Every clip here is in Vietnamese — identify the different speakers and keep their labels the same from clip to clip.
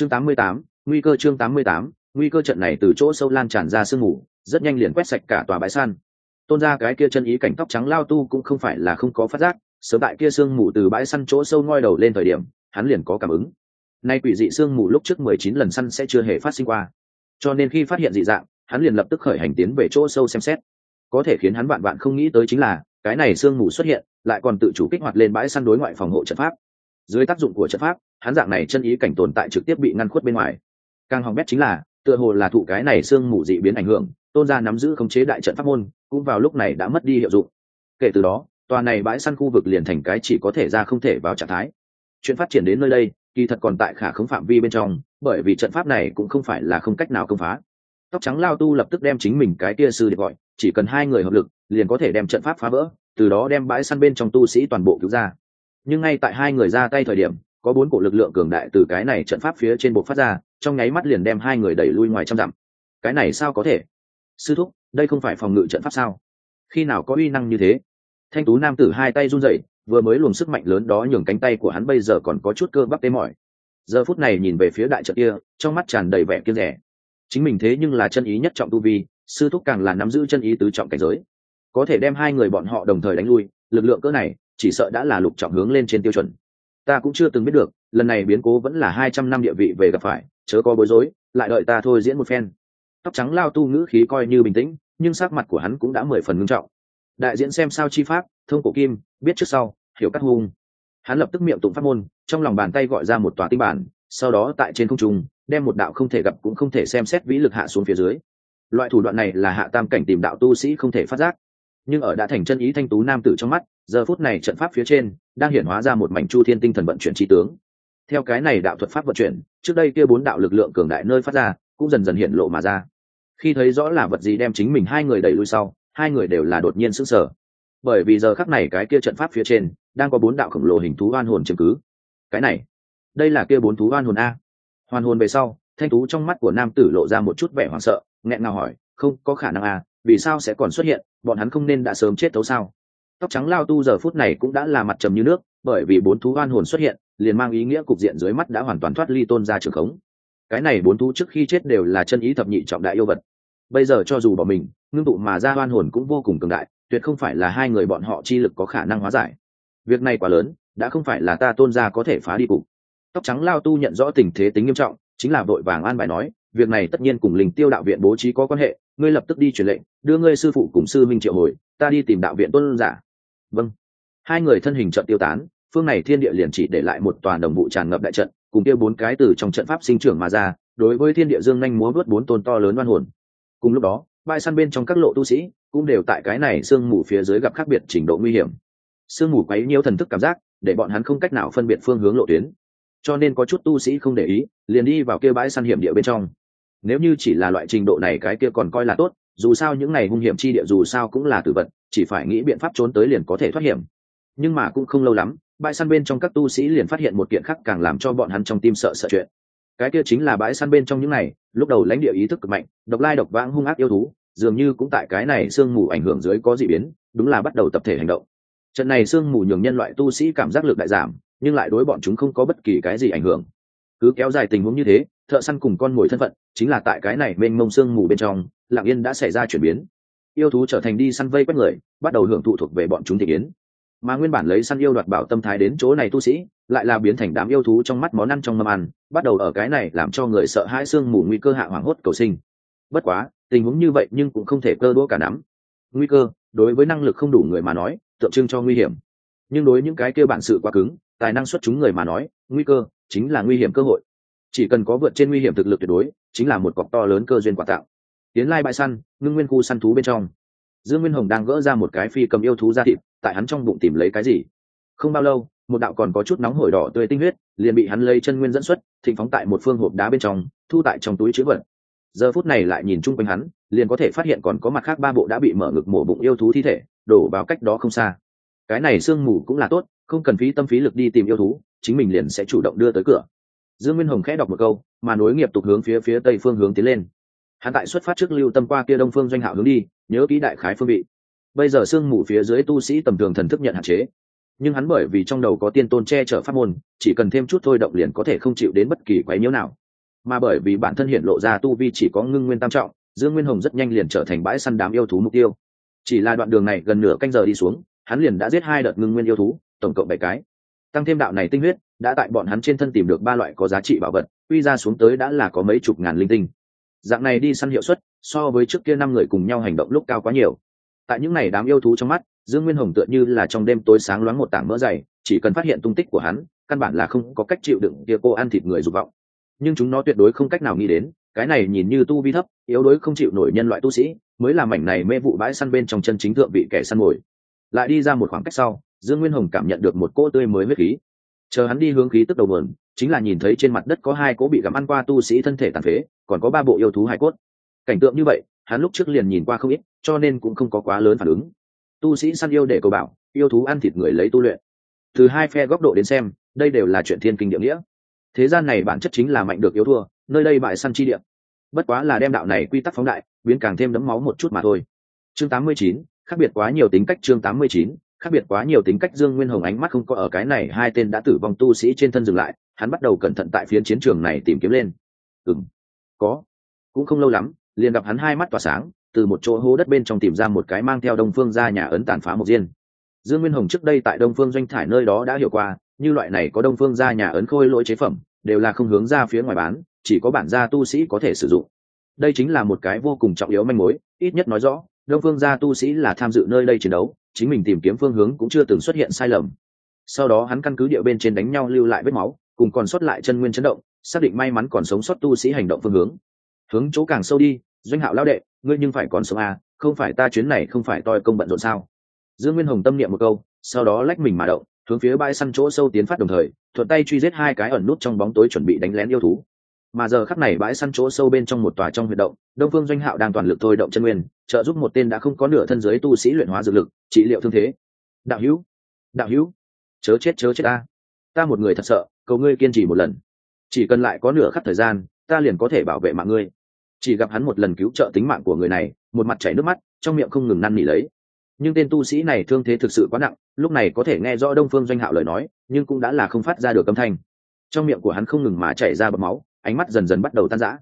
Speaker 1: chương 88, nguy cơ chương 88, nguy cơ trận này từ chỗ sâu lan tràn ra sương mù rất nhanh liền quét sạch cả tòa bãi san. Tôn ra cái kia chân ý cảnh tóc trắng lao tu cũng không phải là không có phát giác sớm tại kia sương mù từ bãi săn chỗ sâu ngoi đầu lên thời điểm hắn liền có cảm ứng. Nay quỷ dị sương mù lúc trước mười chín lần săn sẽ chưa hề phát sinh qua. Cho nên khi phát hiện dị dạng hắn liền lập tức khởi hành tiến về chỗ sâu xem xét. Có thể khiến hắn bạn bạn không nghĩ tới chính là cái này sương mù xuất hiện lại còn tự chủ kích hoạt lên bãi săn đối ngoại phòng hộ trận pháp dưới tác dụng của trận pháp, hắn dạng này chân ý cảnh tồn tại trực tiếp bị ngăn khuất bên ngoài. Càng hỏng bét chính là, tựa hồ là thụ cái này sương mù dị biến ảnh hưởng, tôn gia nắm giữ khống chế đại trận pháp môn, cũng vào lúc này đã mất đi hiệu dụng. Kể từ đó, tòa này bãi săn khu vực liền thành cái chỉ có thể ra không thể vào trạng thái. Chuyện phát triển đến nơi đây, kỳ thật còn tại khả khống phạm vi bên trong, bởi vì trận pháp này cũng không phải là không cách nào công phá. Tóc trắng lao tu lập tức đem chính mình cái kia sư để gọi, chỉ cần hai người hợp lực, liền có thể đem trận pháp phá vỡ, từ đó đem bãi săn bên trong tu sĩ toàn bộ cứu ra nhưng ngay tại hai người ra tay thời điểm, có bốn cổ lực lượng cường đại từ cái này trận pháp phía trên bộ phát ra, trong nháy mắt liền đem hai người đẩy lui ngoài trăm dặm. Cái này sao có thể? Sư thúc, đây không phải phòng ngự trận pháp sao? Khi nào có uy năng như thế? Thanh tú nam tử hai tay run rẩy, vừa mới luồng sức mạnh lớn đó nhường cánh tay của hắn bây giờ còn có chút cơ bắp tê mỏi. Giờ phút này nhìn về phía đại trận kia, trong mắt tràn đầy vẻ kiêng rẻ chính mình thế nhưng là chân ý nhất trọng tu vi, sư thúc càng là nắm giữ chân ý tứ trọng cảnh giới. Có thể đem hai người bọn họ đồng thời đánh lui, lực lượng cỡ này chỉ sợ đã là lục trọng hướng lên trên tiêu chuẩn. Ta cũng chưa từng biết được, lần này biến cố vẫn là hai trăm năm địa vị về gặp phải, chớ có bối rối, lại đợi ta thôi diễn một phen. Tóc trắng lao tu ngữ khí coi như bình tĩnh, nhưng sắc mặt của hắn cũng đã mười phần ngưng trọng. Đại diễn xem sao chi pháp, thông cổ kim, biết trước sau, hiểu cắt hung. Hắn lập tức miệng tụng pháp môn, trong lòng bàn tay gọi ra một tòa tinh bản, sau đó tại trên không trung, đem một đạo không thể gặp cũng không thể xem xét vĩ lực hạ xuống phía dưới. Loại thủ đoạn này là hạ tam cảnh tìm đạo tu sĩ không thể phát giác nhưng ở đã thành chân ý thanh tú nam tử trong mắt, giờ phút này trận pháp phía trên đang hiển hóa ra một mảnh chu thiên tinh thần vận chuyển trí tướng. Theo cái này đạo thuật pháp vận chuyển, trước đây kia bốn đạo lực lượng cường đại nơi phát ra, cũng dần dần hiện lộ mà ra. Khi thấy rõ là vật gì đem chính mình hai người đẩy lui sau, hai người đều là đột nhiên sững sờ. Bởi vì giờ khắc này cái kia trận pháp phía trên đang có bốn đạo khổng lồ hình thú oan hồn chứng cứ. Cái này, đây là kia bốn thú oan hồn a. Hoàn hồn về sau, thanh tú trong mắt của nam tử lộ ra một chút vẻ hoảng sợ, nghẹn ngào hỏi, không, có khả năng a vì sao sẽ còn xuất hiện, bọn hắn không nên đã sớm chết thấu sao? Tóc trắng lao tu giờ phút này cũng đã là mặt trầm như nước, bởi vì bốn thú oan hồn xuất hiện, liền mang ý nghĩa cục diện dưới mắt đã hoàn toàn thoát ly tôn ra trường khống. Cái này bốn thú trước khi chết đều là chân ý thập nhị trọng đại yêu vật. Bây giờ cho dù bỏ mình, ngưng tụ mà ra oan hồn cũng vô cùng cường đại, tuyệt không phải là hai người bọn họ chi lực có khả năng hóa giải. Việc này quá lớn, đã không phải là ta tôn ra có thể phá đi cục. Tóc trắng lao tu nhận rõ tình thế tính nghiêm trọng, chính là vội vàng an bài nói việc này tất nhiên cùng linh tiêu đạo viện bố trí có quan hệ, ngươi lập tức đi truyền lệnh, đưa ngươi sư phụ cùng sư minh triệu hồi, ta đi tìm đạo viện tôn giả. Vâng. Hai người thân hình trận tiêu tán, phương này thiên địa liền chỉ để lại một toàn đồng vụ tràn ngập đại trận, cùng kia bốn cái từ trong trận pháp sinh trưởng mà ra, đối với thiên địa dương nhanh múa vớt bốn tôn to lớn oan hồn. Cùng lúc đó, bãi săn bên trong các lộ tu sĩ cũng đều tại cái này sương mù phía dưới gặp khác biệt trình độ nguy hiểm. Sương mù quấy nhiều thần thức cảm giác, để bọn hắn không cách nào phân biệt phương hướng lộ tuyến. Cho nên có chút tu sĩ không để ý, liền đi vào kia bãi săn hiểm địa bên trong nếu như chỉ là loại trình độ này cái kia còn coi là tốt, dù sao những này hung hiểm chi địa dù sao cũng là tử vật, chỉ phải nghĩ biện pháp trốn tới liền có thể thoát hiểm. Nhưng mà cũng không lâu lắm, bãi săn bên trong các tu sĩ liền phát hiện một kiện khác càng làm cho bọn hắn trong tim sợ sợ chuyện. Cái kia chính là bãi săn bên trong những này, lúc đầu lãnh địa ý thức cực mạnh, độc lai độc vãng hung ác yêu thú, dường như cũng tại cái này sương mù ảnh hưởng dưới có dị biến, đúng là bắt đầu tập thể hành động. Trận này sương mù nhường nhân loại tu sĩ cảm giác lực đại giảm, nhưng lại đối bọn chúng không có bất kỳ cái gì ảnh hưởng. Cứ kéo dài tình huống như thế thợ săn cùng con mồi thân phận, chính là tại cái này mênh mông sương mù bên trong lạng yên đã xảy ra chuyển biến. Yêu thú trở thành đi săn vây quét người, bắt đầu hưởng thụ thuộc về bọn chúng thị kiến. Mà nguyên bản lấy săn yêu đoạt bảo tâm thái đến chỗ này tu sĩ, lại là biến thành đám yêu thú trong mắt món ăn trong mâm ăn, bắt đầu ở cái này làm cho người sợ hãi sương mù nguy cơ hạ hoảng hốt cầu sinh. Bất quá, tình huống như vậy nhưng cũng không thể cơ đũa cả nắm. Nguy cơ, đối với năng lực không đủ người mà nói, tượng trưng cho nguy hiểm. Nhưng đối những cái kia bản sự quá cứng, tài năng xuất chúng người mà nói, nguy cơ chính là nguy hiểm cơ hội chỉ cần có vượt trên nguy hiểm thực lực tuyệt đối, chính là một cọc to lớn cơ duyên quà tặng tiến lai bãi săn, ngưng nguyên khu săn thú bên trong. Dương nguyên hồng đang gỡ ra một cái phi cầm yêu thú ra thịt, tại hắn trong bụng tìm lấy cái gì? Không bao lâu, một đạo còn có chút nóng hổi đỏ tươi tinh huyết, liền bị hắn lấy chân nguyên dẫn xuất, thịnh phóng tại một phương hộp đá bên trong, thu tại trong túi chữ vật. Giờ phút này lại nhìn chung quanh hắn, liền có thể phát hiện còn có mặt khác ba bộ đã bị mở ngực mổ bụng yêu thú thi thể, đổ vào cách đó không xa. Cái này sương mù cũng là tốt, không cần phí tâm phí lực đi tìm yêu thú, chính mình liền sẽ chủ động đưa tới cửa dương nguyên hồng khẽ đọc một câu, mà nối nghiệp tục hướng phía phía tây phương hướng tiến lên. Hắn tại xuất phát trước lưu tâm qua kia đông phương doanh hạo hướng đi, nhớ kỹ đại khái phương vị. Bây giờ sương mù phía dưới tu sĩ tầm thường thần thức nhận hạn chế. Nhưng hắn bởi vì trong đầu có tiên tôn che chở pháp môn, chỉ cần thêm chút thôi động liền có thể không chịu đến bất kỳ quái nhiễu nào. Mà bởi vì bản thân hiện lộ ra tu vi chỉ có ngưng nguyên tam trọng, dương nguyên hồng rất nhanh liền trở thành bãi săn đám yêu thú mục tiêu. Chỉ là đoạn đường này gần nửa canh giờ đi xuống, hắn liền đã giết hai đợt ngưng nguyên yêu thú, tổng cộng bảy cái. Tăng thêm đạo này tinh huyết đã tại bọn hắn trên thân tìm được ba loại có giá trị bảo vật, quy ra xuống tới đã là có mấy chục ngàn linh tinh. Dạng này đi săn hiệu suất, so với trước kia năm người cùng nhau hành động lúc cao quá nhiều. Tại những này đám yêu thú trong mắt, dương nguyên hồng tựa như là trong đêm tối sáng loáng một tảng mỡ dày, chỉ cần phát hiện tung tích của hắn, căn bản là không có cách chịu đựng kia cô ăn thịt người dục vọng. Nhưng chúng nó tuyệt đối không cách nào nghĩ đến, cái này nhìn như tu vi thấp, yếu đuối không chịu nổi nhân loại tu sĩ, mới là mảnh này mê vụ bãi săn bên trong chân chính thượng vị kẻ săn mồi. Lại đi ra một khoảng cách sau, dương nguyên hồng cảm nhận được một cỗ tươi mới huyết khí chờ hắn đi hướng khí tức đầu vườn chính là nhìn thấy trên mặt đất có hai cỗ bị gặm ăn qua tu sĩ thân thể tàn phế còn có ba bộ yêu thú hải cốt. Cảnh tượng như vậy hắn lúc trước liền nhìn qua không ít cho nên cũng không có quá lớn phản ứng. Tu sĩ săn yêu để cầu bảo yêu thú ăn thịt người lấy tu luyện. Từ hai phe góc độ đến xem đây đều là chuyện thiên kinh địa nghĩa. Thế gian này bản chất chính là mạnh được yếu thua nơi đây bại săn chi địa. Bất quá là đem đạo này quy tắc phóng đại biến càng thêm đấm máu một chút mà thôi. Chương 89, khác biệt quá nhiều tính cách chương 89, khác biệt quá nhiều tính cách, dương nguyên hồng ánh mắt không có ở cái này, hai tên đã tử vong tu sĩ trên thân dừng lại, hắn bắt đầu cẩn thận tại phiến chiến trường này tìm kiếm lên. Ừng có. Cũng không lâu lắm, liền gặp hắn hai mắt tỏa sáng, từ một chỗ hố đất bên trong tìm ra một cái mang theo đông phương ra nhà ấn tàn phá một diên. Dương nguyên hồng trước đây tại đông phương doanh thải nơi đó đã hiểu qua, như loại này có đông phương ra nhà ấn khôi lỗi chế phẩm, đều là không hướng ra phía ngoài bán, chỉ có bản gia tu sĩ có thể sử dụng. Đây chính là một cái vô cùng trọng yếu manh mối, ít nhất nói rõ, đông phương gia tu sĩ là tham dự nơi đây chiến đấu chính mình tìm kiếm phương hướng cũng chưa từng xuất hiện sai lầm. Sau đó hắn căn cứ địa bên trên đánh nhau lưu lại vết máu, cùng còn sót lại chân nguyên chấn động, xác định may mắn còn sống sót tu sĩ hành động phương hướng. Hướng chỗ càng sâu đi, doanh hạo lao đệ, ngươi nhưng phải còn sống à không phải ta chuyến này không phải toi công bận rộn sao? Dương nguyên hồng tâm niệm một câu, sau đó lách mình mà động, hướng phía bãi săn chỗ sâu tiến phát đồng thời, thuận tay truy giết hai cái ẩn nút trong bóng tối chuẩn bị đánh lén yêu thú mà giờ khắc này bãi săn chỗ sâu bên trong một tòa trong huyệt động, đông phương doanh hạo đang toàn lực thôi động chân nguyên, trợ giúp một tên đã không có nửa thân giới tu sĩ luyện hóa dược lực, trị liệu thương thế. Đạo hữu đạo hữu, chớ chết chớ chết ta. Ta một người thật sợ, cầu ngươi kiên trì một lần. Chỉ cần lại có nửa khắc thời gian, ta liền có thể bảo vệ mạng ngươi. Chỉ gặp hắn một lần cứu trợ tính mạng của người này, một mặt chảy nước mắt, trong miệng không ngừng năn nỉ lấy. Nhưng tên tu sĩ này thương thế thực sự quá nặng, lúc này có thể nghe rõ đông phương doanh hạo lời nói, nhưng cũng đã là không phát ra được âm thanh. Trong miệng của hắn không ngừng mà chảy ra bọc máu ánh mắt dần dần bắt đầu tan rã.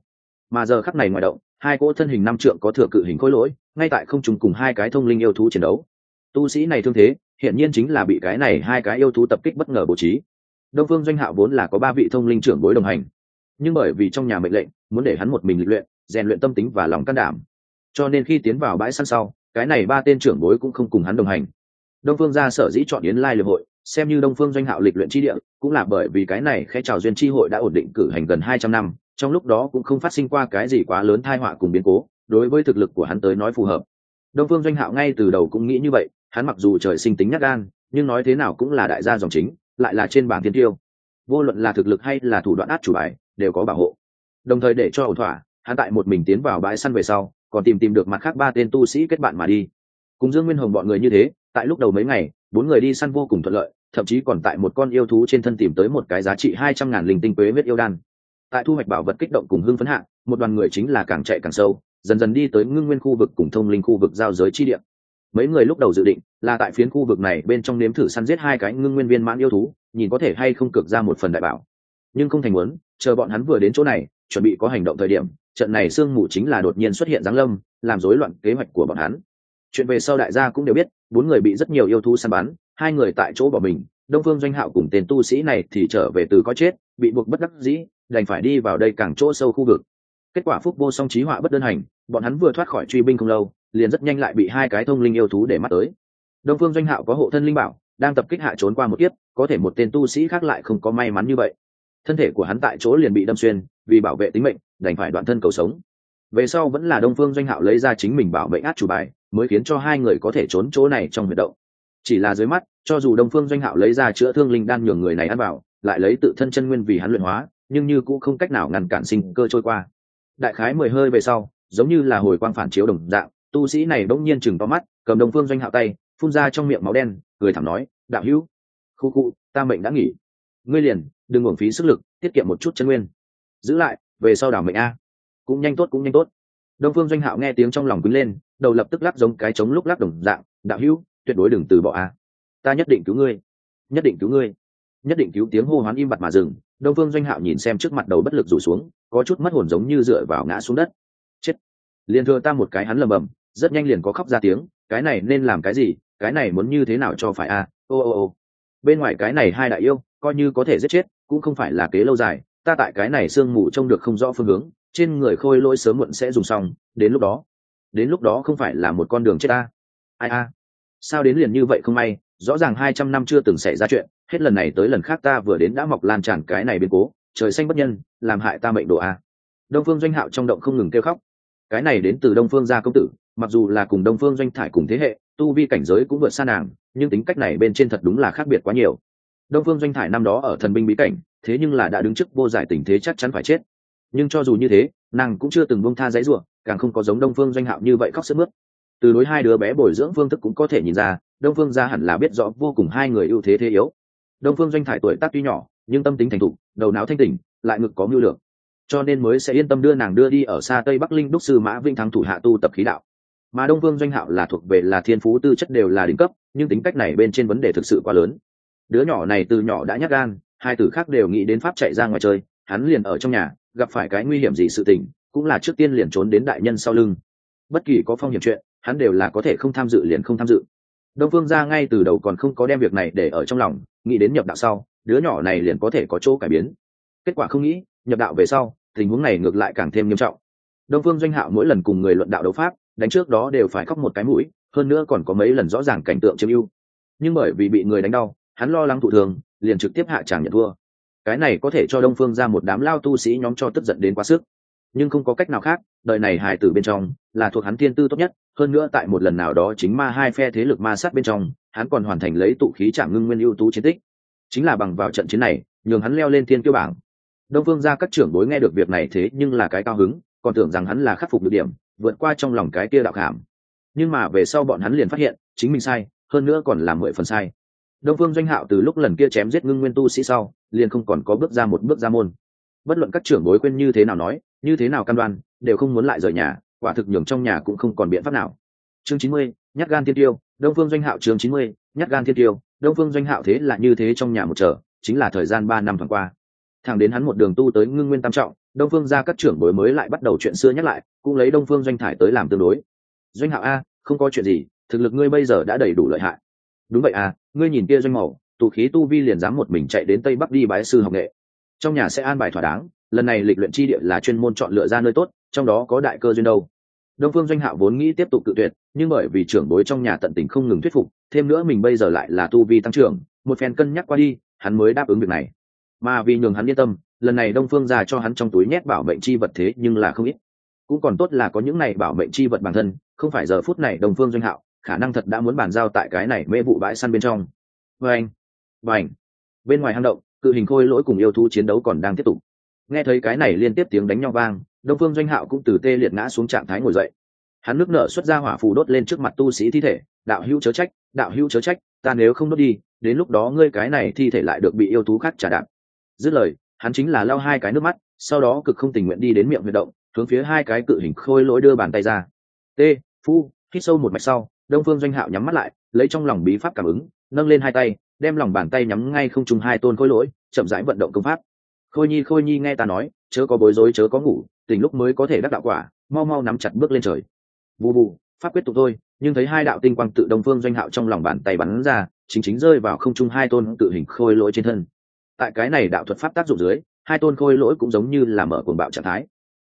Speaker 1: Mà giờ khắc này ngoài động, hai cỗ thân hình năm trượng có thừa cự hình khối lỗi, ngay tại không trùng cùng hai cái thông linh yêu thú chiến đấu. Tu sĩ này thương thế hiện nhiên chính là bị cái này hai cái yêu thú tập kích bất ngờ bố trí. Đông phương doanh hạo vốn là có ba vị thông linh trưởng bối đồng hành. Nhưng bởi vì trong nhà mệnh lệnh, muốn để hắn một mình luyện, rèn luyện tâm tính và lòng can đảm. Cho nên khi tiến vào bãi săn sau, cái này ba tên trưởng bối cũng không cùng hắn đồng hành. Đông phương gia sở dĩ chọn yến lai liệp hội xem như đông phương doanh hạo lịch luyện chi địa, cũng là bởi vì cái này khe chào duyên chi hội đã ổn định cử hành gần hai trăm năm, trong lúc đó cũng không phát sinh qua cái gì quá lớn thai họa cùng biến cố, đối với thực lực của hắn tới nói phù hợp. Đông phương doanh hạo ngay từ đầu cũng nghĩ như vậy, hắn mặc dù trời sinh tính nhắc gan, nhưng nói thế nào cũng là đại gia dòng chính, lại là trên bảng thiên tiêu. Vô luận là thực lực hay là thủ đoạn át chủ bài, đều có bảo hộ. Đồng thời để cho ổn thỏa, hắn tại một mình tiến vào bãi săn về sau, còn tìm tìm được mặt khác ba tên tu sĩ kết bạn mà đi. Cùng dương nguyên hồng bọn người như thế, tại lúc đầu mấy ngày bốn người đi săn vô cùng thuận lợi, thậm chí còn tại một con yêu thú trên thân tìm tới một cái giá trị hai trăm ngàn linh tinh quế huyết yêu đan. Tại thu hoạch bảo vật kích động cùng hưng phấn hạ, một đoàn người chính là càng chạy càng sâu, dần dần đi tới ngưng nguyên khu vực cùng thông linh khu vực giao giới chi địa. Mấy người lúc đầu dự định là tại phiến khu vực này bên trong nếm thử săn giết hai cái ngưng nguyên viên mãn yêu thú, nhìn có thể hay không cực ra một phần đại bảo. Nhưng không thành muốn, chờ bọn hắn vừa đến chỗ này, chuẩn bị có hành động thời điểm, trận này sương mù chính là đột nhiên xuất hiện giáng lâm, làm rối loạn kế hoạch của bọn hắn chuyện về sau đại gia cũng đều biết, bốn người bị rất nhiều yêu thú săn bắn, hai người tại chỗ bỏ mình, đông phương doanh hạo cùng tên tu sĩ này thì trở về từ có chết, bị buộc bất đắc dĩ, đành phải đi vào đây càng chỗ sâu khu vực. Kết quả phúc vô song trí họa bất đơn hành, bọn hắn vừa thoát khỏi truy binh không lâu, liền rất nhanh lại bị hai cái thông linh yêu thú để mắt tới. Đông phương doanh hạo có hộ thân linh bảo, đang tập kích hạ trốn qua một kiếp, có thể một tên tu sĩ khác lại không có may mắn như vậy. Thân thể của hắn tại chỗ liền bị đâm xuyên, vì bảo vệ tính mệnh, đành phải đoạn thân cầu sống. Về sau vẫn là đông phương doanh hạo lấy ra chính mình bảo mệnh át chủ bài mới khiến cho hai người có thể trốn chỗ này trong huyệt động. Chỉ là dưới mắt, cho dù đông phương doanh hạo lấy ra chữa thương linh đan nhường người này ăn vào, lại lấy tự thân chân nguyên vì hắn luyện hóa, nhưng như cũng không cách nào ngăn cản sinh cơ trôi qua. Đại khái mười hơi về sau, giống như là hồi quang phản chiếu đồng dạng, tu sĩ này bỗng nhiên chừng to mắt, cầm đông phương doanh hạo tay, phun ra trong miệng máu đen, cười thẳng nói, đạo hữu, khu khu, ta mệnh đã nghỉ. Ngươi liền, đừng uổng phí sức lực, tiết kiệm một chút chân nguyên. Giữ lại, về sau đảo mệnh a. Cũng nhanh tốt, cũng nhanh tốt. Đông phương doanh hạo nghe tiếng trong lòng quýnh lên đầu lập tức lắc giống cái trống lúc lắc đồng dạng, đạo hữu, tuyệt đối đừng từ bỏ a. Ta nhất định cứu ngươi. Nhất định cứu ngươi. Nhất định cứu tiếng hô hoán im bặt mà dừng, đông phương doanh hạo nhìn xem trước mặt đầu bất lực rủ xuống, có chút mất hồn giống như dựa vào ngã xuống đất. Chết. Liền thừa ta một cái hắn lầm bầm, rất nhanh liền có khóc ra tiếng, cái này nên làm cái gì? Cái này muốn như thế nào cho phải a? Ô ô ô. Bên ngoài cái này hai đại yêu, coi như có thể giết chết, cũng không phải là kế lâu dài, ta tại cái này sương mù trông được không rõ phương hướng, trên người khôi lỗi sớm muộn sẽ dùng xong, đến lúc đó đến lúc đó không phải là một con đường chết ta. Ai a? Sao đến liền như vậy không may? Rõ ràng hai trăm năm chưa từng xảy ra chuyện, hết lần này tới lần khác ta vừa đến đã mọc lan tràn cái này biến cố, trời xanh bất nhân, làm hại ta mệnh độ a. Đông phương doanh hạo trong động không ngừng kêu khóc. Cái này đến từ đông phương gia công tử, mặc dù là cùng đông phương doanh thải cùng thế hệ, tu vi cảnh giới cũng vượt xa nàng, nhưng tính cách này bên trên thật đúng là khác biệt quá nhiều. Đông phương doanh thải năm đó ở thần binh bí cảnh, thế nhưng là đã đứng trước vô giải tình thế chắc chắn phải chết nhưng cho dù như thế, nàng cũng chưa từng bông tha giấy ruộng càng không có giống đông phương doanh hạo như vậy khóc sức mướt. Từ đối hai đứa bé bồi dưỡng phương thức cũng có thể nhìn ra, đông phương gia hẳn là biết rõ vô cùng hai người ưu thế thế yếu. Đông phương doanh thải tuổi tác tuy nhỏ, nhưng tâm tính thành thục, đầu não thanh tỉnh, lại ngực có mưu lược. Cho nên mới sẽ yên tâm đưa nàng đưa đi ở xa tây bắc linh đúc sư mã vinh thắng thủ hạ tu tập khí đạo. Mà đông phương doanh hạo là thuộc về là thiên phú tư chất đều là đỉnh cấp, nhưng tính cách này bên trên vấn đề thực sự quá lớn. Đứa nhỏ này từ nhỏ đã nhắc gan, hai tử khác đều nghĩ đến pháp chạy ra ngoài chơi, hắn liền ở trong nhà gặp phải cái nguy hiểm gì sự tình, cũng là trước tiên liền trốn đến đại nhân sau lưng. Bất kỳ có phong hiểm chuyện, hắn đều là có thể không tham dự liền không tham dự. Đông phương ra ngay từ đầu còn không có đem việc này để ở trong lòng, nghĩ đến nhập đạo sau, đứa nhỏ này liền có thể có chỗ cải biến. Kết quả không nghĩ, nhập đạo về sau, tình huống này ngược lại càng thêm nghiêm trọng. Đông phương doanh hạo mỗi lần cùng người luận đạo đấu pháp, đánh trước đó đều phải khóc một cái mũi, hơn nữa còn có mấy lần rõ ràng cảnh tượng chiếm ưu. Nhưng bởi vì bị người đánh đau, hắn lo lắng thụ thường, liền trực tiếp hạ tràng nhận thua cái này có thể cho đông phương ra một đám lao tu sĩ nhóm cho tức giận đến quá sức. Nhưng không có cách nào khác, đời này hải tử bên trong là thuộc hắn thiên tư tốt nhất, hơn nữa tại một lần nào đó chính ma hai phe thế lực ma sát bên trong, hắn còn hoàn thành lấy tụ khí trạng ngưng nguyên ưu tú chiến tích. Chính là bằng vào trận chiến này, nhường hắn leo lên thiên kiêu bảng. Đông phương ra các trưởng bối nghe được việc này thế nhưng là cái cao hứng, còn tưởng rằng hắn là khắc phục được điểm, vượt qua trong lòng cái kia đạo khảm nhưng mà về sau bọn hắn liền phát hiện, chính mình sai, hơn nữa còn là mười phần sai đông phương doanh hạo từ lúc lần kia chém giết ngưng nguyên tu sĩ sau, liền không còn có bước ra một bước ra môn. Bất luận các trưởng bối quên như thế nào nói, như thế nào căn đoan, đều không muốn lại rời nhà, quả thực nhường trong nhà cũng không còn biện pháp nào. Chương chín mươi, nhát gan thiên tiêu, đông phương doanh hạo chương chín mươi, nhát gan thiên tiêu, đông phương doanh hạo thế là như thế trong nhà một chờ chính là thời gian ba năm thoảng qua. Thẳng đến hắn một đường tu tới ngưng nguyên tam trọng, đông phương ra các trưởng bối mới lại bắt đầu chuyện xưa nhắc lại, cũng lấy đông phương doanh thải tới làm tương đối. Doanh hạo a, không có chuyện gì, thực lực ngươi bây giờ đã đầy đủ lợi hại. Đúng vậy à ngươi nhìn kia doanh màu, tụ khí tu vi liền dám một mình chạy đến tây bắc đi bái sư học nghệ. Trong nhà sẽ an bài thỏa đáng, lần này lịch luyện chi địa là chuyên môn chọn lựa ra nơi tốt, trong đó có đại cơ duyên đâu. Đông phương doanh hạo vốn nghĩ tiếp tục tự tuyệt, nhưng bởi vì trưởng bối trong nhà tận tình không ngừng thuyết phục, thêm nữa mình bây giờ lại là tu vi tăng trưởng, một phen cân nhắc qua đi, hắn mới đáp ứng việc này. Mà vì nhường hắn yên tâm, lần này đông phương già cho hắn trong túi nhét bảo mệnh chi vật thế nhưng là không ít. Cũng còn tốt là có những này bảo mệnh chi vật bản thân, không phải giờ phút này đông phương doanh hạo khả năng thật đã muốn bàn giao tại cái này mê vụ bãi săn bên trong. Vâng vâng bên ngoài hang động, cự hình khôi lỗi cùng yêu thú chiến đấu còn đang tiếp tục. Nghe thấy cái này liên tiếp tiếng đánh nhau vang, đông phương doanh hạo cũng từ tê liệt ngã xuống trạng thái ngồi dậy. Hắn nước nở xuất ra hỏa phù đốt lên trước mặt tu sĩ thi thể, đạo hữu chớ trách, đạo hữu chớ trách, ta nếu không đốt đi, đến lúc đó ngươi cái này thi thể lại được bị yêu thú khác trả đạp. Dứt lời, hắn chính là lao hai cái nước mắt, sau đó cực không tình nguyện đi đến miệng huyệt động, hướng phía hai cái cự hình khôi lỗi đưa bàn tay ra. T phu, hít sâu một mạch sau đông phương doanh hạo nhắm mắt lại, lấy trong lòng bí pháp cảm ứng, nâng lên hai tay, đem lòng bàn tay nhắm ngay không trung hai tôn khôi lỗi, chậm rãi vận động công pháp. Khôi nhi khôi nhi nghe ta nói, chớ có bối rối, chớ có ngủ, tình lúc mới có thể đắc đạo quả, mau mau nắm chặt bước lên trời. Bù bù pháp quyết tục thôi, nhưng thấy hai đạo tinh quang tự đông phương doanh hạo trong lòng bàn tay bắn ra, chính chính rơi vào không trung hai tôn tự hình khôi lỗi trên thân. Tại cái này đạo thuật pháp tác dụng dưới, hai tôn khôi lỗi cũng giống như là mở cuồng bạo trạng thái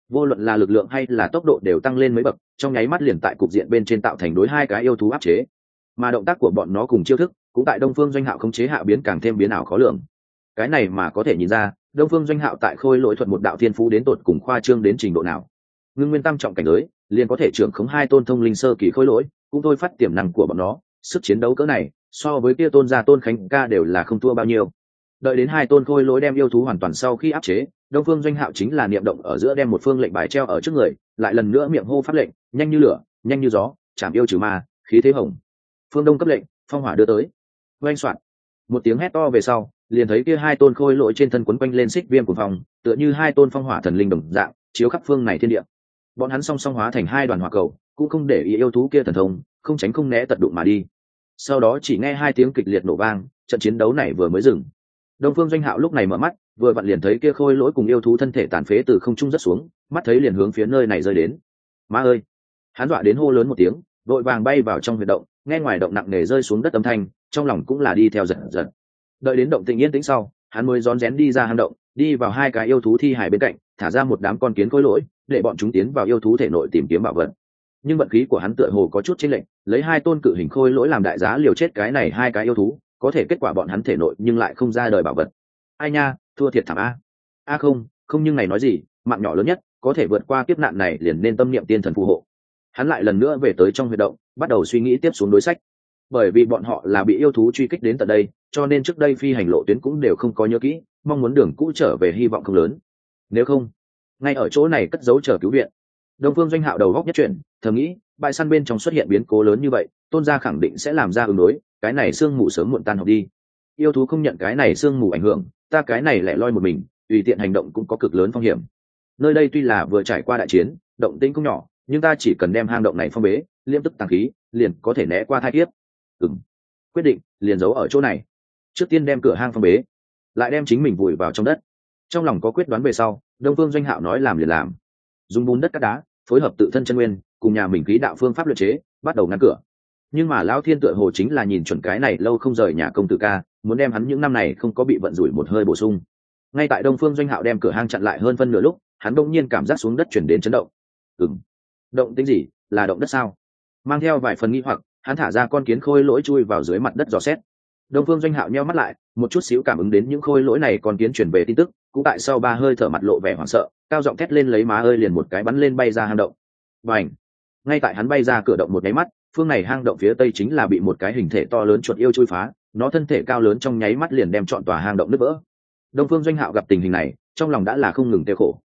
Speaker 1: vô luận là lực lượng hay là tốc độ đều tăng lên mấy bậc, trong nháy mắt liền tại cục diện bên trên tạo thành đối hai cái yêu thú áp chế. Mà động tác của bọn nó cùng chiêu thức, cũng tại đông phương doanh hạo không chế hạ biến càng thêm biến ảo khó lường. Cái này mà có thể nhìn ra, đông phương doanh hạo tại khôi lỗi thuật một đạo thiên phú đến tột cùng khoa trương đến trình độ nào. Ngưng nguyên tam trọng cảnh giới, liền có thể trưởng khống hai tôn thông linh sơ kỳ khôi lỗi, cũng thôi phát tiềm năng của bọn nó. Sức chiến đấu cỡ này, so với kia tôn gia tôn khánh ca đều là không thua bao nhiêu đợi đến hai tôn khôi lỗi đem yêu thú hoàn toàn sau khi áp chế, đông phương doanh hạo chính là niệm động ở giữa đem một phương lệnh bài treo ở trước người, lại lần nữa miệng hô phát lệnh, nhanh như lửa, nhanh như gió, chạm yêu trừ ma, khí thế hồng. Phương đông cấp lệnh, phong hỏa đưa tới. Oanh soạn. Một tiếng hét to về sau, liền thấy kia hai tôn khôi lỗi trên thân quấn quanh lên xích viêm của phòng, tựa như hai tôn phong hỏa thần linh đồng dạng, chiếu khắp phương này thiên địa. Bọn hắn song song hóa thành hai đoàn hỏa cầu, cũng không để ý yêu thú kia thần thông, không tránh không né tật đụng mà đi. Sau đó chỉ nghe hai tiếng kịch liệt nổ vang, trận chiến đấu này vừa mới dừng đông phương doanh hạo lúc này mở mắt, vừa vặn liền thấy kia khôi lỗi cùng yêu thú thân thể tàn phế từ không trung rất xuống, mắt thấy liền hướng phía nơi này rơi đến. Ma ơi! Hắn dọa đến hô lớn một tiếng, vội vàng bay vào trong huyệt động, nghe ngoài động nặng nề rơi xuống đất âm thanh, trong lòng cũng là đi theo giật giật. Đợi đến động tĩnh yên tĩnh sau, hắn mới rón rén đi ra hang động, đi vào hai cái yêu thú thi hải bên cạnh, thả ra một đám con kiến khối lỗi, để bọn chúng tiến vào yêu thú thể nội tìm kiếm bảo vật. Nhưng vận khí của hắn tựa hồ có chút chênh lệch, lấy hai tôn cự hình khôi lỗi làm đại giá liều chết cái này hai cái yêu thú có thể kết quả bọn hắn thể nội nhưng lại không ra đời bảo vật. Ai nha, thua thiệt thảm a. A không không nhưng này nói gì, mạng nhỏ lớn nhất, có thể vượt qua kiếp nạn này liền nên tâm niệm tiên thần phù hộ. Hắn lại lần nữa về tới trong huy động, bắt đầu suy nghĩ tiếp xuống đối sách. Bởi vì bọn họ là bị yêu thú truy kích đến tận đây, cho nên trước đây phi hành lộ tuyến cũng đều không có nhớ kỹ, mong muốn đường cũ trở về hy vọng không lớn. Nếu không, ngay ở chỗ này cất giấu chờ cứu viện. Đông phương doanh hạo đầu góc nhất chuyển, thầm nghĩ, bãi săn bên trong xuất hiện biến cố lớn như vậy, tôn gia khẳng định sẽ làm ra ứng đối cái này sương mù sớm muộn tan học đi. Yêu thú không nhận cái này sương mù ảnh hưởng, ta cái này lại loi một mình, tùy tiện hành động cũng có cực lớn phong hiểm. Nơi đây tuy là vừa trải qua đại chiến, động tĩnh cũng nhỏ, nhưng ta chỉ cần đem hang động này phong bế liêm tức tàng khí, liền có thể né qua thai kiếp. Ừ quyết định, liền giấu ở chỗ này. Trước tiên đem cửa hang phong bế, lại đem chính mình vùi vào trong đất. Trong lòng có quyết đoán về sau, đông phương doanh hạo nói làm liền làm. Dùng bùn đất cắt đá, phối hợp tự thân chân nguyên, cùng nhà mình khí đạo phương pháp luật chế, bắt đầu ngăn cửa nhưng mà lão thiên tựa hồ chính là nhìn chuẩn cái này lâu không rời nhà công tử ca, muốn đem hắn những năm này không có bị vận rủi một hơi bổ sung. Ngay tại đông phương doanh hạo đem cửa hang chặn lại hơn phân nửa lúc, hắn đông nhiên cảm giác xuống đất chuyển đến chấn động. Ừng động tính gì? Là động đất sao? Mang theo vài phần nghi hoặc, hắn thả ra con kiến khôi lỗi chui vào dưới mặt đất dò xét. Đông phương doanh hạo nheo mắt lại, một chút xíu cảm ứng đến những khôi lỗi này con kiến chuyển về tin tức, cũng tại sau ba hơi thở mặt lộ vẻ hoảng sợ, cao giọng thét lên lấy má ơi liền một cái bắn lên bay ra hang động. Và ảnh ngay tại hắn bay ra cửa động một nháy mắt phương này hang động phía tây chính là bị một cái hình thể to lớn chuột yêu chui phá, nó thân thể cao lớn trong nháy mắt liền đem chọn tòa hang động nứt vỡ. Đông phương doanh hạo gặp tình hình này, trong lòng đã là không ngừng tiêu khổ.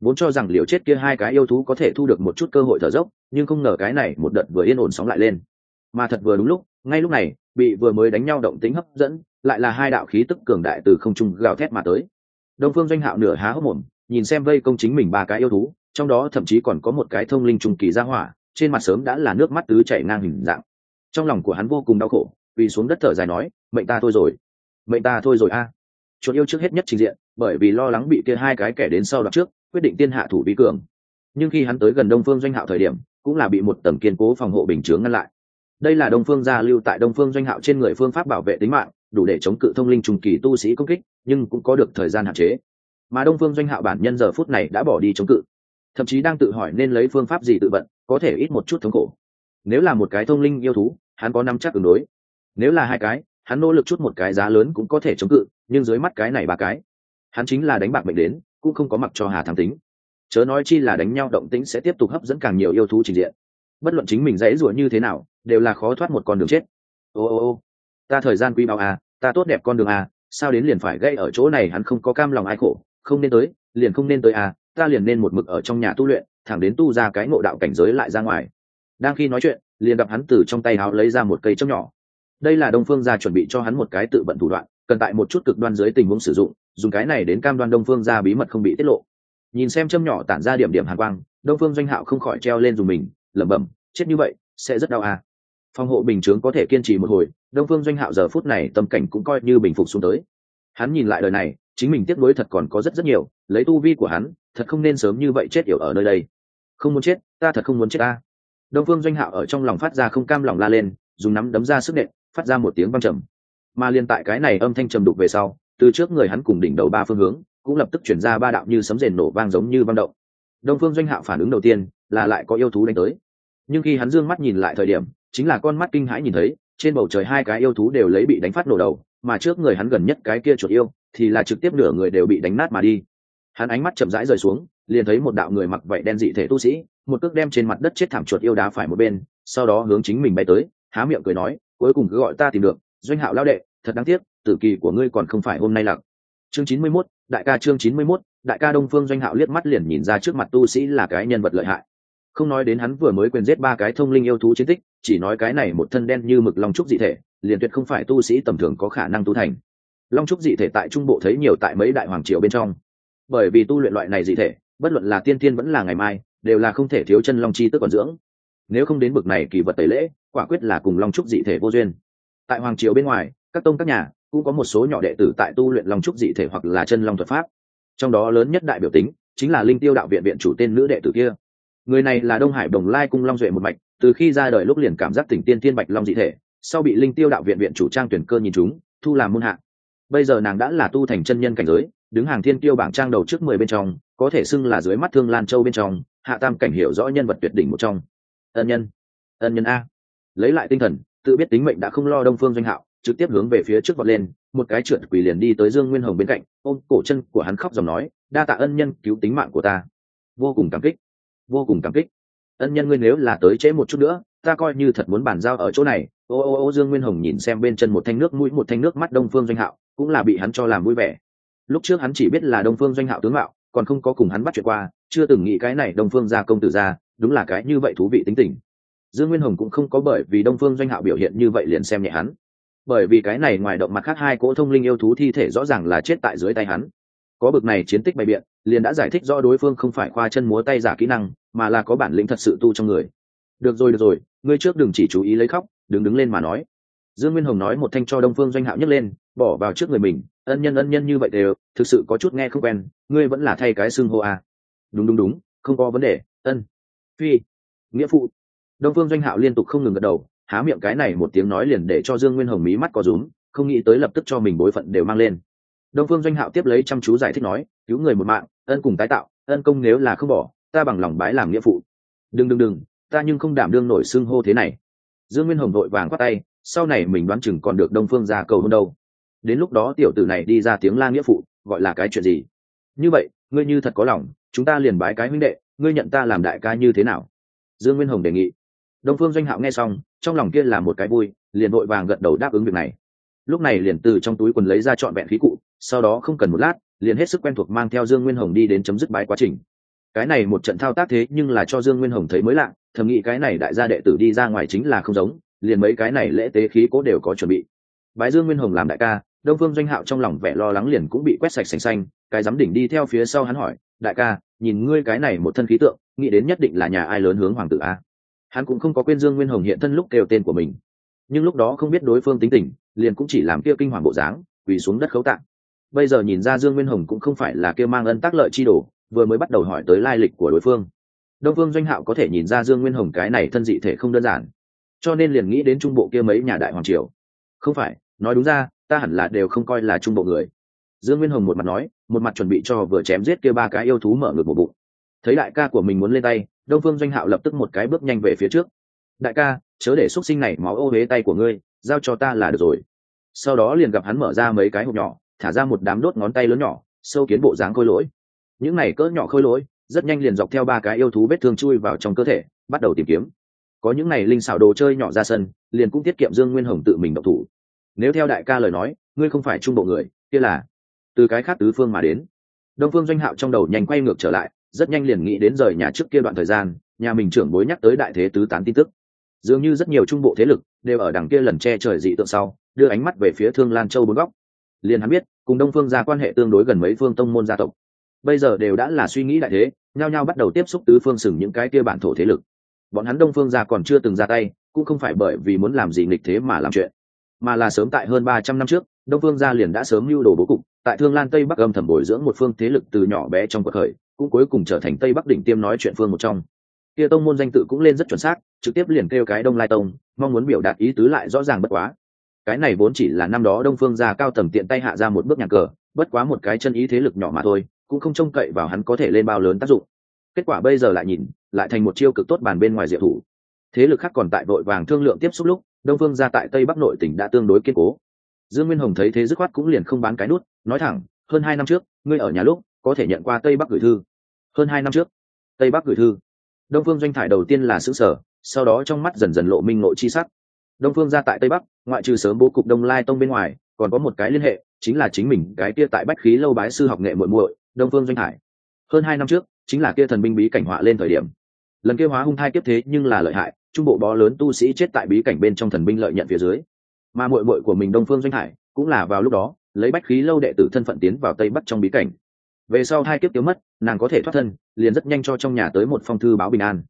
Speaker 1: Vốn cho rằng liều chết kia hai cái yêu thú có thể thu được một chút cơ hội thở dốc, nhưng không ngờ cái này một đợt vừa yên ổn sóng lại lên. Mà thật vừa đúng lúc, ngay lúc này, bị vừa mới đánh nhau động tính hấp dẫn, lại là hai đạo khí tức cường đại từ không trung gào thét mà tới. Đông phương doanh hạo nửa há hốc mồm, nhìn xem vây công chính mình ba cái yêu thú, trong đó thậm chí còn có một cái thông linh trùng kỳ gia hỏa trên mặt sớm đã là nước mắt tứ chảy ngang hình dạng. Trong lòng của hắn vô cùng đau khổ, vì xuống đất thở dài nói, mệnh ta thôi rồi. Mệnh ta thôi rồi a. À. chuột yêu trước hết nhất trình diện, bởi vì lo lắng bị kia hai cái kẻ đến sau đó trước, quyết định tiên hạ thủ vi cường. Nhưng khi hắn tới gần đông phương doanh hạo thời điểm, cũng là bị một tầng kiên cố phòng hộ bình chướng ngăn lại. Đây là đông phương gia lưu tại đông phương doanh hạo trên người phương pháp bảo vệ tính mạng, đủ để chống cự thông linh trùng kỳ tu sĩ công kích, nhưng cũng có được thời gian hạn chế. Mà đông phương doanh hạo bản nhân giờ phút này đã bỏ đi chống cự. Thậm chí đang tự hỏi nên lấy phương pháp gì tự vận có thể ít một chút thống khổ. Nếu là một cái thông linh yêu thú, hắn có năm chắc ứng đối. Nếu là hai cái, hắn nỗ lực chút một cái giá lớn cũng có thể chống cự, nhưng dưới mắt cái này ba cái, hắn chính là đánh bạc mệnh đến, cũng không có mặc cho hà thám tính. Chớ nói chi là đánh nhau động tĩnh sẽ tiếp tục hấp dẫn càng nhiều yêu thú trình diện. Bất luận chính mình dễ rủa như thế nào, đều là khó thoát một con đường chết. Ô ô ô, ta thời gian quý báo à ta tốt đẹp con đường à sao đến liền phải gây ở chỗ này hắn không có cam lòng ai khổ, không nên tới, liền không nên tới à ta liền nên một mực ở trong nhà tu luyện thẳng đến tu ra cái ngộ đạo cảnh giới lại ra ngoài. Đang khi nói chuyện, liền gặp hắn từ trong tay áo lấy ra một cây châm nhỏ. Đây là đông phương gia chuẩn bị cho hắn một cái tự vận thủ đoạn, cần tại một chút cực đoan dưới tình huống sử dụng, dùng cái này đến cam đoan đông phương gia bí mật không bị tiết lộ. Nhìn xem châm nhỏ tản ra điểm điểm hàn quang, đông phương doanh hạo không khỏi treo lên dùng mình, lẩm bẩm, chết như vậy, sẽ rất đau à. Phòng hộ bình chướng có thể kiên trì một hồi, đông phương doanh hạo giờ phút này tâm cảnh cũng coi như bình phục xuống tới. Hắn nhìn lại đời này, chính mình tiếc nuối thật còn có rất rất nhiều, lấy tu vi của hắn, thật không nên sớm như vậy chết yểu ở nơi đây không muốn chết, ta thật không muốn chết ta. Đông phương doanh hạo ở trong lòng phát ra không cam lòng la lên, dùng nắm đấm ra sức nện, phát ra một tiếng văng trầm. Mà liên tại cái này âm thanh trầm đục về sau, từ trước người hắn cùng đỉnh đầu ba phương hướng, cũng lập tức chuyển ra ba đạo như sấm rền nổ vang giống như vang động. Đông phương doanh hạo phản ứng đầu tiên là lại có yêu thú đánh tới. Nhưng khi hắn dương mắt nhìn lại thời điểm, chính là con mắt kinh hãi nhìn thấy, trên bầu trời hai cái yêu thú đều lấy bị đánh phát nổ đầu, mà trước người hắn gần nhất cái kia chuột yêu thì là trực tiếp nửa người đều bị đánh nát mà đi. Hắn ánh mắt chậm rãi rời xuống liền thấy một đạo người mặc vậy đen dị thể tu sĩ một cước đem trên mặt đất chết thảm chuột yêu đá phải một bên sau đó hướng chính mình bay tới há miệng cười nói cuối cùng cứ gọi ta tìm được doanh hạo lao đệ thật đáng tiếc tử kỳ của ngươi còn không phải hôm nay lặc chương chín mươi 91, đại ca chương chín mươi 91, đại ca đông phương doanh hạo liếc mắt liền nhìn ra trước mặt tu sĩ là cái nhân vật lợi hại. Không nói đến hắn vừa mới quyền giết ba cái thông linh yêu thú chiến tích chỉ nói cái này một thân đen như mực long trúc dị thể liền tuyệt không phải tu sĩ tầm thường có khả năng tu thành. Long trúc dị thể tại trung bộ thấy nhiều tại mấy đại hoàng triều bên trong. Bởi vì tu luyện loại này dị thể bất luận là tiên tiên vẫn là ngày mai, đều là không thể thiếu chân long chi tức còn dưỡng. Nếu không đến bực này kỳ vật tẩy lễ, quả quyết là cùng long trúc dị thể vô duyên. Tại hoàng triều bên ngoài, các tông các nhà cũng có một số nhỏ đệ tử tại tu luyện long trúc dị thể hoặc là chân long thuật pháp. Trong đó lớn nhất đại biểu tính chính là linh tiêu đạo viện viện chủ tên nữ đệ tử kia. Người này là đông hải đồng lai cung long duệ một mạch, từ khi ra đời lúc liền cảm giác tỉnh tiên tiên bạch long dị thể, sau bị linh tiêu đạo viện viện chủ trang tuyển cơ nhìn chúng, thu làm môn hạ. Bây giờ nàng đã là tu thành chân nhân cảnh giới, đứng hàng thiên tiêu bảng trang đầu trước mười bên trong có thể xưng là dưới mắt thương lan châu bên trong, hạ tam cảnh hiểu rõ nhân vật tuyệt đỉnh một trong. Ân nhân ân nhân a. Lấy lại tinh thần, tự biết tính mệnh đã không lo đông phương doanh hạo, trực tiếp hướng về phía trước vọt lên, một cái trượt quỳ liền đi tới dương nguyên hồng bên cạnh, ôm cổ chân của hắn khóc dòng nói, đa tạ ân nhân cứu tính mạng của ta. Vô cùng cảm kích, vô cùng cảm kích. Ân nhân ngươi nếu là tới trễ một chút nữa, ta coi như thật muốn bàn giao ở chỗ này. Ô ô ô dương nguyên hồng nhìn xem bên chân một thanh nước mũi, một thanh nước mắt đông phương doanh hạo, cũng là bị hắn cho làm vui vẻ. Lúc trước hắn chỉ biết là đông phương doanh hạo tướng mạo còn không có cùng hắn bắt chuyện qua, chưa từng nghĩ cái này đông phương gia công tử ra, đúng là cái như vậy thú vị tính tình. Dương nguyên hồng cũng không có bởi vì đông phương doanh hạo biểu hiện như vậy liền xem nhẹ hắn. Bởi vì cái này ngoài động mặt khác hai cỗ thông linh yêu thú thi thể rõ ràng là chết tại dưới tay hắn. Có bực này chiến tích bày biện, liền đã giải thích rõ đối phương không phải khoa chân múa tay giả kỹ năng, mà là có bản lĩnh thật sự tu trong người. Được rồi được rồi, ngươi trước đừng chỉ chú ý lấy khóc đừng đứng lên mà nói. Dương nguyên hồng nói một thanh cho đông phương doanh hạo nhấc lên bỏ vào trước người mình, ân nhân ân nhân như vậy đều, thực sự có chút nghe không quen, ngươi vẫn là thay cái xưng hô à. đúng đúng đúng, không có vấn đề, ân. Phi, nghĩa phụ. Đông phương doanh hạo liên tục không ngừng gật đầu, há miệng cái này một tiếng nói liền để cho dương nguyên hồng mí mắt có rúm, không nghĩ tới lập tức cho mình bối phận đều mang lên. Đông phương doanh hạo tiếp lấy chăm chú giải thích nói, cứu người một mạng, ân cùng tái tạo, ân công nếu là không bỏ, ta bằng lòng bái làm nghĩa phụ. Đừng đừng đừng, ta nhưng không đảm đương nổi xưng hô thế này. Dương nguyên hồng vội vàng quát tay, sau này mình đoán chừng còn được đông phương ra cầu hôn đâu đến lúc đó tiểu tử này đi ra tiếng la nghĩa phụ, gọi là cái chuyện gì? Như vậy, ngươi như thật có lòng, chúng ta liền bái cái huynh đệ, ngươi nhận ta làm đại ca như thế nào? Dương nguyên hồng đề nghị. Đông phương doanh hạo nghe xong, trong lòng kia là một cái vui, liền vội vàng gật đầu đáp ứng việc này. Lúc này liền từ trong túi quần lấy ra trọn vẹn khí cụ, sau đó không cần một lát, liền hết sức quen thuộc mang theo dương nguyên hồng đi đến chấm dứt bái quá trình. Cái này một trận thao tác thế nhưng là cho dương nguyên hồng thấy mới lạ, thầm nghĩ cái này đại gia đệ tử đi ra ngoài chính là không giống, liền mấy cái này lễ tế khí cố đều có chuẩn bị. Bái dương nguyên hồng làm đại ca đông phương doanh hạo trong lòng vẻ lo lắng liền cũng bị quét sạch sành xanh, cái giám đỉnh đi theo phía sau hắn hỏi, đại ca, nhìn ngươi cái này một thân khí tượng, nghĩ đến nhất định là nhà ai lớn hướng hoàng tử a? Hắn cũng không có quên dương nguyên hồng hiện thân lúc kêu tên của mình. Nhưng lúc đó không biết đối phương tính tình, liền cũng chỉ làm kia kinh hoàng bộ dáng, quỳ xuống đất khấu tạng bây giờ nhìn ra dương nguyên hồng cũng không phải là kia mang ân tác lợi chi đồ, vừa mới bắt đầu hỏi tới lai lịch của đối phương. Đông phương doanh hạo có thể nhìn ra dương nguyên hồng cái này thân dị thể không đơn giản, cho nên liền nghĩ đến trung bộ kia mấy nhà đại hoàng triều. Không phải, nói đúng ra ta hẳn là đều không coi là trung bộ người. Dương nguyên hồng một mặt nói, một mặt chuẩn bị cho vừa chém giết kia ba cái yêu thú mở ngược một bụng. Thấy đại ca của mình muốn lên tay, đông phương doanh hạo lập tức một cái bước nhanh về phía trước. Đại ca, chớ để x u ấ t sinh này máu ô huế tay của ngươi, giao cho ta là được rồi. Sau đó liền gặp hắn mở ra mấy cái hộp nhỏ, thả ra một đám đốt ngón tay lớn nhỏ, sâu kiến bộ dáng khôi lỗi. Những này cỡ nhỏ khôi lỗi, rất nhanh liền dọc theo ba cái yêu thú vết thương chui vào trong cơ thể, bắt đầu tìm kiếm. Có những này linh xảo đồ chơi nhỏ ra sân, liền cũng tiết kiệm dương nguyên hồng tự mình độc thủ nếu theo đại ca lời nói, ngươi không phải trung bộ người, kia là từ cái khác tứ phương mà đến. Đông phương doanh hạo trong đầu nhanh quay ngược trở lại, rất nhanh liền nghĩ đến rời nhà trước kia đoạn thời gian, nhà mình trưởng bối nhắc tới đại thế tứ tán tin tức. Dường như rất nhiều trung bộ thế lực đều ở đằng kia lần che trời dị tượng sau, đưa ánh mắt về phía thương lan châu bốn góc. Liền hắn biết, cùng đông phương ra quan hệ tương đối gần mấy phương tông môn gia tộc. Bây giờ đều đã là suy nghĩ đại thế, nhao nhao bắt đầu tiếp xúc tứ phương sừng những cái kia bản thổ thế lực. Bọn hắn đông phương ra còn chưa từng ra tay, cũng không phải bởi vì muốn làm gì nghịch thế mà làm chuyện mà là sớm tại hơn ba trăm năm trước, đông phương gia liền đã sớm lưu đồ bố cục, tại thương lan tây bắc âm thầm bồi dưỡng một phương thế lực từ nhỏ bé trong cuộc khởi, cũng cuối cùng trở thành tây bắc đỉnh tiêm nói chuyện phương một trong. Kia tông môn danh tự cũng lên rất chuẩn xác, trực tiếp liền kêu cái đông lai tông, mong muốn biểu đạt ý tứ lại rõ ràng bất quá. Cái này vốn chỉ là năm đó đông phương gia cao tầm tiện tay hạ ra một bước nhà cờ, bất quá một cái chân ý thế lực nhỏ mà thôi, cũng không trông cậy vào hắn có thể lên bao lớn tác dụng. Kết quả bây giờ lại nhìn, lại thành một chiêu cực tốt bàn bên ngoài diệu thủ. Thế lực khác còn tại vội vàng thương lượng tiếp xúc lúc đông phương gia tại tây bắc nội tỉnh đã tương đối kiên cố. Dương nguyên hồng thấy thế dứt khoát cũng liền không bán cái nút, nói thẳng, hơn hai năm trước, ngươi ở nhà lúc, có thể nhận qua tây bắc gửi thư. Hơn hai năm trước? Tây bắc gửi thư? Đông phương doanh thải đầu tiên là xứ sở, sau đó trong mắt dần dần lộ minh nội chi sắc. Đông phương ra tại tây bắc, ngoại trừ sớm bố cục đông lai tông bên ngoài, còn có một cái liên hệ, chính là chính mình cái kia tại bách khí lâu bái sư học nghệ muội muội, đông phương doanh hải hơn hai năm trước, chính là kia thần binh bí cảnh họa lên thời điểm. Lần kia hóa hung thai tiếp thế nhưng là lợi hại trung bộ bó lớn tu sĩ chết tại bí cảnh bên trong thần binh lợi nhận phía dưới. Mà muội muội của mình đông phương doanh hải cũng là vào lúc đó, lấy bách khí lâu đệ tử thân phận tiến vào tây bắc trong bí cảnh. Về sau hai kiếp tiêu mất, nàng có thể thoát thân, liền rất nhanh cho trong nhà tới một phong thư báo bình an.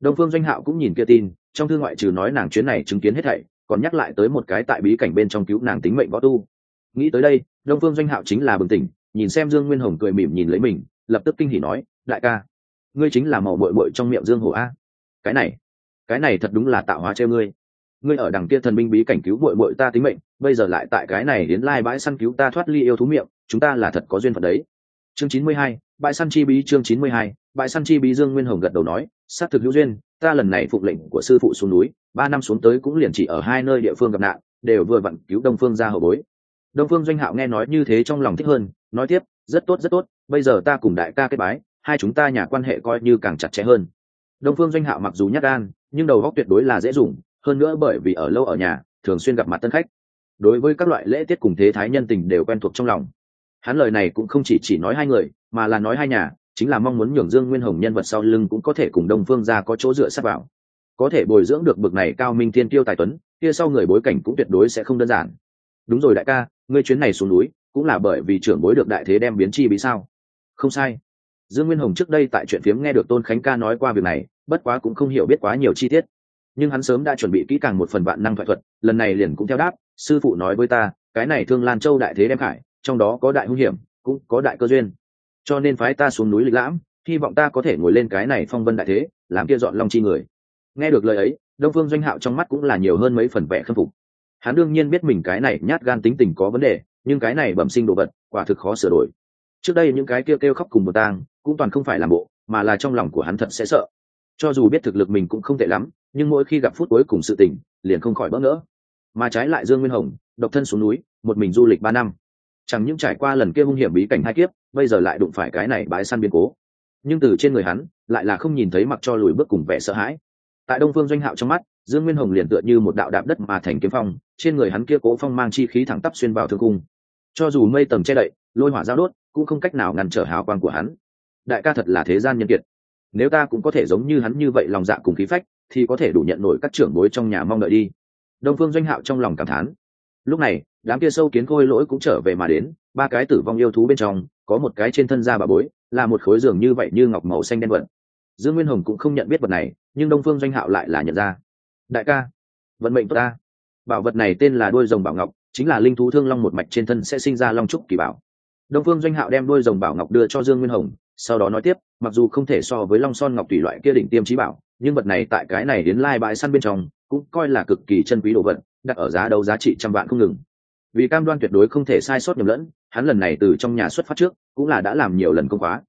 Speaker 1: Đông phương doanh hạo cũng nhìn kia tin, trong thư ngoại trừ nói nàng chuyến này chứng kiến hết thảy, còn nhắc lại tới một cái tại bí cảnh bên trong cứu nàng tính mệnh võ tu. Nghĩ tới đây, đông phương doanh hạo chính là bừng tỉnh, nhìn xem dương nguyên hồng cười mỉm nhìn lấy mình, lập tức kinh hỉ nói, đại ca, ngươi chính là màu bội bội trong miệng dương hổ a. Cái này cái này thật đúng là tạo hóa treo ngươi. Ngươi ở đằng kia thần binh bí cảnh cứu bội bội ta tính mệnh, bây giờ lại tại cái này đến lai bãi săn cứu ta thoát ly yêu thú miệng, chúng ta là thật có duyên phận đấy. Chương chín mươi hai, bãi săn chi bí, chương chín mươi hai, bãi săn chi bí dương nguyên hồng gật đầu nói xác thực hữu duyên, ta lần này phụng lệnh của sư phụ xuống núi, ba năm xuống tới cũng liền chỉ ở hai nơi địa phương gặp nạn, đều vừa vặn cứu đông phương ra hậu bối. Đông phương doanh hạo nghe nói như thế trong lòng thích hơn, nói tiếp, rất tốt rất tốt, bây giờ ta cùng đại ca kết bái, hai chúng ta nhà quan hệ coi như càng chặt chẽ hơn đông phương doanh hạo mặc dù nhát gan, nhưng đầu góc tuyệt đối là dễ dùng, hơn nữa bởi vì ở lâu ở nhà, thường xuyên gặp mặt tân khách. Đối với các loại lễ tiết cùng thế thái nhân tình đều quen thuộc trong lòng. Hắn lời này cũng không chỉ chỉ nói hai người, mà là nói hai nhà, chính là mong muốn nhường dương nguyên hồng nhân vật sau lưng cũng có thể cùng đông phương ra có chỗ dựa sát vào. Có thể bồi dưỡng được bực này cao minh tiên tiêu tài tuấn, kia sau người bối cảnh cũng tuyệt đối sẽ không đơn giản. Đúng rồi đại ca, ngươi chuyến này xuống núi, cũng là bởi vì trưởng bối được đại thế đem biến chi bí sao? Không sai dương nguyên hồng trước đây tại chuyện phiếm nghe được tôn khánh ca nói qua việc này, bất quá cũng không hiểu biết quá nhiều chi tiết. Nhưng hắn sớm đã chuẩn bị kỹ càng một phần vạn năng thoại thuật, lần này liền cũng theo đáp, sư phụ nói với ta, cái này thương lan châu đại thế đem khải, trong đó có đại hung hiểm, cũng có đại cơ duyên. Cho nên phái ta xuống núi lịch lãm, hy vọng ta có thể ngồi lên cái này phong vân đại thế, làm kia dọn long chi người. Nghe được lời ấy, đông phương doanh hạo trong mắt cũng là nhiều hơn mấy phần vẻ khâm phục. Hắn đương nhiên biết mình cái này nhát gan tính tình có vấn đề, nhưng cái này bẩm sinh đồ vật, quả thực khó sửa đổi. Trước đây những cái kêu kêu khóc cùng một tang cũng toàn không phải là bộ, mà là trong lòng của hắn thật sẽ sợ. Cho dù biết thực lực mình cũng không tệ lắm, nhưng mỗi khi gặp phút cuối cùng sự tình, liền không khỏi bỡ ngỡ. Mà trái lại dương nguyên hồng, độc thân xuống núi, một mình du lịch ba năm. Chẳng những trải qua lần kia hung hiểm bí cảnh hai kiếp, bây giờ lại đụng phải cái này bãi săn biến cố. Nhưng từ trên người hắn, lại là không nhìn thấy mặc cho lùi bước cùng vẻ sợ hãi. Tại đông phương doanh hạo trong mắt, dương nguyên hồng liền tựa như một đạo đạp đất mà thành kiếm phong, trên người hắn kia cố phong mang chi khí thẳng tắp xuyên vào thương cung. Cho dù mây tầm che đậy, lôi hỏa giao đốt, cũng không cách nào ngăn trở hào quang của hắn đại ca thật là thế gian nhân kiệt. Nếu ta cũng có thể giống như hắn như vậy lòng dạ cùng khí phách, thì có thể đủ nhận nổi các trưởng bối trong nhà mong đợi đi. Đông phương doanh hạo trong lòng cảm thán. Lúc này, đám kia sâu kiến khôi lỗi cũng trở về mà đến, ba cái tử vong yêu thú bên trong, có một cái trên thân da bà bối, là một khối giường như vậy như ngọc màu xanh đen vận dương nguyên hồng cũng không nhận biết vật này, nhưng đông phương doanh hạo lại là nhận ra. Đại ca, vận mệnh tốt ta. Bảo vật này tên là đôi rồng bảo ngọc, chính là linh thú thương long một mạch trên thân sẽ sinh ra long trúc kỳ bảo. Đông phương doanh hạo đem đôi rồng bảo ngọc đưa cho dương nguyên hồng sau đó nói tiếp, mặc dù không thể so với long son ngọc tùy loại kia đỉnh tiêm trí bảo, nhưng vật này tại cái này đến lai bãi săn bên trong, cũng coi là cực kỳ chân quý đồ vật, đặt ở giá đấu giá trị trăm vạn không ngừng. Vì cam đoan tuyệt đối không thể sai sót nhầm lẫn, hắn lần này từ trong nhà xuất phát trước, cũng là đã làm nhiều lần công khóa.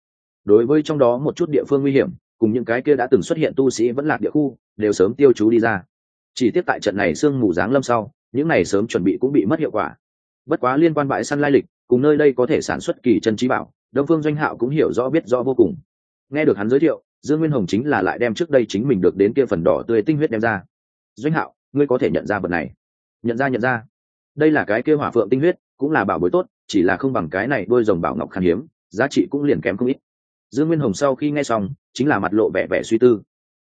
Speaker 1: Đối với trong đó một chút địa phương nguy hiểm, cùng những cái kia đã từng xuất hiện tu sĩ vẫn lạc địa khu, đều sớm tiêu chú đi ra. Chỉ tiếp tại trận này sương mù giáng lâm sau, những này sớm chuẩn bị cũng bị mất hiệu quả. Bất quá liên quan bãi săn lai lịch, cùng nơi đây có thể sản xuất kỳ chân trí bảo đông phương doanh hạo cũng hiểu rõ biết rõ vô cùng. Nghe được hắn giới thiệu, dương nguyên hồng chính là lại đem trước đây chính mình được đến kia phần đỏ tươi tinh huyết đem ra. Doanh hạo, ngươi có thể nhận ra vật này. Nhận ra nhận ra. Đây là cái kia hỏa phượng tinh huyết, cũng là bảo bối tốt, chỉ là không bằng cái này đôi rồng bảo ngọc khan hiếm, giá trị cũng liền kém không ít. Dương nguyên hồng sau khi nghe xong, chính là mặt lộ vẻ vẻ suy tư.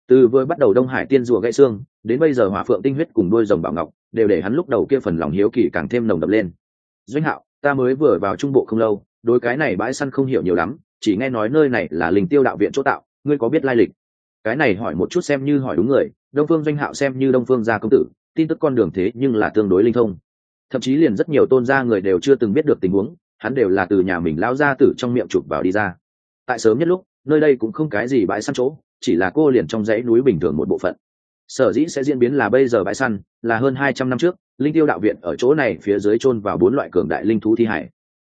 Speaker 1: Từ vừa bắt đầu đông hải tiên rùa gãy xương, đến bây giờ hỏa phượng tinh huyết cùng đôi rồng bảo ngọc đều để hắn lúc đầu kia phần lòng hiếu kỳ càng thêm nồng đậm lên. Doanh hạo, ta mới vừa vào trung bộ không lâu đối cái này bãi săn không hiểu nhiều lắm, chỉ nghe nói nơi này là linh tiêu đạo viện chỗ tạo, ngươi có biết lai lịch? Cái này hỏi một chút xem như hỏi đúng người, đông phương doanh hạo xem như đông phương gia công tử, tin tức con đường thế nhưng là tương đối linh thông. Thậm chí liền rất nhiều tôn gia người đều chưa từng biết được tình huống, hắn đều là từ nhà mình lao ra tử trong miệng chụp vào đi ra. Tại sớm nhất lúc, nơi đây cũng không cái gì bãi săn chỗ, chỉ là cô liền trong dãy núi bình thường một bộ phận. Sở dĩ sẽ diễn biến là bây giờ bãi săn là hơn hai trăm năm trước, linh tiêu đạo viện ở chỗ này phía dưới chôn vào bốn loại cường đại linh thú thi hải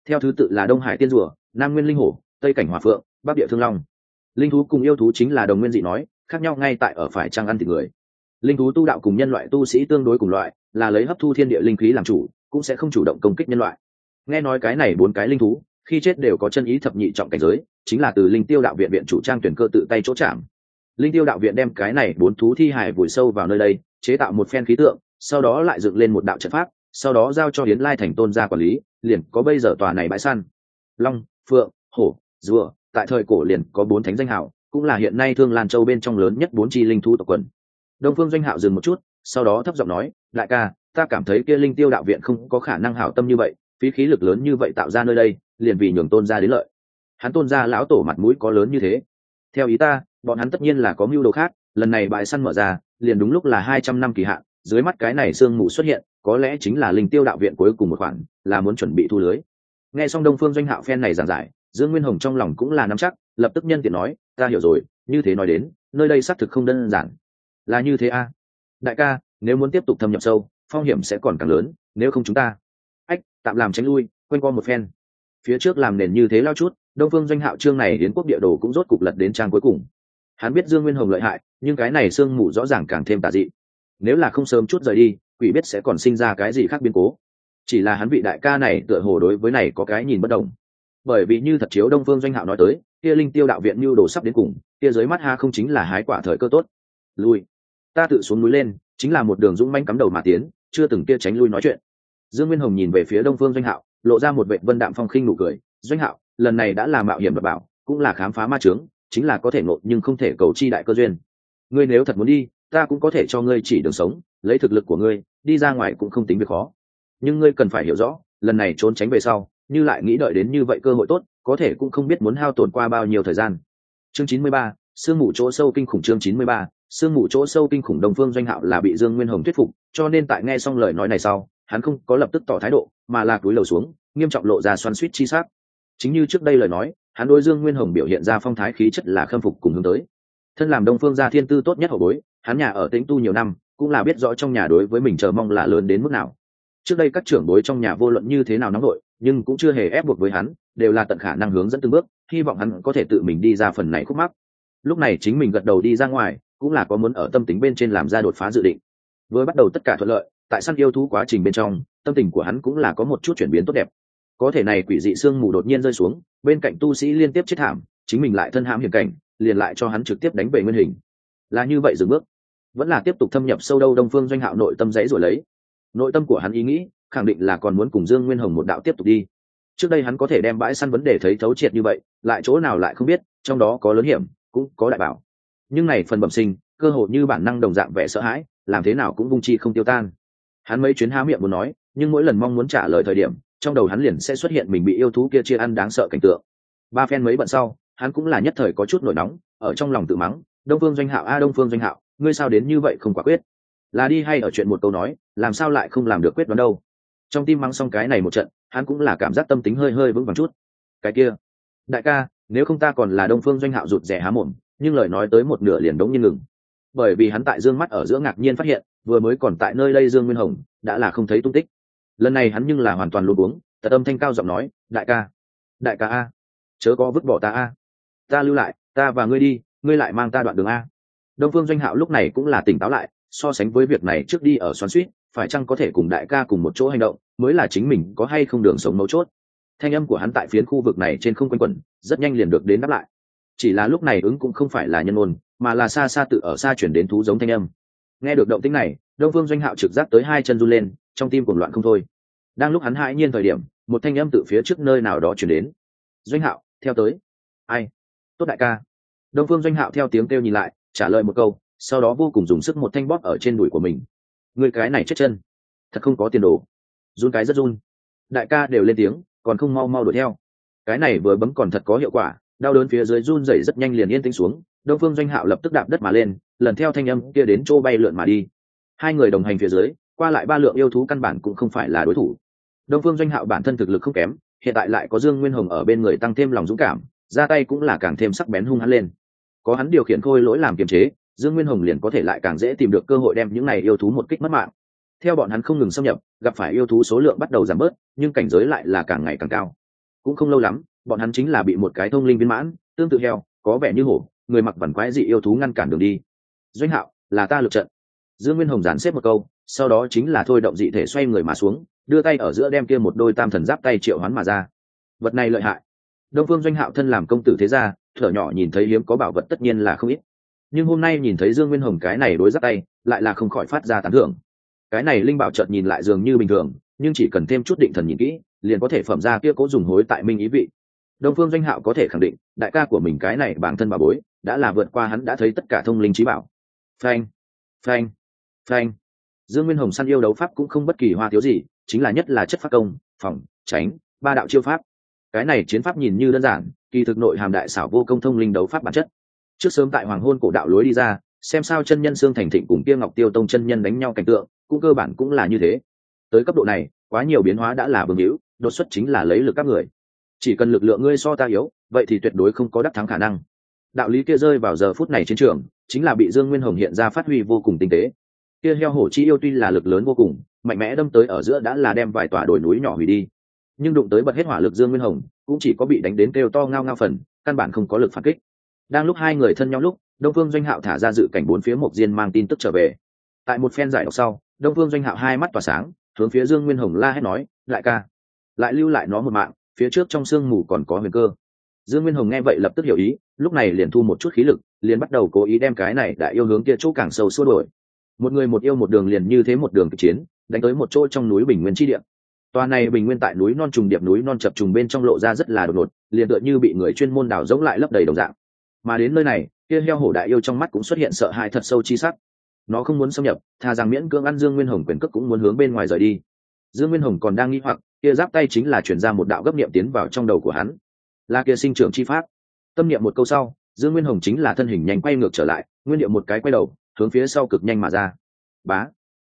Speaker 1: theo thứ tự là đông hải tiên rùa, nam nguyên linh hổ, tây cảnh hòa phượng, bắc địa thương long. Linh thú cùng yêu thú chính là đồng nguyên dị nói, khác nhau ngay tại ở phải trăng ăn thịt người. Linh thú tu đạo cùng nhân loại tu sĩ tương đối cùng loại, là lấy hấp thu thiên địa linh khí làm chủ, cũng sẽ không chủ động công kích nhân loại. Nghe nói cái này bốn cái linh thú, khi chết đều có chân ý thập nhị trọng cảnh giới, chính là từ linh tiêu đạo viện viện chủ trang tuyển cơ tự tay chỗ chạm. Linh tiêu đạo viện đem cái này bốn thú thi hài vùi sâu vào nơi đây, chế tạo một phen khí tượng, sau đó lại dựng lên một đạo trận pháp sau đó giao cho hiến lai thành tôn gia quản lý, liền có bây giờ tòa này bãi săn. Long, phượng, hổ rùa tại thời cổ liền có bốn thánh danh hảo cũng là hiện nay thương lan châu bên trong lớn nhất bốn chi linh thú tộc quần. Đông phương doanh hạo dừng một chút, sau đó thấp giọng nói, đại ca, ta cảm thấy kia linh tiêu đạo viện không có khả năng hảo tâm như vậy, phí khí lực lớn như vậy tạo ra nơi đây, liền vì nhường tôn gia đến lợi. Hắn tôn gia lão tổ mặt mũi có lớn như thế. Theo ý ta, bọn hắn tất nhiên là có mưu đồ khác, lần này bãi săn mở ra, liền đúng lúc là hai trăm năm kỳ hạn, dưới mắt cái này sương mù xuất hiện có lẽ chính là linh tiêu đạo viện cuối cùng một khoản, là muốn chuẩn bị thu lưới. Nghe xong đông phương doanh hạo phen này giảng giải, dương nguyên hồng trong lòng cũng là nắm chắc, lập tức nhân tiện nói, ta hiểu rồi, như thế nói đến, nơi đây xác thực không đơn giản. Là như thế a? À? đại ca, nếu muốn tiếp tục thâm nhập sâu, phong hiểm sẽ còn càng lớn, nếu không chúng ta. Ách, tạm làm tránh lui quên qua một phen. Phía trước làm nền như thế lao chút, đông phương doanh hạo trương này đến quốc địa đồ cũng rốt cục lật đến trang cuối cùng. Hắn biết dương nguyên hồng lợi hại, nhưng cái này sương mù rõ ràng càng thêm tà dị. Nếu là không sớm chút rời đi quỷ biết sẽ còn sinh ra cái gì khác biến cố. Chỉ là hắn vị đại ca này tựa hồ đối với này có cái nhìn bất đồng. Bởi vì như thật chiếu đông phương doanh hạo nói tới, kia linh tiêu đạo viện như đồ sắp đến cùng, kia dưới mắt ha không chính là hái quả thời cơ tốt. Lui. Ta tự xuống núi lên, chính là một đường dũng manh cắm đầu mà tiến, chưa từng kia tránh lui nói chuyện. Dương nguyên hồng nhìn về phía đông phương doanh hạo, lộ ra một vệ vân đạm phong khinh nụ cười. Doanh hạo, lần này đã là mạo hiểm và bảo, cũng là khám phá ma trướng chính là có thể nộp nhưng không thể cầu chi đại cơ duyên. Ngươi nếu thật muốn đi, ta cũng có thể cho ngươi chỉ đường sống, lấy thực lực của ngươi đi ra ngoài cũng không tính việc khó. Nhưng ngươi cần phải hiểu rõ, lần này trốn tránh về sau, như lại nghĩ đợi đến như vậy cơ hội tốt, có thể cũng không biết muốn hao tổn qua bao nhiêu thời gian. Chương chín mươi ba, sương mù chỗ sâu kinh khủng chương chín mươi ba, sương mù chỗ sâu kinh khủng đồng phương doanh hạo là bị dương nguyên hồng thuyết phục, cho nên tại nghe xong lời nói này sau, hắn không có lập tức tỏ thái độ, mà là cúi lầu xuống, nghiêm trọng lộ ra xoắn suýt chi sắc. Chính như trước đây lời nói, hắn đối dương nguyên hồng biểu hiện ra phong thái khí chất là khâm phục cùng hướng tới. Thân làm đông phương gia thiên tư tốt nhất hậu bối, hắn nhà ở tĩnh tu nhiều năm cũng là biết rõ trong nhà đối với mình chờ mong là lớn đến mức nào. Trước đây các trưởng bối trong nhà vô luận như thế nào nóng đội nhưng cũng chưa hề ép buộc với hắn, đều là tận khả năng hướng dẫn từng bước, hy vọng hắn có thể tự mình đi ra phần này khúc mắc. Lúc này chính mình gật đầu đi ra ngoài, cũng là có muốn ở tâm tính bên trên làm ra đột phá dự định. Vừa bắt đầu tất cả thuận lợi, tại săn yêu thú quá trình bên trong, tâm tình của hắn cũng là có một chút chuyển biến tốt đẹp. Có thể này quỷ dị sương mù đột nhiên rơi xuống, bên cạnh tu sĩ liên tiếp chết thảm, chính mình lại thân hãm hiểm cảnh, liền lại cho hắn trực tiếp đánh về nguyên hình. Là như vậy dừng bước vẫn là tiếp tục thâm nhập sâu đâu đông phương doanh hạo nội tâm dãy rồi lấy. Nội tâm của hắn ý nghĩ, khẳng định là còn muốn cùng dương nguyên hồng một đạo tiếp tục đi. Trước đây hắn có thể đem bãi săn vấn đề thấy thấu triệt như vậy, lại chỗ nào lại không biết, trong đó có lớn hiểm, cũng có đại bảo. Nhưng này phần bẩm sinh, cơ hội như bản năng đồng dạng vẻ sợ hãi, làm thế nào cũng vung chi không tiêu tan. Hắn mấy chuyến há miệng muốn nói, nhưng mỗi lần mong muốn trả lời thời điểm, trong đầu hắn liền sẽ xuất hiện mình bị yêu thú kia chia ăn đáng sợ cảnh tượng. Ba phen mấy bận sau, hắn cũng là nhất thời có chút nổi nóng, ở trong lòng tự mắng, đông phương doanh hạo, a, đông phương doanh hạo ngươi sao đến như vậy không quả quyết? Là đi hay ở chuyện một câu nói, làm sao lại không làm được quyết đoán đâu? Trong tim mắng xong cái này một trận, hắn cũng là cảm giác tâm tính hơi hơi vững vàng chút. Cái kia, đại ca, nếu không ta còn là đông phương doanh hạo rụt rẻ há mồm, nhưng lời nói tới một nửa liền đống như ngừng. Bởi vì hắn tại dương mắt ở giữa ngạc nhiên phát hiện, vừa mới còn tại nơi đây dương nguyên hồng, đã là không thấy tung tích. Lần này hắn nhưng là hoàn toàn luôn uống tật âm thanh cao giọng nói, đại ca đại ca a, chớ có vứt bỏ ta a. Ta lưu lại, ta và ngươi đi, ngươi lại mang ta đoạn đường a đông phương doanh hạo lúc này cũng là tỉnh táo lại, so sánh với việc này trước đi ở xoắn suýt, phải chăng có thể cùng đại ca cùng một chỗ hành động, mới là chính mình có hay không đường sống mấu chốt. Thanh âm của hắn tại phiến khu vực này trên không quanh quẩn, rất nhanh liền được đến đáp lại. Chỉ là lúc này ứng cũng không phải là nhân ôn, mà là xa xa tự ở xa chuyển đến thú giống thanh âm. Nghe được động tĩnh này, đông phương doanh hạo trực giác tới hai chân run lên, trong tim cuồng loạn không thôi. Đang lúc hắn hãi nhiên thời điểm, một thanh âm từ phía trước nơi nào đó chuyển đến. Doanh hạo, theo tới. Ai? Tốt đại ca. Đông phương doanh hạo theo tiếng kêu nhìn lại trả lời một câu, sau đó vô cùng dùng sức một thanh bóp ở trên đùi của mình. Người cái này chết chân. Thật không có tiền đồ. Run cái rất run. Đại ca đều lên tiếng, còn không mau mau đuổi theo. Cái này vừa bấm còn thật có hiệu quả, đau đớn phía dưới run rẩy rất nhanh liền yên tĩnh xuống, đông phương doanh hạo lập tức đạp đất mà lên, lần theo thanh âm kia đến chỗ bay lượn mà đi. Hai người đồng hành phía dưới, qua lại ba lượng yêu thú căn bản cũng không phải là đối thủ. Đông phương doanh hạo bản thân thực lực không kém, hiện tại lại có dương nguyên hồng ở bên người tăng thêm lòng dũng cảm, ra tay cũng là càng thêm sắc bén hung hắn lên có hắn điều khiển khôi lỗi làm kiềm chế, dương nguyên hồng liền có thể lại càng dễ tìm được cơ hội đem những này yêu thú một kích mất mạng. Theo bọn hắn không ngừng xâm nhập, gặp phải yêu thú số lượng bắt đầu giảm bớt, nhưng cảnh giới lại là càng ngày càng cao. Cũng không lâu lắm, bọn hắn chính là bị một cái thông linh viên mãn, tương tự heo, có vẻ như hổ, người mặc vằn quái dị yêu thú ngăn cản đường đi. Doanh hạo, là ta lượt trận. Dương nguyên hồng dàn xếp một câu, sau đó chính là thôi động dị thể xoay người mà xuống, đưa tay ở giữa đem kia một đôi tam thần giáp tay triệu hoán mà ra. Vật này lợi hại. Đông phương doanh hạo thân làm công tử thế gia thở nhỏ nhìn thấy hiếm có bảo vật tất nhiên là không ít. Nhưng hôm nay nhìn thấy dương nguyên hồng cái này đối giáp tay, lại là không khỏi phát ra tán thưởng. Cái này linh bảo chợt nhìn lại dường như bình thường, nhưng chỉ cần thêm chút định thần nhìn kỹ, liền có thể phẩm ra kia cố dùng hối tại minh ý vị. Đông phương doanh hạo có thể khẳng định, đại ca của mình cái này bản thân bà bối, đã là vượt qua hắn đã thấy tất cả thông linh trí bảo. Phanh phanh phanh. Dương nguyên hồng săn yêu đấu pháp cũng không bất kỳ hoa thiếu gì, chính là nhất là chất pháp công, phòng, tránh, ba đạo chiêu pháp. Cái này chiến pháp nhìn như đơn giản kỳ thực nội hàm đại xảo vô công thông linh đấu pháp bản chất. Trước sớm tại hoàng hôn cổ đạo lối đi ra, xem sao chân nhân xương thành thịnh cùng kia ngọc tiêu tông chân nhân đánh nhau cảnh tượng, cũng cơ bản cũng là như thế. Tới cấp độ này, quá nhiều biến hóa đã là bừng hữu đột xuất chính là lấy lực các người. Chỉ cần lực lượng ngươi so ta yếu, vậy thì tuyệt đối không có đắc thắng khả năng. Đạo lý kia rơi vào giờ phút này chiến trường, chính là bị dương nguyên hồng hiện ra phát huy vô cùng tinh tế. Kia heo hổ chi yêu tuy là lực lớn vô cùng, mạnh mẽ đâm tới ở giữa đã là đem vài tòa đồi núi nhỏ hủy đi. Nhưng đụng tới bật hết hỏa lực dương nguyên hồng cũng chỉ có bị đánh đến kêu to ngao ngao phần, căn bản không có lực phản kích. Đang lúc hai người thân nhau lúc, đông phương doanh hạo thả ra dự cảnh bốn phía mộc diên mang tin tức trở về. Tại một phen giải đọc sau, đông phương doanh hạo hai mắt tỏa sáng, hướng phía dương nguyên hồng la hét nói lại ca, lại lưu lại nó một mạng, phía trước trong sương mù còn có huyền cơ. Dương nguyên hồng nghe vậy lập tức hiểu ý, lúc này liền thu một chút khí lực, liền bắt đầu cố ý đem cái này đã yêu hướng kia chỗ càng sâu xua đổi một người một yêu một đường liền như thế một đường kịch chiến, đánh tới một chỗ trong núi bình nguyên chi địa. Toàn này bình nguyên tại núi non trùng điệp núi non chập trùng bên trong lộ ra rất là đột ngột, liền tựa như bị người chuyên môn đào giống lại lấp đầy đồng dạng. Mà đến nơi này, kia heo hổ đại yêu trong mắt cũng xuất hiện sợ hãi thật sâu chi sắc. Nó không muốn xâm nhập, tha rằng miễn cưỡng ăn Dương Nguyên Hồng quyền cước cũng muốn hướng bên ngoài rời đi. Dương Nguyên Hồng còn đang nghi hoặc, kia giáp tay chính là truyền ra một đạo gấp niệm tiến vào trong đầu của hắn. Là kia sinh trưởng chi pháp. Tâm niệm một câu sau, Dương Nguyên Hồng chính là thân hình nhanh quay ngược trở lại, nguyên niệm một cái quay đầu, hướng phía sau cực nhanh mà ra. Bá.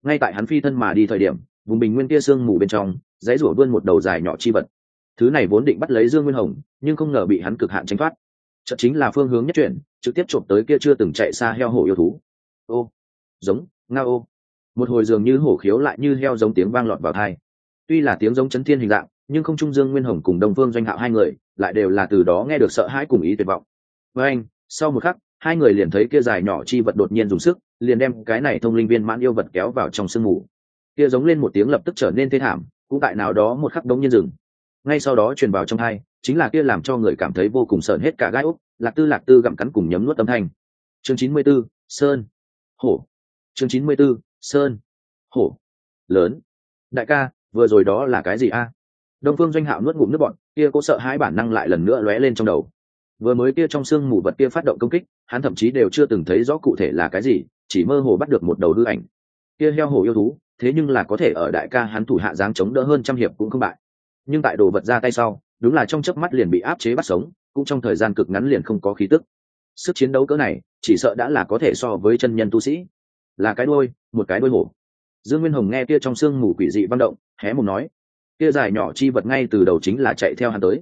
Speaker 1: Ngay tại hắn phi thân mà đi thời điểm, vùng bình nguyên kia sương mù bên trong, dãy rủa vươn một đầu dài nhỏ chi vật. Thứ này vốn định bắt lấy dương nguyên hồng nhưng không ngờ bị hắn cực hạn tránh thoát. Chợt chính là phương hướng nhất chuyển trực tiếp trộm tới kia chưa từng chạy xa heo hổ yêu thú. Ô giống nga ô. Một hồi dường như hổ khiếu lại như heo giống tiếng vang lọt vào thai tuy là tiếng giống chấn thiên hình dạng nhưng không trung dương nguyên hồng cùng đông phương doanh hạo hai người lại đều là từ đó nghe được sợ hãi cùng ý tuyệt vọng. Với anh sau một khắc hai người liền thấy kia dài nhỏ chi vật đột nhiên dùng sức liền đem cái này thông linh viên mãn yêu vật kéo vào trong sương mù kia giống lên một tiếng lập tức trở nên thê thảm cũng tại nào đó một khắc đống nhiên rừng ngay sau đó truyền vào trong hai chính là kia làm cho người cảm thấy vô cùng sợn hết cả gai úc lạc tư lạc tư gặm cắn cùng nhấm nuốt âm thanh. Chương chín mươi 94, sơn. Hổ. Chương chín mươi 94, sơn. Hổ. Lớn. Đại ca vừa rồi đó là cái gì a? Đông phương doanh hạo nuốt ngụm nước bọn kia cô sợ hãi bản năng lại lần nữa lóe lên trong đầu. Vừa mới kia trong xương mù vật kia phát động công kích hắn thậm chí đều chưa từng thấy rõ cụ thể là cái gì chỉ mơ hồ bắt được một đầu hư ảnh. Kia heo hổ yêu thú thế nhưng là có thể ở đại ca hắn thủ hạ dáng chống đỡ hơn trăm hiệp cũng không bại. Nhưng tại đồ vật ra tay sau, đúng là trong chớp mắt liền bị áp chế bắt sống, cũng trong thời gian cực ngắn liền không có khí tức. Sức chiến đấu cỡ này, chỉ sợ đã là có thể so với chân nhân tu sĩ. Là cái đôi một cái đôi hổ. Dương nguyên hồng nghe kia trong sương mù quỷ dị văn động, hé mùng nói, kia dài nhỏ chi vật ngay từ đầu chính là chạy theo hắn tới.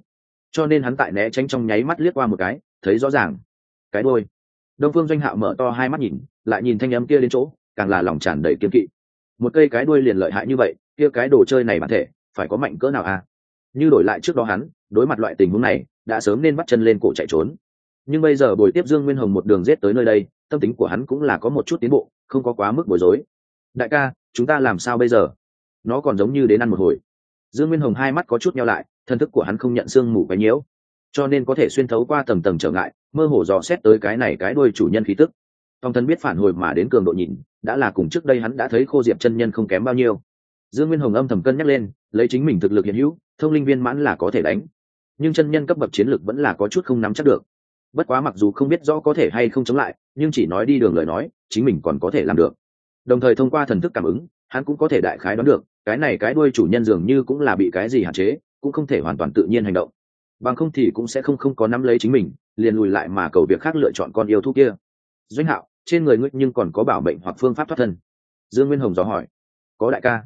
Speaker 1: Cho nên hắn tại né tránh trong nháy mắt liếc qua một cái, thấy rõ ràng, cái đôi đông phương doanh hạo mở to hai mắt nhìn, lại nhìn thanh âm kia đến chỗ, càng là lòng tràn đầy kiếm kỵ một cây cái đuôi liền lợi hại như vậy, kia cái đồ chơi này bản thể, phải có mạnh cỡ nào à? Như đổi lại trước đó hắn, đối mặt loại tình huống này, đã sớm nên bắt chân lên cổ chạy trốn. Nhưng bây giờ bồi tiếp dương nguyên hồng một đường rết tới nơi đây, tâm tính của hắn cũng là có một chút tiến bộ, không có quá mức bối rối. Đại ca, chúng ta làm sao bây giờ? Nó còn giống như đến ăn một hồi. Dương nguyên hồng hai mắt có chút nhau lại, thân thức của hắn không nhận sương mù cái nhiễu. Cho nên có thể xuyên thấu qua tầng tầng trở ngại, mơ hồ dò xét tới cái này cái đuôi chủ nhân khí tức. Phong thân biết phản hồi mà đến cường độ nhìn đã là cùng trước đây hắn đã thấy khô diệp chân nhân không kém bao nhiêu. Dương nguyên hồng âm thầm cân nhắc lên, lấy chính mình thực lực hiện hữu, thông linh viên mãn là có thể đánh. Nhưng chân nhân cấp bậc chiến lực vẫn là có chút không nắm chắc được. Bất quá mặc dù không biết rõ có thể hay không chống lại, nhưng chỉ nói đi đường lời nói, chính mình còn có thể làm được. Đồng thời thông qua thần thức cảm ứng, hắn cũng có thể đại khái đoán được, cái này cái đuôi chủ nhân dường như cũng là bị cái gì hạn chế, cũng không thể hoàn toàn tự nhiên hành động. Bằng không thì cũng sẽ không không có nắm lấy chính mình, liền lùi lại mà cầu việc khác lựa chọn con yêu thú kia. Doanh hạo trên người ngươi nhưng còn có bảo mệnh hoặc phương pháp thoát thân. Dương nguyên hồng dò hỏi. Có đại ca.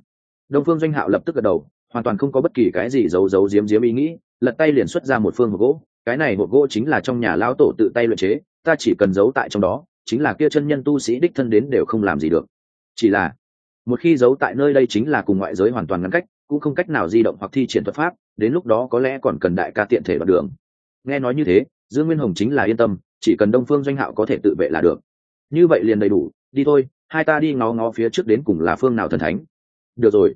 Speaker 1: Đông phương doanh hạo lập tức gật đầu, hoàn toàn không có bất kỳ cái gì giấu giấu giếm giếm ý nghĩ, lật tay liền xuất ra một phương hộp gỗ. Cái này hộp gỗ chính là trong nhà lao tổ tự tay luyện chế, ta chỉ cần giấu tại trong đó, chính là kia chân nhân tu sĩ đích thân đến đều không làm gì được. Chỉ là, một khi giấu tại nơi đây chính là cùng ngoại giới hoàn toàn ngăn cách, cũng không cách nào di động hoặc thi triển thuật pháp, đến lúc đó có lẽ còn cần đại ca tiện thể đoạn đường. Nghe nói như thế, dương nguyên hồng chính là yên tâm, chỉ cần đông phương doanh hạo có thể tự vệ là được như vậy liền đầy đủ, đi thôi, hai ta đi ngó ngó phía trước đến cùng là phương nào thần thánh. Được rồi.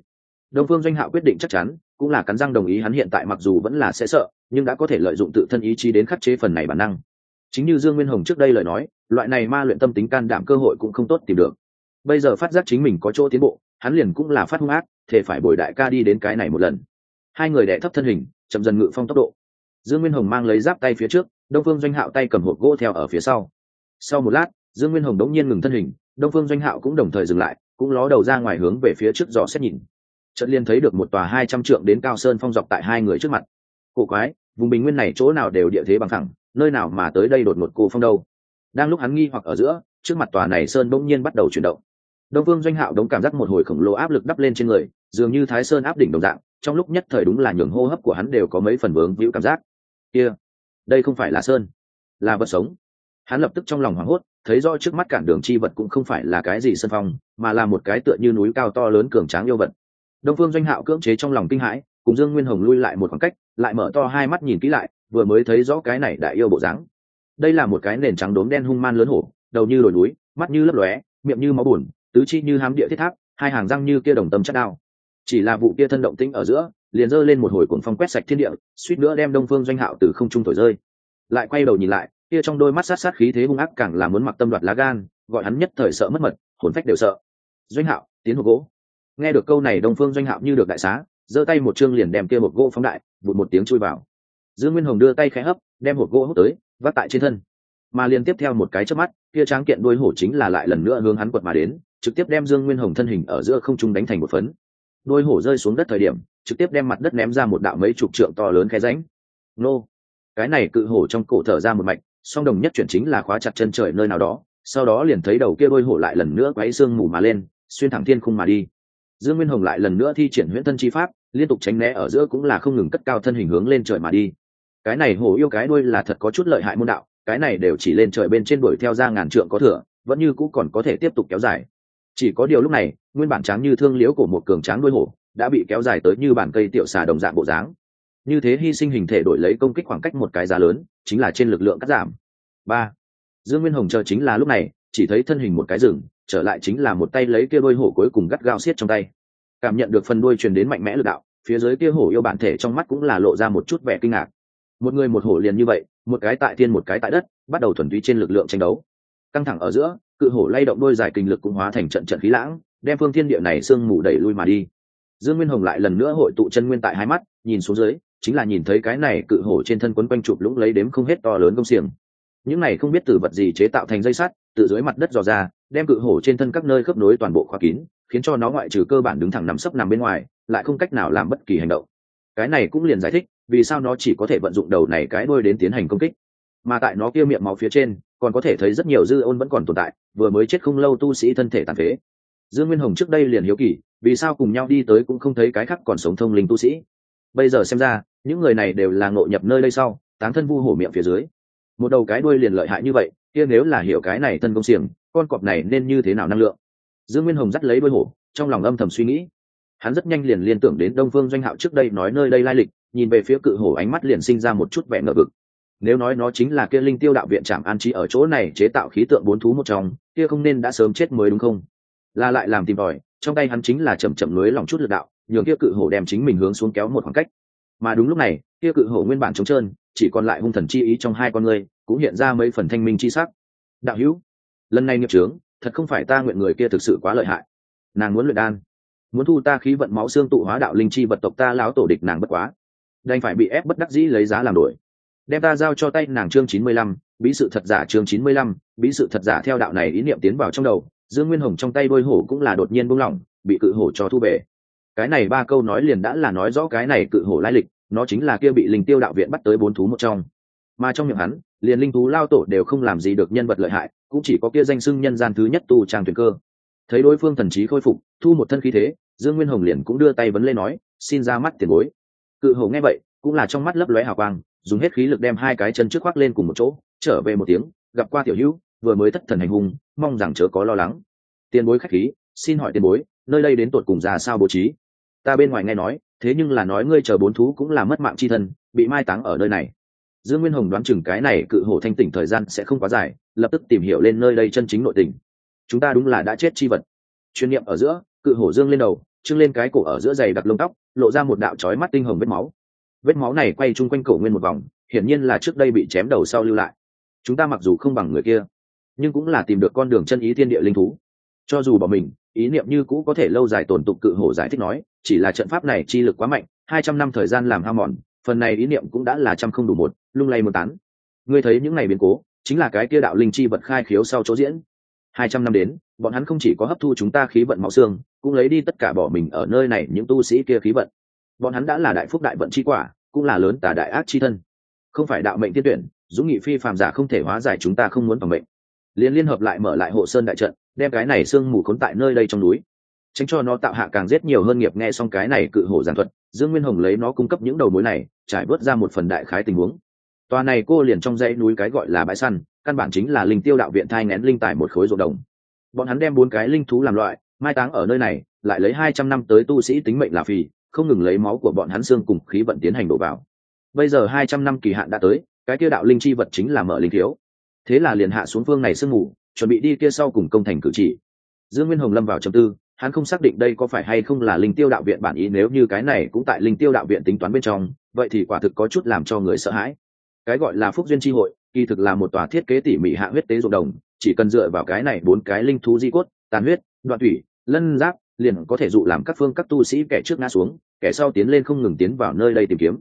Speaker 1: Đông phương doanh hạo quyết định chắc chắn, cũng là cắn răng đồng ý hắn hiện tại mặc dù vẫn là sẽ sợ, nhưng đã có thể lợi dụng tự thân ý chí đến khắc chế phần này bản năng. Chính như dương nguyên hồng trước đây lời nói, loại này ma luyện tâm tính can đảm cơ hội cũng không tốt tìm được. Bây giờ phát giác chính mình có chỗ tiến bộ, hắn liền cũng là phát hung ác thể phải bồi đại ca đi đến cái này một lần. Hai người đẻ thấp thân hình, chậm dần ngự phong tốc độ. Dương nguyên hồng mang lấy giáp tay phía trước, đông phương doanh hạo tay cầm hộp gỗ theo ở phía sau. Sau một lát dương nguyên hồng đống nhiên ngừng thân hình, đông phương doanh hạo cũng đồng thời dừng lại, cũng ló đầu ra ngoài hướng về phía trước dò xét nhìn. Trận liên thấy được một tòa hai trăm trượng đến cao sơn phong dọc tại hai người trước mặt. Cổ quái, vùng bình nguyên này chỗ nào đều địa thế bằng thẳng nơi nào mà tới đây đột một cô phong đâu. Đang lúc hắn nghi hoặc ở giữa, trước mặt tòa này sơn bỗng nhiên bắt đầu chuyển động. Đông phương doanh hạo đống cảm giác một hồi khổng lồ áp lực đắp lên trên người, dường như thái sơn áp đỉnh đồng dạng, trong lúc nhất thời đúng là nhường hô hấp của hắn đều có mấy phần vướng víu cảm giác. Kia, đây không phải là sơn, là vật sống hắn lập tức trong lòng hoảng hốt, thấy rõ trước mắt cản đường chi vật cũng không phải là cái gì sân phong, mà là một cái tựa như núi cao to lớn cường tráng yêu vật. Đông phương doanh hạo cưỡng chế trong lòng kinh hãi, cùng dương nguyên hồng lui lại một khoảng cách, lại mở to hai mắt nhìn kỹ lại, vừa mới thấy rõ cái này đại yêu bộ dáng. Đây là một cái nền trắng đốm đen hung man lớn hổ, đầu như đồi núi, mắt như lấp lóe, miệng như máu bùn, tứ chi như hám địa thiết tháp, hai hàng răng như kia đồng tâm chất đao. Chỉ là vụ kia thân động tĩnh ở giữa, liền giơ lên một hồi cuồng phong quét sạch thiên địa, suýt nữa đem đông phương doanh hạo từ không trung thổi rơi. Lại quay đầu nhìn lại kia trong đôi mắt sát sát khí thế hung ác càng là muốn mặc tâm đoạt lá gan, gọi hắn nhất thời sợ mất mật, hồn phách đều sợ. Doanh hạo, tiến hộp gỗ. Nghe được câu này, đông phương doanh hạo như được đại xá, giơ tay một chương liền đem kia hộp gỗ phóng đại, vụt một tiếng chui vào. Dương nguyên hồng đưa tay khẽ hấp, đem hộp gỗ hút tới, vác tại trên thân. Mà liên tiếp theo một cái chớp mắt, kia tráng kiện đuôi hổ chính là lại lần nữa hướng hắn quật mà đến, trực tiếp đem dương nguyên hồng thân hình ở giữa không trung đánh thành một phấn. Đuôi hổ rơi xuống đất thời điểm, trực tiếp đem mặt đất ném ra một đạo mấy chục trượng to lớn khe ránh nô! Cái này cự hổ trong cổ thở ra một mạch song đồng nhất chuyển chính là khóa chặt chân trời nơi nào đó, sau đó liền thấy đầu kia đôi hổ lại lần nữa quấy xương mù mà lên, xuyên thẳng thiên khung mà đi. Dương nguyên hồng lại lần nữa thi triển huyễn thân chi pháp, liên tục tránh né ở giữa cũng là không ngừng cất cao thân hình hướng lên trời mà đi. Cái này hổ yêu cái đuôi là thật có chút lợi hại môn đạo, cái này đều chỉ lên trời bên trên đuổi theo ra ngàn trượng có thừa, vẫn như cũ còn có thể tiếp tục kéo dài. Chỉ có điều lúc này, nguyên bản tráng như thương liễu của một cường tráng đuôi hổ, đã bị kéo dài tới như bản cây tiểu xà đồng dạng bộ dáng như thế hy sinh hình thể đổi lấy công kích khoảng cách một cái giá lớn, chính là trên lực lượng cắt giảm. Ba, dương nguyên hồng chờ chính là lúc này, chỉ thấy thân hình một cái rừng, trở lại chính là một tay lấy kia đôi hổ cuối cùng gắt gao xiết trong tay. Cảm nhận được phần đuôi truyền đến mạnh mẽ lực đạo, phía dưới kia hổ yêu bản thể trong mắt cũng là lộ ra một chút vẻ kinh ngạc. Một người một hổ liền như vậy, một cái tại thiên một cái tại đất, bắt đầu thuần túy trên lực lượng tranh đấu. Căng thẳng ở giữa, cự hổ lay động đôi dài kinh lực cũng hóa thành trận trận khí lãng, đem phương thiên địa này sương mù đẩy lui mà đi. Dương nguyên hồng lại lần nữa hội tụ chân nguyên tại hai mắt, nhìn xuống dưới chính là nhìn thấy cái này cự hổ trên thân quấn quanh chụp lũng lấy đếm không hết to lớn công xiềng. Những này không biết từ vật gì chế tạo thành dây sắt, từ dưới mặt đất dò ra, đem cự hổ trên thân các nơi khớp nối toàn bộ khóa kín, khiến cho nó ngoại trừ cơ bản đứng thẳng nằm sấp nằm bên ngoài, lại không cách nào làm bất kỳ hành động. Cái này cũng liền giải thích, vì sao nó chỉ có thể vận dụng đầu này cái đuôi đến tiến hành công kích. Mà tại nó kia miệng máu phía trên, còn có thể thấy rất nhiều dư ôn vẫn còn tồn tại, vừa mới chết không lâu tu sĩ thân thể tàn phế. Dương nguyên hồng trước đây liền hiếu kỳ, vì sao cùng nhau đi tới cũng không thấy cái khác còn sống thông linh tu sĩ. Bây giờ xem ra những người này đều là ngộ nhập nơi đây sau, táng thân vu hổ miệng phía dưới. Một đầu cái đuôi liền lợi hại như vậy, kia nếu là hiểu cái này thân công xiềng, con cọp này nên như thế nào năng lượng? Dương nguyên hồng dắt lấy đuôi hổ, trong lòng âm thầm suy nghĩ. Hắn rất nhanh liền liên tưởng đến đông phương doanh hạo trước đây nói nơi đây lai lịch, nhìn về phía cự hổ ánh mắt liền sinh ra một chút vẻ ngờ vực. Nếu nói nó chính là kia linh tiêu đạo viện trạm an trí ở chỗ này chế tạo khí tượng bốn thú một trong, kia không nên đã sớm chết mới đúng không? Là lại làm tìm tòi, trong tay hắn chính là chầm chậm lưới lòng chút lực đạo, nhường kia cự hổ đem chính mình hướng xuống kéo một khoảng cách mà đúng lúc này, kia cự hổ nguyên bản trống trơn, chỉ còn lại hung thần chi ý trong hai con người cũng hiện ra mấy phần thanh minh chi sắc. Đạo hữu, lần này nghiệp trướng, thật không phải ta nguyện người kia thực sự quá lợi hại. Nàng muốn luyện đan. Muốn thu ta khí vận máu xương tụ hóa đạo linh chi vật tộc ta láo tổ địch nàng bất quá. Đành phải bị ép bất đắc dĩ lấy giá làm đổi đem ta giao cho tay nàng chương chín mươi lăm, bí sự thật giả chương chín mươi lăm, bí sự thật giả theo đạo này ý niệm tiến vào trong đầu. Dương nguyên hồng trong tay đôi hổ cũng là đột nhiên buông lỏng, bị cự hổ cho thu về cái này ba câu nói liền đã là nói rõ cái này cự hổ lai lịch, nó chính là kia bị linh tiêu đạo viện bắt tới bốn thú một trong. Mà trong miệng hắn, liền linh thú lao tổ đều không làm gì được nhân vật lợi hại, cũng chỉ có kia danh xưng nhân gian thứ nhất tu trang tuyển cơ. Thấy đối phương thần trí khôi phục, thu một thân khí thế, dương nguyên hồng liền cũng đưa tay vấn lên nói, xin ra mắt tiền bối. Cự hổ nghe vậy, cũng là trong mắt lấp lóe hào quang, dùng hết khí lực đem hai cái chân trước khoác lên cùng một chỗ, trở về một tiếng, gặp qua tiểu hữu, vừa mới thất thần hành hung, mong rằng chớ có lo lắng. Tiền bối khách khí, xin hỏi tiền bối, nơi đây đến tột cùng ra sao bố trí? Ta bên ngoài nghe nói, thế nhưng là nói ngươi chờ bốn thú cũng là mất mạng chi thân, bị mai táng ở nơi này. Dương nguyên hồng đoán chừng cái này cự hổ thanh tỉnh thời gian sẽ không quá dài, lập tức tìm hiểu lên nơi đây chân chính nội tình. Chúng ta đúng là đã chết chi vật. Chuyên niệm ở giữa, cự hổ dương lên đầu, trưng lên cái cổ ở giữa giày đặc lông tóc, lộ ra một đạo trói mắt tinh hồng vết máu. Vết máu này quay chung quanh cổ nguyên một vòng, hiển nhiên là trước đây bị chém đầu sau lưu lại. Chúng ta mặc dù không bằng người kia, nhưng cũng là tìm được con đường chân ý thiên địa linh thú. Cho dù bỏ mình ý niệm như cũ có thể lâu dài tồn tục cự hổ giải thích nói, chỉ là trận pháp này chi lực quá mạnh, hai trăm năm thời gian làm hao mòn, phần này ý niệm cũng đã là trăm không đủ một, lung lay một tán. Ngươi thấy những ngày biến cố, chính là cái kia đạo linh chi vật khai khiếu sau chỗ diễn. Hai trăm năm đến, bọn hắn không chỉ có hấp thu chúng ta khí vận máu xương, cũng lấy đi tất cả bỏ mình ở nơi này những tu sĩ kia khí vận. Bọn hắn đã là đại phúc đại vận chi quả, cũng là lớn tà đại ác chi thân. Không phải đạo mệnh tiên tuyển, dũng nghị phi phàm giả không thể hóa giải chúng ta không muốn bằng mệnh. Liên liên hợp lại mở lại hộ sơn đại trận đem cái này sương mù khốn tại nơi đây trong núi. Tránh cho nó tạo hạ càng giết nhiều hơn nghiệp nghe xong cái này cự hổ giàn thuật, dương nguyên hồng lấy nó cung cấp những đầu mối này, trải bớt ra một phần đại khái tình huống. Tòa này cô liền trong dãy núi cái gọi là bãi săn, căn bản chính là linh tiêu đạo viện thai ngén linh tài một khối ruộng đồng. Bọn hắn đem bốn cái linh thú làm loại, mai táng ở nơi này, lại lấy hai trăm năm tới tu sĩ tính mệnh là phì, không ngừng lấy máu của bọn hắn xương cùng khí vận tiến hành đổ vào. Bây giờ hai trăm năm kỳ hạn đã tới, cái kia đạo linh chi vật chính là mở linh thiếu. Thế là liền hạ xuống phương này sương ngủ chuẩn bị đi kia sau cùng công thành cử chỉ. Dương nguyên hồng lâm vào trầm tư, hắn không xác định đây có phải hay không là linh tiêu đạo viện bản ý, nếu như cái này cũng tại linh tiêu đạo viện tính toán bên trong, vậy thì quả thực có chút làm cho người sợ hãi. Cái gọi là phúc duyên tri hội, kỳ thực là một tòa thiết kế tỉ mỉ hạ huyết tế ruộng đồng, chỉ cần dựa vào cái này bốn cái linh thú di cốt, tàn huyết, đoạn thủy, lân giáp, liền có thể dụ làm các phương các tu sĩ kẻ trước ngã xuống, kẻ sau tiến lên không ngừng tiến vào nơi đây tìm kiếm.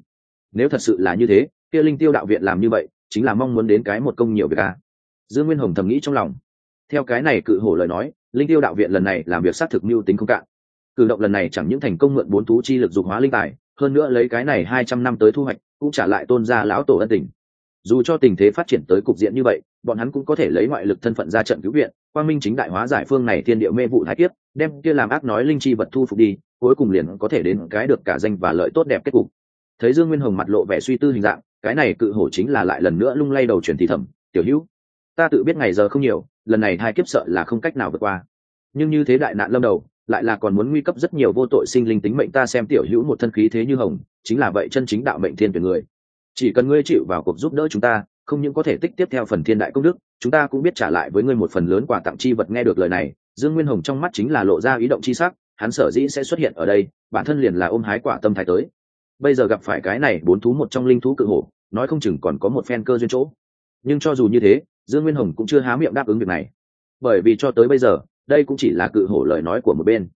Speaker 1: Nếu thật sự là như thế, kia linh tiêu đạo viện làm như vậy, chính là mong muốn đến cái một công nhiều việc a dương nguyên hồng thầm nghĩ trong lòng. Theo cái này cự hổ lời nói, linh tiêu đạo viện lần này làm việc xác thực mưu tính không cạn. Cử động lần này chẳng những thành công mượn bốn thú chi lực dục hóa linh tài, hơn nữa lấy cái này hai trăm năm tới thu hoạch, cũng trả lại tôn gia lão tổ ân tình. Dù cho tình thế phát triển tới cục diện như vậy, bọn hắn cũng có thể lấy ngoại lực thân phận ra trận cứu viện, quang minh chính đại hóa giải phương này thiên địa mê vụ thái kiếp, đem kia làm ác nói linh chi vật thu phục đi, cuối cùng liền có thể đến cái được cả danh và lợi tốt đẹp kết cục. Thấy dương nguyên hồng mặt lộ vẻ suy tư hình dạng, cái này cự hổ chính là lại lần nữa lung lay đầu truyền thì thầm tiểu hữu ta tự biết ngày giờ không nhiều, lần này hai kiếp sợ là không cách nào vượt qua. Nhưng như thế đại nạn lâm đầu, lại là còn muốn nguy cấp rất nhiều vô tội sinh linh tính mệnh ta xem tiểu hữu một thân khí thế như hồng, chính là vậy chân chính đạo mệnh thiên tuyển người. Chỉ cần ngươi chịu vào cuộc giúp đỡ chúng ta, không những có thể tích tiếp theo phần thiên đại công đức, chúng ta cũng biết trả lại với ngươi một phần lớn quà tặng chi vật nghe được lời này. Dương nguyên hồng trong mắt chính là lộ ra ý động chi sắc, hắn sở dĩ sẽ xuất hiện ở đây, bản thân liền là ôm hái quả tâm thái tới. Bây giờ gặp phải cái này bốn thú một trong linh thú cự hổ, nói không chừng còn có một phen cơ duyên chỗ. Nhưng cho dù như thế dương nguyên hồng cũng chưa há miệng đáp ứng việc này. Bởi vì cho tới bây giờ, đây cũng chỉ là cự hổ lời nói của một bên.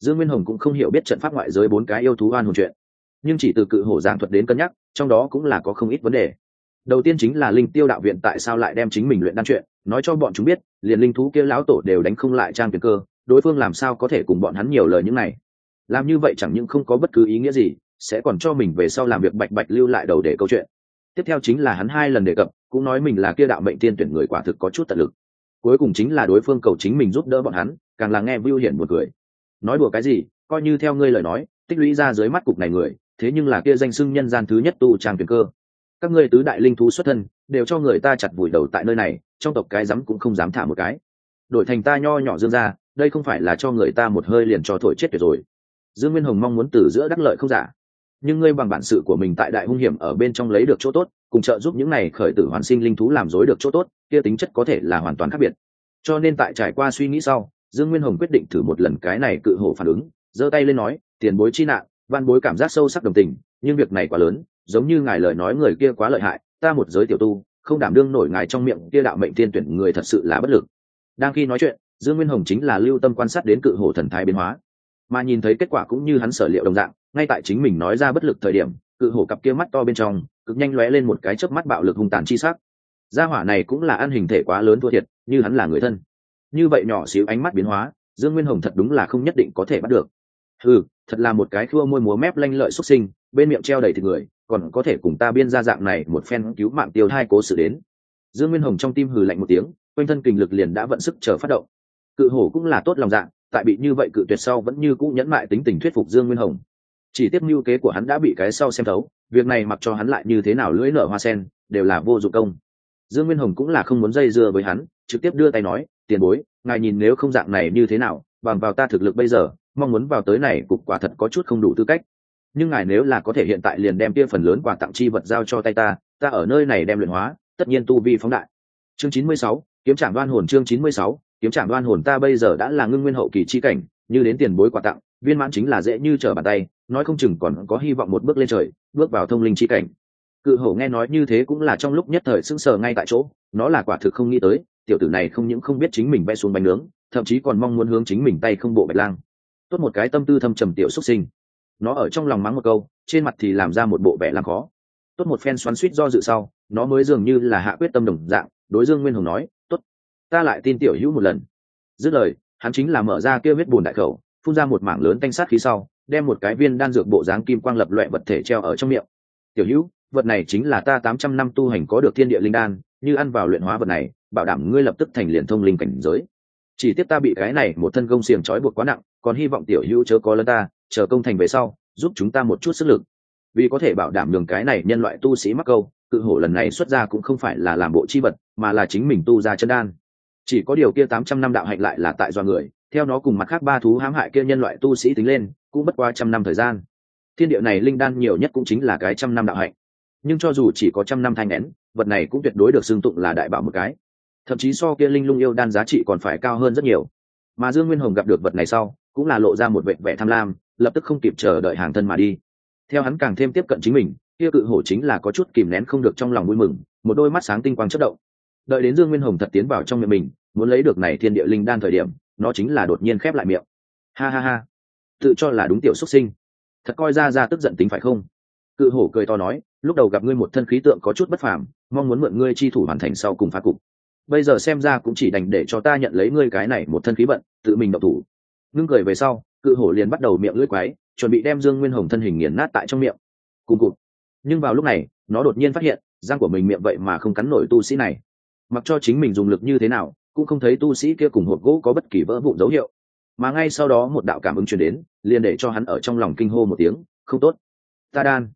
Speaker 1: Dương nguyên hồng cũng không hiểu biết trận pháp ngoại giới bốn cái yêu thú oan hồn chuyện. Nhưng chỉ từ cự hổ giảng thuật đến cân nhắc, trong đó cũng là có không ít vấn đề. Đầu tiên chính là linh tiêu đạo viện tại sao lại đem chính mình luyện đan chuyện, nói cho bọn chúng biết, liền linh thú kia lão tổ đều đánh không lại trang tiền cơ, đối phương làm sao có thể cùng bọn hắn nhiều lời những này? Làm như vậy chẳng những không có bất cứ ý nghĩa gì, sẽ còn cho mình về sau làm việc bạch bạch lưu lại đầu để câu chuyện. Tiếp theo chính là hắn hai lần đề cập cũng nói mình là kia đạo mệnh tiên tuyển người quả thực có chút tận lực. Cuối cùng chính là đối phương cầu chính mình giúp đỡ bọn hắn, càng là nghe vưu hiển một người nói đùa cái gì, coi như theo ngươi lời nói, tích lũy ra dưới mắt cục này người, thế nhưng là kia danh sưng nhân gian thứ nhất tu trang tuyển cơ. Các ngươi tứ đại linh thú xuất thân, đều cho người ta chặt vùi đầu tại nơi này, trong tộc cái rắm cũng không dám thả một cái. Đổi thành ta nho nhỏ dương ra đây không phải là cho người ta một hơi liền cho thổi chết tuyệt rồi. Dương nguyên hồng mong muốn từ giữa đắc lợi không giả nhưng ngươi bằng bản sự của mình tại đại hung hiểm ở bên trong lấy được chỗ tốt, cùng trợ giúp những này khởi tử hoàn sinh linh thú làm dối được chỗ tốt, kia tính chất có thể là hoàn toàn khác biệt. Cho nên tại trải qua suy nghĩ sau, dương nguyên hồng quyết định thử một lần cái này cự hổ phản ứng, giơ tay lên nói, tiền bối chi nạn, văn bối cảm giác sâu sắc đồng tình, nhưng việc này quá lớn, giống như ngài lời nói người kia quá lợi hại, ta một giới tiểu tu, không đảm đương nổi ngài trong miệng kia đạo mệnh tiên tuyển người thật sự là bất lực. Đang khi nói chuyện, dương nguyên hồng chính là lưu tâm quan sát đến cự hổ thần thái biến hóa. Mà nhìn thấy kết quả cũng như hắn sở liệu đồng dạng ngay tại chính mình nói ra bất lực thời điểm, cự hổ cặp kia mắt to bên trong, cực nhanh lóe lên một cái chớp mắt bạo lực hung tàn chi sắc. Gia hỏa này cũng là ăn hình thể quá lớn thua thiệt, như hắn là người thân. Như vậy nhỏ xíu ánh mắt biến hóa, dương nguyên hồng thật đúng là không nhất định có thể bắt được. Ừ thật là một cái khua môi múa mép lanh lợi xuất sinh, bên miệng treo đầy thịt người, còn có thể cùng ta biên ra dạng này một phen cứu mạng tiêu hai cố sự đến. Dương nguyên hồng trong tim hừ lạnh một tiếng, quanh thân kình lực liền đã vận sức chờ phát động. Cự hổ cũng là tốt lòng dạng tại bị như vậy cự tuyệt sau vẫn như cũ nhẫn mại tính tình thuyết phục dương nguyên hồng chỉ tiếp mưu kế của hắn đã bị cái sau xem thấu, việc này mặc cho hắn lại như thế nào lưỡi nở hoa sen, đều là vô dụng công. Dương nguyên hồng cũng là không muốn dây dưa với hắn, trực tiếp đưa tay nói, tiền bối, ngài nhìn nếu không dạng này như thế nào, bằng vào ta thực lực bây giờ, mong muốn vào tới này cục quả thật có chút không đủ tư cách. Nhưng ngài nếu là có thể hiện tại liền đem kia phần lớn quà tặng chi vật giao cho tay ta ta ở nơi này đem luyện hóa, tất nhiên tu vi phóng đại. Chương chín mươi sáu, kiếm trạm đoan hồn chương chín mươi sáu, kiếm trạm đoan hồn ta bây giờ đã là ngưng nguyên hậu kỳ chi cảnh, như đến tiền bối quà tặng viên mãn chính là dễ như trở bàn tay, nói không chừng còn có hy vọng một bước lên trời, bước vào thông linh chi cảnh. Cự hổ nghe nói như thế cũng là trong lúc nhất thời sững sờ ngay tại chỗ, nó là quả thực không nghĩ tới, tiểu tử này không những không biết chính mình bay xuống bánh nướng, thậm chí còn mong muốn hướng chính mình tay không bộ bạch lang. Tốt một cái tâm tư thâm trầm tiểu xuất sinh. Nó ở trong lòng mắng một câu, trên mặt thì làm ra một bộ vẻ làm khó. Tốt một phen xoắn suýt do dự sau, nó mới dường như là hạ quyết tâm đồng dạng, đối dương nguyên hồng nói, tốt, ta lại tin tiểu hữu một lần. Dứt lời, hắn chính là mở ra kia huyết bùn đại khẩu phun ra một mảng lớn tanh sát khí sau, đem một cái viên đan dược bộ dáng kim quang lập loại vật thể treo ở trong miệng. Tiểu hữu, vật này chính là ta tám trăm năm tu hành có được thiên địa linh đan, như ăn vào luyện hóa vật này, bảo đảm ngươi lập tức thành liền thông linh cảnh giới. Chỉ tiếc ta bị cái này một thân công xiềng trói buộc quá nặng, còn hy vọng tiểu hữu chớ có lân ta, chờ công thành về sau, giúp chúng ta một chút sức lực. Vì có thể bảo đảm đường cái này nhân loại tu sĩ mắc câu cự hổ lần này xuất ra cũng không phải là làm bộ chi vật, mà là chính mình tu ra chân đan. Chỉ có điều kia tám trăm năm đạo hạnh lại là tại do người theo nó cùng mặt khác ba thú hãm hại kia nhân loại tu sĩ tính lên, cũng bất qua trăm năm thời gian. Thiên địa này linh đan nhiều nhất cũng chính là cái trăm năm đạo hạnh. Nhưng cho dù chỉ có trăm năm thanh nén, vật này cũng tuyệt đối được xưng tụng là đại bảo một cái. Thậm chí so kia linh lung yêu đan giá trị còn phải cao hơn rất nhiều. Mà dương nguyên hồng gặp được vật này sau, cũng là lộ ra một vệ vẻ tham lam, lập tức không kịp chờ đợi hàng thân mà đi. Theo hắn càng thêm tiếp cận chính mình, kia cự hổ chính là có chút kìm nén không được trong lòng vui mừng, một đôi mắt sáng tinh quang chất động. Đợi đến dương nguyên hồng thật tiến vào trong miệng mình, muốn lấy được này thiên địa linh đan thời điểm nó chính là đột nhiên khép lại miệng. Ha ha ha. Tự cho là đúng tiểu xuất sinh. Thật coi ra ra tức giận tính phải không? Cự hổ cười to nói, lúc đầu gặp ngươi một thân khí tượng có chút bất phàm, mong muốn mượn ngươi chi thủ hoàn thành sau cùng phá cục. Bây giờ xem ra cũng chỉ đành để cho ta nhận lấy ngươi cái này một thân khí vận, tự mình độc thủ. Ngưng cười về sau, cự hổ liền bắt đầu miệng lưỡi quái, chuẩn bị đem dương nguyên hồng thân hình nghiền nát tại trong miệng. Cùng cụt. Nhưng vào lúc này, nó đột nhiên phát hiện, răng của mình miệng vậy mà không cắn nổi tu sĩ này. Mặc cho chính mình dùng lực như thế nào cũng không thấy tu sĩ kia cùng hộp gỗ có bất kỳ vỡ vụ dấu hiệu. Mà ngay sau đó một đạo cảm ứng truyền đến, liền để cho hắn ở trong lòng kinh hô một tiếng, không tốt. Ta đan.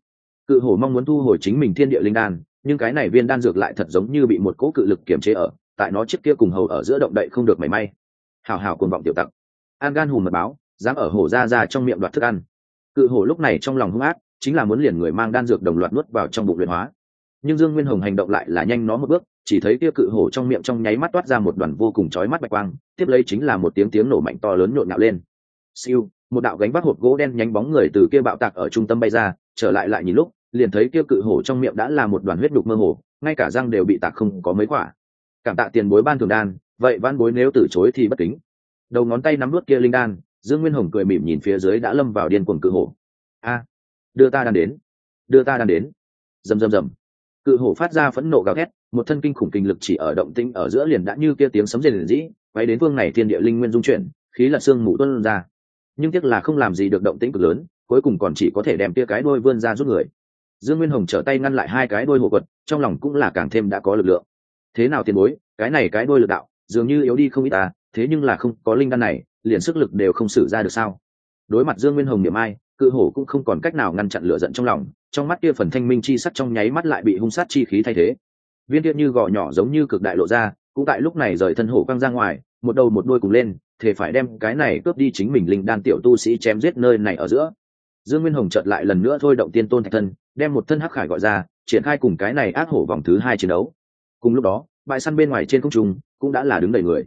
Speaker 1: Cự hổ mong muốn thu hồi chính mình thiên địa linh đan, nhưng cái này viên đan dược lại thật giống như bị một cỗ cự lực kiềm chế ở, tại nó chiếc kia cùng hầu ở giữa động đậy không được mảy may. Hào hào cuồng vọng tiểu tặc. An gan hùm mật báo, dám ở hổ ra ra trong miệng đoạt thức ăn. Cự hổ lúc này trong lòng hung ác, chính là muốn liền người mang đan dược đồng loạt nuốt vào trong bụng luyện hóa nhưng dương nguyên hồng hành động lại là nhanh nó một bước, chỉ thấy kia cự hổ trong miệng trong nháy mắt toát ra một đoàn vô cùng chói mắt bạch quang, tiếp lấy chính là một tiếng tiếng nổ mạnh to lớn nhộn nhạo lên. Siêu, một đạo gánh vác hộp gỗ đen nhánh bóng người từ kia bạo tạc ở trung tâm bay ra, trở lại lại nhìn lúc, liền thấy kia cự hổ trong miệng đã là một đoàn huyết đục mơ hồ, ngay cả răng đều bị tạc không có mấy quả. Cảm tạ tiền bối ban thường đan, vậy ban bối nếu từ chối thì bất kính. Đầu ngón tay nắm nuốt kia linh đan, dương nguyên hồng cười mỉm nhìn phía dưới đã lâm vào điên cuồng cự hổ. A, đưa ta đan đến, đưa ta đan đến. Rầm rầm rầm cự hổ phát ra phẫn nộ gào thét, một thân kinh khủng kinh lực chỉ ở động tĩnh ở giữa liền đã như kia tiếng sấm rền rĩ quay đến phương này thiên địa linh nguyên dung chuyển, khí là xương mù tuân ra. Nhưng tiếc là không làm gì được động tĩnh cực lớn, cuối cùng còn chỉ có thể đem tia cái đôi vươn ra giúp người. Dương nguyên hồng trở tay ngăn lại hai cái đôi hộ quật, trong lòng cũng là càng thêm đã có lực lượng. Thế nào tiền bối, cái này cái đôi lực đạo, dường như yếu đi không ít ta thế nhưng là không có linh đan này, liền sức lực đều không xử ra được sao? Đối mặt dương nguyên hồng niệm ai, cự hổ cũng không còn cách nào ngăn chặn lửa giận trong lòng trong mắt kia phần thanh minh chi sắc trong nháy mắt lại bị hung sát chi khí thay thế. Viên kia như gò nhỏ giống như cực đại lộ ra, cũng tại lúc này rời thân hổ quăng ra ngoài, một đầu một đuôi cùng lên thể phải đem cái này cướp đi chính mình linh đan tiểu tu sĩ chém giết nơi này ở giữa. Dương nguyên hồng chợt lại lần nữa thôi động tiên tôn thạch thân, đem một thân hắc khải gọi ra, triển khai cùng cái này ác hổ vòng thứ hai chiến đấu. Cùng lúc đó, bãi săn bên ngoài trên không trung cũng đã là đứng đầy người.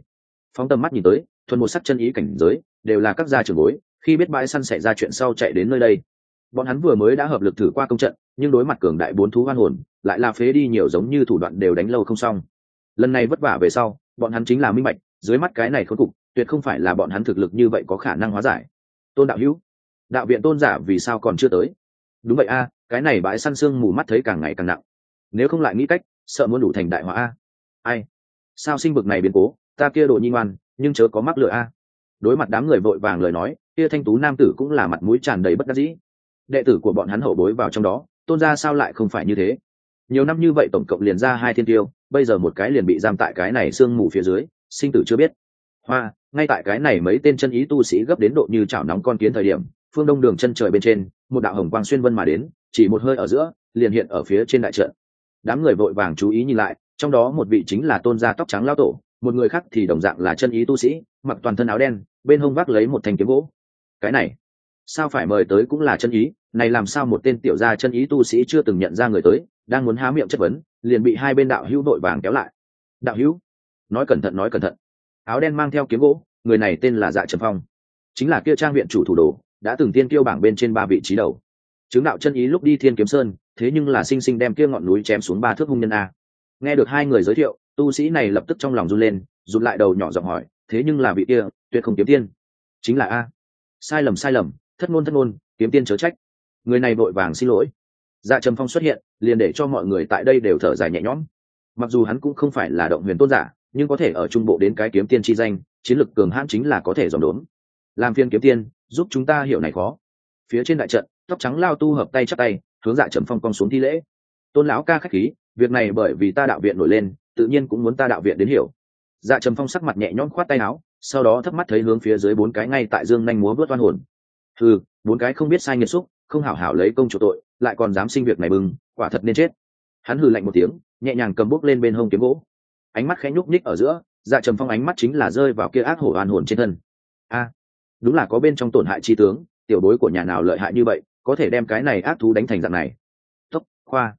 Speaker 1: Phóng tầm mắt nhìn tới, thuần một sắc chân ý cảnh giới, đều là các gia trưởng bối, khi biết bãi săn xảy ra chuyện sau chạy đến nơi đây bọn hắn vừa mới đã hợp lực thử qua công trận, nhưng đối mặt cường đại bốn thú hoan hồn, lại là phế đi nhiều giống như thủ đoạn đều đánh lâu không xong. Lần này vất vả về sau, bọn hắn chính là minh bạch, dưới mắt cái này khốn cục, tuyệt không phải là bọn hắn thực lực như vậy có khả năng hóa giải. Tôn đạo hữu, đạo viện tôn giả vì sao còn chưa tới? Đúng vậy a, cái này bãi săn xương mù mắt thấy càng ngày càng nặng. Nếu không lại nghĩ cách, sợ muốn đủ thành đại hóa a. Ai? Sao sinh vực này biến cố, ta kia đồ nhi ngoan, nhưng chớ có mắc lựa a. Đối mặt đám người vội vàng lời nói, kia thanh tú nam tử cũng là mặt mũi tràn đầy bất đắc dĩ đệ tử của bọn hắn hậu bối vào trong đó, tôn ra sao lại không phải như thế? Nhiều năm như vậy tổng cộng liền ra hai thiên tiêu, bây giờ một cái liền bị giam tại cái này sương mù phía dưới, sinh tử chưa biết. Hoa, ngay tại cái này mấy tên chân ý tu sĩ gấp đến độ như chảo nóng con kiến thời điểm, phương đông đường chân trời bên trên, một đạo hồng quang xuyên vân mà đến, chỉ một hơi ở giữa, liền hiện ở phía trên đại trận. Đám người vội vàng chú ý nhìn lại, trong đó một vị chính là tôn gia tóc trắng lao tổ, một người khác thì đồng dạng là chân ý tu sĩ, mặc toàn thân áo đen, bên hông vác lấy một thanh kiếm gỗ. Cái này sao phải mời tới cũng là chân ý, này làm sao một tên tiểu gia chân ý tu sĩ chưa từng nhận ra người tới, đang muốn há miệng chất vấn, liền bị hai bên đạo hữu đội vàng kéo lại. Đạo hữu, nói cẩn thận, nói cẩn thận. Áo đen mang theo kiếm gỗ, người này tên là dạ trầm phong. Chính là kia trang viện chủ thủ đồ, đã từng tiên tiêu bảng bên trên ba vị trí đầu. Chứng đạo chân ý lúc đi thiên kiếm sơn, thế nhưng là sinh sinh đem kia ngọn núi chém xuống ba thước hung nhân a. Nghe được hai người giới thiệu, tu sĩ này lập tức trong lòng run lên, rụt lại đầu nhỏ giọng hỏi, thế nhưng là vị kia, tuyệt không kiếm tiên. Chính là a. Sai lầm sai lầm thất ngôn thất ngôn, kiếm tiên chớ trách. Người này vội vàng xin lỗi. Dạ trầm phong xuất hiện, liền để cho mọi người tại đây đều thở dài nhẹ nhõm. Mặc dù hắn cũng không phải là động huyền tôn giả, nhưng có thể ở trung bộ đến cái kiếm tiên chi danh, chiến lực cường hãn chính là có thể dòm đốn. Làm phiên kiếm tiên, giúp chúng ta hiểu này khó. Phía trên đại trận, tóc trắng lao tu hợp tay chắc tay, hướng dạ trầm phong cong xuống thi lễ. Tôn lão ca khách khí, việc này bởi vì ta đạo viện nổi lên, tự nhiên cũng muốn ta đạo viện đến hiểu. Dạ trầm phong sắc mặt nhẹ nhõm khoát tay áo, sau đó thấp mắt thấy hướng phía dưới bốn cái ngay tại dương nhanh múa vớt oan hồn ừ bốn cái không biết sai nghiệt xúc, không hảo hảo lấy công chủ tội, lại còn dám sinh việc này bừng, quả thật nên chết. Hắn hừ lạnh một tiếng, nhẹ nhàng cầm bước lên bên hông kiếm gỗ. Ánh mắt khẽ nhúc nhích ở giữa dạ trầm phong ánh mắt chính là rơi vào kia ác hổ oan hồn trên thân. A, đúng là có bên trong tổn hại chi tướng, tiểu bối của nhà nào lợi hại như vậy, có thể đem cái này ác thú đánh thành dạng này. Tốc, khoa.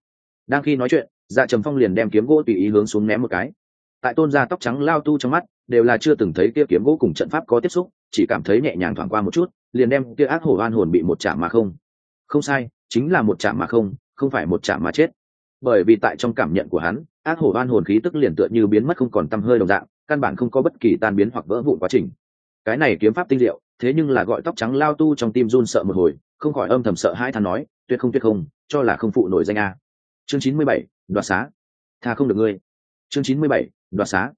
Speaker 1: Đang khi nói chuyện dạ trầm phong liền đem kiếm gỗ tùy ý hướng xuống ném một cái. Tại tôn gia tóc trắng lao tu trong mắt, đều là chưa từng thấy kia kiếm gỗ cùng trận pháp có tiếp xúc chỉ cảm thấy nhẹ nhàng thoảng qua một chút, liền đem kia ác hổ oan hồn bị một chạm mà không. Không sai, chính là một chạm mà không không phải một chạm mà chết. Bởi vì tại trong cảm nhận của hắn, ác hổ oan hồn khí tức liền tựa như biến mất không còn t hơi đồng dạng, căn bản không có bất kỳ tan biến hoặc vỡ vụn quá trình. Cái này kiếm pháp tinh diệu, thế nhưng là gọi tóc trắng lao tu trong tim run sợ một hồi, không khỏi âm thầm sợ hai thằng nói, tuyệt không tuyệt không, cho là không phụ nổi danh a. Chương chín mươi bảy, đoạt xá. Tha không được ngươi. Chương chín mươi bảy, đoạt xá.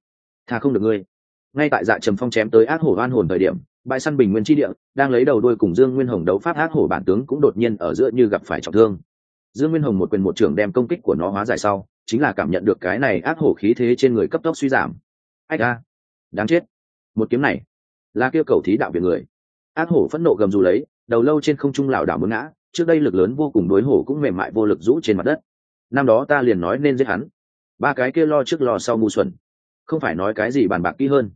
Speaker 1: Tha không được ngươi ngay tại dạ trầm phong chém tới ác hổ oan hồn thời điểm, bãi săn bình nguyên tri địa, đang lấy đầu đuôi cùng dương nguyên hồng đấu pháp ác hổ bản tướng cũng đột nhiên ở giữa như gặp phải trọng thương. Dương nguyên hồng một quyền một trưởng đem công kích của nó hóa giải sau, chính là cảm nhận được cái này ác hổ khí thế trên người cấp tốc suy giảm. Ách a, đáng chết. Một kiếm này, là kêu cầu thí đạo về người. Ác hổ phẫn nộ gầm dù lấy, đầu lâu trên không trung lảo đảo muốn ngã, trước đây lực lớn vô cùng đối hổ cũng mềm mại vô lực rũ trên mặt đất. Năm đó ta liền nói nên giết hắn. Ba cái kia lo trước lo sau ngu xuẩn. Không phải nói cái gì bàn bạc kỹ hơn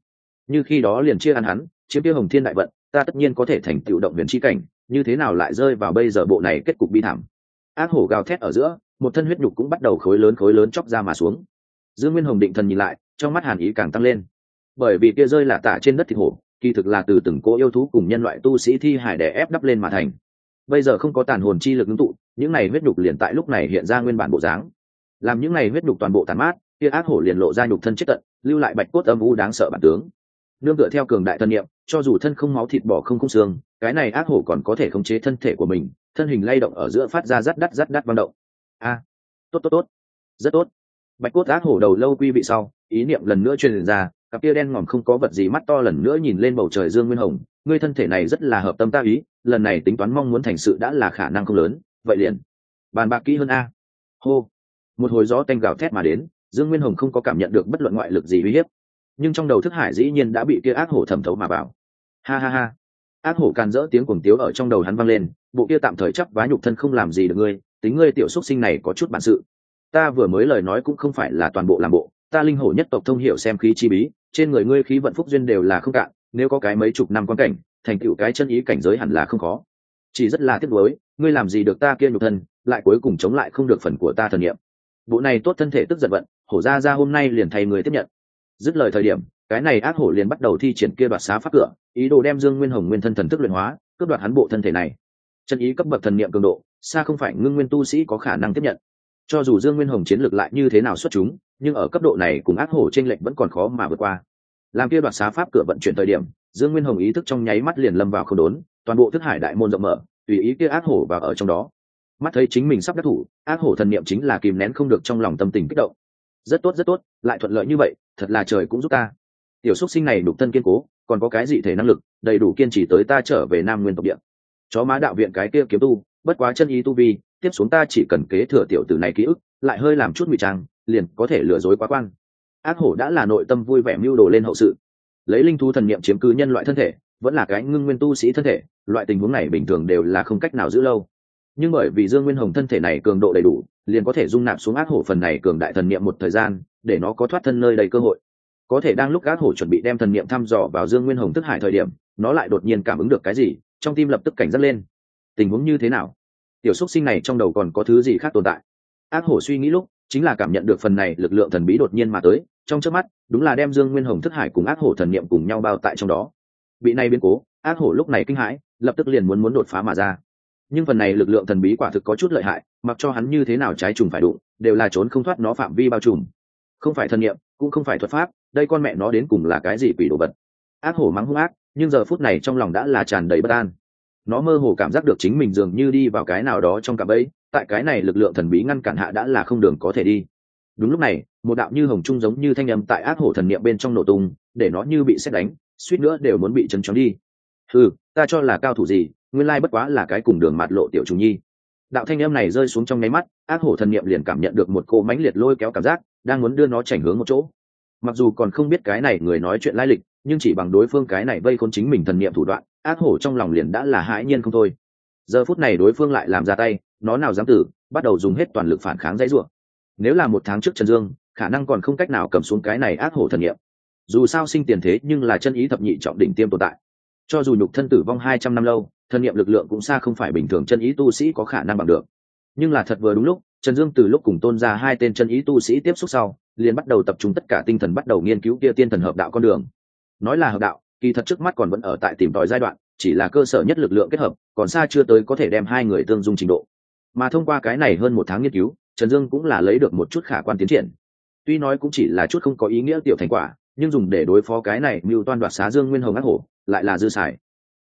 Speaker 1: như khi đó liền chia ăn hắn, chiếm tiêu hồng thiên đại vận, ta tất nhiên có thể thành tựu động huyền chi cảnh, như thế nào lại rơi vào bây giờ bộ này kết cục bi thảm? Ác hổ gào thét ở giữa, một thân huyết nhục cũng bắt đầu khối lớn khối lớn chóc ra mà xuống. Dương nguyên hồng định thần nhìn lại, trong mắt hàn ý càng tăng lên. Bởi vì kia rơi là tả trên đất thịt hổ, kỳ thực là từ từng cỗ yêu thú cùng nhân loại tu sĩ thi hải đè ép đắp lên mà thành. Bây giờ không có tàn hồn chi lực ứng tụ, những này huyết nhục liền tại lúc này hiện ra nguyên bản bộ dáng. Làm những này huyết nhục toàn bộ tàn mát, kia ác hổ liền lộ ra nhục thân chết tận, lưu lại bạch cốt âm u đáng sợ bản tướng nương tựa theo cường đại thân nhiệm cho dù thân không máu thịt bỏ không không xương, cái này ác hổ còn có thể khống chế thân thể của mình, thân hình lay động ở giữa phát ra rắt đắt rắt đắt vang động. A, tốt tốt tốt, rất tốt. Bạch cốt ác hổ đầu lâu quy vị sau, ý niệm lần nữa truyền ra, cặp kia đen ngòm không có vật gì mắt to lần nữa nhìn lên bầu trời dương nguyên hồng, ngươi thân thể này rất là hợp tâm ta ý, lần này tính toán mong muốn thành sự đã là khả năng không lớn, vậy liền. Bàn bạc kỹ hơn a. Hô. Một hồi gió tanh gào thét mà đến, dương nguyên hồng không có cảm nhận được bất luận ngoại lực gì uy hiếp nhưng trong đầu thức hải dĩ nhiên đã bị kia ác hổ thẩm thấu mà vào. Ha ha ha. Ác hổ càn rỡ tiếng cuồng tiếu ở trong đầu hắn vang lên, bộ kia tạm thời chấp vá nhục thân không làm gì được ngươi, tính ngươi tiểu xuất sinh này có chút bản sự. Ta vừa mới lời nói cũng không phải là toàn bộ làm bộ, ta linh hổ nhất tộc thông hiểu xem khí chi bí, trên người ngươi khí vận phúc duyên đều là không cạn, nếu có cái mấy chục năm quan cảnh, thành tựu cái chân ý cảnh giới hẳn là không khó. Chỉ rất là tiếc nuối, ngươi làm gì được ta kia nhục thân, lại cuối cùng chống lại không được phần của ta thần nghiệm bộ này tốt thân thể tức giận vận, hổ ra ra hôm nay liền thay người tiếp nhận dứt lời thời điểm, cái này ác hổ liền bắt đầu thi triển kia đoạt xá pháp cửa, ý đồ đem dương nguyên hồng nguyên thân thần thức luyện hóa, cướp đoạt hắn bộ thân thể này. Chân ý cấp bậc thần niệm cường độ, xa không phải ngưng nguyên tu sĩ có khả năng tiếp nhận. Cho dù dương nguyên hồng chiến lược lại như thế nào xuất chúng, nhưng ở cấp độ này cùng ác hổ t r ê n lệch vẫn còn khó mà vượt qua. Làm kia đoạt xá pháp cửa vận chuyển thời điểm, dương nguyên hồng ý thức trong nháy mắt liền lâm vào không đốn, toàn bộ thức hải đại môn rộng mở, tùy ý kia ác hổ và ở trong đó. Mắt thấy chính mình sắp đắc thủ, ác hổ thần niệm chính là kìm nén không được trong lòng tâm tình kích động rất tốt rất tốt, lại thuận lợi như vậy, thật là trời cũng giúp ta. Tiểu xúc sinh này đục thân kiên cố, còn có cái gì thể năng lực, đầy đủ kiên trì tới ta trở về nam nguyên tộc địa. Chó má đạo viện cái kia kiếm tu, bất quá chân ý tu vi, tiếp xuống ta chỉ cần kế thừa tiểu tử này ký ức, lại hơi làm chút ngụy trang, liền có thể lừa dối quá quan. Ác hổ đã là nội tâm vui vẻ mưu đồ lên hậu sự. Lấy linh thú thần niệm chiếm cứ nhân loại thân thể, vẫn là cái ngưng nguyên tu sĩ thân thể, loại tình huống này bình thường đều là không cách nào giữ lâu nhưng bởi vì dương nguyên hồng thân thể này cường độ đầy đủ, liền có thể dung nạp xuống ác hổ phần này cường đại thần niệm một thời gian, để nó có thoát thân nơi đầy cơ hội. Có thể đang lúc ác hổ chuẩn bị đem thần niệm thăm dò vào dương nguyên hồng thức hải thời điểm, nó lại đột nhiên cảm ứng được cái gì, trong tim lập tức cảnh giác lên. Tình huống như thế nào? Tiểu xúc sinh này trong đầu còn có thứ gì khác tồn tại? Ác hổ suy nghĩ lúc, chính là cảm nhận được phần này lực lượng thần bí đột nhiên mà tới, trong trước mắt, đúng là đem dương nguyên hồng thức hải cùng ác hổ thần niệm cùng nhau bao tại trong đó. Bị này biến cố, ác hổ lúc này kinh hãi, lập tức liền muốn muốn đột phá mà ra nhưng phần này lực lượng thần bí quả thực có chút lợi hại, mặc cho hắn như thế nào trái trùng phải đụng, đều là trốn không thoát nó phạm vi bao trùm. Không phải thần niệm, cũng không phải thuật pháp, đây con mẹ nó đến cùng là cái gì quỷ đồ vật. Ác hổ mắng hung ác, nhưng giờ phút này trong lòng đã là tràn đầy bất an. Nó mơ hồ cảm giác được chính mình dường như đi vào cái nào đó trong cạm ấy tại cái này lực lượng thần bí ngăn cản hạ đã là không đường có thể đi. Đúng lúc này, một đạo như hồng trung giống như thanh âm tại ác hổ thần niệm bên trong nổ tung, để nó như bị xét đánh, suýt nữa đều muốn bị chấn chóng đi. Ừ ta cho là cao thủ gì nguyên lai bất quá là cái cùng đường mặt lộ tiểu trùng nhi. Đạo thanh âm này rơi xuống trong nháy mắt, ác hổ thần niệm liền cảm nhận được một cô mánh liệt lôi kéo cảm giác, đang muốn đưa nó chảnh hướng một chỗ. Mặc dù còn không biết cái này người nói chuyện lai lịch, nhưng chỉ bằng đối phương cái này vây khốn chính mình thần niệm thủ đoạn, ác hổ trong lòng liền đã là hãi nhiên không thôi. Giờ phút này đối phương lại làm ra tay, nó nào dám tử, bắt đầu dùng hết toàn lực phản kháng dãy ruộng. Nếu là một tháng trước trần dương, khả năng còn không cách nào cầm xuống cái này ác hổ thần niệm. Dù sao sinh tiền thế nhưng là chân ý thập nhị trọng đỉnh tiêm tồn tại. Cho dù nhục thân tử vong hai trăm năm lâu thần niệm lực lượng cũng xa không phải bình thường chân ý tu sĩ có khả năng bằng được. Nhưng là thật vừa đúng lúc, trần dương từ lúc cùng tôn ra hai tên chân ý tu sĩ tiếp xúc sau, liền bắt đầu tập trung tất cả tinh thần bắt đầu nghiên cứu kia tiên thần hợp đạo con đường. Nói là hợp đạo, kỳ thật trước mắt còn vẫn ở tại tìm tòi giai đoạn, chỉ là cơ sở nhất lực lượng kết hợp, còn xa chưa tới có thể đem hai người tương dung trình độ. Mà thông qua cái này hơn một tháng nghiên cứu, trần dương cũng là lấy được một chút khả quan tiến triển. Tuy nói cũng chỉ là chút không có ý nghĩa tiểu thành quả, nhưng dùng để đối phó cái này mưu toan đoạt xá dương nguyên hồng ác hổ, lại là dư xài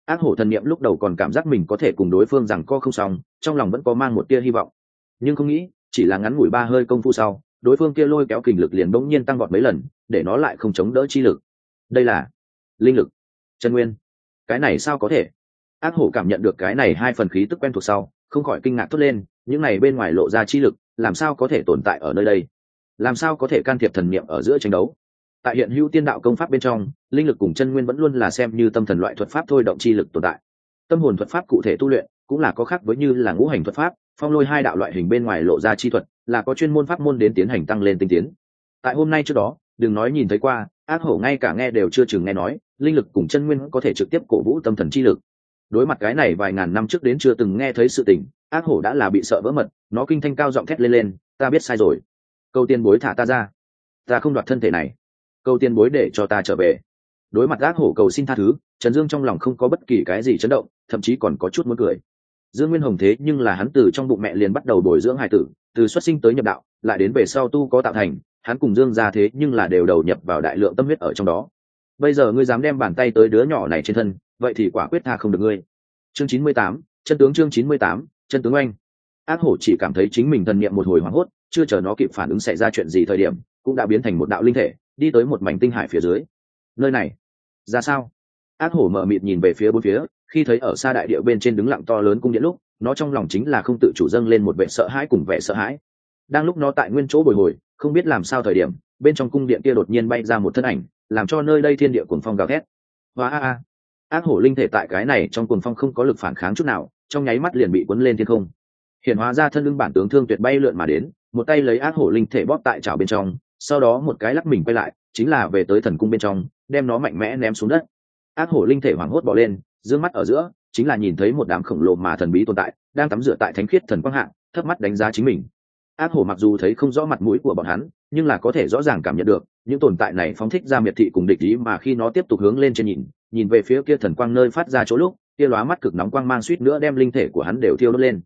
Speaker 1: ác hổ thần niệm lúc đầu còn cảm giác mình có thể cùng đối phương rằng co không xong, trong lòng vẫn có mang một tia hy vọng. Nhưng không nghĩ, chỉ là ngắn ngủi ba hơi công phu sau, đối phương kia lôi kéo kình lực liền bỗng nhiên tăng vọt mấy lần, để nó lại không chống đỡ chi lực. Đây là linh lực. Chân nguyên. Cái này sao có thể? Ác hổ cảm nhận được cái này hai phần khí tức quen thuộc sau, không khỏi kinh ngạc thốt lên, những này bên ngoài lộ ra chi lực, làm sao có thể tồn tại ở nơi đây? Làm sao có thể can thiệp thần niệm ở giữa tranh đấu? Tại hiện hữu tiên đạo công pháp bên trong, linh lực cùng chân nguyên vẫn luôn là xem như tâm thần loại thuật pháp thôi động chi lực tồn tại. Tâm hồn thuật pháp cụ thể tu luyện cũng là có khác với như là ngũ hành thuật pháp, phong lôi hai đạo loại hình bên ngoài lộ ra chi thuật, là có chuyên môn pháp môn đến tiến hành tăng lên tinh tiến. Tại hôm nay trước đó, đừng nói nhìn thấy qua, ác hổ ngay cả nghe đều chưa chừng nghe nói, linh lực cùng chân nguyên có thể trực tiếp cổ vũ tâm thần chi lực. Đối mặt cái này vài ngàn năm trước đến chưa từng nghe thấy sự tình, ác hổ đã là bị sợ vỡ mật, nó kinh thanh cao giọng thét lên lên, ta biết sai rồi. Câu tiên bối thả ta ra. Ta không đoạt thân thể này câu tiên bối để cho ta trở về. Đối mặt gác hổ cầu xin tha thứ, trần dương trong lòng không có bất kỳ cái gì chấn động, thậm chí còn có chút muốn cười. Dương nguyên hồng thế nhưng là hắn từ trong bụng mẹ liền bắt đầu bồi dưỡng hải tử, từ xuất sinh tới nhập đạo, lại đến về sau tu có tạo thành, hắn cùng dương ra thế nhưng là đều đầu nhập vào đại lượng tâm huyết ở trong đó. Bây giờ ngươi dám đem bàn tay tới đứa nhỏ này trên thân, vậy thì quả quyết tha không được ngươi. Chương chín mươi tám, chân tướng chương chín mươi tám, chân tướng anh ác hổ chỉ cảm thấy chính mình thần niệm một hồi hoảng hốt, chưa chờ nó kịp phản ứng xảy ra chuyện gì thời điểm, cũng đã biến thành một đạo linh thể đi tới một mảnh tinh hải phía dưới. Nơi này, ra sao? Ác hổ mở mịt nhìn về phía bốn phía, khi thấy ở xa đại địa bên trên đứng lặng to lớn cung điện lúc, nó trong lòng chính là không tự chủ dâng lên một vẻ sợ hãi cùng vẻ sợ hãi. Đang lúc nó tại nguyên chỗ bồi hồi, không biết làm sao thời điểm, bên trong cung điện kia đột nhiên bay ra một thân ảnh, làm cho nơi đây thiên địa cuồng phong gào thét. Và a a. Ác hổ linh thể tại cái này trong cuồng phong không có lực phản kháng chút nào, trong nháy mắt liền bị cuốn lên thiên không. Hiện hóa ra thân lưng bản tướng thương tuyệt bay lượn mà đến, một tay lấy ác hổ linh thể bóp tại chảo bên trong sau đó một cái lắc mình quay lại, chính là về tới thần cung bên trong, đem nó mạnh mẽ ném xuống đất. Ác hổ linh thể hoảng hốt bỏ lên d mắt ở giữa, chính là nhìn thấy một đám khổng lồ mà thần bí tồn tại, đang tắm rửa tại thánh khiết thần quang hạng thấp mắt đánh giá chính mình. Ác hổ mặc dù thấy không rõ mặt mũi của bọn hắn, nhưng là có thể rõ ràng cảm nhận được, những tồn tại này phóng thích ra miệt thị cùng địch ý mà khi nó tiếp tục hướng lên trên nhìn nhìn về phía kia thần quang nơi phát ra chỗ lúc, kia lóa mắt cực nóng quang mang suýt nữa đem linh thể của hắn đều thiêu đốt lên.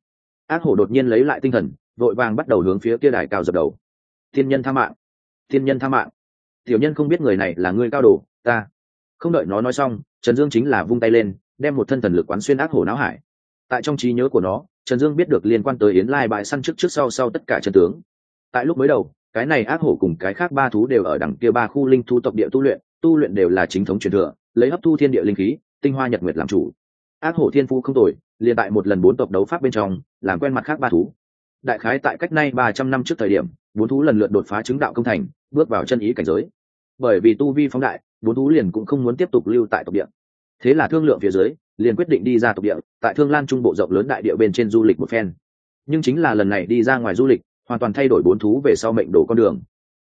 Speaker 1: Ác hổ đột nhiên lấy lại tinh thần, vội vàng bắt đầu hướng phía kia đài cao dập đầu. Thiên nhân tha mạng thiên nhân tha mạng. Tiểu nhân không biết người này là người cao đồ, ta. Không đợi nó nói xong, trần dương chính là vung tay lên, đem một thân thần lực quán xuyên ác hổ não hải. Tại trong trí nhớ của nó, trần dương biết được liên quan tới yến lai bại săn trước trước sau sau tất cả chân tướng. Tại lúc mới đầu, cái này ác hổ cùng cái khác ba thú đều ở đằng kia ba khu linh thu tộc địa tu luyện tu luyện đều là chính thống truyền thừa, lấy hấp thu thiên địa linh khí, tinh hoa nhật nguyệt làm chủ. Ác hổ thiên phu không tồi, liền tại một lần bốn tộc đấu pháp bên trong, làm quen mặt khác ba thú. Đại khái tại cách nay ba trăm năm trước thời điểm, bốn thú lần lượt đột phá chứng đạo công thành bước vào chân ý cảnh giới. Bởi vì tu vi phóng đại, bốn thú liền cũng không muốn tiếp tục lưu tại tộc địa. Thế là thương lượng phía dưới, liền quyết định đi ra tộc địa, tại thương lan trung bộ rộng lớn đại địa bên trên du lịch một phen. Nhưng chính là lần này đi ra ngoài du lịch, hoàn toàn thay đổi bốn thú về sau mệnh đổ con đường.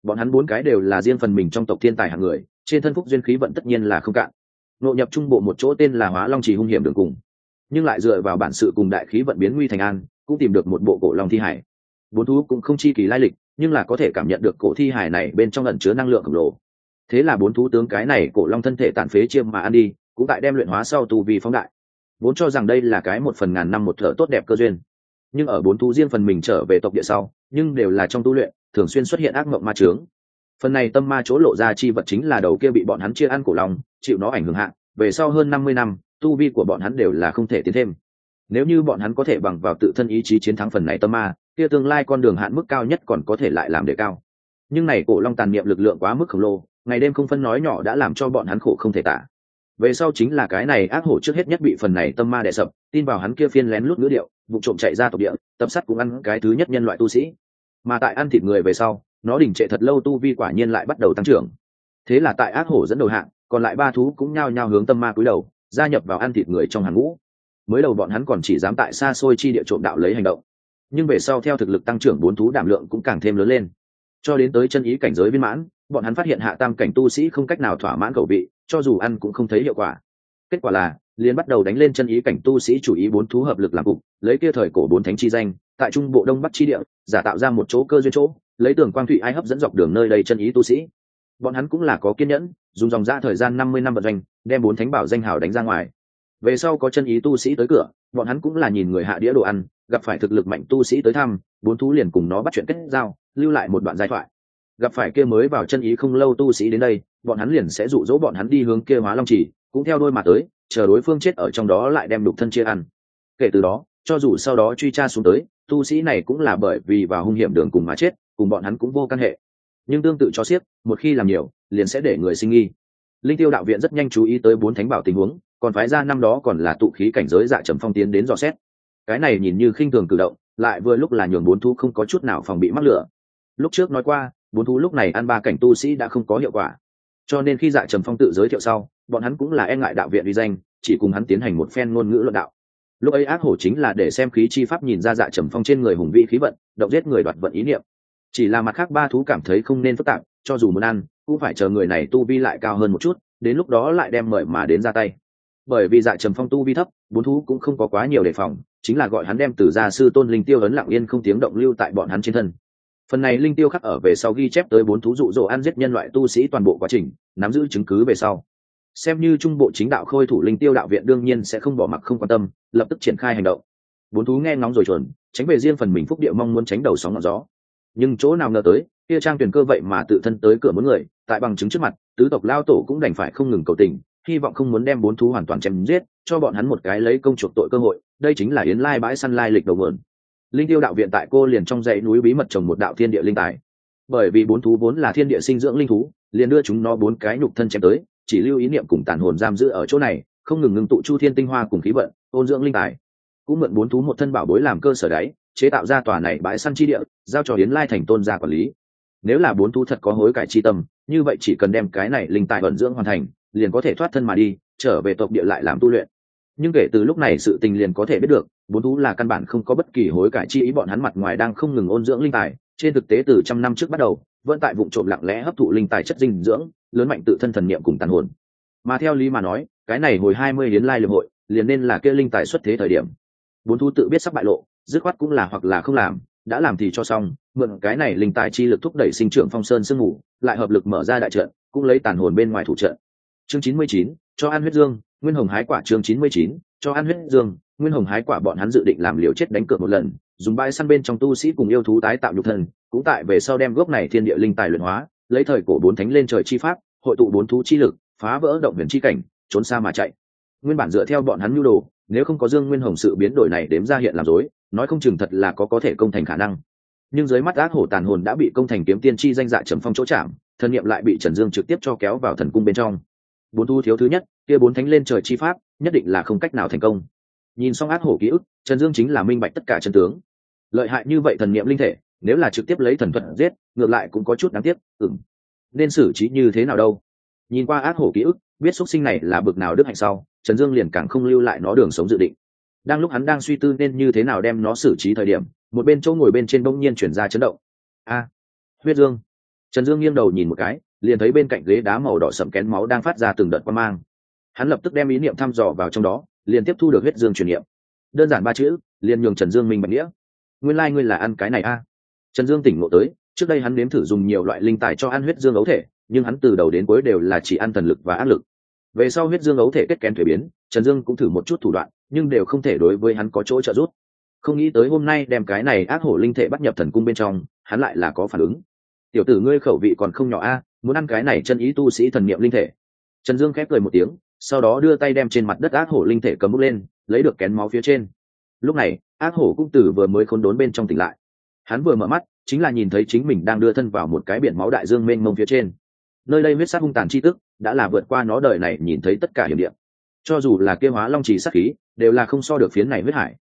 Speaker 1: Bọn hắn bốn cái đều là riêng phần mình trong tộc thiên tài hạng người, trên thân phúc duyên khí vận tất nhiên là không cạn. Nội nhập trung bộ một chỗ tên là hóa long trì hung hiểm đường cùng. Nhưng lại dựa vào bản sự cùng đại khí vận biến nguy thành an, cũng tìm được một bộ cổ long thi hải. Bốn thú cũng không chi kỳ lai lịch nhưng là có thể cảm nhận được cổ thi hải này bên trong ẩn chứa năng lượng khổng lồ. Thế là bốn thú tướng cái này cổ long thân thể tàn phế chiêm mà ăn đi, cũng tại đem luyện hóa sau tu vi phóng đại. Vốn cho rằng đây là cái một phần ngàn năm một thở tốt đẹp cơ duyên. Nhưng ở bốn thú riêng phần mình trở về tộc địa sau, nhưng đều là trong tu luyện, thường xuyên xuất hiện ác mộng ma trướng phần này tâm ma chỗ lộ ra chi vật chính là đầu kia bị bọn hắn chia ăn cổ lòng chịu nó ảnh hưởng hạn về sau hơn năm mươi năm, tu vi của bọn hắn đều là không thể tiến thêm. Nếu như bọn hắn có thể bằng vào tự thân ý chí chiến thắng phần này tâm ma kia tương lai con đường hạn mức cao nhất còn có thể lại làm đề cao. Nhưng này cổ long tàn niệm lực lượng quá mức khổng lồ, ngày đêm không phân nói nhỏ đã làm cho bọn hắn khổ không thể tả. Về sau chính là cái này ác hổ trước hết nhất bị phần này tâm ma đè sập, tin vào hắn kia phiên lén lút ngữ điệu, vụ trộm chạy ra tộc địa, tập sắt cũng ăn cái thứ nhất nhân loại tu sĩ. Mà tại ăn thịt người về sau, nó đỉnh trệ thật lâu tu vi quả nhiên lại bắt đầu tăng trưởng. Thế là tại ác hổ dẫn đầu hạng, còn lại ba thú cũng nhao nhao hướng tâm ma cúi đầu, gia nhập vào ăn thịt người trong hàng ngũ. Mới đầu bọn hắn còn chỉ dám tại xa xôi chi địa trộm đạo lấy hành động nhưng về sau theo thực lực tăng trưởng bốn thú đảm lượng cũng càng thêm lớn lên. Cho đến tới chân ý cảnh giới viên mãn, bọn hắn phát hiện hạ tam cảnh tu sĩ không cách nào thỏa mãn cầu vị, cho dù ăn cũng không thấy hiệu quả. Kết quả là, liền bắt đầu đánh lên chân ý cảnh tu sĩ chủ ý bốn thú hợp lực làm cục, lấy kia thời cổ bốn thánh chi danh, tại trung bộ đông bắc chi địa, giả tạo ra một chỗ cơ duyên chỗ, lấy tường quang thụy ai hấp dẫn dọc đường nơi đây chân ý tu sĩ. Bọn hắn cũng là có kiên nhẫn, dùng dòng ra thời gian năm mươi năm vận doanh, đem bốn thánh bảo danh hào đánh ra ngoài. Về sau có chân ý tu sĩ tới cửa, bọn hắn cũng là nhìn người hạ đĩa đồ ăn gặp phải thực lực mạnh tu sĩ tới thăm, bốn thú liền cùng nó bắt chuyện kết giao, lưu lại một đoạn giai thoại. Gặp phải kia mới vào chân ý không lâu tu sĩ đến đây, bọn hắn liền sẽ dụ dỗ bọn hắn đi hướng kia hóa long chỉ cũng theo đôi mà tới, chờ đối phương chết ở trong đó lại đem đục thân chia ăn. Kể từ đó, cho dù sau đó truy tra xuống tới, tu sĩ này cũng là bởi vì vào hung hiểm đường cùng mà chết, cùng bọn hắn cũng vô căn hệ. Nhưng tương tự cho siết một khi làm nhiều, liền sẽ để người sinh nghi. Linh tiêu đạo viện rất nhanh chú ý tới bốn thánh bảo tình huống, còn phái ra năm đó còn là tụ khí cảnh giới dạ trầm phong tiến đến dò xét cái này nhìn như khinh thường cử động, lại vừa lúc là nhường bốn thú không có chút nào phòng bị mắc lửa. Lúc trước nói qua, bốn thú lúc này ăn ba cảnh tu sĩ đã không có hiệu quả. Cho nên khi dạ trầm phong tự giới thiệu sau, bọn hắn cũng là e ngại đạo viện uy danh, chỉ cùng hắn tiến hành một phen ngôn ngữ luận đạo. Lúc ấy ác hổ chính là để xem khí chi pháp nhìn ra dạ trầm phong trên người hùng vĩ khí vận, động giết người đoạt vận ý niệm. Chỉ là mặt khác ba thú cảm thấy không nên phức tạp, cho dù muốn ăn, cũng phải chờ người này tu vi lại cao hơn một chút, đến lúc đó lại đem mời mà đến ra tay. Bởi vì dạ trầm phong tu vi thấp, bốn thú cũng không có quá nhiều đề phòng chính là gọi hắn đem từ gia sư tôn linh tiêu ấn lặng yên không tiếng động lưu tại bọn hắn trên thân. Phần này linh tiêu khắc ở về sau ghi chép tới bốn thú dụ dỗ ăn giết nhân loại tu sĩ toàn bộ quá trình, nắm giữ chứng cứ về sau. Xem như trung bộ chính đạo khôi thủ linh tiêu đạo viện đương nhiên sẽ không bỏ mặc không quan tâm, lập tức triển khai hành động. Bốn thú nghe ngóng rồi chuẩn, tránh về riêng phần mình phúc địa mong muốn tránh đầu sóng ngọn gió. Nhưng chỗ nào ngờ tới, kia trang tuyển cơ vậy mà tự thân tới cửa muốn người, tại bằng chứng trước mặt, tứ tộc lao tổ cũng đành phải không ngừng cầu tình hy vọng không muốn đem bốn thú hoàn toàn chém giết, cho bọn hắn một cái lấy công chuộc tội cơ hội, đây chính là yến lai bãi săn lai lịch đầu mượn linh tiêu đạo viện tại cô liền trong dãy núi bí mật trồng một đạo thiên địa linh tài. Bởi vì bốn thú vốn là thiên địa sinh dưỡng linh thú, liền đưa chúng nó bốn cái nhục thân chém tới, chỉ lưu ý niệm cùng tàn hồn giam giữ ở chỗ này, không ngừng ngưng tụ chu thiên tinh hoa cùng khí vận, ôn dưỡng linh tài. Cũng mượn bốn thú một thân bảo bối làm cơ sở đáy, chế tạo ra tòa này bãi săn chi địa, giao cho yến lai thành tôn gia quản lý. Nếu là bốn thú thật có hối cải chi tâm, như vậy chỉ cần đem cái này linh tài vận dưỡng hoàn thành liền có thể thoát thân mà đi, trở về tộc địa lại làm tu luyện. Nhưng kể từ lúc này sự tình liền có thể biết được, bốn thú là căn bản không có bất kỳ hối cải chi ý, bọn hắn mặt ngoài đang không ngừng ôn dưỡng linh tài. Trên thực tế từ trăm năm trước bắt đầu, vẫn tại vụ trộm lặng lẽ hấp thụ linh tài chất dinh dưỡng, lớn mạnh tự thân thần niệm cùng tàn hồn. Mà theo lý mà nói, cái này hồi hai mươi hiến lai liệp hội, liền nên là kia linh tài xuất thế thời điểm. Bốn thú tự biết sắp bại lộ, dứt khoát cũng là hoặc là không làm, đã làm thì cho xong, mượn cái này linh tài chi lực thúc đẩy sinh trưởng phong sơn sương ngủ lại hợp lực mở ra đại trận, cũng lấy tàn hồn bên ngoài thủ trận chương chín mươi chín, cho ăn huyết dương, nguyên hồng hái quả chương chín mươi chín, cho ăn huyết dương, nguyên hồng hái quả bọn hắn dự định làm liều chết đánh cược một lần, dùng bãi săn bên trong tu sĩ cùng yêu thú tái tạo nhục thân, cũng tại về sau đem gốc này thiên địa linh tài luyện hóa, lấy thời cổ bốn thánh lên trời chi pháp, hội tụ bốn thú chi lực, phá vỡ động huyền chi cảnh, trốn xa mà chạy. Nguyên bản dựa theo bọn hắn nhu đồ, nếu không có dương nguyên hồng sự biến đổi này đếm ra hiện làm dối nói không chừng thật là có có thể công thành khả năng. Nhưng dưới mắt ác hổ tàn hồn đã bị công thành kiếm tiên chi danh dạ trầm phong chỗ chạm thần niệm lại bị trần dương trực tiếp cho kéo vào thần cung bên trong bốn thu thiếu thứ nhất, kia bốn thánh lên trời chi pháp, nhất định là không cách nào thành công. Nhìn xong ác hổ ký ức, trần dương chính là minh bạch tất cả chân tướng. Lợi hại như vậy thần niệm linh thể, nếu là trực tiếp lấy thần thuật giết, ngược lại cũng có chút đáng tiếc ừng nên xử trí như thế nào đâu? Nhìn qua ác hổ ký ức, biết xuất sinh này là bực nào đức hạnh sau, trần dương liền càng không lưu lại nó đường sống dự định. Đang lúc hắn đang suy tư nên như thế nào đem nó xử trí thời điểm, một bên chỗ ngồi bên trên bỗng nhiên chuyển ra chấn động. A, huyết dương. Trần dương nghiêng đầu nhìn một cái liền thấy bên cạnh ghế đá màu đỏ sậm kén máu đang phát ra từng đợt quan mang. Hắn lập tức đem ý niệm thăm dò vào trong đó, liền tiếp thu được huyết dương truyền niệm. Đơn giản ba chữ, liền nhường trần dương minh bạch nghĩa. Nguyên lai、like、ngươi là ăn cái này a. Trần dương tỉnh ngộ tới, trước đây hắn nếm thử dùng nhiều loại linh tài cho ăn huyết dương ấu thể, nhưng hắn từ đầu đến cuối đều là chỉ ăn thần lực và áp lực. Về sau huyết dương ấu thể kết kén thuế biến, trần dương cũng thử một chút thủ đoạn, nhưng đều không thể đối với hắn có chỗ trợ giúp. Không nghĩ tới hôm nay đem cái này ác hổ linh thể bắt nhập thần cung bên trong, hắn lại là có phản ứng tiểu tử ngươi khẩu vị còn không nhỏ a, muốn ăn cái này chân ý tu sĩ thần niệm linh thể. Trần dương khép cười một tiếng, sau đó đưa tay đem trên mặt đất ác hổ linh thể cầm bút lên, lấy được kén máu phía trên. Lúc này, ác hổ cũng tử vừa mới khốn đốn bên trong tỉnh lại. Hắn vừa mở mắt, chính là nhìn thấy chính mình đang đưa thân vào một cái biển máu đại dương mênh mông phía trên. Nơi đây huyết sát hung tàn chi tức, đã là vượt qua nó đời này nhìn thấy tất cả hiểm điện cho dù là kêu hóa long trì sát khí, đều là không so được phiến này huyết hải.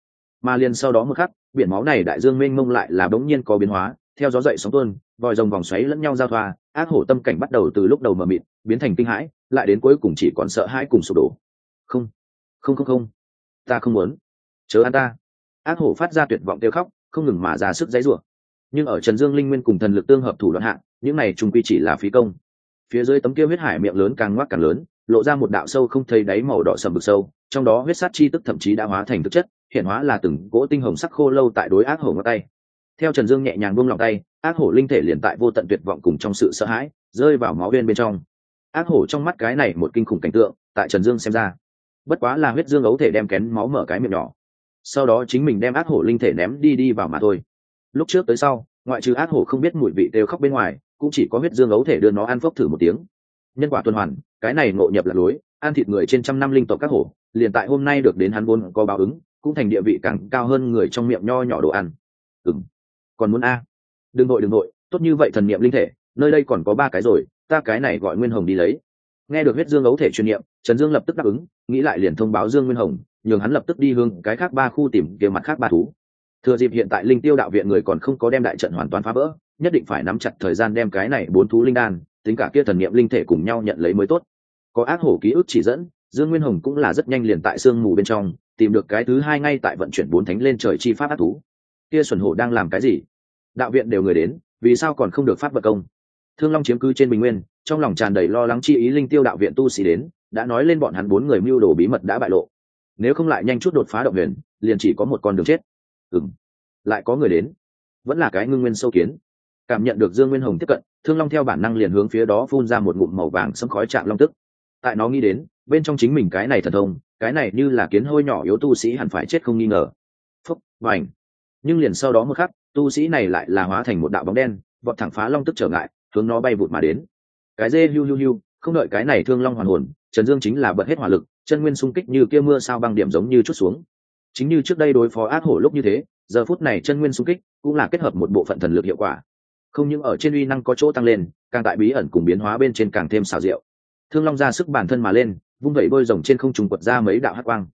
Speaker 1: Mà liền sau đó một khắc, biển máu này đại dương mênh mông lại là bỗng nhiên có biến hóa theo gió dậy sóng tuôn, vòi rồng vòng xoáy lẫn nhau giao thoa, ác hổ tâm cảnh bắt đầu từ lúc đầu mờ mịt, biến thành kinh hãi, lại đến cuối cùng chỉ còn sợ hãi cùng sụp đổ. Không không không không, ta không muốn. Chớ ăn ta. Ác hổ phát ra tuyệt vọng kêu khóc, không ngừng mà ra sức dãy rủa. Nhưng ở trần dương linh nguyên cùng thần lực tương hợp thủ đoạn hạng những này trung quy chỉ là phí công. Phía dưới tấm kia huyết hải miệng lớn càng ngoác càng lớn, lộ ra một đạo sâu không thấy đáy màu đỏ sầm bực sâu, trong đó huyết sát chi tức thậm chí đã hóa thành thực chất, hiện hóa là từng gỗ tinh hồng sắc khô lâu tại đối ác hổ ngón tay theo trần dương nhẹ nhàng buông lòng tay, ác hổ linh thể liền tại vô tận tuyệt vọng cùng trong sự sợ hãi, rơi vào máu bên bên trong. Ác hổ trong mắt cái này một kinh khủng cảnh tượng, tại trần dương xem ra, bất quá là huyết dương ấu thể đem kén máu mở cái miệng nhỏ. Sau đó chính mình đem ác hổ linh thể ném đi đi vào mà thôi. Lúc trước tới sau, ngoại trừ ác hổ không biết mùi vị đều khóc bên ngoài, cũng chỉ có huyết dương ấu thể đưa nó ăn phốc thử một tiếng. Nhân quả tuần hoàn, cái này ngộ nhập là lối, ăn thịt người trên trăm năm linh tộc các hổ, liền tại hôm nay được đến hắn vốn có báo ứng, cũng thành địa vị càng cao hơn người trong miệng nho nhỏ đồ ăn. Ừng còn muốn a. Đừng nội đừng nội tốt như vậy thần niệm linh thể, nơi đây còn có ba cái rồi, ta cái này gọi nguyên hồng đi lấy. Nghe được huyết dương ấu thể truyền niệm, trần dương lập tức đáp ứng, nghĩ lại liền thông báo dương nguyên hồng, nhường hắn lập tức đi hướng cái khác ba khu tìm kiếm mặt khác ba thú. Thừa dịp hiện tại linh tiêu đạo viện người còn không có đem đại trận hoàn toàn phá vỡ, nhất định phải nắm chặt thời gian đem cái này bốn thú linh đan, tính cả kia thần niệm linh thể cùng nhau nhận lấy mới tốt. Có ác hổ ký ức chỉ dẫn, dương nguyên hồng cũng là rất nhanh liền tại sương mù bên trong, tìm được cái thứ hai ngay tại vận chuyển bốn thánh lên trời chi pháp ác thú kia xuẩn hổ đang làm cái gì? Đạo viện đều người đến, vì sao còn không được phát vật công? Thương long chiếm cứ trên bình nguyên, trong lòng tràn đầy lo lắng chi ý linh tiêu đạo viện tu sĩ đến, đã nói lên bọn hắn bốn người mưu đồ bí mật đã bại lộ. Nếu không lại nhanh chút đột phá động huyền, liền chỉ có một con đường chết. Ừng lại có người đến. Vẫn là cái ngưng nguyên sâu kiến. Cảm nhận được dương nguyên hồng tiếp cận, thương long theo bản năng liền hướng phía đó phun ra một ngụm màu vàng sấm khói chạm long tức. Tại nó nghĩ đến, bên trong chính mình cái này thần thông, cái này như là kiến hôi nhỏ yếu tu sĩ hẳn phải chết không nghi ngờ. Phúc và ảnh nhưng liền sau đó một khắc, tu sĩ này lại là hóa thành một đạo bóng đen, vọt thẳng phá long tức trở ngại, hướng nó bay vụt mà đến. Cái dê hiu hiu hiu, không đợi cái này thương long hoàn hồn, trần dương chính là bật hết hỏa lực, chân nguyên xung kích như kia mưa sao băng điểm giống như chút xuống. Chính như trước đây đối phó ác hổ lúc như thế, giờ phút này chân nguyên xung kích cũng là kết hợp một bộ phận thần lực hiệu quả. Không những ở trên uy năng có chỗ tăng lên, càng tại bí ẩn cùng biến hóa bên trên càng thêm xào rượu thương long ra sức bản thân mà lên, vung vẩy bôi rồng trên không trùng quật ra mấy đạo hát quang.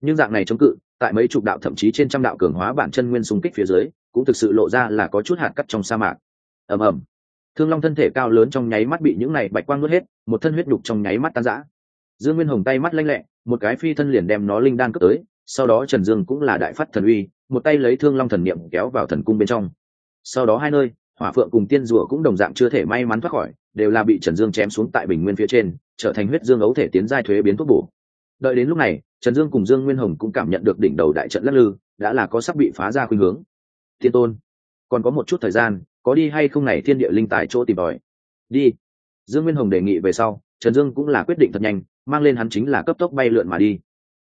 Speaker 1: Nhưng dạng này chống cự tại mấy chục đạo thậm chí trên trăm đạo cường hóa bản chân nguyên xung kích phía dưới, cũng thực sự lộ ra là có chút hạt cắt trong sa mạc. Ầm ầm. Thương long thân thể cao lớn trong nháy mắt bị những này bạch quang nuốt hết, một thân huyết đục trong nháy mắt tan rã. Dương nguyên hồng tay mắt lanh lẹ, một cái phi thân liền đem nó linh đan cướp tới, sau đó trần dương cũng là đại phát thần uy, một tay lấy thương long thần niệm kéo vào thần cung bên trong. Sau đó hai nơi, hỏa phượng cùng tiên rùa cũng đồng dạng chưa thể may mắn thoát khỏi, đều là bị trần dương chém xuống tại bình nguyên phía trên, trở thành huyết dương ấu thể tiến giai thuế biến thuốc bổ. Đợi đến lúc này trần dương cùng dương nguyên hồng cũng cảm nhận được đỉnh đầu đại trận lắc lư, đã là có sắp bị phá ra khuynh hướng. Thiên tôn, còn có một chút thời gian, có đi hay không này thiên địa linh tại chỗ tìm tòi. Đi. Dương nguyên hồng đề nghị về sau, trần dương cũng là quyết định thật nhanh, mang lên hắn chính là cấp tốc bay lượn mà đi.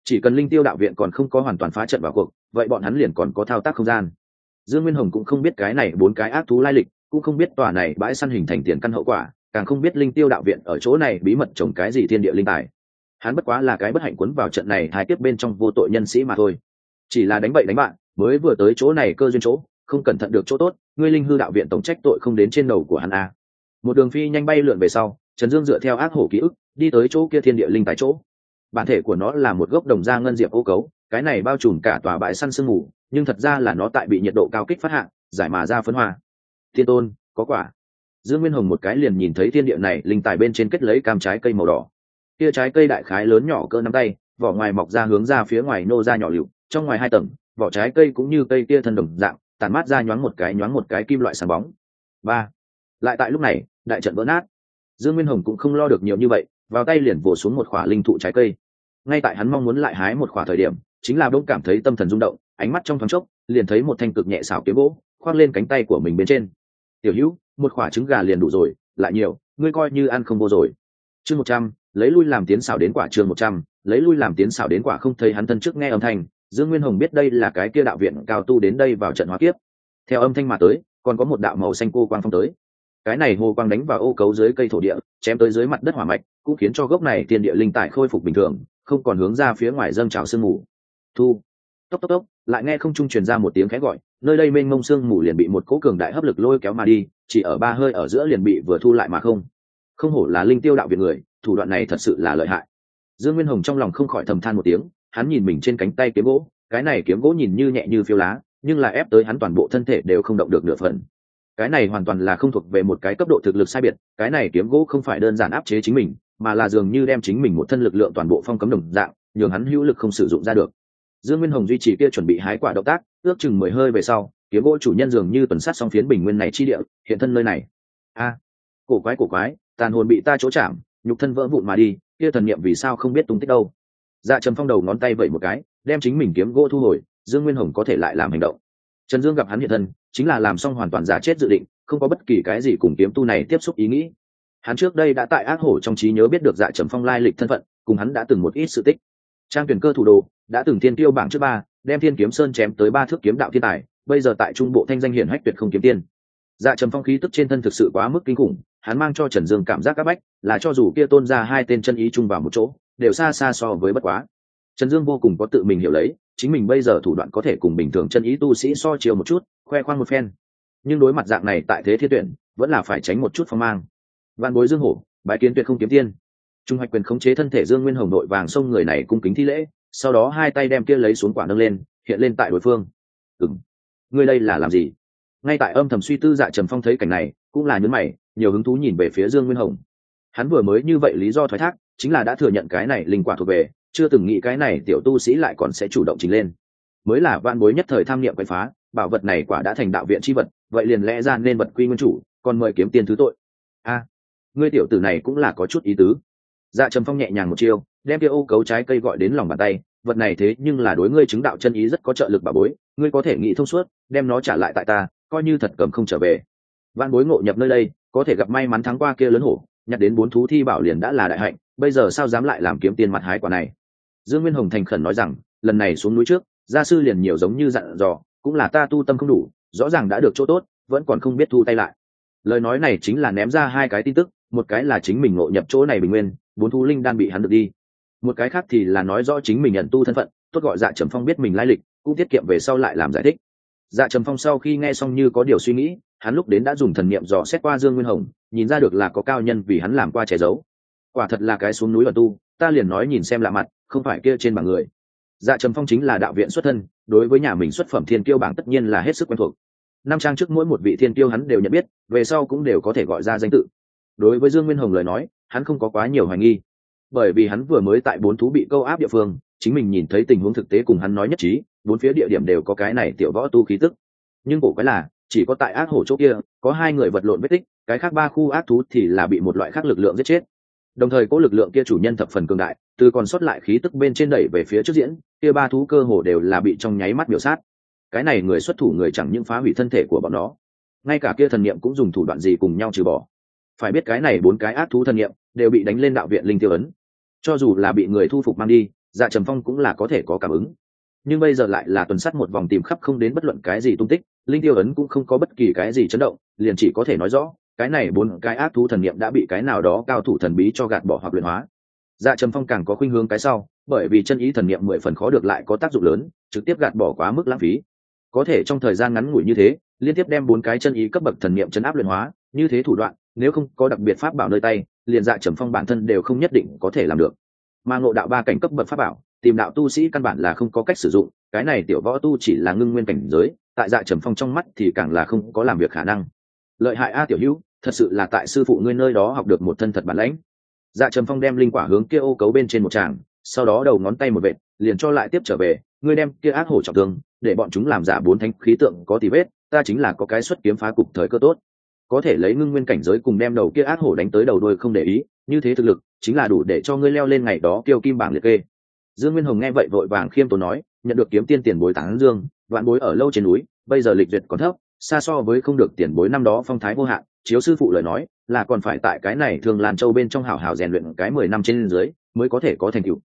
Speaker 1: Chỉ cần linh tiêu đạo viện còn không có hoàn toàn phá trận vào cuộc, vậy bọn hắn liền còn có thao tác không gian. Dương nguyên hồng cũng không biết cái này bốn cái ác thú lai lịch, cũng không biết tòa này bãi săn hình thành tiền căn hậu quả, càng không biết linh tiêu đạo viện ở chỗ này bí mật trồng cái gì thiên địa linh tài hắn bất quá là cái bất hạnh quấn vào trận này hai tiếp bên trong vô tội nhân sĩ mà thôi. Chỉ là đánh bậy đánh bạn, mới vừa tới chỗ này cơ duyên chỗ, không cẩn thận được chỗ tốt, ngươi linh hư đạo viện tổng trách tội không đến trên đầu của hắn a một đường phi nhanh bay lượn về sau, trần dương dựa theo ác hổ ký ức, đi tới chỗ kia thiên địa linh tại chỗ. Bản thể của nó là một gốc đồng da ngân diệp ô cấu, cái này bao trùm cả tòa bãi săn sương mù, nhưng thật ra là nó tại bị nhiệt độ cao kích phát hạng giải mà ra phấn hoa. Thiên tôn, có quả. Dương nguyên hồng một cái liền nhìn thấy thiên địa này, linh tài bên trên kết lấy cam trái cây màu đỏ kia trái cây đại khái lớn nhỏ cỡ nắm tay, vỏ ngoài mọc ra hướng ra phía ngoài nô ra nhỏ lựu, trong ngoài hai tầng, vỏ trái cây cũng như cây kia thân đồng dạng, tản mát ra nhoáng một cái nhoáng một cái kim loại sáng bóng. Ba. Lại tại lúc này, đại trận vỡ nát. Dương nguyên hồng cũng không lo được nhiều như vậy, vào tay liền vồ xuống một khỏa linh thụ trái cây. Ngay tại hắn mong muốn lại hái một khỏa thời điểm, chính là đông cảm thấy tâm thần rung động, ánh mắt trong thoáng chốc, liền thấy một thanh cực nhẹ xảo kiếm gỗ, khoác lên cánh tay của mình bên trên. Tiểu hữu, một quả trứng gà liền đủ rồi, lại nhiều, ngươi coi như ăn không vô rồi. Chương một trăm lấy lui làm tiến xảo đến quả trường một trăm, lấy lui làm tiến xảo đến quả không thấy hắn thân trước nghe âm thanh, dương nguyên hồng biết đây là cái kia đạo viện cao tu đến đây vào trận hóa kiếp. Theo âm thanh mà tới, còn có một đạo màu xanh cô quang phong tới. Cái này hồ quang đánh vào ô cấu dưới cây thổ địa, chém tới dưới mặt đất hỏa mạch, cũng khiến cho gốc này tiền địa linh tại khôi phục bình thường, không còn hướng ra phía ngoài dâng trào sương mù. Thu. Tốc tốc tốc, lại nghe không trung truyền ra một tiếng khẽ gọi, nơi đây mênh mông sương mù liền bị một cỗ cường đại hấp lực lôi kéo mà đi, chỉ ở ba hơi ở giữa liền bị vừa thu lại mà không. Không hổ là linh tiêu đạo viện người thủ đoạn này thật sự là lợi hại. Dương nguyên hồng trong lòng không khỏi thầm than một tiếng, hắn nhìn mình trên cánh tay kiếm gỗ, cái này kiếm gỗ nhìn như nhẹ như phiêu lá, nhưng là ép tới hắn toàn bộ thân thể đều không động được nửa phần. Cái này hoàn toàn là không thuộc về một cái cấp độ thực lực sai biệt, cái này kiếm gỗ không phải đơn giản áp chế chính mình, mà là dường như đem chính mình một thân lực lượng toàn bộ phong cấm đồng dạng, nhường hắn hữu lực không sử dụng ra được. Dương nguyên hồng duy trì kia chuẩn bị hái quả động tác, ước chừng mười hơi về sau, kiếm gỗ chủ nhân dường như tuần sát xong phiến bình nguyên này chi địa, hiện thân nơi này. A, cổ quái cổ quái, tàn hồn bị ta chỗ chạm nhục thân vỡ vụn mà đi, kia thần niệm vì sao không biết tung tích đâu. Dạ trầm phong đầu ngón tay vẩy một cái, đem chính mình kiếm gỗ thu hồi, dương nguyên hồng có thể lại làm hành động. Trần dương gặp hắn hiện thân, chính là làm xong hoàn toàn giả chết dự định, không có bất kỳ cái gì cùng kiếm tu này tiếp xúc ý nghĩ. Hắn trước đây đã tại ác hổ trong trí nhớ biết được dạ trầm phong lai lịch thân phận, cùng hắn đã từng một ít sự tích. Trang tuyển cơ thủ đồ, đã từng thiên tiêu bảng trước ba, đem thiên kiếm sơn chém tới ba thước kiếm đạo thiên tài, bây giờ tại trung bộ thanh danh hiển hách tuyệt không kiếm tiên. Dạ trầm phong khí tức trên thân thực sự quá mức kinh khủng hắn mang cho trần dương cảm giác áp bách, là cho dù kia tôn ra hai tên chân ý chung vào một chỗ, đều xa xa so với bất quá. Trần dương vô cùng có tự mình hiểu lấy, chính mình bây giờ thủ đoạn có thể cùng bình thường chân ý tu sĩ so chiều một chút, khoe khoang một phen. Nhưng đối mặt dạng này tại thế thiên tuyển, vẫn là phải tránh một chút phong mang. Văn bối dương hổ, bái kiến tuyệt không kiếm tiên. Trung hoạch quyền khống chế thân thể dương nguyên hồng đội vàng xông người này cung kính thi lễ, sau đó hai tay đem kia lấy xuống quả nâng lên, hiện lên tại đối phương. Ừ ngươi đây là làm gì? Ngay tại âm thầm suy tư dạ trầm phong thấy cảnh này cũng là nhấn mày, nhiều hứng thú nhìn về phía dương nguyên hồng. Hắn vừa mới như vậy lý do thoái thác, chính là đã thừa nhận cái này linh quả thuộc về, chưa từng nghĩ cái này tiểu tu sĩ lại còn sẽ chủ động trình lên. Mới là van bối nhất thời tham niệm quậy phá, bảo vật này quả đã thành đạo viện c h i vật, vậy liền lẽ ra nên vật quy nguyên chủ, còn mời kiếm tiền thứ tội. A, ngươi tiểu tử này cũng là có chút ý tứ. Dạ trầm phong nhẹ nhàng một chiêu, đem kia ô cấu trái cây gọi đến lòng bàn tay, vật này thế nhưng là đối ngươi chứng đạo chân ý rất có trợ lực bà bối, ngươi có thể nghĩ thông suốt, đem nó trả lại tại ta, coi như thật cầm không trở về văn bối ngộ nhập nơi đây, có thể gặp may mắn thắng qua kia lớn hổ, nhặt đến bốn thú thi bảo liền đã là đại hạnh, bây giờ sao dám lại làm kiếm tiền mặt hái quả này? Dương nguyên hồng thành khẩn nói rằng, lần này xuống núi trước, gia sư liền nhiều giống như dặn dò, cũng là ta tu tâm không đủ, rõ ràng đã được chỗ tốt, vẫn còn không biết thu tay lại. Lời nói này chính là ném ra hai cái tin tức, một cái là chính mình ngộ nhập chỗ này bình nguyên, bốn thú linh đan bị hắn được đi. Một cái khác thì là nói rõ chính mình nhận tu thân phận, tốt gọi dạ trầm phong biết mình lai lịch, cũng tiết kiệm về sau lại làm giải thích dạ trầm phong sau khi nghe xong như có điều suy nghĩ, hắn lúc đến đã dùng thần niệm dò xét qua dương nguyên hồng, nhìn ra được là có cao nhân vì hắn làm qua che giấu. Quả thật là cái xuống núi và tu, ta liền nói nhìn xem lạ mặt, không phải kia trên bảng người. Dạ trầm phong chính là đạo viện xuất thân, đối với nhà mình xuất phẩm thiên tiêu bảng tất nhiên là hết sức quen thuộc. Năm trang trước mỗi một vị thiên tiêu hắn đều nhận biết, về sau cũng đều có thể gọi ra danh tự. Đối với dương nguyên hồng lời nói, hắn không có quá nhiều hoài nghi. Bởi vì hắn vừa mới tại bốn thú bị câu áp địa phương chính mình nhìn thấy tình huống thực tế cùng hắn nói nhất trí, bốn phía địa điểm đều có cái này tiểu võ tu khí tức. Nhưng cổ quái là, chỉ có tại ác hổ chỗ kia, có hai người vật lộn vết tích, cái khác ba khu ác thú thì là bị một loại khác lực lượng giết chết. Đồng thời cố lực lượng kia chủ nhân thập phần cường đại, từ còn sót lại khí tức bên trên đẩy về phía trước diễn, kia ba thú cơ hồ đều là bị trong nháy mắt biểu sát. Cái này người xuất thủ người chẳng những phá hủy thân thể của bọn nó, ngay cả kia thần niệm cũng dùng thủ đoạn gì cùng nhau trừ bỏ. Phải biết cái này bốn cái ác thú thần niệm đều bị đánh lên đạo viện linh tiêu ấn. Cho dù là bị người thu phục mang đi dạ trầm phong cũng là có thể có cảm ứng. Nhưng bây giờ lại là tuần sắt một vòng tìm khắp không đến bất luận cái gì tung tích, linh tiêu ấn cũng không có bất kỳ cái gì chấn động, liền chỉ có thể nói rõ, cái này bốn cái ác thú thần niệm đã bị cái nào đó cao thủ thần bí cho gạt bỏ hoặc luyện hóa. Dạ trầm phong càng có khuynh hướng cái sau, bởi vì chân ý thần niệm mười phần khó được lại có tác dụng lớn, trực tiếp gạt bỏ quá mức lãng phí. Có thể trong thời gian ngắn ngủi như thế, liên tiếp đem bốn cái chân ý cấp bậc thần niệm chấn áp luyện hóa, như thế thủ đoạn, nếu không có đặc biệt pháp bảo nơi tay, liền dạ trầm phong bản thân đều không nhất định có thể làm được mà ngộ đạo ba cảnh cấp bậc pháp bảo, tìm đạo tu sĩ căn bản là không có cách sử dụng, cái này tiểu võ tu chỉ là ngưng nguyên cảnh giới, tại dạ trầm phong trong mắt thì càng là không có làm việc khả năng. Lợi hại a tiểu hữu, thật sự là tại sư phụ ngươi nơi đó học được một thân thật bản lãnh. Dạ trầm phong đem linh quả hướng kia ô cấu bên trên một tràng, sau đó đầu ngón tay một vệt, liền cho lại tiếp trở về, ngươi đem kia ác hổ trọng thương, để bọn chúng làm giả bốn thánh khí tượng có tì vết, ta chính là có cái xuất kiếm phá cục thời cơ tốt. Có thể lấy ngưng nguyên cảnh giới cùng đem đầu kia ác hổ đánh tới đầu đôi không để ý, như thế thực lực chính là đủ để cho ngươi leo lên ngày đó kêu kim bảng liệt kê. Dương nguyên hồng nghe vậy vội vàng khiêm tốn nói, nhận được kiếm tiên tiền bối tán dương, vạn bối ở lâu trên núi, bây giờ lịch duyệt còn thấp, xa so với không được tiền bối năm đó phong thái vô hạn, chiếu sư phụ lời nói, là còn phải tại cái này thường làn châu bên trong hảo hảo rèn luyện cái mười năm trên dưới, mới có thể có thành tựu.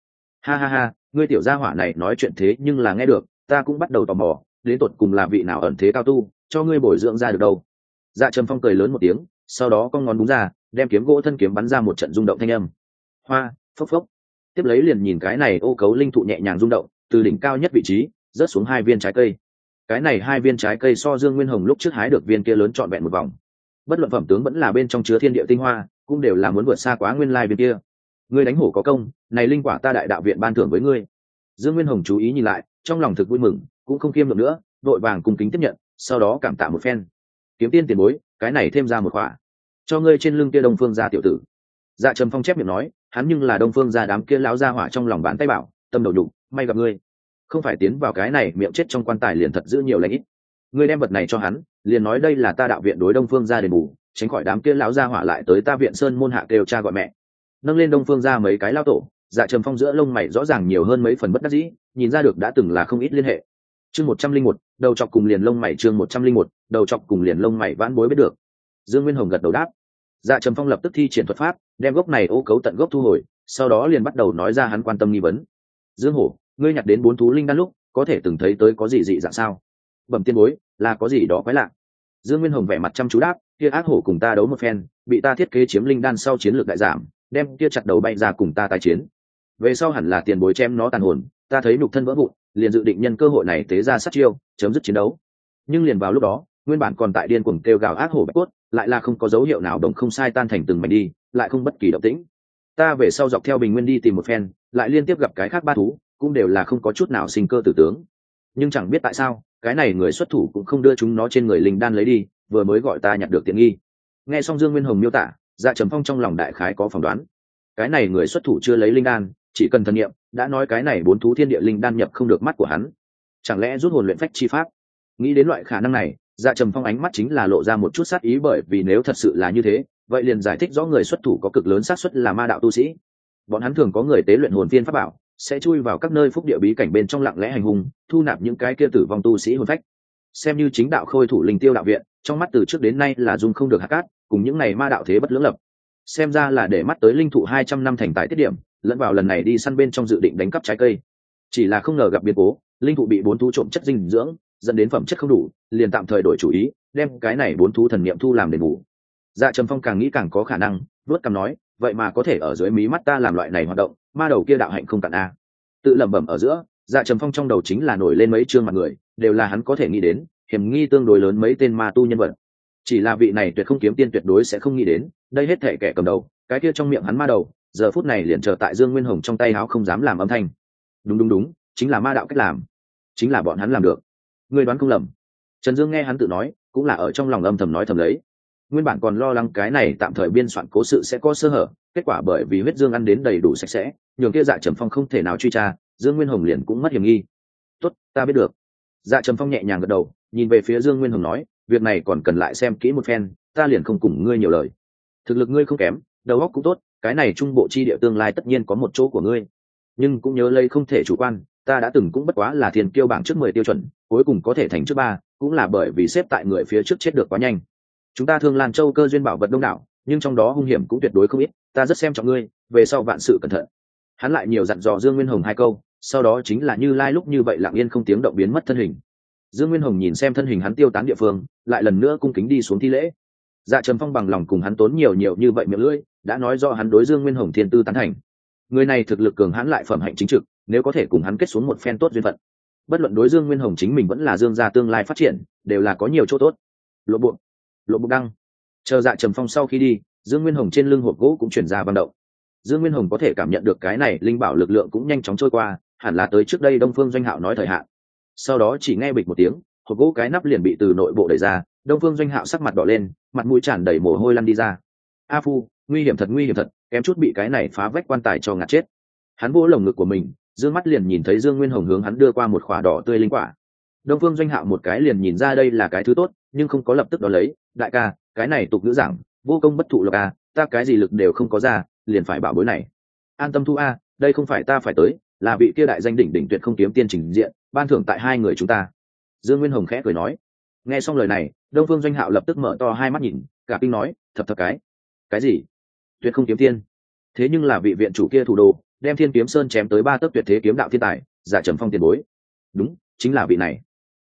Speaker 1: Ha ha ha, ngươi tiểu gia hỏa này nói chuyện thế nhưng là nghe được, ta cũng bắt đầu tò mò, đến tột cùng là vị nào ẩn thế cao tu, cho ngươi bồi dưỡng ra được đâu. Dạ trầm phong cười lớn một tiếng, sau đó con ngón đúng ra đem kiếm gỗ thân kiếm bắn ra một trận rung động thanh âm. Hoa, phốc phốc. Tiếp lấy liền nhìn cái này ô cấu linh thụ nhẹ nhàng rung động, từ đỉnh cao nhất vị trí, rớt xuống hai viên trái cây. Cái này hai viên trái cây so dương nguyên hồng lúc trước hái được viên kia lớn trọn vẹn một vòng. Bất luận phẩm tướng vẫn là bên trong chứa thiên địa tinh hoa, cũng đều là muốn vượt xa quá nguyên lai bên kia. Ngươi đánh hổ có công, này linh quả ta đại đạo viện ban thưởng với ngươi. Dương nguyên hồng chú ý nhìn lại, trong lòng thực vui mừng, cũng không kiêm được nữa vội vàng cung kính tiếp nhận, sau đó cảm tạ một phen. Kiếm tiên tiền bối, cái này thêm ra một khỏa cho ngươi trên lưng kia đông phương gia tiểu tử. Dạ trầm phong chép miệng nói, hắn nhưng là đông phương gia đám kia láo ra hỏa trong lòng bán tay bảo, tâm đầu đục may gặp ngươi. Không phải tiến vào cái này, miệng chết trong quan tài liền thật giữ nhiều lãnh ít. Ngươi đem vật này cho hắn, liền nói đây là ta đạo viện đối đông phương gia đền bù, tránh khỏi đám kia lão gia hỏa lại tới ta viện sơn môn hạ kêu cha gọi mẹ. Nâng lên đông phương ra mấy cái lao tổ dạ trầm phong giữa lông mày rõ ràng nhiều hơn mấy phần bất đắc dĩ, nhìn ra được đã từng là không ít liên hệ. Chương một trăm linh một, đầu chọc cùng liền lông mày chương một trăm linh một, đầu chọc cùng liền lông mày vãn bối biết được. Dương nguyên hồng gật đầu đáp dạ trầm phong lập tức thi triển thuật pháp, đem gốc này ô cấu tận gốc thu hồi, sau đó liền bắt đầu nói ra hắn quan tâm nghi vấn. Dương hổ, ngươi nhặt đến bốn thú linh đan lúc, có thể từng thấy tới có gì dị dạng sao? Bẩm tiên bối, là có gì đó quái lạ. Dương nguyên hồng vẻ mặt chăm chú đáp, kia ác hổ cùng ta đấu một phen, bị ta thiết kế chiếm linh đan sau chiến lược đại giảm, đem kia chặt đầu bay ra cùng ta tái chiến. Về sau hẳn là tiền bối chém nó tàn hồn, ta thấy nhục thân vỡ vụn, liền dự định nhân cơ hội này tế ra sát chiêu, chấm dứt chiến đấu. Nhưng liền vào lúc đó nguyên bản còn tại điên cuồng kêu gào ác hổ bạch cốt, lại là không có dấu hiệu nào đồng không sai tan thành từng mảnh đi, lại không bất kỳ động tĩnh. Ta về sau dọc theo bình nguyên đi tìm một phen, lại liên tiếp gặp cái khác ba thú, cũng đều là không có chút nào sinh cơ tử tướng. Nhưng chẳng biết tại sao, cái này người xuất thủ cũng không đưa chúng nó trên người linh đan lấy đi, vừa mới gọi ta nhặt được tiện nghi. Nghe xong dương nguyên hồng miêu tả dạ trầm phong trong lòng đại khái có phỏng đoán. Cái này người xuất thủ chưa lấy linh đan, chỉ cần thân nhiệm đã nói cái này bốn thú thiên địa linh đan nhập không được mắt của hắn. Chẳng lẽ rút hồn luyện phách chi pháp? Nghĩ đến loại khả năng này dạ trầm phong ánh mắt chính là lộ ra một chút sát ý bởi vì nếu thật sự là như thế, vậy liền giải thích rõ người xuất thủ có cực lớn xác suất là ma đạo tu sĩ. Bọn hắn thường có người tế luyện hồn viên pháp bảo, sẽ chui vào các nơi phúc địa bí cảnh bên trong lặng lẽ hành hung, thu nạp những cái kia tử vong tu sĩ hồn phách. Xem như chính đạo khôi thủ linh tiêu đạo viện, trong mắt từ trước đến nay là dung không được hạ cát, cùng những ngày ma đạo thế bất lưỡng lập. Xem ra là để mắt tới linh thụ hai trăm năm thành tài tiết điểm, lẫn vào lần này đi săn bên trong dự định đánh cắp trái cây. Chỉ là không ngờ gặp biến cố, linh thụ bị bốn thú trộm chất dinh dưỡng dẫn đến phẩm chất không đủ, liền tạm thời đổi chủ ý, đem cái này bốn thú thần niệm thu làm đền bù. Dạ trầm phong càng nghĩ càng có khả năng, vớt cằm nói, vậy mà có thể ở dưới mí mắt ta làm loại này hoạt động, ma đầu kia đạo hạnh không cạn a. Tự lẩm bẩm ở giữa dạ trầm phong trong đầu chính là nổi lên mấy chương mặt người, đều là hắn có thể nghĩ đến, hiểm nghi tương đối lớn mấy tên ma tu nhân vật. Chỉ là vị này tuyệt không kiếm tiên tuyệt đối sẽ không nghĩ đến, đây hết thể kẻ cầm đầu, cái kia trong miệng hắn ma đầu, giờ phút này liền chờ tại dương nguyên hồng trong tay áo không dám làm âm thanh. Đúng đúng đúng, chính là ma đạo cách làm, chính là bọn hắn làm được người đoán không lầm. Trần dương nghe hắn tự nói, cũng là ở trong lòng âm thầm nói thầm lấy. Nguyên bản còn lo lắng cái này tạm thời biên soạn cố sự sẽ có sơ hở, kết quả bởi vì huyết dương ăn đến đầy đủ sạch sẽ, nhường kia dạ trầm phong không thể nào truy tra, dương nguyên hồng liền cũng mất hiểm nghi. Tốt, ta biết được. Dạ trầm phong nhẹ nhàng gật đầu, nhìn về phía dương nguyên hồng nói, việc này còn cần lại xem kỹ một phen, ta liền không cùng ngươi nhiều lời. Thực lực ngươi không kém, đầu óc cũng tốt, cái này trung bộ chi địa tương lai tất nhiên có một chỗ của ngươi. Nhưng cũng nhớ lấy không thể chủ quan ta đã từng cũng bất quá là thiên kiêu bảng trước mười tiêu chuẩn, cuối cùng có thể thành trước ba, cũng là bởi vì xếp tại người phía trước chết được quá nhanh. Chúng ta thường lan châu cơ duyên bảo vật đông đảo, nhưng trong đó hung hiểm cũng tuyệt đối không ít, ta rất xem trọng ngươi, về sau vạn sự cẩn thận. Hắn lại nhiều dặn dò dương nguyên hồng hai câu, sau đó chính là như lai lúc như vậy lặng yên không tiếng động biến mất thân hình. Dương nguyên hồng nhìn xem thân hình hắn tiêu tán địa phương, lại lần nữa cung kính đi xuống thi lễ. Dạ trầm phong bằng lòng cùng hắn tốn nhiều nhiều như vậy miệng lưỡi, đã nói do hắn đối dương nguyên hồng thiên tư tán thành. Người này thực lực cường hãn lại phẩm hạnh chính trực nếu có thể cùng hắn kết xuống một phen tốt duyên phận. Bất luận đối dương nguyên hồng chính mình vẫn là dương gia tương lai phát triển, đều là có nhiều chỗ tốt. Lộ bộ lộ bộ đăng. Chờ dạ trầm phong sau khi đi, dương nguyên hồng trên lưng hộp gỗ cũng chuyển ra vận động. Dương nguyên hồng có thể cảm nhận được cái này linh bảo lực lượng cũng nhanh chóng trôi qua, hẳn là tới trước đây đông phương doanh hạo nói thời hạn. Sau đó chỉ nghe bịch một tiếng, hộp gỗ cái nắp liền bị từ nội bộ đẩy ra, đông phương doanh hạo sắc mặt đỏ lên, mặt mũi tràn đầy mồ hôi lăn đi ra. A phu, nguy hiểm thật, nguy hiểm thật, kém chút bị cái này phá vách quan tài cho ngạt chết. Hắn vỗ lồng ngực của mình dương mắt liền nhìn thấy dương nguyên hồng hướng hắn đưa qua một khỏa đỏ tươi linh quả. Đông phương doanh hạo một cái liền nhìn ra đây là cái thứ tốt, nhưng không có lập tức đó lấy. Đại ca, cái này tục ngữ giảng, vô công bất thụ lộc a ta cái gì lực đều không có ra, liền phải bảo bối này. An tâm thu a, đây không phải ta phải tới, là vị kia đại danh đỉnh đỉnh tuyệt không kiếm tiên trình diện, ban thưởng tại hai người chúng ta. Dương nguyên hồng khẽ cười nói. Nghe xong lời này, đông phương doanh hạo lập tức mở to hai mắt nhìn, cả kinh nói thập thập cái cái gì? Tuyệt không kiếm tiên? Thế nhưng là vị viện chủ kia thủ đồ đem thiên kiếm sơn chém tới ba tấc tuyệt thế kiếm đạo thiên tài, giả trầm phong tiền bối. Đúng, chính là vị này.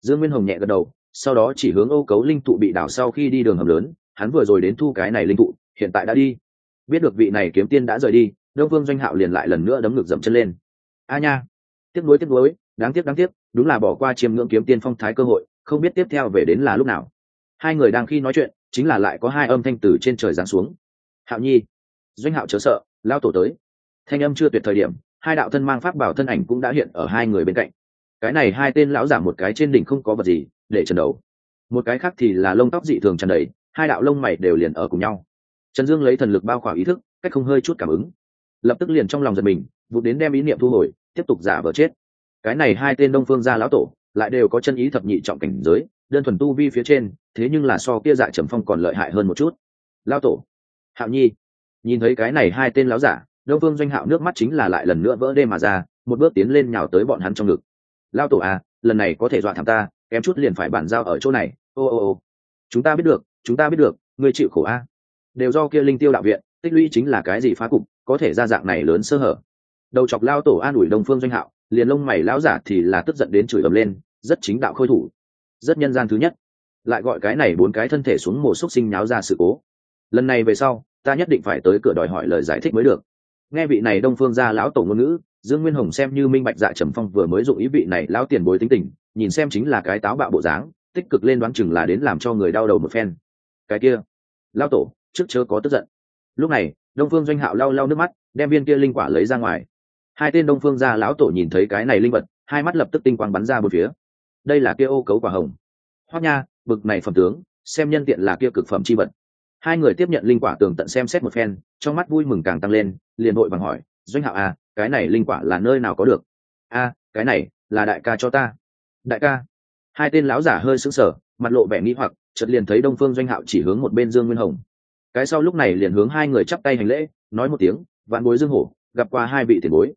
Speaker 1: Dương nguyên hồng nhẹ gật đầu, sau đó chỉ hướng âu cấu linh tụ bị đảo sau khi đi đường hầm lớn, hắn vừa rồi đến thu cái này linh tụ, hiện tại đã đi. Biết được vị này kiếm tiên đã rời đi, đông vương doanh hạo liền lại lần nữa đấm ngực dậm chân lên. A nha. Tiếc nuối tiếc nuối đáng tiếc đáng tiếc, đúng là bỏ qua chiêm ngưỡng kiếm tiên phong thái cơ hội, không biết tiếp theo về đến là lúc nào. Hai người đang khi nói chuyện, chính là lại có hai âm thanh từ trên trời giáng xuống. Hạo nhi. Doanh hạo chớ sợ lao tổ tới thanh âm chưa tuyệt thời điểm, hai đạo thân mang pháp bảo thân ảnh cũng đã hiện ở hai người bên cạnh. Cái này hai tên lão giả một cái trên đỉnh không có vật gì, để trần đầu. Một cái khác thì là lông tóc dị thường tràn đầy, hai đạo lông mày đều liền ở cùng nhau. Trần dương lấy thần lực bao khỏa ý thức, cách không hơi chút cảm ứng. Lập tức liền trong lòng giật mình, vụ đến đem ý niệm thu hồi, tiếp tục giả vờ chết. Cái này hai tên đông phương gia lão tổ, lại đều có chân ý thập nhị trọng cảnh giới, đơn thuần tu vi phía trên, thế nhưng là so kia dạ trầm phong còn lợi hại hơn một chút. Lao tổ, hạo nhi, nhìn thấy cái này hai tên lão giả đông phương doanh hạo nước mắt chính là lại lần nữa vỡ đê mà ra, một bước tiến lên nhào tới bọn hắn trong ngực. Lao tổ à lần này có thể dọa thằng ta, kém chút liền phải bàn giao ở chỗ này. Ô ô ô. Chúng ta biết được, chúng ta biết được, ngươi chịu khổ a. Đều do kia linh tiêu đạo viện, tích lũy chính là cái gì phá cục, có thể ra dạng này lớn sơ hở. Đầu chọc lao tổ an ủi đông phương doanh hạo, liền lông mày lão giả thì là tức giận đến chửi ầm lên, rất chính đạo khôi thủ. Rất nhân gian thứ nhất. Lại gọi cái này bốn cái thân thể xuống mồ xúc sinh nháo ra sự cố. Lần này về sau, ta nhất định phải tới cửa đòi hỏi lời giải thích mới được nghe vị này đông phương gia lão tổ ngôn ngữ, dương nguyên hồng xem như minh bạch dạ trầm phong vừa mới dụng ý vị này lão tiền bối tính tình, nhìn xem chính là cái táo bạo bộ dáng, tích cực lên đoán chừng là đến làm cho người đau đầu một phen. Cái kia, lão tổ, trước chớ có tức giận. Lúc này, đông phương doanh hạo lau lau nước mắt, đem viên kia linh quả lấy ra ngoài. Hai tên đông phương gia lão tổ nhìn thấy cái này linh vật, hai mắt lập tức tinh quang bắn ra một phía. Đây là kia ô cấu quả hồng. Hoác nha, bực này phẩm tướng, xem nhân tiện là kia cực phẩm c h i vật hai người tiếp nhận linh quả tường tận xem xét một phen, trong mắt vui mừng càng tăng lên, liền vội vàng hỏi, doanh hạo à cái này linh quả là nơi nào có được? A, cái này là đại ca cho ta. Đại ca? Hai tên lão giả hơi sững sờ, mặt lộ vẻ nghĩ hoặc, chợt liền thấy đông phương doanh hạo chỉ hướng một bên dương nguyên hồng. Cái sau lúc này liền hướng hai người chắp tay hành lễ, nói một tiếng, vạn bối dương hổ, gặp qua hai vị tiền bối.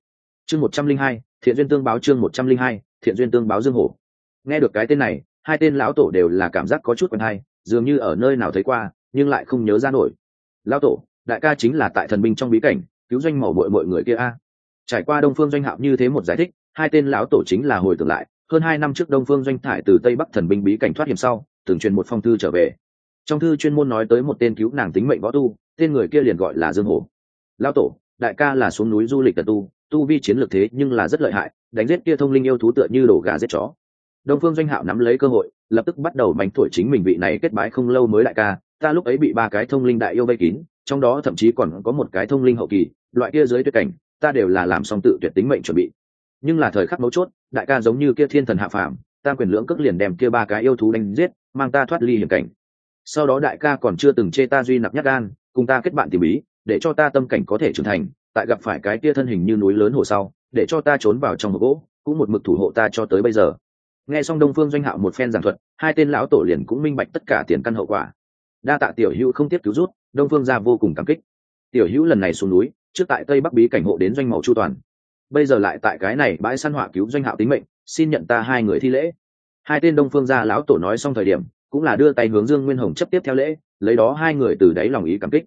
Speaker 1: Chương một trăm linh hai, thiện duyên tương báo chương một trăm linh hai, thiện duyên tương báo dương hổ. Nghe được cái tên này, hai tên lão tổ đều là cảm giác có chút quen hay, dường như ở nơi nào thấy qua nhưng lại không nhớ ra nổi. Lão tổ, đại ca chính là tại thần binh trong bí cảnh, cứu doanh màu bội mọi người kia a. Trải qua đông phương doanh hạo như thế một giải thích, hai tên lão tổ chính là hồi tưởng lại, hơn hai năm trước đông phương doanh thải từ tây bắc thần binh bí cảnh thoát hiểm sau, từng truyền một phong thư trở về. Trong thư chuyên môn nói tới một tên cứu nàng tính mệnh võ tu, tên người kia liền gọi là dương hổ lão tổ, đại ca là xuống núi du lịch tật tu tu vi chiến lược thế nhưng là rất lợi hại, đánh giết kia thông linh yêu thú tựa như đổ gà giết chó. Đông phương doanh hạo nắm lấy cơ hội, lập tức bắt đầu mánh thổi chính mình vị này kết bái không lâu mới đại ca ta lúc ấy bị ba cái thông linh đại yêu vây kín, trong đó thậm chí còn có một cái thông linh hậu kỳ, loại kia dưới tuyệt cảnh, ta đều là làm xong tự tuyệt tính mệnh chuẩn bị. Nhưng là thời khắc mấu chốt, đại ca giống như kia thiên thần hạ phàm, ta quyền lưỡng cước liền đem kia ba cái yêu thú đánh giết, mang ta thoát ly hiểm cảnh. Sau đó đại ca còn chưa từng chê ta duy nạp nhát gan, cùng ta kết bạn tìm ý để cho ta tâm cảnh có thể trưởng thành, tại gặp phải cái kia thân hình như núi lớn hồ sau, để cho ta trốn vào trong một gỗ, cũng một mực thủ hộ ta cho tới bây giờ. Nghe xong đông phương doanh hạo một phen giảng thuật, hai tên lão tổ liền cũng minh bạch tất cả tiền căn hậu quả đa tạ tiểu hữu không tiếp cứu rút, đông phương ra vô cùng cảm kích. Tiểu hữu lần này xuống núi, trước tại tây bắc bí cảnh hộ đến doanh màu chu toàn. Bây giờ lại tại cái này bãi săn họa cứu doanh hạo tính mệnh, xin nhận ta hai người thi lễ. Hai tên đông phương gia lão tổ nói xong thời điểm, cũng là đưa tay hướng dương nguyên hồng chấp tiếp theo lễ, lấy đó hai người từ đáy lòng ý cảm kích.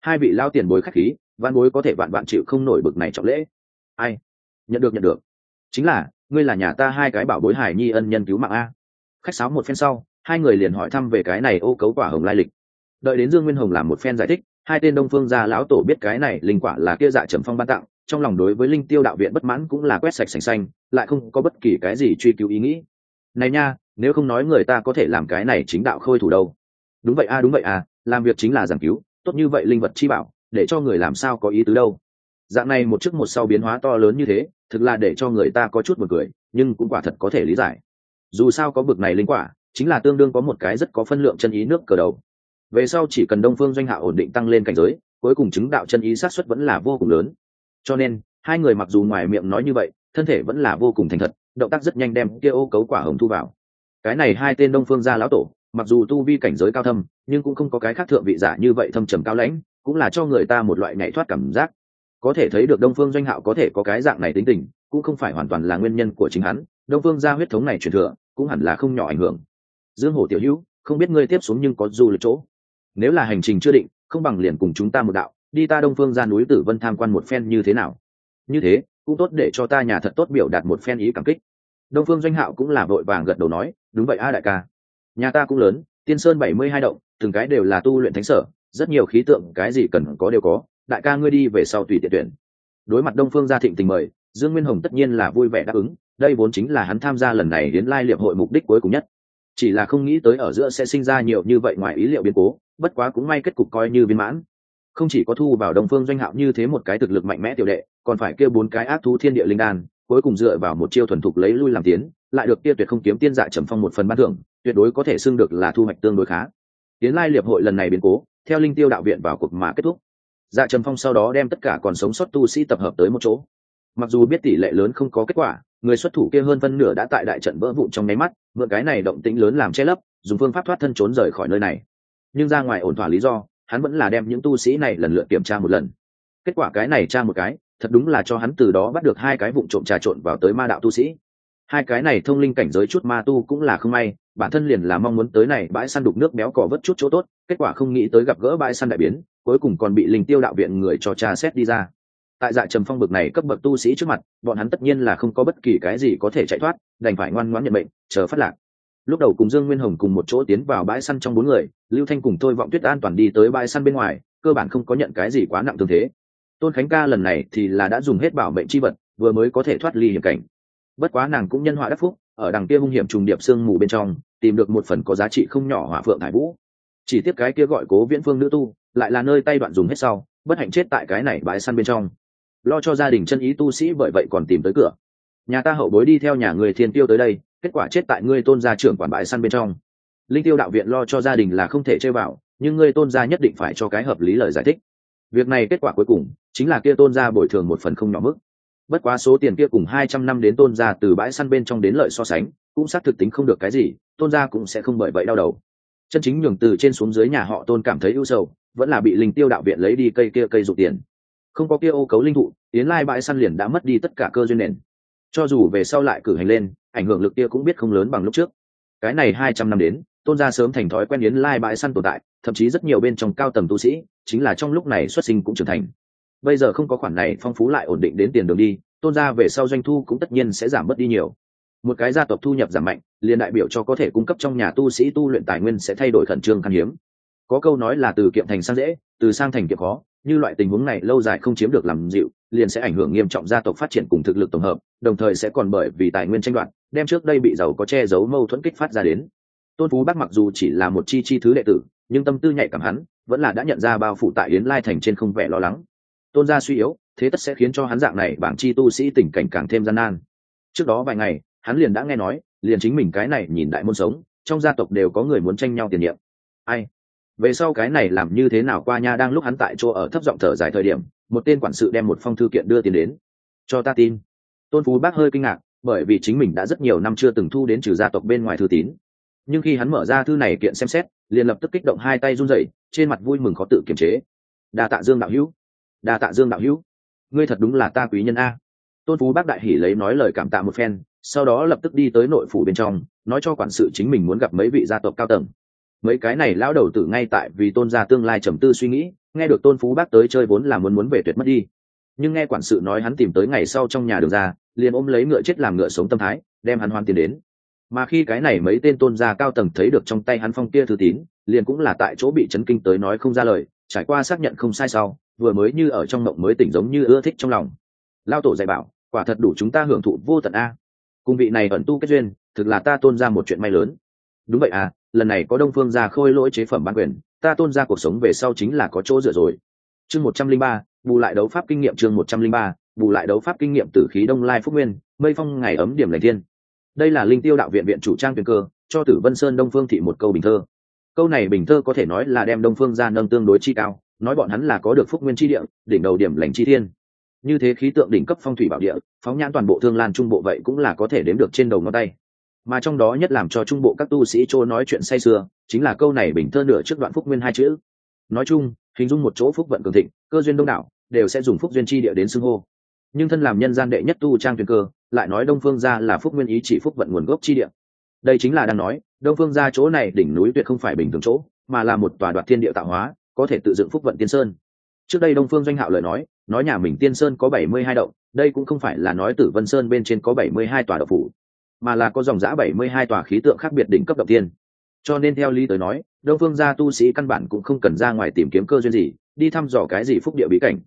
Speaker 1: Hai vị lao tiền bối khách khí, văn bối có thể vạn vạn chịu không nổi bực này trọng lễ. Ai? Nhận được nhận được. Chính là, ngươi là nhà ta hai cái bảo bối hải nhi ân nhân cứu mạng a. Khách sáo một phen sau hai người liền hỏi thăm về cái này ô cấu quả hồng lai lịch. Đợi đến dương nguyên hồng làm một phen giải thích, hai tên đông phương gia lão tổ biết cái này linh quả là kia dạ trầm phong ban tặng, trong lòng đối với linh tiêu đạo viện bất mãn cũng là quét sạch sành xanh, lại không có bất kỳ cái gì truy cứu ý nghĩ. Này nha, nếu không nói người ta có thể làm cái này chính đạo khôi thủ đâu. Đúng vậy a, đúng vậy a, làm việc chính là giảng cứu, tốt như vậy linh vật chi bảo, để cho người làm sao có ý tứ đâu. Dạng này một trước một sau biến hóa to lớn như thế, thực là để cho người ta có chút một cười, nhưng cũng quả thật có thể lý giải. Dù sao có bực này linh quả chính là tương đương có một cái rất có phân lượng chân ý nước cờ đầu. Về sau chỉ cần đông phương doanh hạ ổn định tăng lên cảnh giới, cuối cùng chứng đạo chân ý sát xuất vẫn là vô cùng lớn. Cho nên, hai người mặc dù ngoài miệng nói như vậy, thân thể vẫn là vô cùng thành thật, động tác rất nhanh đem kia ô cấu quả hồng thu vào. Cái này hai tên đông phương gia lão tổ, mặc dù tu vi cảnh giới cao thâm, nhưng cũng không có cái khác thượng vị giả như vậy thâm trầm cao lãnh, cũng là cho người ta một loại nhảy thoát cảm giác. Có thể thấy được đông phương doanh hạo có thể có cái dạng này tính tình, cũng không phải hoàn toàn là nguyên nhân của chính hắn. Đông phương gia huyết thống này truyền thừa, cũng hẳn là không nhỏ ảnh hưởng dương hổ tiểu hữu, không biết ngươi tiếp xuống nhưng có du lịch chỗ. Nếu là hành trình chưa định, không bằng liền cùng chúng ta một đạo, đi ta đông phương ra núi tử vân tham quan một phen như thế nào? Như thế, cũng tốt để cho ta nhà thật tốt biểu đạt một phen ý cảm kích. Đông phương doanh hạo cũng là vội vàng gật đầu nói, đúng vậy a đại ca. Nhà ta cũng lớn, tiên sơn bảy mươi hai động, từng cái đều là tu luyện thánh sở, rất nhiều khí tượng, cái gì cần có đều có, đại ca ngươi đi về sau tùy tiện tuyển. Đối mặt đông phương gia thịnh tình mời, dương nguyên hồng tất nhiên là vui vẻ đáp ứng, đây vốn chính là hắn tham gia lần này đến lai liệp hội mục đích cuối cùng nhất chỉ là không nghĩ tới ở giữa sẽ sinh ra nhiều như vậy ngoài ý liệu biến cố, bất quá cũng may kết cục coi như viên mãn. Không chỉ có thu vào đông phương doanh hạo như thế một cái thực lực mạnh mẽ tiểu đệ, còn phải kêu bốn cái ác thú thiên địa linh đan, cuối cùng dựa vào một chiêu thuần thục lấy lui làm tiến, lại được kia tuyệt không kiếm tiên dạ trầm phong một phần ban thưởng, tuyệt đối có thể xưng được là thu hoạch tương đối khá. Tiến lai liệp hội lần này biến cố, theo linh tiêu đạo viện vào cuộc mà kết thúc. Dạ trầm phong sau đó đem tất cả còn sống sót tu sĩ tập hợp tới một chỗ. Mặc dù biết tỷ lệ lớn không có kết quả, người xuất thủ kia hơn phân nửa đã tại đại trận vỡ vụn trong nháy mắt mượn cái này động tĩnh lớn làm che lấp, dùng phương pháp thoát thân trốn rời khỏi nơi này. Nhưng ra ngoài ổn thỏa lý do, hắn vẫn là đem những tu sĩ này lần lượt kiểm tra một lần. Kết quả cái này tra một cái, thật đúng là cho hắn từ đó bắt được hai cái vụ trộm trà trộn vào tới ma đạo tu sĩ. Hai cái này thông linh cảnh giới chút ma tu cũng là không may, bản thân liền là mong muốn tới này bãi săn đục nước béo cỏ vớt chút chỗ tốt, kết quả không nghĩ tới gặp gỡ bãi săn đại biến, cuối cùng còn bị linh tiêu đạo viện người cho trà xét đi ra tại dạ trầm phong bực này cấp bậc tu sĩ trước mặt, bọn hắn tất nhiên là không có bất kỳ cái gì có thể chạy thoát, đành phải ngoan ngoãn nhận bệnh chờ phát lạc. Lúc đầu cùng dương nguyên hồng cùng một chỗ tiến vào bãi săn trong bốn người, lưu thanh cùng tôi vọng tuyết an toàn đi tới bãi săn bên ngoài, cơ bản không có nhận cái gì quá nặng tương thế. Tôn khánh ca lần này thì là đã dùng hết bảo mệnh chi vật, vừa mới có thể thoát ly hiểm cảnh. Bất quá nàng cũng nhân họa đắc phúc, ở đằng kia hung hiểm trùng điệp sương mù bên trong, tìm được một phần có giá trị không nhỏ hỏa phượng thải vũ. Chỉ tiếp cái kia gọi cố viễn phương nữ tu, lại là nơi tay đoạn dùng hết sau, bất hạnh chết tại cái này bãi săn bên trong lo cho gia đình chân ý tu sĩ bởi vậy còn tìm tới cửa. Nhà ta hậu bối đi theo nhà người thiên tiêu tới đây, kết quả chết tại ngươi tôn gia trưởng quản bãi săn bên trong. Linh tiêu đạo viện lo cho gia đình là không thể chơi vào, nhưng ngươi tôn gia nhất định phải cho cái hợp lý lời giải thích. Việc này kết quả cuối cùng chính là kia tôn gia bồi thường một phần không nhỏ mức. Bất quá số tiền kia cùng hai trăm năm đến tôn gia từ bãi săn bên trong đến lợi so sánh, cũng xác thực tính không được cái gì, tôn gia cũng sẽ không bởi vậy đau đầu. Chân chính nhường từ trên xuống dưới nhà họ tôn cảm thấy ưu sầu, vẫn là bị linh tiêu đạo viện lấy đi cây kia cây dụng tiền không có kia ô cấu linh thụ, yến lai bãi săn liền đã mất đi tất cả cơ duyên nền. Cho dù về sau lại cử hành lên, ảnh hưởng lực kia cũng biết không lớn bằng lúc trước. Cái này hai trăm năm đến, tôn gia sớm thành thói quen yến lai bãi săn tồn tại, thậm chí rất nhiều bên trong cao tầng tu sĩ, chính là trong lúc này xuất sinh cũng trưởng thành. Bây giờ không có khoản này phong phú lại ổn định đến tiền đường đi, tôn gia về sau doanh thu cũng tất nhiên sẽ giảm bớt đi nhiều. Một cái gia tộc thu nhập giảm mạnh, liền đại biểu cho có thể cung cấp trong nhà tu sĩ tu luyện tài nguyên sẽ thay đổi khẩn trương khan hiếm. Có câu nói là từ kiệm thành sang dễ, từ sang thành kiệm khó như loại tình huống này lâu dài không chiếm được làm dịu, liền sẽ ảnh hưởng nghiêm trọng gia tộc phát triển cùng thực lực tổng hợp, đồng thời sẽ còn bởi vì tài nguyên tranh đoạt, đem trước đây bị giàu có che giấu mâu thuẫn kích phát ra đến. Tôn phú bắc mặc dù chỉ là một chi chi thứ đệ tử, nhưng tâm tư nhạy cảm hắn, vẫn là đã nhận ra bao phủ tại yến lai thành trên không vẻ lo lắng. Tôn gia suy yếu, thế tất sẽ khiến cho hắn dạng này bảng chi tu sĩ tình cảnh càng thêm gian nan. Trước đó vài ngày, hắn liền đã nghe nói, liền chính mình cái này nhìn đại môn sống, trong gia tộc đều có người muốn tranh nhau tiền nhiệm. Ai? Về sau cái này làm như thế nào qua nha đang lúc hắn tại chỗ ở thấp giọng thở dài thời điểm, một tên quản sự đem một phong thư kiện đưa tiền đến. Cho ta tin. Tôn phú bác hơi kinh ngạc, bởi vì chính mình đã rất nhiều năm chưa từng thu đến trừ gia tộc bên ngoài thư tín. Nhưng khi hắn mở ra thư này kiện xem xét, liền lập tức kích động hai tay run rẩy, trên mặt vui mừng khó tự kiềm chế. Đa tạ dương đạo hữu. Đa tạ dương đạo hữu. Ngươi thật đúng là ta quý nhân a. Tôn phú bác đại hỉ lấy nói lời cảm tạ một phen, sau đó lập tức đi tới nội phủ bên trong, nói cho quản sự chính mình muốn gặp mấy vị gia tộc cao tầng mấy cái này lão đầu tử ngay tại vì tôn gia tương lai trầm tư suy nghĩ, nghe được tôn phú bác tới chơi vốn là muốn muốn về tuyệt mất đi. Nhưng nghe quản sự nói hắn tìm tới ngày sau trong nhà đường ra, liền ôm lấy ngựa chết làm ngựa sống tâm thái, đem hắn hoan tiền đến. Mà khi cái này mấy tên tôn gia cao tầng thấy được trong tay hắn phong kia thư tín, liền cũng là tại chỗ bị chấn kinh tới nói không ra lời, trải qua xác nhận không sai sau, vừa mới như ở trong mộng mới tỉnh giống như ưa thích trong lòng. Lao tổ dạy bảo, quả thật đủ chúng ta hưởng thụ vô tận a. Cùng vị này ẩn tu kết duyên, thực là ta tôn ra một chuyện may lớn. Đúng vậy à lần này có đông phương gia khôi lỗi chế phẩm bán quyền, ta tôn ra cuộc sống về sau chính là có chỗ dựa rồi. Chương một trăm linh ba, bù lại đấu pháp kinh nghiệm chương một trăm linh ba, bù lại đấu pháp kinh nghiệm tử khí đông lai phúc nguyên, mây phong ngày ấm điểm lành thiên. Đây là linh tiêu đạo viện viện chủ trang tuyển cơ, cho tử vân sơn đông phương thị một câu bình thơ. Câu này bình thơ có thể nói là đem đông phương ra nâng tương đối chi cao, nói bọn hắn là có được phúc nguyên chi địa, đỉnh đầu điểm lành chi thiên. Như thế khí tượng đỉnh cấp phong thủy bảo địa, phóng nhãn toàn bộ thương lan trung bộ vậy cũng là có thể đếm được trên đầu ngón tay mà trong đó nhất làm cho trung bộ các tu sĩ chỗ nói chuyện say sưa, chính là câu này bình thơ nửa trước đoạn phúc nguyên hai chữ. Nói chung, hình dung một chỗ phúc vận cường thịnh, cơ duyên đông đảo, đều sẽ dùng phúc duyên chi địa đến xưng hô. Nhưng thân làm nhân gian đệ nhất tu trang tuyển cơ, lại nói đông phương gia là phúc nguyên ý chỉ phúc vận nguồn gốc chi địa. Đây chính là đang nói, đông phương gia chỗ này đỉnh núi tuyệt không phải bình thường chỗ, mà là một tòa đoạt thiên địa tạo hóa, có thể tự dựng phúc vận tiên sơn. Trước đây đông phương doanh hạo lời nói nói nhà mình tiên sơn có bảy mươi hai động, đây cũng không phải là nói tử vân sơn bên trên có bảy mươi hai tòa độc phủ mà là có dòng giã bảy mươi hai tòa khí tượng khác biệt đỉnh cấp động tiên. Cho nên theo lý tới nói, đông phương gia tu sĩ căn bản cũng không cần ra ngoài tìm kiếm cơ duyên gì, đi thăm dò cái gì phúc địa bí cảnh.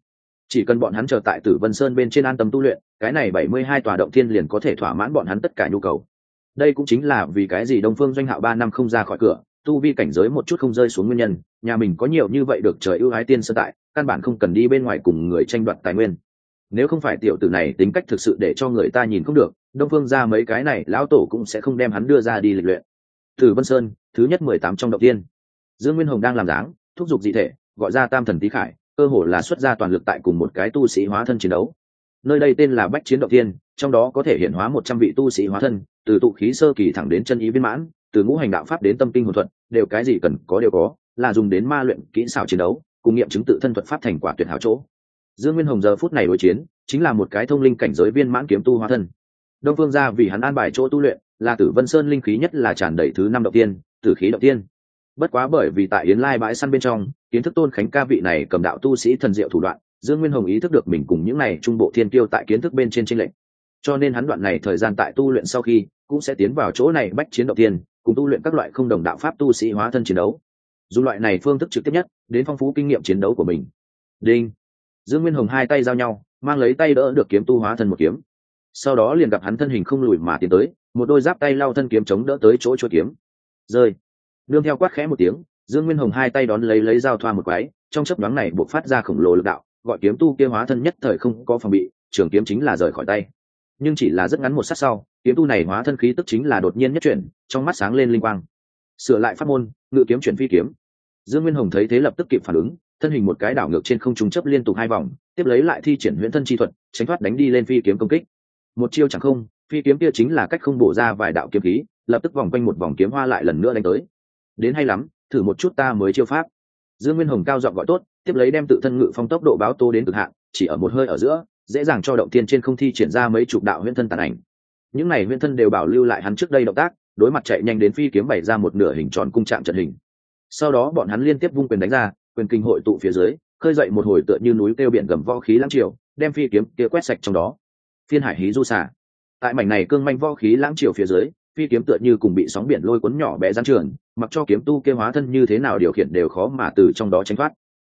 Speaker 1: Chỉ cần bọn hắn chờ tại tử vân sơn bên trên an tâm tu luyện, cái này bảy mươi hai tòa động thiên liền có thể thỏa mãn bọn hắn tất cả nhu cầu. Đây cũng chính là vì cái gì đông phương doanh hạo ba năm không ra khỏi cửa, tu vi cảnh giới một chút không rơi xuống nguyên nhân, nhà mình có nhiều như vậy được trời ưu ái tiên sơ tại, căn bản không cần đi bên ngoài cùng người tranh đoạt tài nguyên nếu không phải tiểu tử này tính cách thực sự để cho người ta nhìn không được, đông phương ra mấy cái này lão tổ cũng sẽ không đem hắn đưa ra đi lịch luyện. Từ vân sơn, thứ nhất mười tám trong động tiên. Dương nguyên hồng đang làm dáng, thúc giục dị thể, gọi ra tam thần tý khải, cơ hồ là xuất ra toàn lực tại cùng một cái tu sĩ hóa thân chiến đấu. Nơi đây tên là bách chiến động tiên, trong đó có thể hiện hóa một trăm vị tu sĩ hóa thân, từ tụ khí sơ kỳ thẳng đến chân ý viên mãn, từ ngũ hành đạo pháp đến tâm kinh hồn thuật, đều cái gì cần có đều có, là dùng đến ma luyện kỹ xảo chiến đấu, cùng nghiệm chứng tự thân thuật pháp thành quả tuyệt hảo chỗ dương nguyên hồng giờ phút này đối chiến, chính là một cái thông linh cảnh giới viên mãn kiếm tu hóa thân. Đông phương gia vì hắn an bài chỗ tu luyện, là tử vân sơn linh khí nhất là tràn đầy thứ năm đầu tiên, tử khí đầu tiên. Bất quá bởi vì tại yến lai bãi săn bên trong, kiến thức tôn khánh ca vị này cầm đạo tu sĩ thần diệu thủ đoạn, dương nguyên hồng ý thức được mình cùng những này trung bộ thiên tiêu tại kiến thức bên trên tranh lệnh cho nên hắn đoạn này thời gian tại tu luyện sau khi, cũng sẽ tiến vào chỗ này bách chiến đầu tiên, cùng tu luyện các loại không đồng đạo pháp tu sĩ hóa thân chiến đấu. Dù loại này phương thức trực tiếp nhất, đến phong phú kinh nghiệm chiến đấu của mình. Đinh dương nguyên hồng hai tay giao nhau, mang lấy tay đỡ được kiếm tu hóa thân một kiếm. Sau đó liền gặp hắn thân hình không lùi mà tiến tới, một đôi giáp tay lau thân kiếm chống đỡ tới chỗ chỗ kiếm. Rơi. Đương theo quát khẽ một tiếng, dương nguyên hồng hai tay đón lấy lấy dao thoa một quái trong chấp đoán này buộc phát ra khổng lồ lực đạo, gọi kiếm tu kia hóa thân nhất thời không có phòng bị, trường kiếm chính là rời khỏi tay. Nhưng chỉ là rất ngắn một sát sau, kiếm tu này hóa thân khí tức chính là đột nhiên nhất chuyển, trong mắt sáng lên linh quang. Sửa lại phát môn, ngự kiếm chuyển phi kiếm. Dương nguyên hồng thấy thế lập tức kịp phản ứng thân hình một cái đảo ngược trên không trung chấp liên tục hai vòng, tiếp lấy lại thi triển huyễn thân chi thuật, tránh thoát đánh đi lên phi kiếm công kích. Một chiêu chẳng không, phi kiếm kia chính là cách không bổ ra vài đạo kiếm khí, lập tức vòng quanh một vòng kiếm hoa lại lần nữa đánh tới. Đến hay lắm, thử một chút ta mới chiêu pháp. Dương nguyên hồng cao giọng gọi tốt, tiếp lấy đem tự thân ngự phong tốc độ báo tô đến cực hạn, chỉ ở một hơi ở giữa, dễ dàng cho động tiên trên không thi triển ra mấy chục đạo huyễn thân tàn ảnh. Những này huyễn thân đều bảo lưu lại hắn trước đây động tác, đối mặt chạy nhanh đến phi kiếm bày ra một nửa hình tròn cung chạm trận hình. Sau đó bọn hắn liên tiếp vung quyền đánh ra quyền kinh hội tụ phía dưới, khơi dậy một hồi tựa như núi kêu biển gầm võ khí lãng triều, đem phi kiếm kia quét sạch trong đó. Phiên hải hí du xả tại mảnh này cương manh võ khí lãng triều phía dưới, phi kiếm tựa như cùng bị sóng biển lôi cuốn nhỏ bé gian trường mặc cho kiếm tu kêu hóa thân như thế nào điều khiển đều khó mà từ trong đó tránh thoát.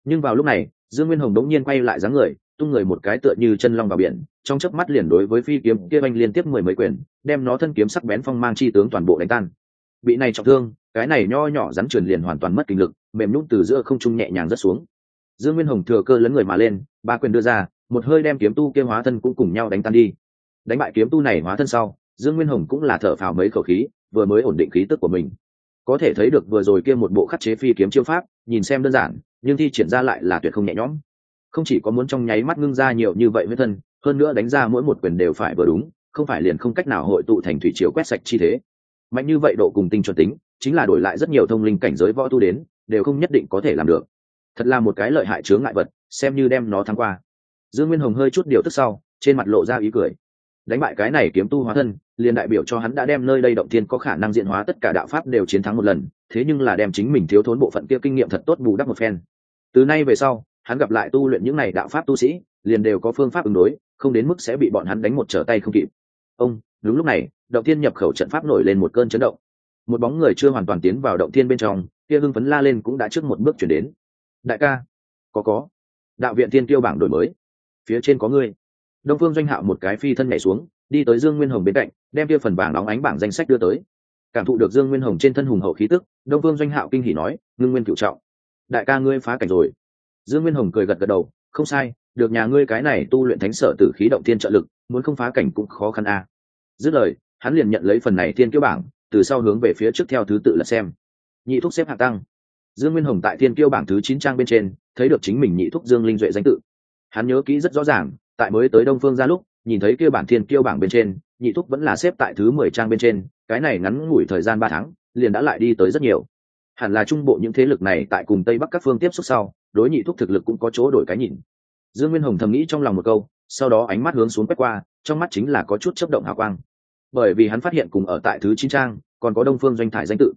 Speaker 1: Nhưng vào lúc này, dương nguyên hồng đống nhiên quay lại dáng người, tung người một cái tựa như chân long vào biển, trong chớp mắt liền đối với phi kiếm kia anh liên tiếp mười mấy quyền, đem nó thân kiếm sắc bén phong mang chi tướng toàn bộ đánh tan. Bị này trọng thương, cái này nho nhỏ rắn trườn liền hoàn toàn mất kinh lực mềm nhũn từ giữa không trung nhẹ nhàng rất xuống. Dương nguyên hồng thừa cơ lấn người mà lên, ba quyền đưa ra, một hơi đem kiếm tu kia hóa thân cũng cùng nhau đánh tan đi. Đánh bại kiếm tu này hóa thân sau, dương nguyên hồng cũng là thở phào mấy khẩu khí, vừa mới ổn định khí tức của mình. Có thể thấy được vừa rồi kia một bộ khắc chế phi kiếm chiêu pháp, nhìn xem đơn giản, nhưng thi triển ra lại là tuyệt không nhẹ nhõm. Không chỉ có muốn trong nháy mắt ngưng ra nhiều như vậy với thân, hơn nữa đánh ra mỗi một quyền đều phải vừa đúng, không phải liền không cách nào hội tụ thành thủy chiều quét sạch chi thế. Mạnh như vậy độ cùng tinh chuẩn tính, chính là đổi lại rất nhiều thông linh cảnh giới võ tu đến đều không nhất định có thể làm được. Thật là một cái lợi hại chướng ngại vật, xem như đem nó thắng qua. Dương nguyên hồng hơi chút điều tức sau, trên mặt lộ ra ý cười. Đánh bại cái này kiếm tu hóa thân, liền đại biểu cho hắn đã đem nơi đây động Thiên có khả năng diện hóa tất cả đạo pháp đều chiến thắng một lần, thế nhưng là đem chính mình thiếu thốn bộ phận kia kinh nghiệm thật tốt bù đắp một phen. Từ nay về sau, hắn gặp lại tu luyện những này đạo pháp tu sĩ, liền đều có phương pháp ứng đối, không đến mức sẽ bị bọn hắn đánh một trở tay không kịp. Ông, đúng lúc này, động thiên nhập khẩu trận pháp nổi lên một cơn chấn động. Một bóng người chưa hoàn toàn tiến vào động thiên bên trong kia hưng phấn la lên cũng đã trước một bước chuyển đến. Đại ca, có có. Đạo viện tiên tiêu bảng đổi mới. Phía trên có ngươi. Đông phương doanh hạo một cái phi thân nhảy xuống, đi tới dương nguyên hồng bên cạnh, đem kia phần bảng đóng ánh bảng danh sách đưa tới. Cảm thụ được dương nguyên hồng trên thân hùng hậu khí tức, đông phương doanh hạo kinh hỉ nói, ngưng nguyên cựu trọng. Đại ca ngươi phá cảnh rồi. Dương nguyên hồng cười gật gật đầu, không sai, được nhà ngươi cái này tu luyện thánh sở tử khí động thiên trợ lực, muốn không phá cảnh cũng khó khăn a. À. dứt lời, hắn liền nhận lấy phần này thiên kiêu bảng, từ sau hướng về phía trước theo thứ tự là xem nhị thúc xếp hạng tăng. Dương nguyên hồng tại thiên kiêu bảng thứ chín trang bên trên, thấy được chính mình nhị thúc dương linh duệ danh tự. Hắn nhớ kỹ rất rõ ràng, tại mới tới đông phương ra lúc, nhìn thấy kia bản thiên kiêu bảng bên trên, nhị thúc vẫn là xếp tại thứ mười trang bên trên, cái này ngắn ngủi thời gian ba tháng, liền đã lại đi tới rất nhiều. Hẳn là trung bộ những thế lực này tại cùng tây bắc các phương tiếp xúc sau, đối nhị thúc thực lực cũng có chỗ đổi cái nhìn. Dương nguyên hồng thầm nghĩ trong lòng một câu, sau đó ánh mắt hướng xuống quét qua, trong mắt chính là có chút chấp động hào quang. Bởi vì hắn phát hiện cùng ở tại thứ chín trang, còn có đông phương doanh thải danh tự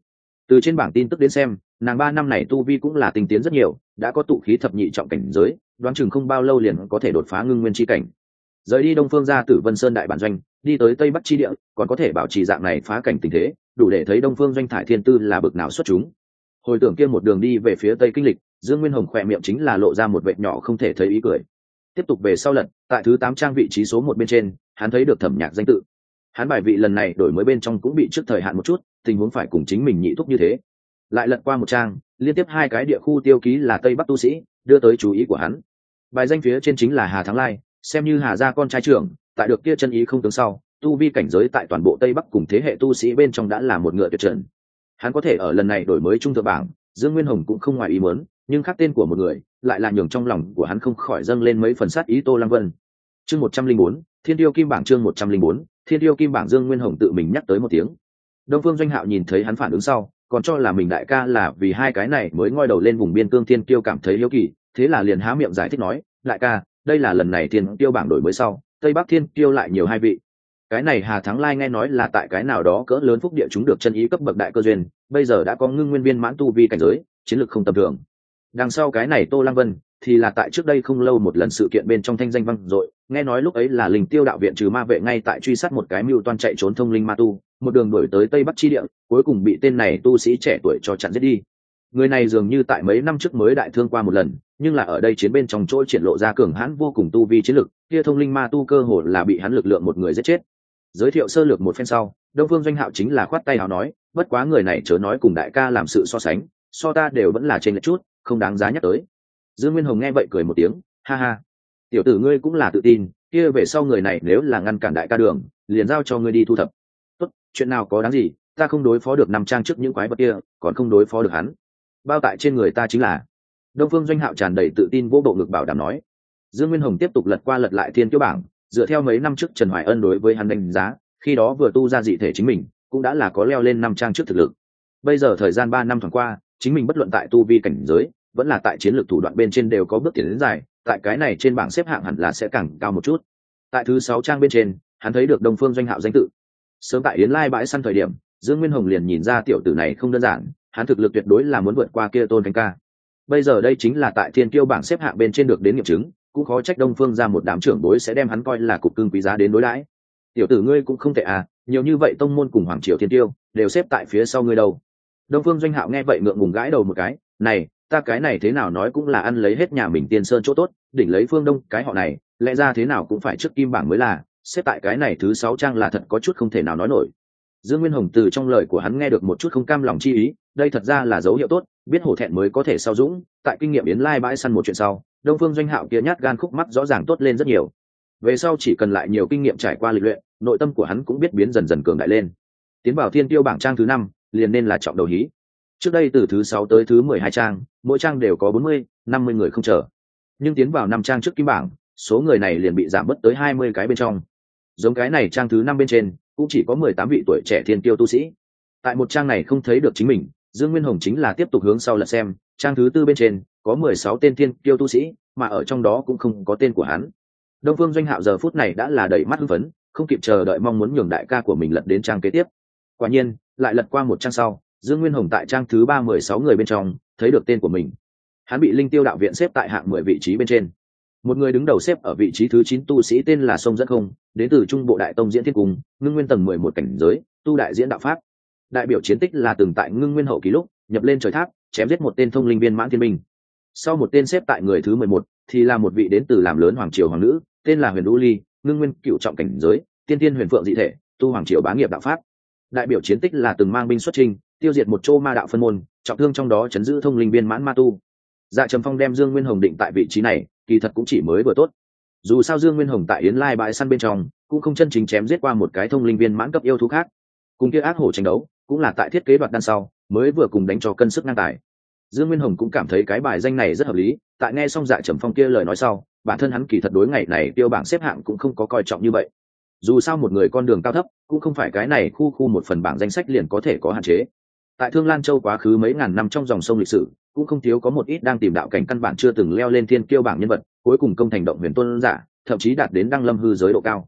Speaker 1: từ trên bảng tin tức đến xem, nàng ba năm này tu vi cũng là tinh tiến rất nhiều, đã có tụ khí thập nhị trọng cảnh giới, đoán chừng không bao lâu liền có thể đột phá ngưng nguyên tri cảnh. Rời đi đông phương ra từ vân sơn đại bản doanh, đi tới tây bắc tri địa, còn có thể bảo trì dạng này phá cảnh tình thế, đủ để thấy đông phương doanh thải thiên tư là bực nào xuất chúng. Hồi tưởng kia một đường đi về phía tây kinh lịch, dương nguyên hồng khỏe miệng chính là lộ ra một vệt nhỏ không thể thấy ý cười. Tiếp tục về sau lật tại thứ tám trang vị trí số một bên trên, hắn thấy được thẩm nhạc danh tự. Hắn bài vị lần này đổi mới bên trong cũng bị trước thời hạn một chút tình huống phải cùng chính mình nhị thúc như thế. Lại lật qua một trang, liên tiếp hai cái địa khu tiêu ký là tây bắc tu sĩ, đưa tới chú ý của hắn. Bài danh phía trên chính là hà thắng lai, xem như hà gia con trai trưởng, tại được kia chân ý không tướng sau, tu vi cảnh giới tại toàn bộ tây bắc cùng thế hệ tu sĩ bên trong đã là một ngựa tuyệt trần. Hắn có thể ở lần này đổi mới trung thượng bảng, dương nguyên hồng cũng không ngoài ý muốn, nhưng khắc tên của một người, lại là nhường trong lòng của hắn không khỏi dâng lên mấy phần sát ý tô lăng vân. Chương một trăm linh bốn, thiên tiêu kim bảng chương một trăm linh bốn, thiên tiêu kim bảng dương nguyên hồng tự mình nhắc tới một tiếng đông phương doanh hạo nhìn thấy hắn phản ứng sau, còn cho là mình đại ca là vì hai cái này mới ngoi đầu lên vùng biên cương thiên tiêu cảm thấy hiếu kỳ, thế là liền há miệng giải thích nói, đại ca, đây là lần này thiên tiêu bảng đổi mới sau, tây bắc thiên tiêu lại nhiều hai vị. Cái này hà thắng lai nghe nói là tại cái nào đó cỡ lớn phúc địa chúng được chân ý cấp bậc đại cơ duyên, bây giờ đã có ngưng nguyên viên mãn tu vi cảnh giới, chiến lược không tầm thường đằng sau cái này tô lăng vân, thì là tại trước đây không lâu một lần sự kiện bên trong thanh danh vang dội, nghe nói lúc ấy là linh tiêu đạo viện trừ ma vệ ngay tại truy sát một cái mưu toan chạy trốn thông linh ma tu, một đường đổi tới tây bắc chi địa, cuối cùng bị tên này tu sĩ trẻ tuổi cho chặn giết đi. Người này dường như tại mấy năm trước mới đại thương qua một lần, nhưng là ở đây chiến bên trong chỗ triển lộ ra cường hãn vô cùng tu vi chiến lực, kia thông linh ma tu cơ hồ là bị hắn lực lượng một người giết chết. Giới thiệu sơ lược một phen sau, đông phương doanh hạo chính là khoát tay hào nói, bất quá người này chớ nói cùng đại ca làm sự so sánh, so ta đều vẫn là trên lệch chút không đáng giá nhắc tới. Dương nguyên hồng nghe vậy cười một tiếng, ha ha, tiểu tử ngươi cũng là tự tin, kia về sau người này nếu là ngăn cản đại ca đường, liền giao cho ngươi đi thu thập. Tốt, chuyện nào có đáng gì, ta không đối phó được năm trang trước những quái vật kia, còn không đối phó được hắn. Bao tại trên người ta chính là. Đông phương doanh hạo tràn đầy tự tin vô bộ ngực bảo đảm nói. Dương nguyên hồng tiếp tục lật qua lật lại thiên kiêu bảng, dựa theo mấy năm trước trần hoài ân đối với hắn đánh giá, khi đó vừa tu ra dị thể chính mình, cũng đã là có leo lên năm trang trước thực lực. Bây giờ thời gian ba năm thoảng qua chính mình bất luận tại tu vi cảnh giới, vẫn là tại chiến lược thủ đoạn bên trên đều có bước tiến đến dài, tại cái này trên bảng xếp hạng hẳn là sẽ càng cao một chút. Tại thứ sáu trang bên trên, hắn thấy được đông phương doanh hạo danh tự. Sớm tại yến lai bãi săn thời điểm, dương nguyên hồng liền nhìn ra tiểu tử này không đơn giản, hắn thực lực tuyệt đối là muốn vượt qua kia tôn cánh ca. Bây giờ đây chính là tại thiên kiêu bảng xếp hạng bên trên được đến nghiệm chứng, cũng khó trách đông phương ra một đám trưởng đối sẽ đem hắn coi là cục cưng quý giá đến đối đãi. Tiểu tử ngươi cũng không tệ à nhiều như vậy tông môn cùng hoàng triều thiên tiêu đều xếp tại phía sau ngươi đâu đông phương doanh hạo nghe vậy ngượng ngùng gãi đầu một cái, này, ta cái này thế nào nói cũng là ăn lấy hết nhà mình tiên sơn chỗ tốt, đỉnh lấy phương đông, cái họ này, lẽ ra thế nào cũng phải trước kim bảng mới là, xếp tại cái này thứ sáu trang là thật có chút không thể nào nói nổi. Dương nguyên hồng từ trong lời của hắn nghe được một chút không cam lòng chi ý, đây thật ra là dấu hiệu tốt, biết hổ thẹn mới có thể sao dũng, tại kinh nghiệm yến lai bãi săn một chuyện sau, đông phương doanh hạo kia nhát gan khúc mắt rõ ràng tốt lên rất nhiều. Về sau chỉ cần lại nhiều kinh nghiệm trải qua lịch luyện, nội tâm của hắn cũng biết biến dần dần cường đại lên. Tiến vào thiên tiêu bảng trang thứ năm liền nên là trọng đầu hí. Trước đây từ thứ sáu tới thứ mười hai trang, mỗi trang đều có bốn mươi, năm mươi người không chờ. Nhưng tiến vào năm trang trước kim bảng, số người này liền bị giảm bớt tới hai mươi cái bên trong. Giống cái này trang thứ năm bên trên, cũng chỉ có mười tám vị tuổi trẻ thiên tiêu tu sĩ. Tại một trang này không thấy được chính mình, dương nguyên hồng chính là tiếp tục hướng sau lật xem, trang thứ tư bên trên, có mười sáu tên thiên tiêu tu sĩ, mà ở trong đó cũng không có tên của hắn. Đông phương doanh hạo giờ phút này đã là đầy mắt hưng phấn, không kịp chờ đợi mong muốn nhường đại ca của mình lật đến trang kế tiếp. Quả nhiên lại lật qua một trang sau, dương nguyên hồng tại trang thứ ba mười sáu người bên trong, thấy được tên của mình. Hắn bị linh tiêu đạo viện xếp tại hạng mười vị trí bên trên. Một người đứng đầu xếp ở vị trí thứ chín tu sĩ tên là sông dẫn không, đến từ trung bộ đại tông diễn thiên cung, ngưng nguyên tầng mười một cảnh giới, tu đại diễn đạo pháp. Đại biểu chiến tích là từng tại ngưng nguyên hậu ký lúc, nhập lên trời tháp, chém giết một tên thông linh viên mãn thiên minh sau một tên xếp tại người thứ mười một, thì là một vị đến từ làm lớn hoàng triều hoàng nữ, tên là huyền đũ ly, ngưng nguyên cựu trọng cảnh giới, tiên tiên huyền phượng dị thể, tu hoàng triều bá nghiệp đạo pháp đại biểu chiến tích là từng mang binh xuất trình tiêu diệt một châu ma đạo phân môn, trọng thương trong đó chấn giữ thông linh viên mãn ma tu. Dạ trầm phong đem dương nguyên hồng định tại vị trí này, kỳ thật cũng chỉ mới vừa tốt. Dù sao dương nguyên hồng tại yến lai bãi săn bên trong, cũng không chân chính chém giết qua một cái thông linh viên mãn cấp yêu thú khác. Cùng kia ác hổ tranh đấu, cũng là tại thiết kế đoạt đan sau, mới vừa cùng đánh cho cân sức ngang tài. Dương nguyên hồng cũng cảm thấy cái bài danh này rất hợp lý, tại nghe xong dạ trầm phong kia lời nói sau, bản thân hắn kỳ thật đối ngày này tiêu bảng xếp hạng cũng không có coi trọng như vậy dù sao một người con đường cao thấp, cũng không phải cái này khu khu một phần bảng danh sách liền có thể có hạn chế. Tại thương lan châu quá khứ mấy ngàn năm trong dòng sông lịch sử, cũng không thiếu có một ít đang tìm đạo cảnh căn bản chưa từng leo lên thiên kiêu bảng nhân vật, cuối cùng công thành động huyền tôn giả, thậm chí đạt đến đăng lâm hư giới độ cao.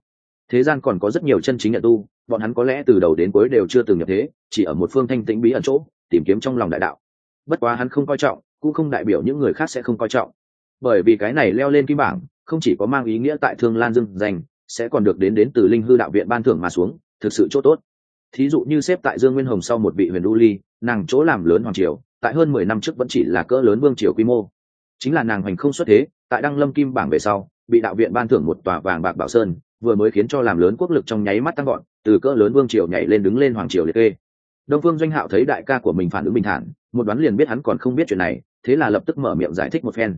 Speaker 1: Thế gian còn có rất nhiều chân chính nhận tu, bọn hắn có lẽ từ đầu đến cuối đều chưa từng nhập thế, chỉ ở một phương thanh tĩnh bí ẩn chỗ, tìm kiếm trong lòng đại đạo. Bất quá hắn không coi trọng, cũng không đại biểu những người khác sẽ không coi trọng. Bởi vì cái này leo lên kim bảng, không chỉ có mang ý nghĩa tại thương lan dưng dành sẽ còn được đến đến từ linh hư đạo viện ban thưởng mà xuống, thực sự chỗ tốt. Thí dụ như xếp tại dương nguyên hồng sau một vị huyền đu ly, nàng chỗ làm lớn hoàng triều, tại hơn mười năm trước vẫn chỉ là cỡ lớn vương triều quy mô. Chính là nàng hoành không xuất thế, tại đăng lâm kim bảng về sau, bị đạo viện ban thưởng một tòa vàng bạc bảo sơn, vừa mới khiến cho làm lớn quốc lực trong nháy mắt tăng gọn từ cỡ lớn vương triều nhảy lên đứng lên hoàng triều liệt kê. Đông phương doanh hạo thấy đại ca của mình phản ứng bình thản, một đoán liền biết hắn còn không biết chuyện này, thế là lập tức mở miệng giải thích một phen.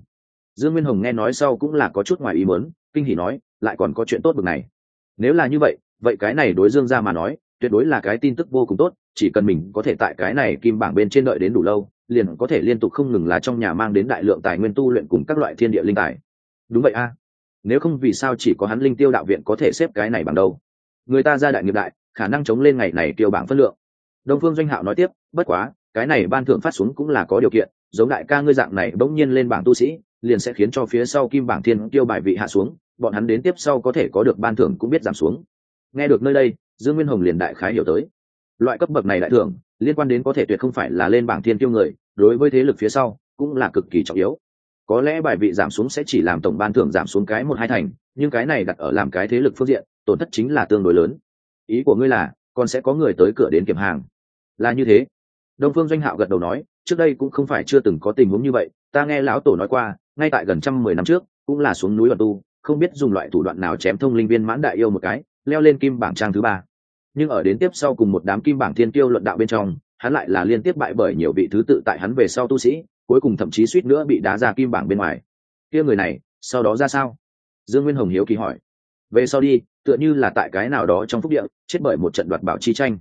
Speaker 1: Dương nguyên hồng nghe nói sau cũng là có chút ngoài ý muốn, kinh hỉ nói lại còn có chuyện tốt bực này. Nếu là như vậy vậy cái này đối dương ra mà nói, tuyệt đối là cái tin tức vô cùng tốt, chỉ cần mình có thể tại cái này kim bảng bên trên đợi đến đủ lâu, liền có thể liên tục không ngừng là trong nhà mang đến đại lượng tài nguyên tu luyện cùng các loại thiên địa linh tài. Đúng vậy a. Nếu không vì sao chỉ có hắn linh tiêu đạo viện có thể xếp cái này bằng đâu? Người ta ra đại nghiệp đại, khả năng chống lên ngày này tiêu bảng phân lượng. Đông phương doanh hạo nói tiếp, bất quá, cái này ban thưởng phát xuống cũng là có điều kiện, giống đại ca ngươi dạng này bỗng nhiên lên bảng tu sĩ liền sẽ khiến cho phía sau kim bảng thiên tiêu bài vị hạ xuống, bọn hắn đến tiếp sau có thể có được ban thưởng cũng biết giảm xuống. Nghe được nơi đây, dương nguyên hồng liền đại khái hiểu tới. Loại cấp bậc này đại thưởng, liên quan đến có thể tuyệt không phải là lên bảng thiên tiêu người, đối với thế lực phía sau, cũng là cực kỳ trọng yếu. Có lẽ bài vị giảm xuống sẽ chỉ làm tổng ban thưởng giảm xuống cái một hai thành, nhưng cái này đặt ở làm cái thế lực phương diện, tổn thất chính là tương đối lớn. Ý của ngươi là, còn sẽ có người tới cửa đến kiểm hàng. Là như thế. Đông phương doanh hạo gật đầu nói, trước đây cũng không phải chưa từng có tình huống như vậy, ta nghe lão tổ nói qua ngay tại gần trăm mười năm trước, cũng là xuống núi ở tu, không biết dùng loại thủ đoạn nào chém thông linh viên mãn đại yêu một cái, leo lên kim bảng trang thứ ba. Nhưng ở đến tiếp sau cùng một đám kim bảng thiên tiêu luận đạo bên trong, hắn lại là liên tiếp bại bởi nhiều vị thứ tự tại hắn về sau tu sĩ, cuối cùng thậm chí suýt nữa bị đá ra kim bảng bên ngoài. Kia người này, sau đó ra sao? Dương nguyên hồng hiếu kỳ hỏi. Về sau đi, tựa như là tại cái nào đó trong phúc địa, chết bởi một trận đoạt bảo chi tranh.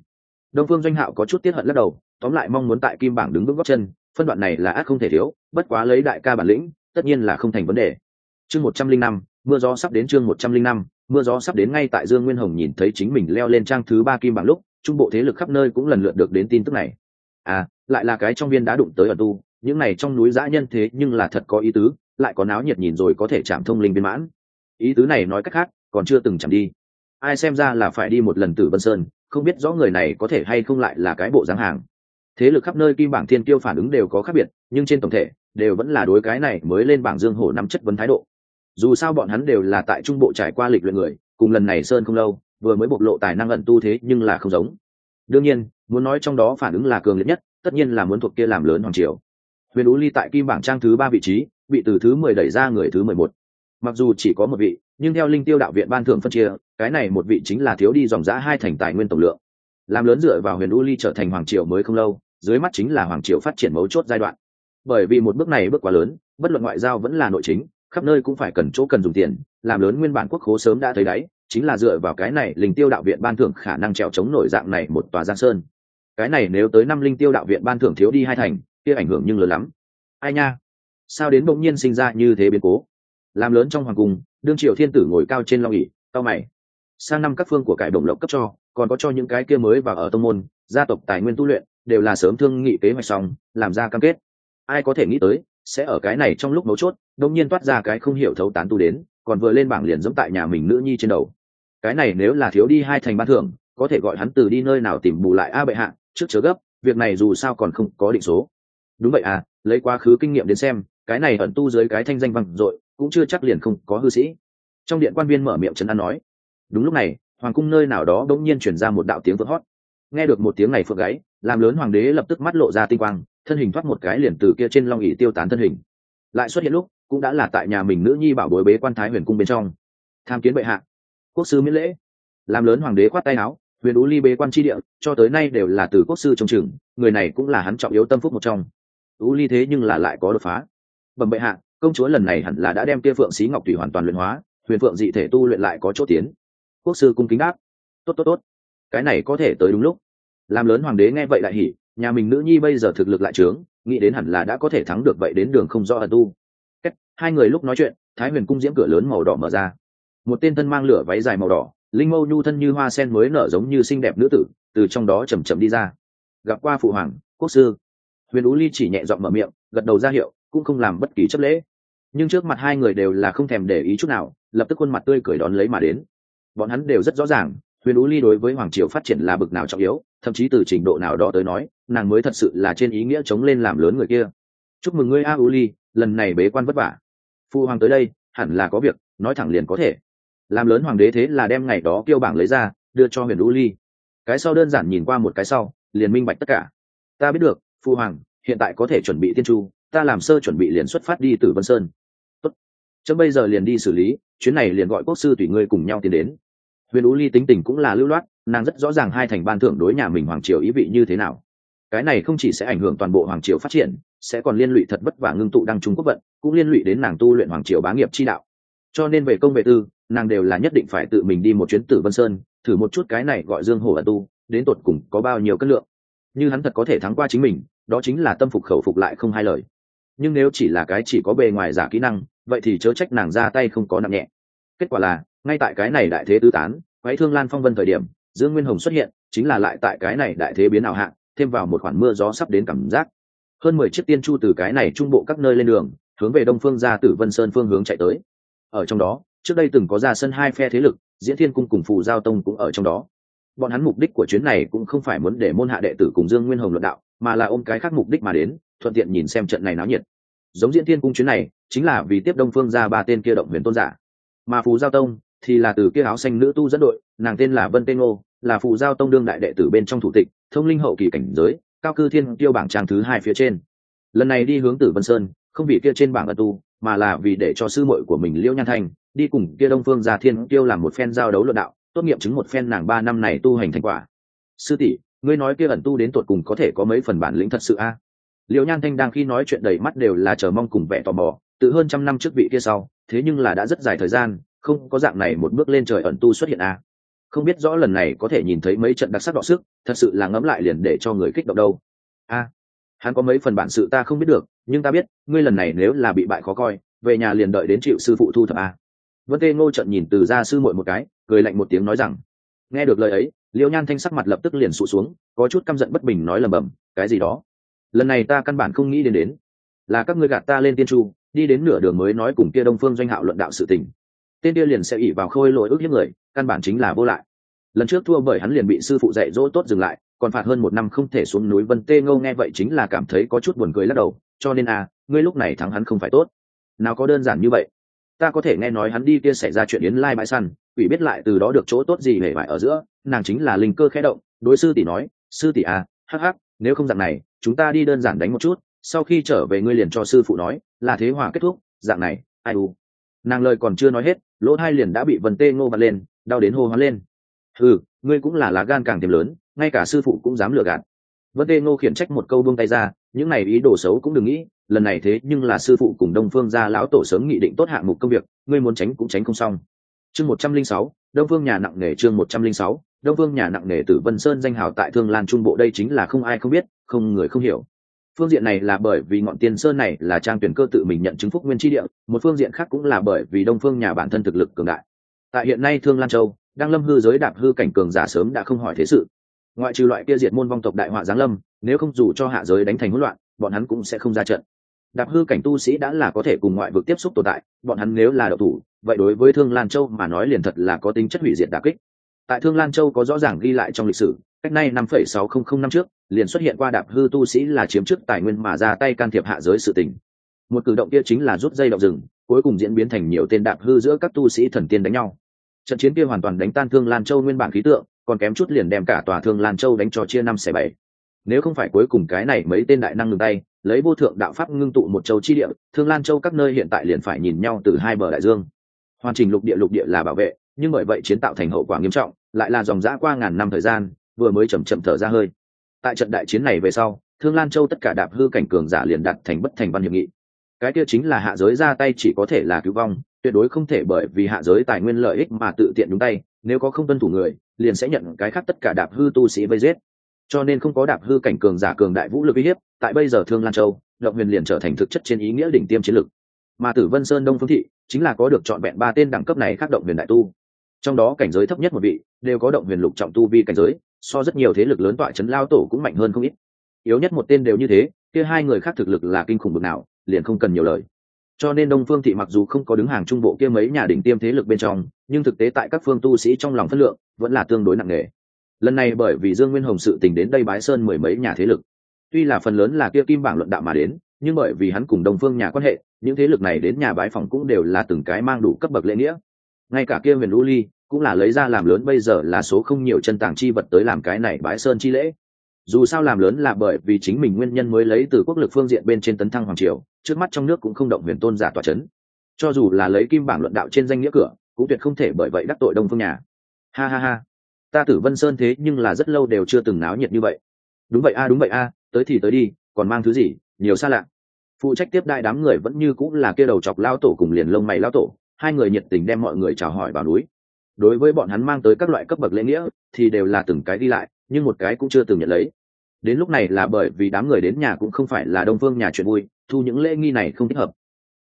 Speaker 1: Đông phương doanh hạo có chút tiết hận lắc đầu, tóm lại mong muốn tại kim bảng đứng vững góc chân, phân đoạn này là ác không thể thiếu, bất quá lấy đại ca bản lĩnh tất nhiên là không thành vấn đề. Chương một trăm linh năm, mưa gió sắp đến chương một trăm linh năm, mưa gió sắp đến ngay tại dương nguyên hồng nhìn thấy chính mình leo lên trang thứ ba kim bảng lúc, trung bộ thế lực khắp nơi cũng lần lượt được đến tin tức này. À lại là cái trong viên đã đụng tới ở tu, những này trong núi dã nhân thế nhưng là thật có ý tứ, lại có náo nhiệt nhìn rồi có thể chạm thông linh viên mãn. Ý tứ này nói cách khác, còn chưa từng chạm đi. Ai xem ra là phải đi một lần tử vân sơn, không biết rõ người này có thể hay không lại là cái bộ dáng hàng. Thế lực khắp nơi kim bảng thiên tiêu phản ứng đều có khác biệt, nhưng trên tổng thể đều vẫn là đối cái này mới lên bảng dương hổ năm chất vấn thái độ. Dù sao bọn hắn đều là tại trung bộ trải qua lịch luyện người, cùng lần này sơn không lâu, vừa mới bộc lộ tài năng ẩn tu thế nhưng là không giống. Đương nhiên, muốn nói trong đó phản ứng là cường liệt nhất, tất nhiên là muốn thuộc kia làm lớn hoàng triều. Huyền ú ly tại kim bảng trang thứ ba vị trí, bị từ thứ mười đẩy ra người thứ mười một. Mặc dù chỉ có một vị, nhưng theo linh tiêu đạo viện ban thưởng phân chia, cái này một vị chính là thiếu đi dòng giã hai thành tài nguyên tổng lượng. Làm lớn dựa vào huyền u ly trở thành hoàng triều mới không lâu, dưới mắt chính là hoàng triều phát triển mấu chốt giai đoạn bởi vì một bước này bước quá lớn, bất luận ngoại giao vẫn là nội chính, khắp nơi cũng phải cần chỗ cần dùng tiền, làm lớn nguyên bản quốc khố sớm đã thấy đáy, chính là dựa vào cái này linh tiêu đạo viện ban thưởng khả năng trèo chống nổi dạng này một tòa giang sơn. Cái này nếu tới năm linh tiêu đạo viện ban thưởng thiếu đi hai thành, kia ảnh hưởng nhưng lớn lắm. Ai nha? Sao đến bỗng nhiên sinh ra như thế biến cố? Làm lớn trong hoàng cung, đương triều thiên tử ngồi cao trên long ỉ cao mày. Sang năm các phương của cải đồng lộc cấp cho, còn có cho những cái kia mới và ở tông môn, gia tộc tài nguyên tu luyện, đều là sớm thương nghị kế hoạch xong, làm ra cam kết ai có thể nghĩ tới, sẽ ở cái này trong lúc mấu chốt đông nhiên toát ra cái không hiểu thấu tán tu đến, còn vừa lên bảng liền giống tại nhà mình nữ nhi trên đầu. Cái này nếu là thiếu đi hai thành ban thưởng, có thể gọi hắn từ đi nơi nào tìm bù lại a bệ hạ, trước chớ gấp, việc này dù sao còn không có định số. Đúng vậy à lấy quá khứ kinh nghiệm đến xem, cái này ẩn tu dưới cái thanh danh văng dội, cũng chưa chắc liền không có hư sĩ. Trong điện quan viên mở miệng trấn an nói, đúng lúc này, hoàng cung nơi nào đó bỗng nhiên chuyển ra một đạo tiếng vỡ hót. Nghe được một tiếng này phượng gáy, làm lớn hoàng đế lập tức mắt lộ ra tinh quang thân hình thoát một cái liền từ kia trên long ỉ tiêu tán thân hình. Lại xuất hiện lúc, cũng đã là tại nhà mình nữ nhi bảo bối bế quan thái huyền cung bên trong. Tham kiến bệ hạ. Quốc sư miễn lễ. Làm lớn hoàng đế khoát tay áo, huyền ú ly bế quan tri địa, cho tới nay đều là từ quốc sư trông chừng, người này cũng là hắn trọng yếu tâm phúc một trong. Ú ly thế nhưng là lại có đột phá. Bẩm bệ hạ, công chúa lần này hẳn là đã đem kia phượng xí ngọc thủy hoàn toàn luyện hóa, huyền phượng dị thể tu luyện lại có chỗ tiến. Quốc sư cung kính đáp. Tốt tốt tốt. Cái này có thể tới đúng lúc. Làm lớn hoàng đế nghe vậy lại hỉ nhà mình nữ nhi bây giờ thực lực lại trướng nghĩ đến hẳn là đã có thể thắng được vậy đến đường không do ẩn tu. Cách, hai người lúc nói chuyện thái huyền cung diễm cửa lớn màu đỏ mở ra. Một tên thân mang lửa váy dài màu đỏ linh mâu nhu thân như hoa sen mới nở giống như xinh đẹp nữ tử từ trong đó chầm chậm đi ra. Gặp qua phụ hoàng quốc sư. Huyền ú ly chỉ nhẹ giọng mở miệng gật đầu ra hiệu cũng không làm bất kỳ chấp lễ. Nhưng trước mặt hai người đều là không thèm để ý chút nào lập tức khuôn mặt tươi cười đón lấy mà đến. Bọn hắn đều rất rõ ràng huyền ú ly đối với hoàng triều phát triển là bực nào trọng yếu thậm chí từ trình độ nào đó tới nói nàng mới thật sự là trên ý nghĩa chống lên làm lớn người kia. Chúc mừng ngươi, a u ly lần này bế quan vất vả. Phu hoàng tới đây, hẳn là có việc, nói thẳng liền có thể. Làm lớn hoàng đế thế là đem ngày đó kêu bảng lấy ra, đưa cho huyền u ly cái sau đơn giản nhìn qua một cái sau, liền minh bạch tất cả. Ta biết được, phu hoàng, hiện tại có thể chuẩn bị tiên chu, ta làm sơ chuẩn bị liền xuất phát đi từ vân sơn. Tốt. Chấm bây giờ liền đi xử lý, chuyến này liền gọi quốc sư tùy ngươi cùng nhau tiến đến. Huyền u ly tính tình cũng là lưu loát, nàng rất rõ ràng hai thành ban thưởng đối nhà mình hoàng triều ý vị như thế nào cái này không chỉ sẽ ảnh hưởng toàn bộ hoàng triều phát triển, sẽ còn liên lụy thật vất vả ngưng tụ đăng trung quốc vận, cũng liên lụy đến nàng tu luyện hoàng triều bá nghiệp chi đạo. Cho nên về công về tư, nàng đều là nhất định phải tự mình đi một chuyến tử vân sơn, thử một chút cái này gọi dương hổ ẩn tu, đến tột cùng có bao nhiêu cân lượng. Như hắn thật có thể thắng qua chính mình, đó chính là tâm phục khẩu phục lại không hai lời. Nhưng nếu chỉ là cái chỉ có bề ngoài giả kỹ năng, vậy thì chớ trách nàng ra tay không có nặng nhẹ. Kết quả là, ngay tại cái này đại thế tứ tán, quái thương lan phong vân thời điểm, dương nguyên hồng xuất hiện, chính là lại tại cái này đại thế biến ảo hạng thêm vào một khoản mưa gió sắp đến cảm giác. Hơn mười chiếc tiên chu từ cái này trung bộ các nơi lên đường, hướng về đông phương ra từ vân sơn phương hướng chạy tới. Ở trong đó, trước đây từng có ra sân hai phe thế lực, diễn thiên cung cùng phù giao tông cũng ở trong đó. Bọn hắn mục đích của chuyến này cũng không phải muốn để môn hạ đệ tử cùng dương nguyên hồng luận đạo, mà là ôm cái khác mục đích mà đến, thuận tiện nhìn xem trận này náo nhiệt. Giống diễn thiên cung chuyến này, chính là vì tiếp đông phương ra ba tên kia động huyền tôn giả. Mà phù giao tông thì là từ kia áo xanh nữ tu dẫn đội, nàng tên là vân tên ngô là phụ giao tông đương đại đệ tử bên trong thủ tịch, thông linh hậu kỳ cảnh giới, cao cư thiên tiêu bảng trang thứ hai phía trên. Lần này đi hướng tử vân sơn, không vì kia trên bảng ân tu, mà là vì để cho sư muội của mình liễu nhan thành đi cùng kia đông phương gia thiên tiêu làm một phen giao đấu luận đạo, tốt nghiệm chứng một phen nàng ba năm này tu hành thành quả. Sư tỷ, ngươi nói kia ẩn tu đến tột cùng có thể có mấy phần bản lĩnh thật sự a? Liễu nhan thanh đang khi nói chuyện đầy mắt đều là chờ mong cùng vẻ tò mò từ hơn trăm năm trước vị kia sau, thế nhưng là đã rất dài thời gian, không có dạng này một bước lên trời ẩn tu xuất hiện a không biết rõ lần này có thể nhìn thấy mấy trận đặc sắc đọ sức, thật sự là ngẫm lại liền để cho người kích động đâu. A, hắn có mấy phần bản sự ta không biết được, nhưng ta biết, ngươi lần này nếu là bị bại khó coi, về nhà liền đợi đến chịu sư phụ thu thập a. Vân tê ngô trận nhìn từ ra sư muội một cái, cười lạnh một tiếng nói rằng, nghe được lời ấy, liễu nhan thanh sắc mặt lập tức liền sụt xuống, có chút căm giận bất bình nói lầm bầm cái gì đó? Lần này ta căn bản không nghĩ đến đến. Là các ngươi gạt ta lên tiên chu, đi đến nửa đường mới nói cùng kia đông phương doanh hạo luận đạo sự tình tên kia liền sẽ ỉ vào khôi lỗi ước hiếp người, căn bản chính là vô lại. Lần trước thua bởi hắn liền bị sư phụ dạy dỗ tốt dừng lại, còn phạt hơn một năm không thể xuống núi vân tê ngô nghe vậy chính là cảm thấy có chút buồn cười lắc đầu, cho nên à ngươi lúc này thắng hắn không phải tốt. Nào có đơn giản như vậy. Ta có thể nghe nói hắn đi kia xảy ra chuyện yến lai bãi săn, quỷ biết lại từ đó được chỗ tốt gì hề bại ở giữa, nàng chính là linh cơ khẽ động, đối sư tỷ nói, sư tỷ à hắc hắc, nếu không dạng này, chúng ta đi đơn giản đánh một chút, sau khi trở về ngươi liền cho sư phụ nói, là thế hòa kết thúc, dạng này, ai u. Nàng lời còn chưa nói hết lỗ hai liền đã bị vần tê ngô vặt lên, đau đến hô hoán lên. Ừ ngươi cũng là lá gan càng thêm lớn, ngay cả sư phụ cũng dám lừa gạt. Vân tê ngô khiển trách một câu buông tay ra, những này ý đồ xấu cũng đừng nghĩ, lần này thế nhưng là sư phụ cùng đông phương gia lão tổ sớm nghị định tốt hạng mục công việc, ngươi muốn tránh cũng tránh không xong. Chương một trăm linh sáu, đông phương nhà nặng nề chương một trăm linh sáu, đông phương nhà nặng nề tử vân sơn danh hào tại thương lan trung bộ đây chính là không ai không biết, không người không hiểu phương diện này là bởi vì ngọn tiên sơn này là trang tuyển cơ tự mình nhận chứng phúc nguyên tri địa, một phương diện khác cũng là bởi vì đông phương nhà bản thân thực lực cường đại. Tại hiện nay thương lan châu đang lâm hư giới đạp hư cảnh cường giả sớm đã không hỏi thế sự. Ngoại trừ loại kia diệt môn vong tộc đại họa giáng lâm, nếu không dù cho hạ giới đánh thành hỗn loạn, bọn hắn cũng sẽ không ra trận. Đạp hư cảnh tu sĩ đã là có thể cùng ngoại vực tiếp xúc tồn tại, bọn hắn nếu là đậu thủ, vậy đối với thương lan châu mà nói liền thật là có tính chất hủy diệt đà kích. Tại thương lan châu có rõ ràng ghi lại trong lịch sử cách nay năm phẩy sáu không không năm trước, liền xuất hiện qua đạp hư tu sĩ là chiếm chức tài nguyên mà ra tay can thiệp hạ giới sự tình. Một cử động kia chính là rút dây động rừng, cuối cùng diễn biến thành nhiều tên đạp hư giữa các tu sĩ thần tiên đánh nhau. Trận chiến kia hoàn toàn đánh tan thương lan châu nguyên bản khí tượng, còn kém chút liền đem cả tòa thương lan châu đánh cho chia năm xẻ bảy. Nếu không phải cuối cùng cái này mấy tên đại năng ngừng tay, lấy vô thượng đạo pháp ngưng tụ một châu chi địa, thương lan châu các nơi hiện tại liền phải nhìn nhau từ hai bờ đại dương. Hoàn chỉnh lục địa lục địa là bảo vệ, nhưng bởi vậy chiến tạo thành hậu quả nghiêm trọng, lại là dòng dã qua ngàn năm thời gian vừa mới chậm chậm thở ra hơi. Tại trận đại chiến này về sau, thương lan châu tất cả đạp hư cảnh cường giả liền đặt thành bất thành văn hiệp nghị. Cái kia chính là hạ giới ra tay chỉ có thể là cứu vong, tuyệt đối không thể bởi vì hạ giới tài nguyên lợi ích mà tự tiện đúng tay, nếu có không tuân thủ người, liền sẽ nhận cái khác tất cả đạp hư tu sĩ vây giết. Cho nên không có đạp hư cảnh cường giả cường đại vũ lực uy hiếp, tại bây giờ thương lan châu, động huyền liền trở thành thực chất trên ý nghĩa đỉnh tiêm chiến lực. Mà tử vân sơn đông phương thị chính là có được trọn vẹn ba tên đẳng cấp này khác động huyền đại tu. Trong đó cảnh giới thấp nhất một vị, đều có động huyền lục trọng tu vi cảnh giới so rất nhiều thế lực lớn tọa chấn lao tổ cũng mạnh hơn không ít. Yếu nhất một tên đều như thế, kia hai người khác thực lực là kinh khủng bực nào, liền không cần nhiều lời. Cho nên đông phương thị mặc dù không có đứng hàng trung bộ kia mấy nhà đỉnh tiêm thế lực bên trong, nhưng thực tế tại các phương tu sĩ trong lòng phất lượng vẫn là tương đối nặng nề. Lần này bởi vì dương nguyên hồng sự tình đến đây bái sơn mười mấy nhà thế lực. Tuy là phần lớn là kia kim bảng luận đạo mà đến, nhưng bởi vì hắn cùng đông phương nhà quan hệ, những thế lực này đến nhà bái phòng cũng đều là từng cái mang đủ cấp bậc lễ nghĩa. Ngay cả kia huyền lũ ly cũng là lấy ra làm lớn, bây giờ là số không nhiều chân tàng chi vật tới làm cái này bái sơn chi lễ. Dù sao làm lớn là bởi vì chính mình nguyên nhân mới lấy từ quốc lực phương diện bên trên tấn thăng hoàng triều, trước mắt trong nước cũng không động huyền tôn giả tòa c h ấ n cho dù là lấy kim bảng luận đạo trên danh nghĩa cửa, cũng tuyệt không thể bởi vậy đắc tội đông phương nhà. Ha ha ha. Ta tử vân sơn thế nhưng là rất lâu đều chưa từng náo nhiệt như vậy. Đúng vậy a, đúng vậy a, tới thì tới đi, còn mang thứ gì, nhiều xa lạ. Phụ trách tiếp đại đám người vẫn như cũng là kia đầu chọc lao tổ cùng liền lông mày lao tổ, hai người nhiệt tình đem mọi người chào hỏi vào núi đối với bọn hắn mang tới các loại cấp bậc lễ nghĩa thì đều là từng cái đi lại, nhưng một cái cũng chưa từng nhận lấy. Đến lúc này là bởi vì đám người đến nhà cũng không phải là đông phương nhà chuyện vui, thu những lễ nghi này không thích hợp.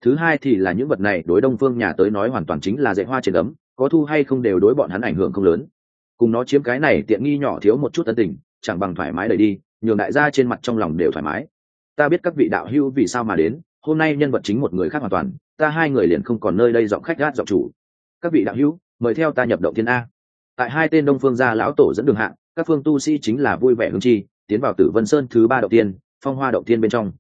Speaker 1: Thứ hai thì là những vật này đối đông phương nhà tới nói hoàn toàn chính là dạy hoa trên ấm có thu hay không đều đối bọn hắn ảnh hưởng không lớn. Cùng nó chiếm cái này tiện nghi nhỏ thiếu một chút tân tình, chẳng bằng thoải mái đẩy đi, nhường đại gia trên mặt trong lòng đều thoải mái. Ta biết các vị đạo hữu vì sao mà đến, hôm nay nhân vật chính một người khác hoàn toàn, ta hai người liền không còn nơi đây giọng khách gát giọng chủ. Các vị đạo hữu mời theo ta nhập động thiên a. Tại hai tên đông phương gia lão tổ dẫn đường hạng, các phương tu sĩ chính là vui vẻ hương chi, tiến vào tử vân sơn thứ ba động tiên phong hoa động tiên bên trong.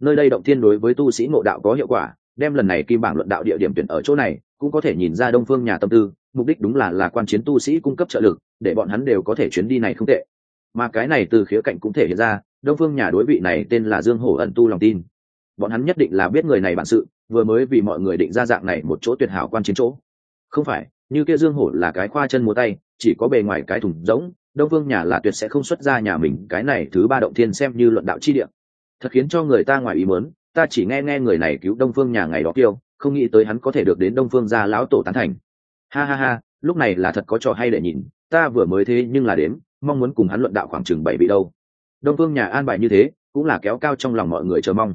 Speaker 1: Nơi đây động tiên đối với tu sĩ ngộ đạo có hiệu quả, đem lần này kim bảng luận đạo địa điểm tuyển ở chỗ này, cũng có thể nhìn ra đông phương nhà tâm tư, mục đích đúng là là quan chiến tu sĩ cung cấp trợ lực, để bọn hắn đều có thể chuyến đi này không tệ. Mà cái này từ khía cạnh cũng thể hiện ra, đông phương nhà đối vị này tên là dương hổ ẩn tu lòng tin. Bọn hắn nhất định là biết người này bản sự, vừa mới vì mọi người định ra dạng này một chỗ tuyệt hảo quan chiến chỗ. Không phải như kia dương hổ là cái khoa chân múa tay, chỉ có bề ngoài cái thùng rỗng, đông vương nhà là tuyệt sẽ không xuất ra nhà mình cái này thứ ba động thiên xem như luận đạo chi địa. Thật khiến cho người ta ngoài ý muốn, ta chỉ nghe nghe người này cứu đông phương nhà ngày đó tiêu không nghĩ tới hắn có thể được đến đông phương gia lão tổ tán thành. Ha ha ha, lúc này là thật có trò hay để nhìn, ta vừa mới thế nhưng là đến mong muốn cùng hắn luận đạo khoảng chừng bảy vị đâu. Đông phương nhà an bài như thế, cũng là kéo cao trong lòng mọi người chờ mong.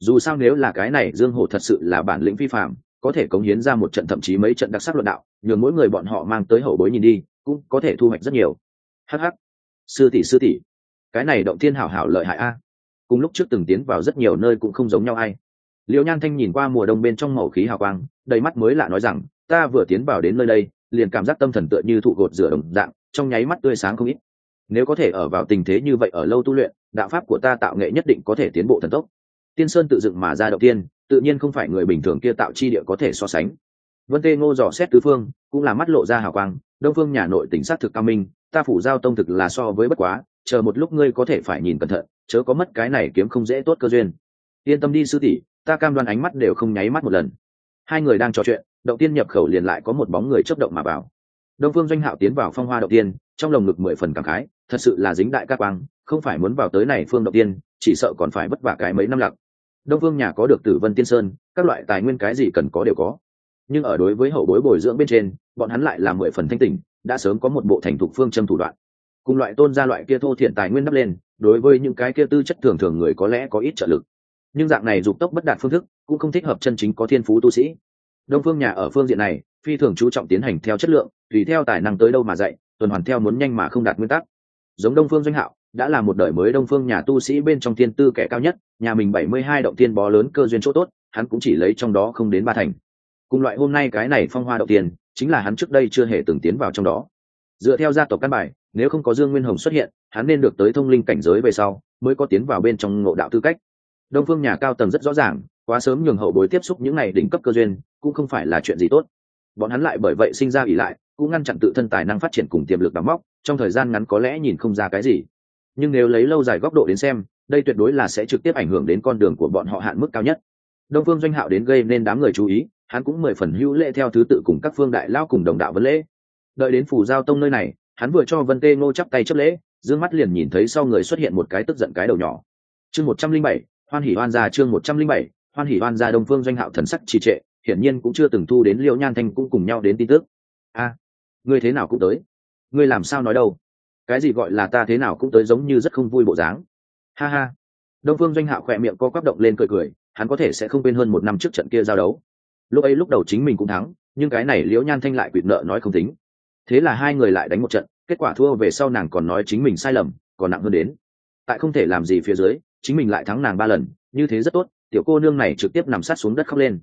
Speaker 1: Dù sao nếu là cái này dương hổ thật sự là bản lĩnh vi phạm có thể cống hiến ra một trận thậm chí mấy trận đặc sắc luận đạo, nhường mỗi người bọn họ mang tới hậu bối nhìn đi, cũng có thể thu hoạch rất nhiều. Hh sư tỷ sư tỷ. Cái này động thiên hảo hảo lợi hại a. Cùng lúc trước từng tiến vào rất nhiều nơi cũng không giống nhau ai. Liễu nhan thanh nhìn qua mùa đông bên trong màu khí hào quang, đầy mắt mới lạ nói rằng, ta vừa tiến vào đến nơi đây, liền cảm giác tâm thần tựa như thụ gột rửa đồng dạng, trong nháy mắt tươi sáng không ít. Nếu có thể ở vào tình thế như vậy ở lâu tu luyện, đạo pháp của ta tạo nghệ nhất định có thể tiến bộ thần tốc tiên sơn tự dựng mà ra động tiên, tự nhiên không phải người bình thường kia tạo chi địa có thể so sánh. Vân tê ngô dò xét tứ phương, cũng là mắt lộ ra hào quang, đông phương nhà nội tỉnh sát thực cao minh, ta phủ giao tông thực là so với bất quá, chờ một lúc ngươi có thể phải nhìn cẩn thận, chớ có mất cái này kiếm không dễ tốt cơ duyên. Yên tâm đi sư tỷ, ta cam đoan ánh mắt đều không nháy mắt một lần. Hai người đang trò chuyện, động tiên nhập khẩu liền lại có một bóng người chấp động mà vào. Đông phương doanh hạo tiến vào phong hoa động tiên, trong lồng ngực mười phần cảm khái, thật sự là dính đại ca quang, không phải muốn vào tới này phương động tiên, chỉ sợ còn phải vất vả cái mấy năm lặng đông phương nhà có được tử vân tiên sơn, các loại tài nguyên cái gì cần có đều có. Nhưng ở đối với hậu bối bồi dưỡng bên trên, bọn hắn lại là mười phần thanh tỉnh, đã sớm có một bộ thành thục phương châm thủ đoạn. Cùng loại tôn gia loại kia thô thiện tài nguyên đắp lên, đối với những cái kia tư chất thường thường người có lẽ có ít trợ lực. Nhưng dạng này dục tốc bất đạt phương thức, cũng không thích hợp chân chính có thiên phú tu sĩ. Đông phương nhà ở phương diện này, phi thường chú trọng tiến hành theo chất lượng, tùy theo tài năng tới đâu mà dạy, tuần hoàn theo muốn nhanh mà không đạt nguyên tắc. Giống đông phương doanh hạo đã là một đời mới đông phương nhà tu sĩ bên trong thiên tư kẻ cao nhất, nhà mình bảy mươi hai động tiên bó lớn cơ duyên chỗ tốt, hắn cũng chỉ lấy trong đó không đến ba thành. Cùng loại hôm nay cái này phong hoa động tiên chính là hắn trước đây chưa hề từng tiến vào trong đó. Dựa theo gia tộc căn bài, nếu không có dương nguyên hồng xuất hiện, hắn nên được tới thông linh cảnh giới về sau, mới có tiến vào bên trong ngộ đạo tư cách. Đông phương nhà cao tầng rất rõ ràng, quá sớm nhường hậu bối tiếp xúc những này đỉnh cấp cơ duyên, cũng không phải là chuyện gì tốt. Bọn hắn lại bởi vậy sinh ra ỉ lại, cũng ngăn chặn tự thân tài năng phát triển cùng tiềm lực đóng móc trong thời gian ngắn có lẽ nhìn không ra cái gì nhưng nếu lấy lâu dài góc độ đến xem, đây tuyệt đối là sẽ trực tiếp ảnh hưởng đến con đường của bọn họ hạn mức cao nhất. Đông phương doanh hạo đến gây nên đám người chú ý, hắn cũng mười phần hữu lễ theo thứ tự cùng các phương đại lao cùng đồng đạo vấn lễ. Đợi đến phủ giao tông nơi này, hắn vừa cho vân tê ngô chắp tay chấp lễ d mắt liền nhìn thấy sau người xuất hiện một cái tức giận cái đầu nhỏ. Chương một trăm linh bảy, hoan hỉ hoan gia chương một trăm linh bảy, hoan hỉ hoan gia đông phương doanh hạo thần sắc trì trệ, hiển nhiên cũng chưa từng thu đến liệu nhan thanh cũng cùng nhau đến tin tức. A, ngươi thế nào cũng tới. Ngươi làm sao nói đâu? Cái gì gọi là ta thế nào cũng tới giống như rất không vui bộ dáng. Ha ha. Đông phương doanh hạo khỏe miệng co quắp động lên cười cười, hắn có thể sẽ không quên hơn một năm trước trận kia giao đấu. Lúc ấy lúc đầu chính mình cũng thắng, nhưng cái này liễu nhan thanh lại quỵt nợ nói không tính. Thế là hai người lại đánh một trận, kết quả thua về sau nàng còn nói chính mình sai lầm, còn nặng hơn đến. Tại không thể làm gì phía dưới, chính mình lại thắng nàng ba lần, như thế rất tốt, tiểu cô nương này trực tiếp nằm sát xuống đất khóc lên.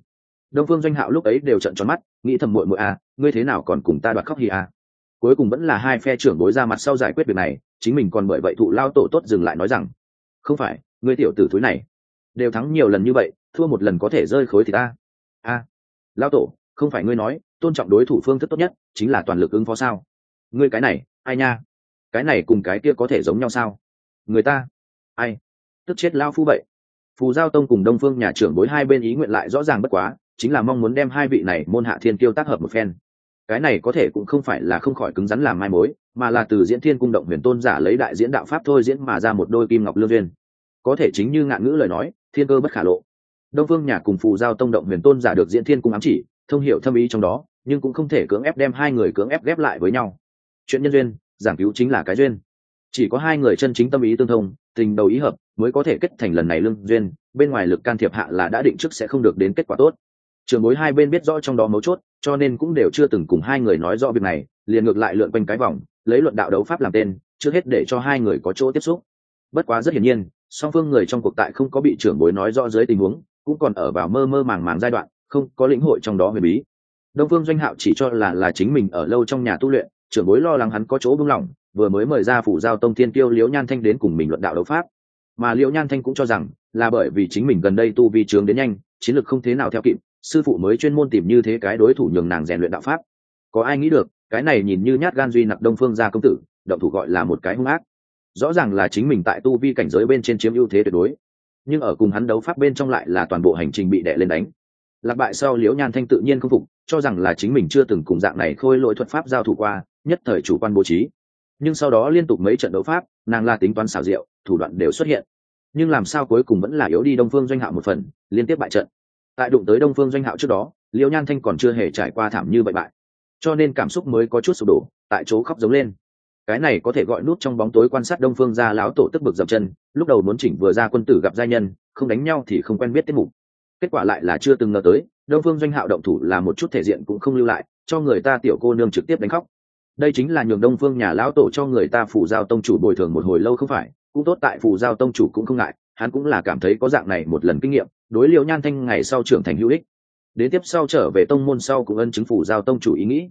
Speaker 1: Đông phương doanh hạo lúc ấy đều trận tròn mắt, nghĩ thầm muội muội à ngươi thế nào còn cùng ta đoạt khóc hì à cuối cùng vẫn là hai phe trưởng bối ra mặt sau giải quyết việc này chính mình còn bởi vậy thụ lao tổ tốt dừng lại nói rằng không phải ngươi tiểu tử thúi này đều thắng nhiều lần như vậy thua một lần có thể rơi khối thì ta. A à, lao tổ không phải ngươi nói tôn trọng đối thủ phương thức tốt nhất chính là toàn lực ứng phó sao? Ngươi cái này ai nha? Cái này cùng cái kia có thể giống nhau sao? Người ta ai? Tức chết lao phu vậy. Phù giao tông cùng đông phương nhà trưởng bối hai bên ý nguyện lại rõ ràng bất quá chính là mong muốn đem hai vị này môn hạ thiên tiêu tác hợp một phen cái này có thể cũng không phải là không khỏi cứng rắn làm mai mối, mà là từ diễn thiên cung động huyền tôn giả lấy đại diễn đạo pháp thôi diễn mà ra một đôi kim ngọc lương duyên. Có thể chính như ngạn ngữ lời nói, thiên cơ bất khả lộ. Đông phương nhà cùng phù giao tông động huyền tôn giả được diễn thiên cung ám chỉ, thông hiểu thâm ý trong đó, nhưng cũng không thể cưỡng ép đem hai người cưỡng ép ghép lại với nhau. Chuyện nhân duyên, giảng cứu chính là cái duyên. Chỉ có hai người chân chính tâm ý tương thông, tình đầu ý hợp, mới có thể kết thành lần này lương duyên, bên ngoài lực can thiệp hạ là đã định trước sẽ không được đến kết quả tốt trường bối hai bên biết rõ trong đó mấu chốt, cho nên cũng đều chưa từng cùng hai người nói rõ việc này, liền ngược lại lượn quanh cái vòng, lấy luận đạo đấu pháp làm tên, trước hết để cho hai người có chỗ tiếp xúc. Bất quá rất hiển nhiên, song phương người trong cuộc tại không có bị trưởng bối nói rõ dưới tình huống, cũng còn ở vào mơ mơ màng màng giai đoạn, không có lĩnh hội trong đó huyền bí. Đông phương doanh hạo chỉ cho là là chính mình ở lâu trong nhà tu luyện, trưởng bối lo lắng hắn có chỗ buông lỏng, vừa mới mời ra phủ giao tông thiên tiêu liễu nhan thanh đến cùng mình luận đạo đấu pháp. Mà liễu nhan thanh cũng cho rằng là bởi vì chính mình gần đây tu vi trường đến nhanh, chiến lược không thế nào theo kịp sư phụ mới chuyên môn tìm như thế cái đối thủ nhường nàng rèn luyện đạo pháp. Có ai nghĩ được, cái này nhìn như nhát gan duy nặc đông phương gia công tử, động thủ gọi là một cái hung ác. Rõ ràng là chính mình tại tu vi cảnh giới bên trên chiếm ưu thế tuyệt đối, nhưng ở cùng hắn đấu pháp bên trong lại là toàn bộ hành trình bị đè lên đánh. Lạc bại sau liễu nhan thanh tự nhiên không phục, cho rằng là chính mình chưa từng cùng dạng này khôi lỗi thuật pháp giao thủ qua, nhất thời chủ quan bố trí. Nhưng sau đó liên tục mấy trận đấu pháp, nàng la tính toán xảo diệu, thủ đoạn đều xuất hiện. Nhưng làm sao cuối cùng vẫn là yếu đi đông phương doanh hạo một phần, liên tiếp bại trận tại đụng tới đông phương doanh hạo trước đó liễu nhan thanh còn chưa hề trải qua thảm như vậy bại. Cho nên cảm xúc mới có chút sụp đổ, tại chỗ khóc giống lên. Cái này có thể gọi nút trong bóng tối quan sát đông phương gia láo tổ tức bực dập chân, lúc đầu muốn chỉnh vừa ra quân tử gặp gia nhân, không đánh nhau thì không quen biết tiết mục. Kết quả lại là chưa từng ngờ tới, đông phương doanh hạo động thủ là một chút thể diện cũng không lưu lại, cho người ta tiểu cô nương trực tiếp đánh khóc. Đây chính là nhường đông phương nhà lão tổ cho người ta phủ giao tông chủ bồi thường một hồi lâu không phải, cũng tốt tại phủ giao tông chủ cũng không ngại, hắn cũng là cảm thấy có dạng này một lần kinh nghiệm đối liệu nhan thanh ngày sau trưởng thành hữu ích. Đến tiếp sau trở về tông môn sau cũng ân chứng phủ giao tông chủ ý nghĩ.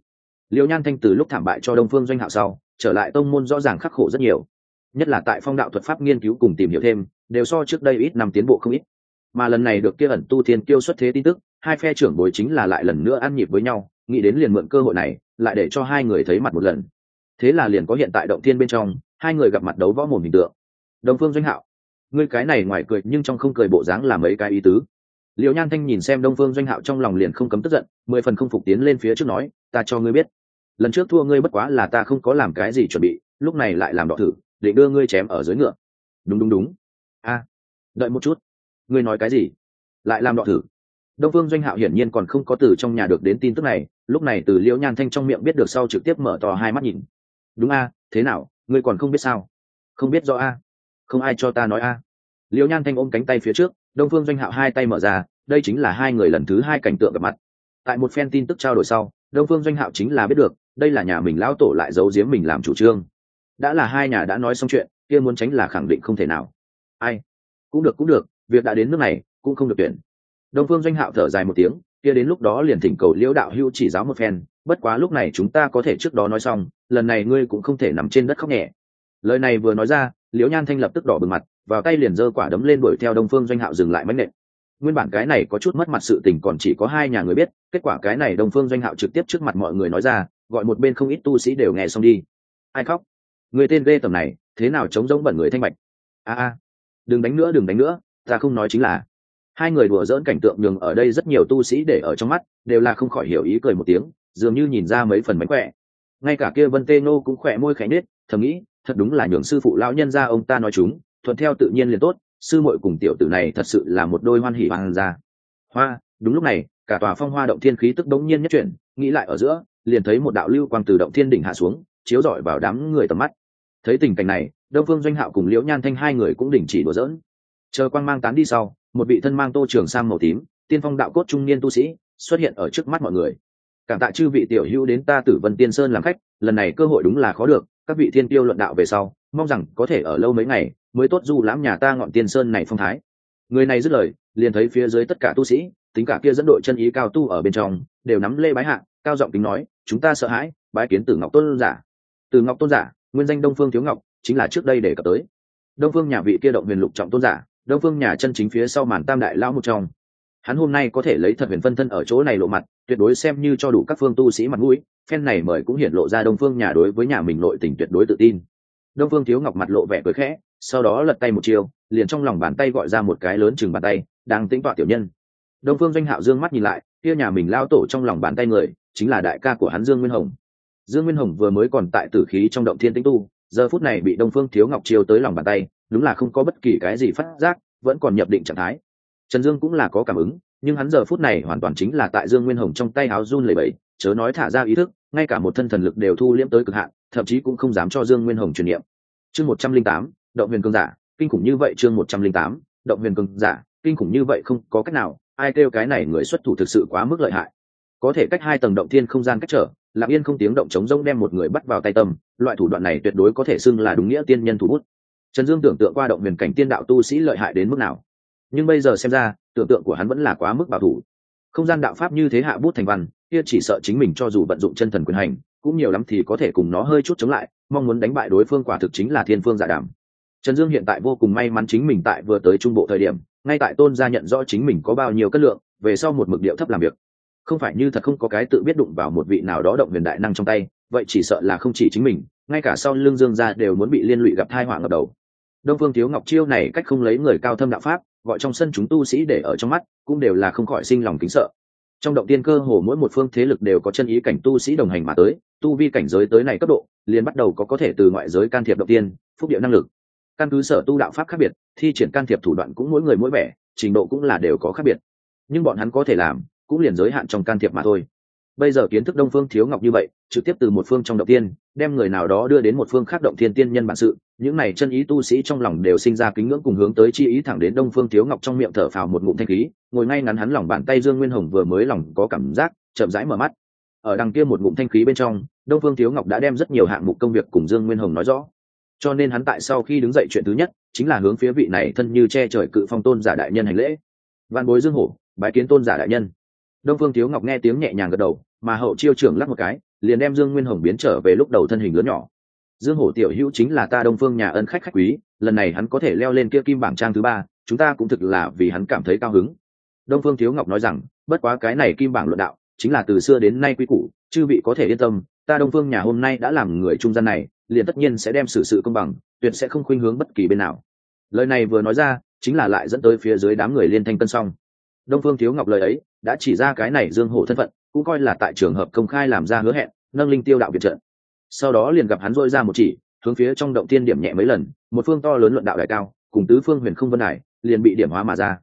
Speaker 1: Liệu nhan thanh từ lúc thảm bại cho đông phương doanh hạo sau, trở lại tông môn rõ ràng khắc khổ rất nhiều. Nhất là tại phong đạo thuật pháp nghiên cứu cùng tìm hiểu thêm, đều so trước đây ít năm tiến bộ không ít. Mà lần này được kia ẩn tu thiên kiêu xuất thế tin tức, hai phe trưởng bối chính là lại lần nữa ăn nhịp với nhau, nghĩ đến liền mượn cơ hội này, lại để cho hai người thấy mặt một lần. Thế là liền có hiện tại động thiên bên trong, hai người gặp mặt đấu võ mồm hình tượng. Đồng phương doanh hạo ngươi cái này ngoài cười, nhưng trong không cười bộ dáng là mấy cái ý tứ. Liệu nhan thanh nhìn xem đông phương doanh hạo trong lòng liền không cấm tức giận, mười phần không phục tiến lên phía trước nói, ta cho ngươi biết, lần trước thua ngươi bất quá là ta không có làm cái gì chuẩn bị, lúc này lại làm đọ thử, để đưa ngươi chém ở dưới ngựa. Đúng đúng đúng. A, đợi một chút. Ngươi nói cái gì? Lại làm đọ thử. Đông phương doanh hạo hiển nhiên còn không có từ trong nhà được đến tin tức này, lúc này từ liễu nhan thanh trong miệng biết được sau trực tiếp mở to hai mắt nhìn. Đúng a, thế nào, ngươi còn không biết sao? Không biết do a không ai cho ta nói a. Liễu nhan thanh ôm cánh tay phía trước, đông phương doanh hạo hai tay mở ra, đây chính là hai người lần thứ hai cảnh tượng gặp mặt. Tại một phen tin tức trao đổi sau, đông phương doanh hạo chính là biết được, đây là nhà mình lão tổ lại giấu giếm mình làm chủ trương. Đã là hai nhà đã nói xong chuyện, kia muốn tránh là khẳng định không thể nào. Ai? Cũng được cũng được, việc đã đến nước này, cũng không được tuyển. Đông phương doanh hạo thở dài một tiếng, kia đến lúc đó liền thỉnh cầu liễu đạo hưu chỉ giáo một phen, bất quá lúc này chúng ta có thể trước đó nói xong, lần này ngươi cũng không thể nằm trên đất khóc nhẹ. Lời này vừa nói ra liễu nhan thanh lập tức đỏ bừng mặt, vào tay liền giơ quả đấm lên đuổi theo đông phương doanh hạo dừng lại mánh nệ nguyên bản cái này có chút mất mặt sự tình còn chỉ có hai nhà người biết, kết quả cái này đông phương doanh hạo trực tiếp trước mặt mọi người nói ra, gọi một bên không ít tu sĩ đều nghe xong đi. Ai khóc? Người tên ghê tầm này, thế nào chống giống bẩn người thanh bạch? A a, đừng đánh nữa, đừng đánh nữa, ta không nói chính là. Hai người đùa dỡn cảnh tượng nhường ở đây rất nhiều tu sĩ để ở trong mắt, đều là không khỏi hiểu ý cười một tiếng, dường như nhìn ra mấy phần mánh khỏe. Ngay cả kia vân tê nô cũng khỏe môi khẽ nết thầm nghĩ thật đúng là nhường sư phụ lão nhân ra ông ta nói chúng, thuận theo tự nhiên liền tốt, sư muội cùng tiểu tử này thật sự là một đôi hoan hỉ hoàng gia. Hoa, đúng lúc này, cả tòa phong hoa động thiên khí tức đống nhiên nhất chuyển, nghĩ lại ở giữa, liền thấy một đạo lưu quang từ động thiên đỉnh hạ xuống, chiếu rọi vào đám người tầm mắt. Thấy tình cảnh này, đông phương doanh hạo cùng liễu nhan thanh hai người cũng đình chỉ đùa dỡn chờ quang mang tán đi sau, một vị thân mang tô trường sang màu tím, tiên phong đạo cốt trung niên tu sĩ xuất hiện ở trước mắt mọi người. Cảm tạ chư vị tiểu hữu đến ta tử vân tiên sơn làm khách, lần này cơ hội đúng là khó được các vị thiên tiêu luận đạo về sau, mong rằng có thể ở lâu mấy ngày mới tốt du lãm nhà ta ngọn tiên sơn này phong thái. Người này dứt lời, liền thấy phía dưới tất cả tu sĩ, tính cả kia dẫn đội chân ý cao tu ở bên trong, đều nắm lê bái hạ, cao giọng tính nói, chúng ta sợ hãi, bái kiến tử ngọc tôn giả. Từ ngọc tôn giả, nguyên danh đông phương thiếu ngọc, chính là trước đây để cập tới. Đông phương nhà vị kia động huyền lục trọng tôn giả, đông phương nhà chân chính phía sau màn tam đại lão một trong hắn hôm nay có thể lấy thật huyền phân thân ở chỗ này lộ mặt, tuyệt đối xem như cho đủ các phương tu sĩ mặt mũi, phen này mời cũng hiện lộ ra đông phương nhà đối với nhà mình nội tình tuyệt đối tự tin. Đông phương thiếu ngọc mặt lộ vẻ cười khẽ, sau đó lật tay một chiều, liền trong lòng bàn tay gọi ra một cái lớn chừng bàn tay, đang tĩnh tọa tiểu nhân. Đông phương doanh hạo dương mắt nhìn lại, kia nhà mình lao tổ trong lòng bàn tay người, chính là đại ca của hắn dương nguyên hồng. Dương nguyên hồng vừa mới còn tại tử khí trong động thiên tĩnh tu, giờ phút này bị đông phương thiếu ngọc chiêu tới lòng bàn tay, đúng là không có bất kỳ cái gì phát giác, vẫn còn nhập định trạng thái trần dương cũng là có cảm ứng, nhưng hắn giờ phút này hoàn toàn chính là tại dương nguyên hồng trong tay áo run lầy bẫy chớ nói thả ra ý thức, ngay cả một thân thần lực đều thu liễm tới cực hạn, thậm chí cũng không dám cho dương nguyên hồng truyền niệm. Chương một trăm linh tám, động huyền cương giả, kinh khủng như vậy chương một trăm linh tám, động huyền cương giả, kinh khủng như vậy không có cách nào, ai kêu cái này người xuất thủ thực sự quá mức lợi hại. Có thể cách hai tầng động thiên không gian cách trở, lặng yên không tiếng động chống rông đem một người bắt vào tay tâm, loại thủ đoạn này tuyệt đối có thể xưng là đúng nghĩa tiên nhân thủ bút. Trần dương tưởng tượng qua động huyền cảnh tiên đạo tu sĩ lợi hại đến mức nào nhưng bây giờ xem ra, tưởng tượng của hắn vẫn là quá mức bảo thủ. Không gian đạo pháp như thế hạ bút thành văn, kia chỉ sợ chính mình cho dù vận dụng chân thần quyền hành, cũng nhiều lắm thì có thể cùng nó hơi chút chống lại, mong muốn đánh bại đối phương quả thực chính là thiên phương giả đảm. đàm. Trần dương hiện tại vô cùng may mắn chính mình tại vừa tới trung bộ thời điểm, ngay tại tôn gia nhận rõ chính mình có bao nhiêu cất lượng, về sau một mực điệu thấp làm việc. Không phải như thật không có cái tự biết đụng vào một vị nào đó động huyền đại năng trong tay, vậy chỉ sợ là không chỉ chính mình, ngay cả sau lưng dương gia đều muốn bị liên lụy gặp thai họa ngập đầu. Đông phương thiếu ngọc chiêu này cách không lấy người cao thâm đạo pháp gọi trong sân chúng tu sĩ để ở trong mắt, cũng đều là không khỏi sinh lòng kính sợ. Trong động tiên cơ hồ mỗi một phương thế lực đều có chân ý cảnh tu sĩ đồng hành mà tới, tu vi cảnh giới tới này cấp độ, liền bắt đầu có có thể từ ngoại giới can thiệp động tiên, phúc địa năng lực. Căn cứ sở tu đạo pháp khác biệt, thi triển can thiệp thủ đoạn cũng mỗi người mỗi vẻ, trình độ cũng là đều có khác biệt. Nhưng bọn hắn có thể làm, cũng liền giới hạn trong can thiệp mà thôi bây giờ kiến thức đông phương thiếu ngọc như vậy, trực tiếp từ một phương trong động tiên, đem người nào đó đưa đến một phương khác động thiên tiên nhân bản sự, những này chân ý tu sĩ trong lòng đều sinh ra kính ngưỡng cùng hướng tới chi ý thẳng đến đông phương thiếu ngọc trong miệng thở phào một ngụm thanh khí, ngồi ngay ngắn hắn lòng bàn tay dương nguyên hồng vừa mới lòng có cảm giác, chậm rãi mở mắt. Ở đằng kia một ngụm thanh khí bên trong, đông phương thiếu ngọc đã đem rất nhiều hạng mục công việc cùng dương nguyên hồng nói rõ. Cho nên hắn tại sau khi đứng dậy chuyện thứ nhất, chính là hướng phía vị này thân như che trời cự phong tôn giả đại nhân hành lễ. Văn bối dương hổ, bái kiến tôn giả đại nhân đông phương thiếu ngọc nghe tiếng nhẹ nhàng gật đầu, mà hậu chiêu trưởng lắc một cái, liền đem dương nguyên hồng biến trở về lúc đầu thân hình lớn nhỏ. Dương hổ tiểu hữu chính là ta đông phương nhà ân khách khách quý, lần này hắn có thể leo lên kia kim bảng trang thứ ba, chúng ta cũng thực là vì hắn cảm thấy cao hứng. Đông phương thiếu ngọc nói rằng, bất quá cái này kim bảng luận đạo, chính là từ xưa đến nay quy củ, chư vị có thể yên tâm, ta đông phương nhà hôm nay đã làm người trung gian này, liền tất nhiên sẽ đem xử sự công bằng, tuyệt sẽ không khuynh hướng bất kỳ bên nào. Lời này vừa nói ra, chính là lại dẫn tới phía dưới đám người liên thanh cân xong đông phương thiếu ngọc lời ấy đã chỉ ra cái này dương hổ thân phận, cũng coi là tại trường hợp công khai làm ra hứa hẹn, nâng linh tiêu đạo viện trận. Sau đó liền gặp hắn dôi ra một chỉ, hướng phía trong động tiên điểm nhẹ mấy lần, một phương to lớn luận đạo đại cao, cùng tứ phương huyền không vân đài, liền bị điểm hóa mà ra.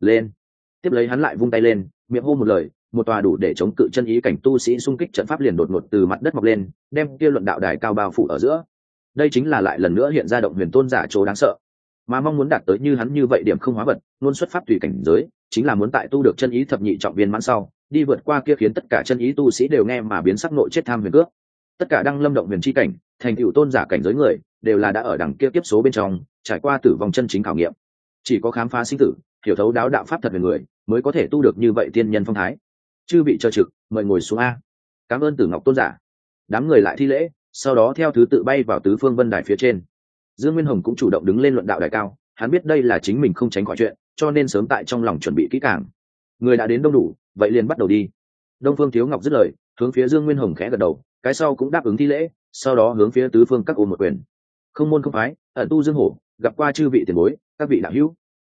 Speaker 1: Lên. Tiếp lấy hắn lại vung tay lên, miệng hô một lời, một tòa đủ để chống cự chân ý cảnh tu sĩ xung kích trận pháp liền đột ngột từ mặt đất mọc lên, đem kia luận đạo đài cao bao phủ ở giữa. Đây chính là lại lần nữa hiện ra động huyền tôn giả chỗ đáng sợ. Mà mong muốn đạt tới như hắn như vậy điểm không hóa vật, luôn xuất pháp tùy cảnh giới chính là muốn tại tu được chân ý thập nhị trọng viên mãn sau, đi vượt qua kia khiến tất cả chân ý tu sĩ đều nghe mà biến sắc nội chết tham huyền cước. Tất cả đăng lâm động huyền chi cảnh, thành cựu tôn giả cảnh giới người, đều là đã ở đằng kia kiếp số bên trong, trải qua tử vong chân chính khảo nghiệm. Chỉ có khám phá sinh tử, hiểu thấu đáo đạo pháp thật về người, mới có thể tu được như vậy tiên nhân phong thái. Chư bị cho trực, mời ngồi xuống a. Cảm ơn tử ngọc tôn giả. Đám người lại thi lễ, sau đó theo thứ tự bay vào tứ phương vân đài phía trên. Dương nguyên hồng cũng chủ động đứng lên luận đạo đài cao, hắn biết đây là chính mình không tránh khỏi chuyện cho nên sớm tại trong lòng chuẩn bị kỹ càng. Người đã đến đông đủ, vậy liền bắt đầu đi. Đông phương thiếu ngọc dứt lời, hướng phía dương nguyên hồng khẽ gật đầu, cái sau cũng đáp ứng thi lễ, sau đó hướng phía tứ phương các ôm một quyền. Không môn không phái, ẩn tu dương hổ, gặp qua chư vị tiền bối, các vị đạo hữu.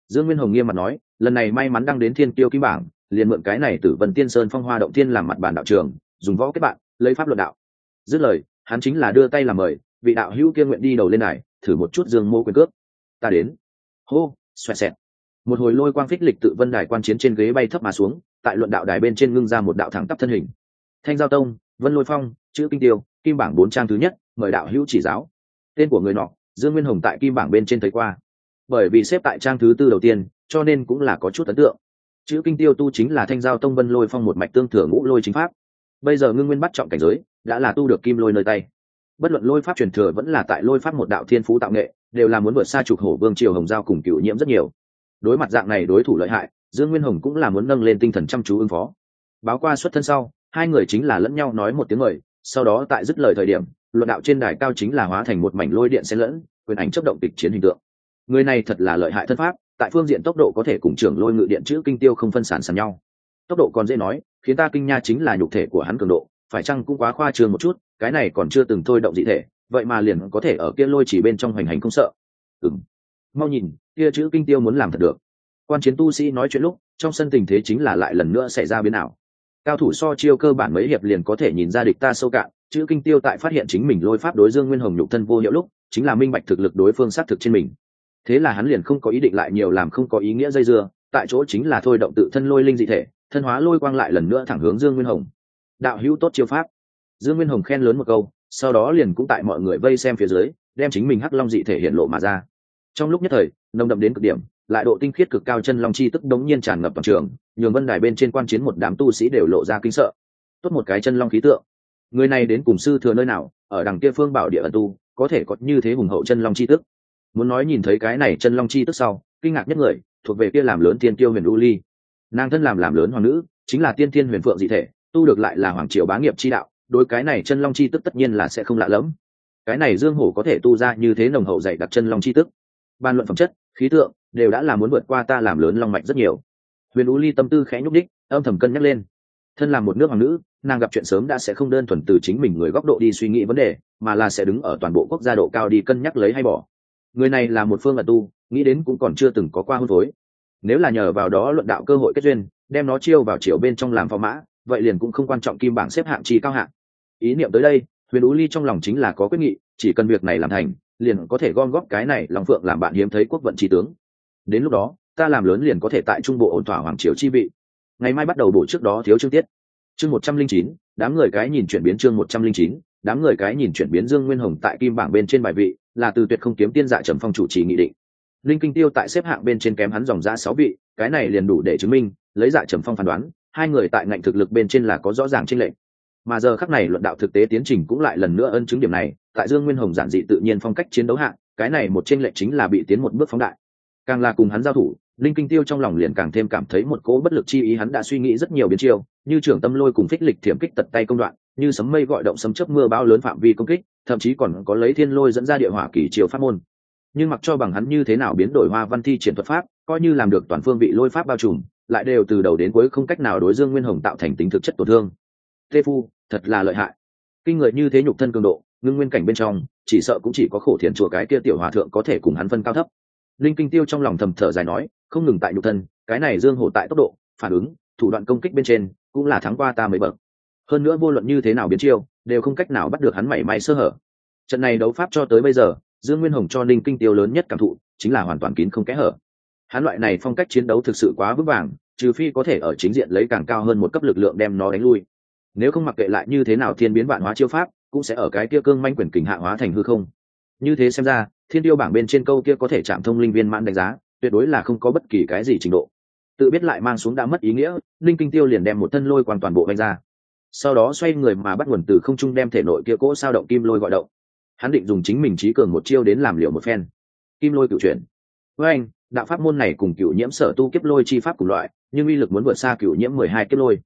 Speaker 1: Dương nguyên hồng nghiêm mặt nói, lần này may mắn đang đến thiên tiêu kim bảng, liền mượn cái này từ vân tiên sơn phong hoa động thiên làm mặt bàn đạo trường, dùng võ kết bạn, lấy pháp luận đạo. Dứt lời, hắn chính là đưa tay làm mời, vị đạo hữu kia nguyện đi đầu lên này thử một chút dương mô quyền cước. Ta đến. Hô, xoẹt xẹt một hồi lôi quang phích lịch tự vân đài quan chiến trên ghế bay thấp mà xuống, tại luận đạo đài bên trên ngưng ra một đạo thẳng tắp thân hình. Thanh giao tông, vân lôi phong, chữ kinh tiêu, kim bảng bốn trang thứ nhất, mời đạo hữu chỉ giáo. Tên của người nọ, dương nguyên hồng tại kim bảng bên trên thấy qua. Bởi vì xếp tại trang thứ tư đầu tiên, cho nên cũng là có chút ấn tượng. Chữ kinh tiêu tu chính là thanh giao tông vân lôi phong một mạch tương thừa ngũ lôi chính pháp. Bây giờ ngưng nguyên bắt trọng cảnh giới, đã là tu được kim lôi nơi tay. Bất luận lôi pháp truyền thừa vẫn là tại lôi pháp một đạo thiên phú tạo nghệ, đều là muốn vượt xa trục hổ vương triều hồng giao cùng cựu nhiễm rất nhiều đối mặt dạng này đối thủ lợi hại, dương nguyên hồng cũng là muốn nâng lên tinh thần chăm chú ứng phó. Báo qua xuất thân sau, hai người chính là lẫn nhau nói một tiếng mời, sau đó tại dứt lời thời điểm, luận đạo trên đài cao chính là hóa thành một mảnh lôi điện xen lẫn, quyền ảnh chấp động kịch chiến hình tượng. Người này thật là lợi hại thân pháp, tại phương diện tốc độ có thể cùng trưởng lôi ngự điện chữ kinh tiêu không phân sản sàn nhau. Tốc độ còn dễ nói, khiến ta kinh nha chính là nhục thể của hắn cường độ, phải chăng cũng quá khoa trương một chút, cái này còn chưa từng thôi động dị thể, vậy mà liền có thể ở kia lôi chỉ bên trong hoành hành không sợ. Ừng mau nhìn kia chữ kinh tiêu muốn làm thật được. Quan chiến tu sĩ nói chuyện lúc, trong sân tình thế chính là lại lần nữa xảy ra biến ảo. Cao thủ so chiêu cơ bản mấy hiệp liền có thể nhìn ra địch ta sâu cạn, chữ kinh tiêu tại phát hiện chính mình lôi pháp đối dương nguyên hồng nhục thân vô hiệu lúc, chính là minh bạch thực lực đối phương xác thực trên mình. Thế là hắn liền không có ý định lại nhiều làm không có ý nghĩa dây dưa, tại chỗ chính là thôi động tự thân lôi linh dị thể, thân hóa lôi quang lại lần nữa thẳng hướng dương nguyên hồng. Đạo hữu tốt chiêu pháp. Dương nguyên hồng khen lớn một câu, sau đó liền cũng tại mọi người vây xem phía dưới, đem chính mình hắc long dị thể hiện lộ mà ra trong lúc nhất thời, nồng đậm đến cực điểm, lại độ tinh khiết cực cao chân long chi tức đống nhiên tràn ngập toàn trường, nhường vân đài bên trên quan chiến một đám tu sĩ đều lộ ra kinh sợ. Tốt một cái chân long khí tượng. Người này đến cùng sư thừa nơi nào, ở đằng kia phương bảo địa ẩn tu, có thể có như thế hùng hậu chân long chi tức. Muốn nói nhìn thấy cái này chân long chi tức sau, kinh ngạc nhất người, thuộc về kia làm lớn tiên tiêu huyền u ly. Nàng thân làm làm lớn hoàng nữ, chính là tiên tiên huyền phượng dị thể, tu được lại là hoàng triều bá nghiệp chi đạo, đối cái này chân long chi tức tất nhiên là sẽ không lạ lẫm. Cái này dương hổ có thể tu ra như thế nồng hậu dạy đặc chân long chi tức ban luận phẩm chất, khí tượng, đều đã là muốn vượt qua ta làm lớn long mạch rất nhiều. Huyền u ly tâm tư khẽ nhúc đích âm thầm cân nhắc lên. Thân là một nước hoàng nữ, nàng gặp chuyện sớm đã sẽ không đơn thuần từ chính mình người góc độ đi suy nghĩ vấn đề, mà là sẽ đứng ở toàn bộ quốc gia độ cao đi cân nhắc lấy hay bỏ. Người này là một phương ẩn tu, nghĩ đến cũng còn chưa từng có qua hôn phối. Nếu là nhờ vào đó luận đạo cơ hội kết duyên, đem nó chiêu vào chiều bên trong làm phò mã, vậy liền cũng không quan trọng kim bảng xếp hạng chi cao hạng. Ý niệm tới đây, huyền ú ly trong lòng chính là có quyết nghị, chỉ cần việc này làm thành liền có thể gom góp cái này lòng phượng làm bạn hiếm thấy quốc vận tri tướng. Đến lúc đó, ta làm lớn liền có thể tại trung bộ ổn thỏa hoàng triều chi vị. Ngày mai bắt đầu bổ trước đó thiếu chương tiết. Chương một trăm linh chín, đám người cái nhìn chuyển biến chương một trăm linh chín, đám người cái nhìn chuyển biến dương nguyên hồng tại kim bảng bên trên bài vị, là từ tuyệt không kiếm tiên dạ trầm phong chủ trì nghị định. Linh kinh tiêu tại xếp hạng bên trên kém hắn dòng ra sáu vị, cái này liền đủ để chứng minh, lấy dạ trầm phong phán đoán, hai người tại ngạnh thực lực bên trên là có rõ ràng trên lệnh mà giờ khắc này luận đạo thực tế tiến trình cũng lại lần nữa ân chứng điểm này tại dương nguyên hồng giản dị tự nhiên phong cách chiến đấu hạng cái này một trên lệch chính là bị tiến một bước phóng đại. Càng là cùng hắn giao thủ, linh kinh tiêu trong lòng liền càng thêm cảm thấy một cỗ bất lực chi ý hắn đã suy nghĩ rất nhiều biến chiêu, như trưởng tâm lôi cùng phích lịch thiểm kích tật tay công đoạn, như sấm mây gọi động sấm chớp mưa bao lớn phạm vi công kích, thậm chí còn có lấy thiên lôi dẫn ra địa hỏa kỳ chiều pháp môn. Nhưng mặc cho bằng hắn như thế nào biến đổi hoa văn thi triển thuật pháp, coi như làm được toàn phương vị lôi pháp bao trùm, lại đều từ đầu đến cuối không cách nào đối dương nguyên hồng tạo thành tính thực chất tổn thương. Tê phu, thật là lợi hại. Kinh người như thế nhục thân cường độ ngưng nguyên cảnh bên trong, chỉ sợ cũng chỉ có khổ thiền chùa cái kia tiểu hòa thượng có thể cùng hắn phân cao thấp. Linh kinh tiêu trong lòng thầm thở dài nói, không ngừng tại nhục thân, cái này dương hổ tại tốc độ, phản ứng, thủ đoạn công kích bên trên, cũng là thắng qua ta mấy bậc. Hơn nữa vô luận như thế nào biến chiêu, đều không cách nào bắt được hắn mảy may sơ hở. Trận này đấu pháp cho tới bây giờ, dương nguyên hồng cho linh kinh tiêu lớn nhất cảm thụ, chính là hoàn toàn kín không kẽ hở. Hắn loại này phong cách chiến đấu thực sự quá vững vàng, trừ phi có thể ở chính diện lấy càng cao hơn một cấp lực lượng đem nó đánh lui. Nếu không mặc kệ lại như thế nào thiên biến vạn hóa chiêu pháp cũng sẽ ở cái kia cương manh quyền kình hạ hóa thành hư không. Như thế xem ra, thiên tiêu bảng bên trên câu kia có thể chạm thông linh viên mãn đánh giá, tuyệt đối là không có bất kỳ cái gì trình độ. Tự biết lại mang xuống đã mất ý nghĩa, linh kinh tiêu liền đem một thân lôi quang toàn bộ vanh ra. Sau đó xoay người mà bắt nguồn từ không trung đem thể nội kia cỗ sao động kim lôi gọi động. Hắn định dùng chính mình trí cường một chiêu đến làm liệu một phen. Kim lôi cựu chuyển. Với anh, đạo pháp môn này cùng cựu nhiễm sở tu kiếp lôi chi pháp cùng loại, nhưng uy lực muốn vượt xa cựu nhiễm mười hai kiếp lôi.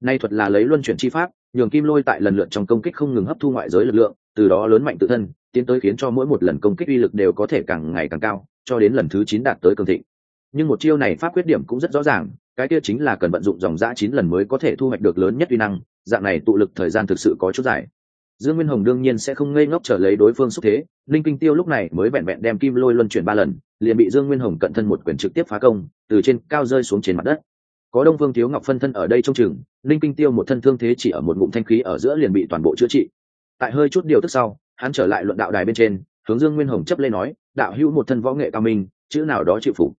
Speaker 1: Nay thuật là lấy luân chuyển chi pháp nhường kim lôi tại lần lượt trong công kích không ngừng hấp thu ngoại giới lực lượng, từ đó lớn mạnh tự thân, tiến tới khiến cho mỗi một lần công kích uy lực đều có thể càng ngày càng cao, cho đến lần thứ chín đạt tới cường thịnh. Nhưng một chiêu này pháp quyết điểm cũng rất rõ ràng, cái kia chính là cần vận dụng dòng giã chín lần mới có thể thu hoạch được lớn nhất uy năng, dạng này tụ lực thời gian thực sự có chút dài. Dương nguyên hồng đương nhiên sẽ không ngây ngốc trở lấy đối phương xúc thế, linh kinh tiêu lúc này mới vẹn vẹn đem kim lôi luân chuyển ba lần, liền bị dương nguyên hồng cận thân một quyền trực tiếp phá công, từ trên cao rơi xuống trên mặt đất có đông phương thiếu ngọc phân thân ở đây trong chừng linh kinh tiêu một thân thương thế chỉ ở một ngụm thanh khí ở giữa liền bị toàn bộ chữa trị. Tại hơi chút điều tức sau, hắn trở lại luận đạo đài bên trên, hướng dương nguyên hồng chấp lên nói, đạo hữu một thân võ nghệ cao minh, chữ nào đó chịu phục.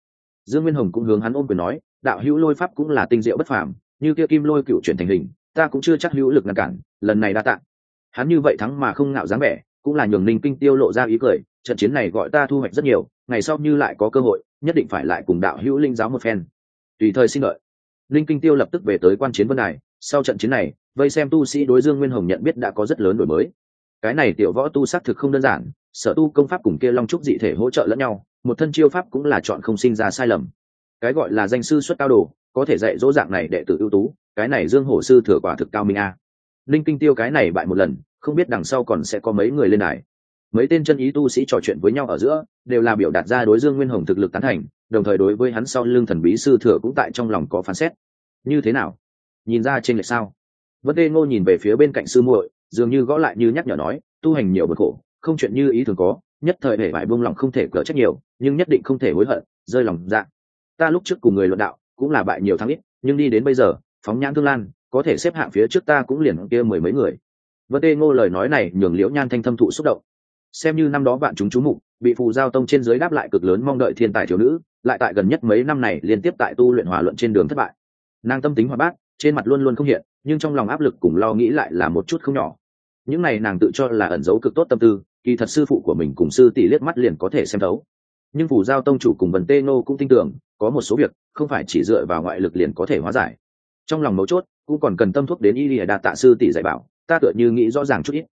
Speaker 1: Dương nguyên hồng cũng hướng hắn ôm quyền nói, đạo hữu lôi pháp cũng là tinh diệu bất phàm, như kia kim lôi cựu chuyển thành hình, ta cũng chưa chắc hữu lực ngăn cản, lần này đa tạng hắn như vậy thắng mà không ngạo dáng vẻ, cũng là nhường ninh kinh tiêu lộ ra ý cười, trận chiến này gọi ta thu hoạch rất nhiều, ngày sau như lại có cơ hội, nhất định phải lại cùng đạo hữu linh giáo một phen. Tùy thời xin lợi linh kinh tiêu lập tức về tới quan chiến vân đài. Sau trận chiến này, vây xem tu sĩ đối dương nguyên hồng nhận biết đã có rất lớn đổi mới. Cái này tiểu võ tu xác thực không đơn giản, sở tu công pháp cùng kia long trúc dị thể hỗ trợ lẫn nhau, một thân chiêu pháp cũng là chọn không sinh ra sai lầm. Cái gọi là danh sư xuất cao đồ, có thể dạy dỗ dạng này đệ tử ưu tú, cái này dương hổ sư thừa quả thực cao minh a. Linh kinh tiêu cái này bại một lần, không biết đằng sau còn sẽ có mấy người lên đài mấy tên chân ý tu sĩ trò chuyện với nhau ở giữa, đều là biểu đạt ra đối dương nguyên hồng thực lực tán thành, đồng thời đối với hắn sau lưng thần bí sư thừa cũng tại trong lòng có phán xét. Như thế nào? Nhìn ra trên lệch sao? Vấn tê ngô nhìn về phía bên cạnh sư muội, dường như gõ lại như nhắc nhở nói, tu hành nhiều bực khổ, không chuyện như ý thường có, nhất thời để vải buông lòng không thể cỡ trách nhiều, nhưng nhất định không thể hối hận, rơi lòng dạ. Ta lúc trước cùng người luận đạo, cũng là bại nhiều thắng ít, nhưng đi đến bây giờ, phóng nhãn thương lan, có thể xếp hạng phía trước ta cũng liền kia mười mấy người. Vân tê ngô lời nói này nhường liễu nhan thanh thâm thụ xúc động xem như năm đó bạn chúng chú mục, bị phù giao tông trên dưới đáp lại cực lớn mong đợi thiên tài thiếu nữ, lại tại gần nhất mấy năm này liên tiếp tại tu luyện hòa luận trên đường thất bại. Nàng tâm tính hoạt bát trên mặt luôn luôn không hiện, nhưng trong lòng áp lực cùng lo nghĩ lại là một chút không nhỏ. Những này nàng tự cho là ẩn giấu cực tốt tâm tư, kỳ thật sư phụ của mình cùng sư tỷ liếc mắt liền có thể xem thấu. Nhưng phủ giao tông chủ cùng vần tê nô cũng tin tưởng, có một số việc, không phải chỉ dựa vào ngoại lực liền có thể hóa giải. Trong lòng mấu chốt, cũng còn cần tâm thuốc đến y lìa đạt tạ sư tỷ dạy bảo, ta tựa như nghĩ rõ ràng chút ít.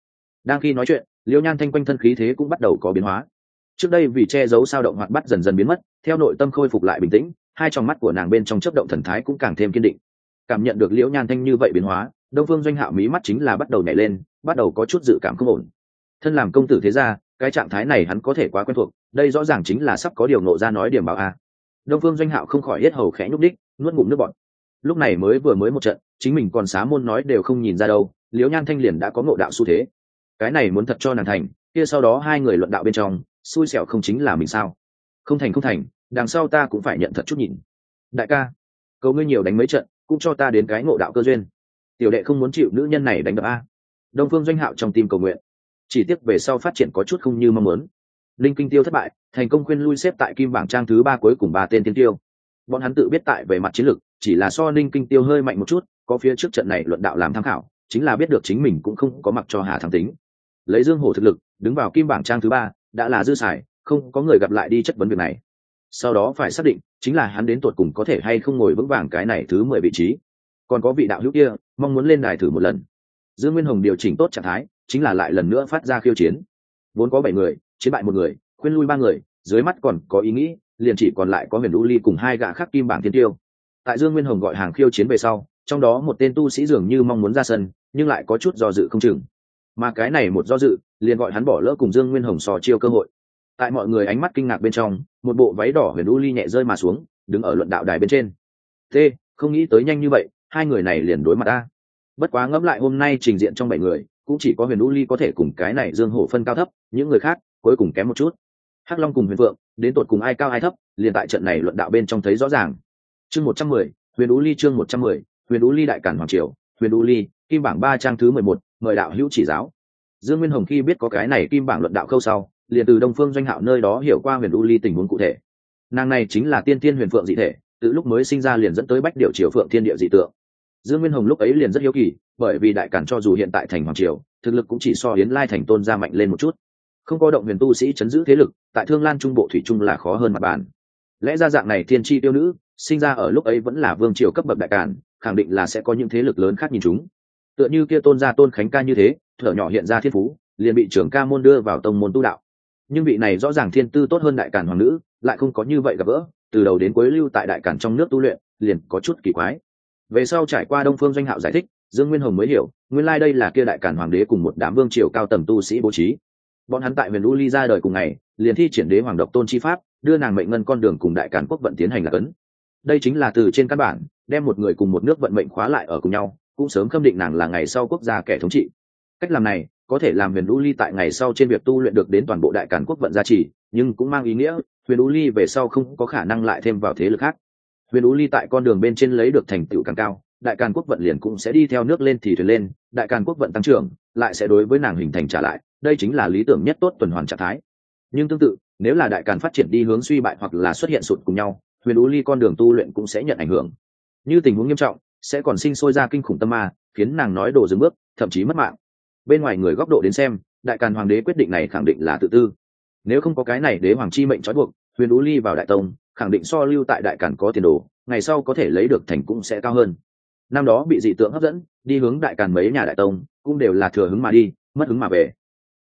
Speaker 1: Đang khi nói chuyện liêu nhan thanh quanh thân khí thế cũng bắt đầu có biến hóa. Trước đây vì che giấu sao động hoạt bắt dần dần biến mất, theo nội tâm khôi phục lại bình tĩnh, hai trong mắt của nàng bên trong chấp động thần thái cũng càng thêm kiên định. Cảm nhận được liễu nhan thanh như vậy biến hóa, đông phương doanh hạo mí mắt chính là bắt đầu nhảy lên, bắt đầu có chút dự cảm không ổn. Thân làm công tử thế ra cái trạng thái này hắn có thể quá quen thuộc, đây rõ ràng chính là sắp có điều nộ ra nói điểm bảo a. Đông phương doanh hạo không khỏi hết hầu khẽ nhúc đích nuốt ngụm nước bọt. Lúc này mới vừa mới một trận, chính mình còn xá môn nói đều không nhìn ra đâu liễu nhan thanh liền đã có ngộ đạo xu thế cái này muốn thật cho nàng thành, kia sau đó hai người luận đạo bên trong, xui xẻo không chính là mình sao? Không thành không thành, đằng sau ta cũng phải nhận thật chút nhìn. Đại ca, cầu ngươi nhiều đánh mấy trận, cũng cho ta đến cái ngộ đạo cơ duyên. Tiểu đệ không muốn chịu nữ nhân này đánh đập a. Đông phương doanh hạo trong tim cầu nguyện. Chỉ tiếc về sau phát triển có chút không như mong muốn. Linh kinh tiêu thất bại, thành công khuyên lui xếp tại kim bảng trang thứ ba cuối cùng ba tên tiên tiêu. Bọn hắn tự biết tại về mặt chiến lược, chỉ là so linh kinh tiêu hơi mạnh một chút, có phía trước trận này luận đạo làm tham khảo, chính là biết được chính mình cũng không có mặc cho hà thắng tính lấy dương hổ thực lực, đứng vào kim bảng trang thứ ba, đã là dư xài, không có người gặp lại đi chất vấn việc này. Sau đó phải xác định, chính là hắn đến tuột cùng có thể hay không ngồi vững vàng cái này thứ mười vị trí. Còn có vị đạo hữu kia, mong muốn lên đài thử một lần. Dương nguyên hồng điều chỉnh tốt trạng thái, chính là lại lần nữa phát ra khiêu chiến. Vốn có bảy người, chiến bại một người, khuyên lui ba người, dưới mắt còn có ý nghĩ, liền chỉ còn lại có huyền lũ ly cùng hai gã khắc kim bảng tiên tiêu. Tại dương nguyên hồng gọi hàng khiêu chiến về sau, trong đó một tên tu sĩ dường như mong muốn ra sân, nhưng lại có chút do dự không chừng mà cái này một do dự, liền gọi hắn bỏ lỡ cùng dương nguyên hồng sò chiêu cơ hội. Tại mọi người ánh mắt kinh ngạc bên trong, một bộ váy đỏ huyền u ly nhẹ rơi mà xuống, đứng ở luận đạo đài bên trên. T, không nghĩ tới nhanh như vậy, hai người này liền đối mặt ta. Bất quá ngẫm lại hôm nay trình diện trong bảy người, cũng chỉ có huyền u ly có thể cùng cái này dương hổ phân cao thấp, những người khác, cuối cùng kém một chút. Hắc long cùng huyền phượng, đến tột cùng ai cao ai thấp, liền tại trận này luận đạo bên trong thấy rõ ràng. Chương một trăm mười, huyền u ly chương một trăm mười, huyền u ly đại cản hoàng triều, huyền u ly, kim bảng ba trang thứ mười một mời đạo hữu chỉ giáo. Dương nguyên hồng khi biết có cái này kim bảng luận đạo khâu sau, liền từ đông phương doanh hạo nơi đó hiểu qua huyền u ly tình huống cụ thể. Nàng này chính là tiên tiên huyền phượng dị thể, từ lúc mới sinh ra liền dẫn tới bách điệu triều phượng thiên địa dị tượng. Dương nguyên hồng lúc ấy liền rất hiếu kỳ, bởi vì đại cản cho dù hiện tại thành hoàng triều, thực lực cũng chỉ so yến lai thành tôn ra mạnh lên một chút. Không có động huyền tu sĩ chấn giữ thế lực, tại thương lan trung bộ thủy trung là khó hơn mặt bàn. Lẽ ra dạng này thiên tri tiêu nữ, sinh ra ở lúc ấy vẫn là vương triều cấp bậc đại cản, khẳng định là sẽ có những thế lực lớn khác nhìn chúng tựa như kia tôn gia tôn khánh ca như thế, thở nhỏ hiện ra thiên phú, liền bị trưởng ca môn đưa vào tông môn tu đạo. Nhưng vị này rõ ràng thiên tư tốt hơn đại cản hoàng nữ, lại không có như vậy gặp gỡ, từ đầu đến cuối lưu tại đại cản trong nước tu luyện, liền có chút kỳ quái. Về sau trải qua đông phương doanh hạo giải thích, dương nguyên hồng mới hiểu, nguyên lai、like、đây là kia đại cản hoàng đế cùng một đám vương triều cao tầm tu sĩ bố trí. Bọn hắn tại huyền u ly ra đời cùng ngày, liền thi triển đế hoàng độc tôn chi pháp, đưa nàng mệnh ngân con đường cùng đại cản quốc vận tiến hành là cấn. Đây chính là từ trên căn bản, đem một người cùng một nước vận mệnh khóa lại ở cùng nhau cũng sớm khâm định nàng là ngày sau quốc gia kẻ thống trị. Cách làm này, có thể làm huyền u ly tại ngày sau trên việc tu luyện được đến toàn bộ đại cản quốc vận gia trì, nhưng cũng mang ý nghĩa, huyền u ly về sau không có khả năng lại thêm vào thế lực khác. Huyền u ly tại con đường bên trên lấy được thành tựu càng cao, đại càn quốc vận liền cũng sẽ đi theo nước lên thì thuyền lên, đại càn quốc vận tăng trưởng, lại sẽ đối với nàng hình thành trả lại, đây chính là lý tưởng nhất tốt tuần hoàn trạng thái. Nhưng tương tự, nếu là đại càn phát triển đi hướng suy bại hoặc là xuất hiện sụt cùng nhau, huyền u ly con đường tu luyện cũng sẽ nhận ảnh hưởng. Như tình huống nghiêm trọng sẽ còn sinh sôi ra kinh khủng tâm ma, khiến nàng nói đồ dừng bước, thậm chí mất mạng. Bên ngoài người góc độ đến xem, đại càn hoàng đế quyết định này khẳng định là tự tư. Nếu không có cái này đế hoàng chi mệnh trói buộc, huyền ú ly vào đại tông, khẳng định so lưu tại đại càn có tiền đồ, ngày sau có thể lấy được thành cũng sẽ cao hơn. Năm đó bị dị tượng hấp dẫn, đi hướng đại càn mấy nhà đại tông, cũng đều là thừa hứng mà đi, mất hứng mà về.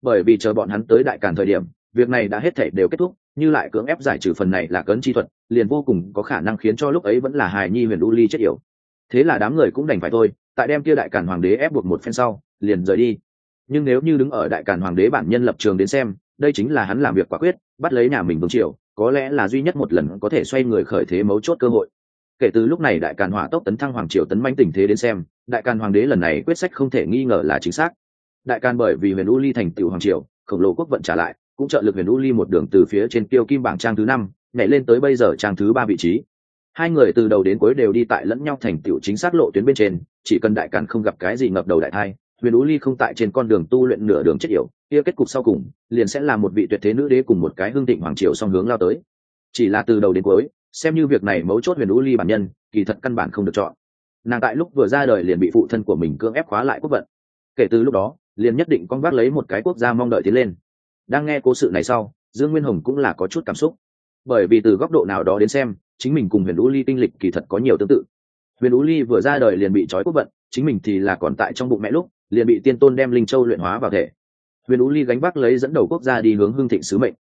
Speaker 1: Bởi vì chờ bọn hắn tới đại càn thời điểm, việc này đã hết thể đều kết thúc, như lại cưỡng ép giải trừ phần này là cấn chi thuật, liền vô cùng có khả năng khiến cho lúc ấy vẫn là hài nhi huyền u ly chết yểu thế là đám người cũng đành phải thôi, tại đem kia đại càn hoàng đế ép buộc một phen sau, liền rời đi. Nhưng nếu như đứng ở đại càn hoàng đế bản nhân lập trường đến xem, đây chính là hắn làm việc quả quyết, bắt lấy nhà mình vương triều, có lẽ là duy nhất một lần có thể xoay người khởi thế mấu chốt cơ hội. Kể từ lúc này đại càn hỏa tốc tấn thăng hoàng triều tấn manh tình thế đến xem, đại càn hoàng đế lần này quyết sách không thể nghi ngờ là chính xác. Đại càn bởi vì huyền u ly thành tựu hoàng triều, khổng lồ quốc vận trả lại, cũng trợ lực huyền u ly một đường từ phía trên kiêu kim bảng trang thứ năm, nhảy lên tới bây giờ trang thứ ba vị trí hai người từ đầu đến cuối đều đi tại lẫn nhau thành tựu chính xác lộ tuyến bên trên, chỉ cần đại càn không gặp cái gì ngập đầu đại thai, huyền ú ly không tại trên con đường tu luyện nửa đường chết yểu, kia kết cục sau cùng, liền sẽ là một vị tuyệt thế nữ đế cùng một cái hương thịnh hoàng triều song hướng lao tới. Chỉ là từ đầu đến cuối, xem như việc này mấu chốt huyền ú ly bản nhân, kỳ thật căn bản không được chọn. Nàng tại lúc vừa ra đời liền bị phụ thân của mình cưỡng ép khóa lại quốc vận. Kể từ lúc đó, liền nhất định con vác lấy một cái quốc gia mong đợi tiến lên. Đang nghe cố sự này sau, dương nguyên hồng cũng là có chút cảm xúc. Bởi vì từ góc độ nào đó đến xem chính mình cùng huyền u ly kinh lịch kỳ thật có nhiều tương tự. Huyền u ly vừa ra đời liền bị trói quốc vận, chính mình thì là còn tại trong bụng mẹ lúc, liền bị tiên tôn đem linh châu luyện hóa vào thể. Huyền u ly gánh vác lấy dẫn đầu quốc gia đi hướng hương thịnh sứ mệnh,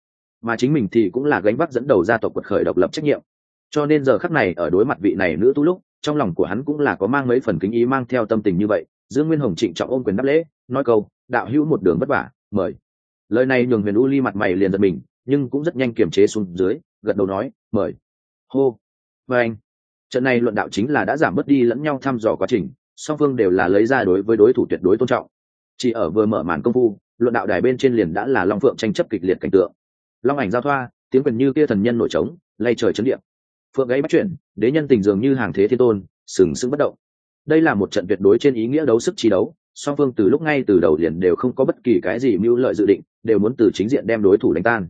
Speaker 1: mà chính mình thì cũng là gánh vác dẫn đầu gia tộc quật khởi độc lập trách nhiệm. Cho nên giờ khắc này, ở đối mặt vị này nữ tu lúc, trong lòng của hắn cũng là có mang mấy phần kính ý mang theo tâm tình như vậy dương nguyên hồng trịnh trọng ôm quyền đáp lễ, nói câu, đạo hữu một đường vất vả, mời. Lời này nhường huyền u ly mặt mày liền giật mình, nhưng cũng rất nhanh kiềm chế xuống dưới, gật đầu nói, mời hô. Và anh. Trận này luận đạo chính là đã giảm bớt đi lẫn nhau thăm dò quá trình, song phương đều là lấy ra đối với đối thủ tuyệt đối tôn trọng. Chỉ ở vừa mở màn công phu, luận đạo đài bên trên liền đã là long phượng tranh chấp kịch liệt cảnh tượng. Long ảnh giao thoa, tiếng quyền như kia thần nhân nổi trống, lay trời chấn điện. Phượng gáy bắt chuyển, đế nhân tình dường như hàng thế thiên tôn, sừng sững bất động. Đây là một trận tuyệt đối trên ý nghĩa đấu sức trí đấu, song phương từ lúc ngay từ đầu liền đều không có bất kỳ cái gì mưu lợi dự định, đều muốn từ chính diện đem đối thủ đánh tan.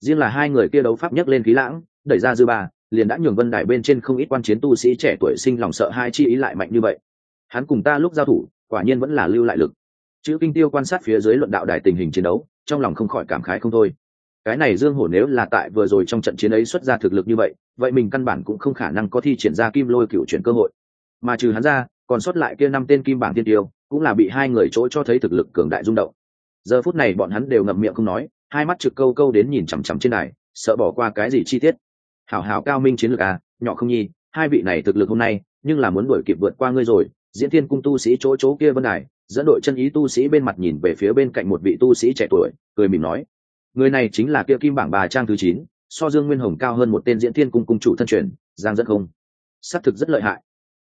Speaker 1: Riêng là hai người kia đấu pháp nhấc lên khí lãng, đẩy ra dư ba liền đã nhường vân đài bên trên không ít quan chiến tu sĩ trẻ tuổi sinh lòng sợ hai chi ý lại mạnh như vậy. Hắn cùng ta lúc giao thủ, quả nhiên vẫn là lưu lại lực. Chữ kinh tiêu quan sát phía dưới luận đạo đài tình hình chiến đấu, trong lòng không khỏi cảm khái không thôi. Cái này dương hổ nếu là tại vừa rồi trong trận chiến ấy xuất ra thực lực như vậy vậy mình căn bản cũng không khả năng có thi triển ra kim lôi cựu chuyển cơ hội. Mà trừ hắn ra, còn sót lại kia năm tên kim bảng tiên tiêu, cũng là bị hai người chỗ cho thấy thực lực cường đại rung động. Giờ phút này bọn hắn đều ngậm miệng không nói, hai mắt trực câu câu đến nhìn chằm chằm trên này sợ bỏ qua cái gì chi tiết hảo hảo cao minh chiến lược à nhỏ không nhi, hai vị này thực lực hôm nay, nhưng là muốn đuổi kịp vượt qua ngươi rồi. Diễn thiên cung tu sĩ chỗ chỗ kia vân đài, dẫn đội chân ý tu sĩ bên mặt nhìn về phía bên cạnh một vị tu sĩ trẻ tuổi, cười mỉm nói, người này chính là kia kim bảng bà trang thứ chín, so dương nguyên hồng cao hơn một tên diễn thiên cung cung chủ thân truyền, giang dẫn không. Xác thực rất lợi hại.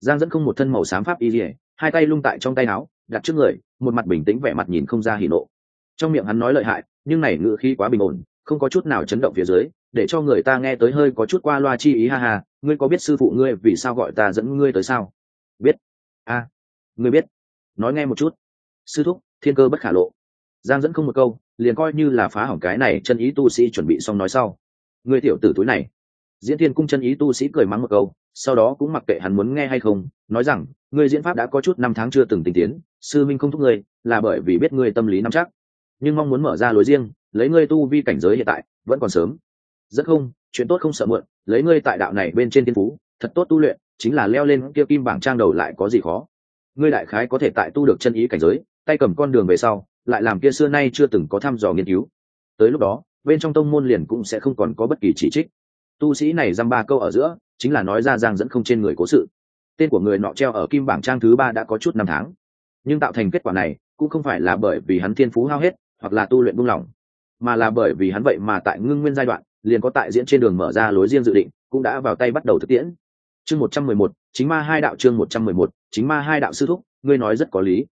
Speaker 1: Giang dẫn không một thân màu xám pháp y dỉa hai tay lung tại trong tay áo, đặt trước người, một mặt bình tĩnh vẻ mặt nhìn không ra hỉ nộ. Trong miệng hắn nói lợi hại, nhưng này ngự khí quá bình ổn không có chút nào chấn động phía dưới, để cho người ta nghe tới hơi có chút qua loa chi ý, ha ha, ngươi có biết sư phụ ngươi vì sao gọi ta dẫn ngươi tới sao? Biết. A, ngươi biết. Nói nghe một chút. Sư thúc, thiên cơ bất khả lộ. Giang dẫn không một câu, liền coi như là phá hỏng cái này, chân ý tu sĩ chuẩn bị xong nói sau. Người tiểu tử túi này. Diễn thiên cung chân ý tu sĩ cười mắng một câu, sau đó cũng mặc kệ hắn muốn nghe hay không, nói rằng người diễn pháp đã có chút năm tháng chưa từng tinh tiến, sư minh không thúc ngươi, là bởi vì biết ngươi tâm lý nắm chắc. Nhưng mong muốn mở ra lối riêng lấy ngươi tu vi cảnh giới hiện tại, vẫn còn sớm. Rất không, chuyện tốt không sợ muộn, lấy ngươi tại đạo này bên trên thiên phú, thật tốt tu luyện, chính là leo lên kia kim bảng trang đầu lại có gì khó. Ngươi đại khái có thể tại tu được chân ý cảnh giới, tay cầm con đường về sau, lại làm kia xưa nay chưa từng có thăm dò nghiên cứu. Tới lúc đó, bên trong tông môn liền cũng sẽ không còn có bất kỳ chỉ trích. Tu sĩ này dăm ba câu ở giữa, chính là nói ra giang dẫn không trên người cố sự. Tên của người nọ treo ở kim bảng trang thứ ba đã có chút năm tháng. Nhưng tạo thành kết quả này, cũng không phải là bởi vì hắn thiên phú hao hết, hoặc là tu luyện buông lỏng mà là bởi vì hắn vậy mà tại ngưng nguyên giai đoạn, liền có tại diễn trên đường mở ra lối riêng dự định, cũng đã vào tay bắt đầu thực tiễn. Chương một trăm mười một, chính ma hai đạo chương một trăm mười một, chính ma hai đạo sư thúc, ngươi nói rất có lý.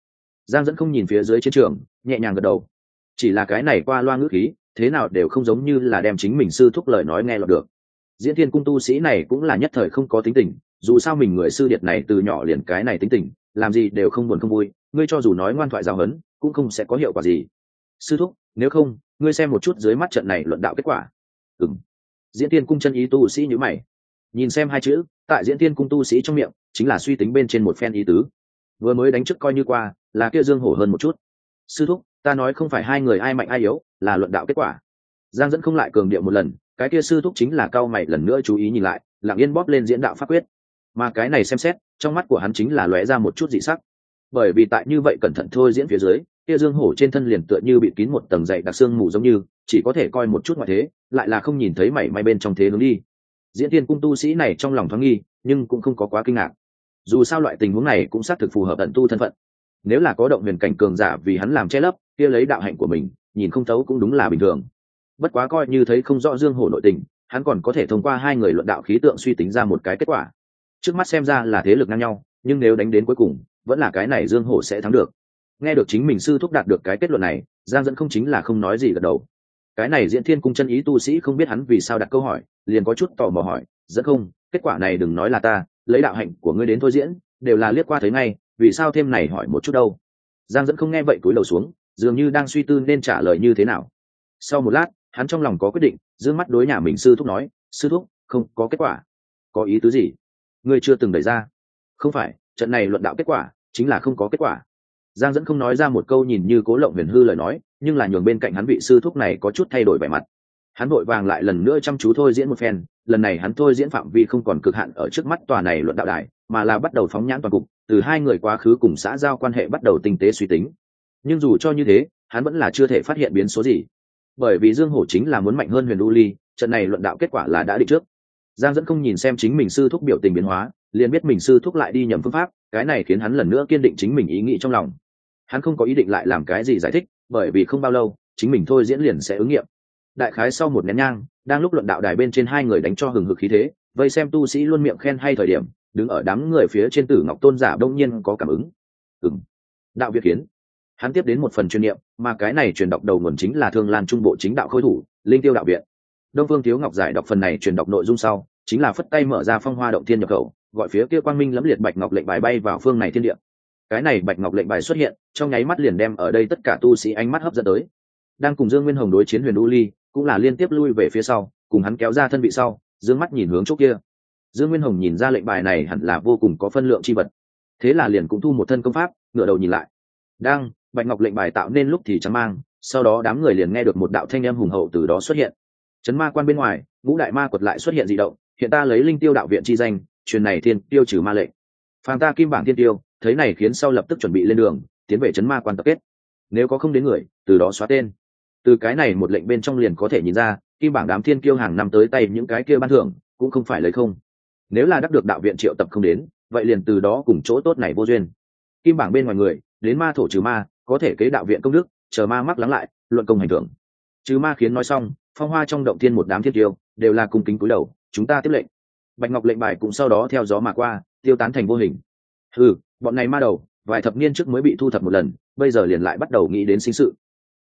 Speaker 1: Giang dẫn không nhìn phía dưới chiến trường, nhẹ nhàng gật đầu. Chỉ là cái này qua loa ngữ khí, thế nào đều không giống như là đem chính mình sư thúc lời nói nghe lọt được. Diễn thiên cung tu sĩ này cũng là nhất thời không có tính tình, dù sao mình người sư điệt này từ nhỏ liền cái này tính tình, làm gì đều không buồn không vui, ngươi cho dù nói ngoan thoại giao hấn cũng không sẽ có hiệu quả gì. Sư thúc, nếu không ngươi xem một chút dưới mắt trận này luận đạo kết quả. Ừng diễn tiên cung chân ý tu sĩ nhữ mày. Nhìn xem hai chữ, tại diễn tiên cung tu sĩ trong miệng, chính là suy tính bên trên một phen ý tứ. Vừa mới đánh trước coi như qua, là kia dương hổ hơn một chút. Sư thúc, ta nói không phải hai người ai mạnh ai yếu, là luận đạo kết quả. Giang dẫn không lại cường điệu một lần, cái kia sư thúc chính là cao mày lần nữa chú ý nhìn lại, lặng yên bóp lên diễn đạo pháp quyết. Mà cái này xem xét, trong mắt của hắn chính là lóe ra một chút dị sắc. Bởi vì tại như vậy cẩn thận thôi diễn phía dưới kia dương hổ trên thân liền tựa như bị kín một tầng dày đặc xương mù giống như, chỉ có thể coi một chút ngoại thế, lại là không nhìn thấy mảy may bên trong thế hướng đi. Diễn tiên cung tu sĩ này trong lòng thoáng nghi, nhưng cũng không có quá kinh ngạc. Dù sao loại tình huống này cũng xác thực phù hợp tận tu thân phận. Nếu là có động huyền cảnh cường giả vì hắn làm che lấp, kia lấy đạo hạnh của mình, nhìn không thấu cũng đúng là bình thường. Bất quá coi như thấy không rõ dương hổ nội tình, hắn còn có thể thông qua hai người luận đạo khí tượng suy tính ra một cái kết quả. Trước mắt xem ra là thế lực ngang nhau, nhưng nếu đánh đến cuối cùng, vẫn là cái này dương hổ sẽ thắng được nghe được chính mình sư thúc đạt được cái kết luận này, giang dẫn không chính là không nói gì gật đầu. Cái này diễn thiên cung chân ý tu sĩ không biết hắn vì sao đặt câu hỏi, liền có chút tò mò hỏi, dẫn không, kết quả này đừng nói là ta, lấy đạo hạnh của ngươi đến thôi diễn, đều là liếc qua thấy ngay, vì sao thêm này hỏi một chút đâu? Giang dẫn không nghe vậy cúi đầu xuống, dường như đang suy tư nên trả lời như thế nào. Sau một lát, hắn trong lòng có quyết định d ư ơ n g mắt đối nhà mình sư thúc nói, sư thúc, không, có kết quả. Có ý tứ gì? Ngươi chưa từng đẩy ra. Không phải, trận này luận đạo kết quả, chính là không có kết quả giang dẫn không nói ra một câu nhìn như cố lộng huyền hư lời nói, nhưng là nhường bên cạnh hắn vị sư thúc này có chút thay đổi vẻ mặt. Hắn vội vàng lại lần nữa chăm chú thôi diễn một phen, lần này hắn thôi diễn phạm vi không còn cực hạn ở trước mắt tòa này luận đạo đài, mà là bắt đầu phóng nhãn toàn cục, từ hai người quá khứ cùng xã giao quan hệ bắt đầu tinh tế suy tính. Nhưng dù cho như thế, hắn vẫn là chưa thể phát hiện biến số gì. Bởi vì dương hổ chính là muốn mạnh hơn huyền u ly, trận này luận đạo kết quả là đã định trước. Giang dẫn không nhìn xem chính mình sư thúc biểu tình biến hóa, liền biết mình sư thúc lại đi nhầm phương pháp, cái này khiến hắn lần nữa kiên định chính mình ý nghĩ trong lòng hắn không có ý định lại làm cái gì giải thích, bởi vì không bao lâu, chính mình thôi diễn liền sẽ ứng nghiệm. Đại khái sau một nén nhang, đang lúc luận đạo đài bên trên hai người đánh cho hừng hực khí thế, vây xem tu sĩ luôn miệng khen hay thời điểm, đứng ở đám người phía trên tử ngọc tôn giả đông nhiên có cảm ứng. Ừng đạo việt kiến. Hắn tiếp đến một phần chuyên niệm, mà cái này truyền đọc đầu nguồn chính là thương lan trung bộ chính đạo khôi thủ, linh tiêu đạo viện. Đông phương thiếu ngọc giải đọc phần này truyền đọc nội dung sau, chính là phất tay mở ra phong hoa động thiên nhập khẩu, gọi phía kia quang minh lẫm liệt bạch ngọc lệnh bài bay vào phương này thiên địa cái này bạch ngọc lệnh bài xuất hiện, trong nháy mắt liền đem ở đây tất cả tu sĩ ánh mắt hấp dẫn tới. Đang cùng dương nguyên hồng đối chiến huyền u ly, cũng là liên tiếp lui về phía sau, cùng hắn kéo ra thân vị sau, dương mắt nhìn hướng chỗ kia. Dương nguyên hồng nhìn ra lệnh bài này hẳn là vô cùng có phân lượng chi vật. Thế là liền cũng thu một thân công pháp ngựa đầu nhìn lại. Đang, bạch ngọc lệnh bài tạo nên lúc thì trắng mang, sau đó đám người liền nghe được một đạo thanh âm hùng hậu từ đó xuất hiện. Chấn ma quan bên ngoài, ngũ đại ma quật lại xuất hiện dị động, hiện ta lấy linh tiêu đạo viện chi danh, truyền này thiên tiêu trừ ma lệnh. Phàm ta kim bảng thiên tiêu thấy này khiến sau lập tức chuẩn bị lên đường, tiến về chấn ma quan tập kết. Nếu có không đến người, từ đó xóa tên. Từ cái này một lệnh bên trong liền có thể nhìn ra, kim bảng đám thiên kiêu hàng năm tới tay những cái kia ban thưởng, cũng không phải lấy không. Nếu là đắc được đạo viện triệu tập không đến, vậy liền từ đó cùng chỗ tốt này vô duyên. Kim bảng bên ngoài người, đến ma thổ trừ ma, có thể kế đạo viện công đức, chờ ma mắc lắng lại, luận công hành thưởng. Trừ ma khiến nói xong, phong hoa trong động thiên một đám thiên tiêu đều là cung kính cúi đầu, chúng ta tiếp lệnh. Bạch ngọc lệnh bài cũng sau đó theo gió mà qua, tiêu tán thành vô hình. Ừ bọn này ma đầu, vài thập niên trước mới bị thu thập một lần, bây giờ liền lại bắt đầu nghĩ đến sinh sự.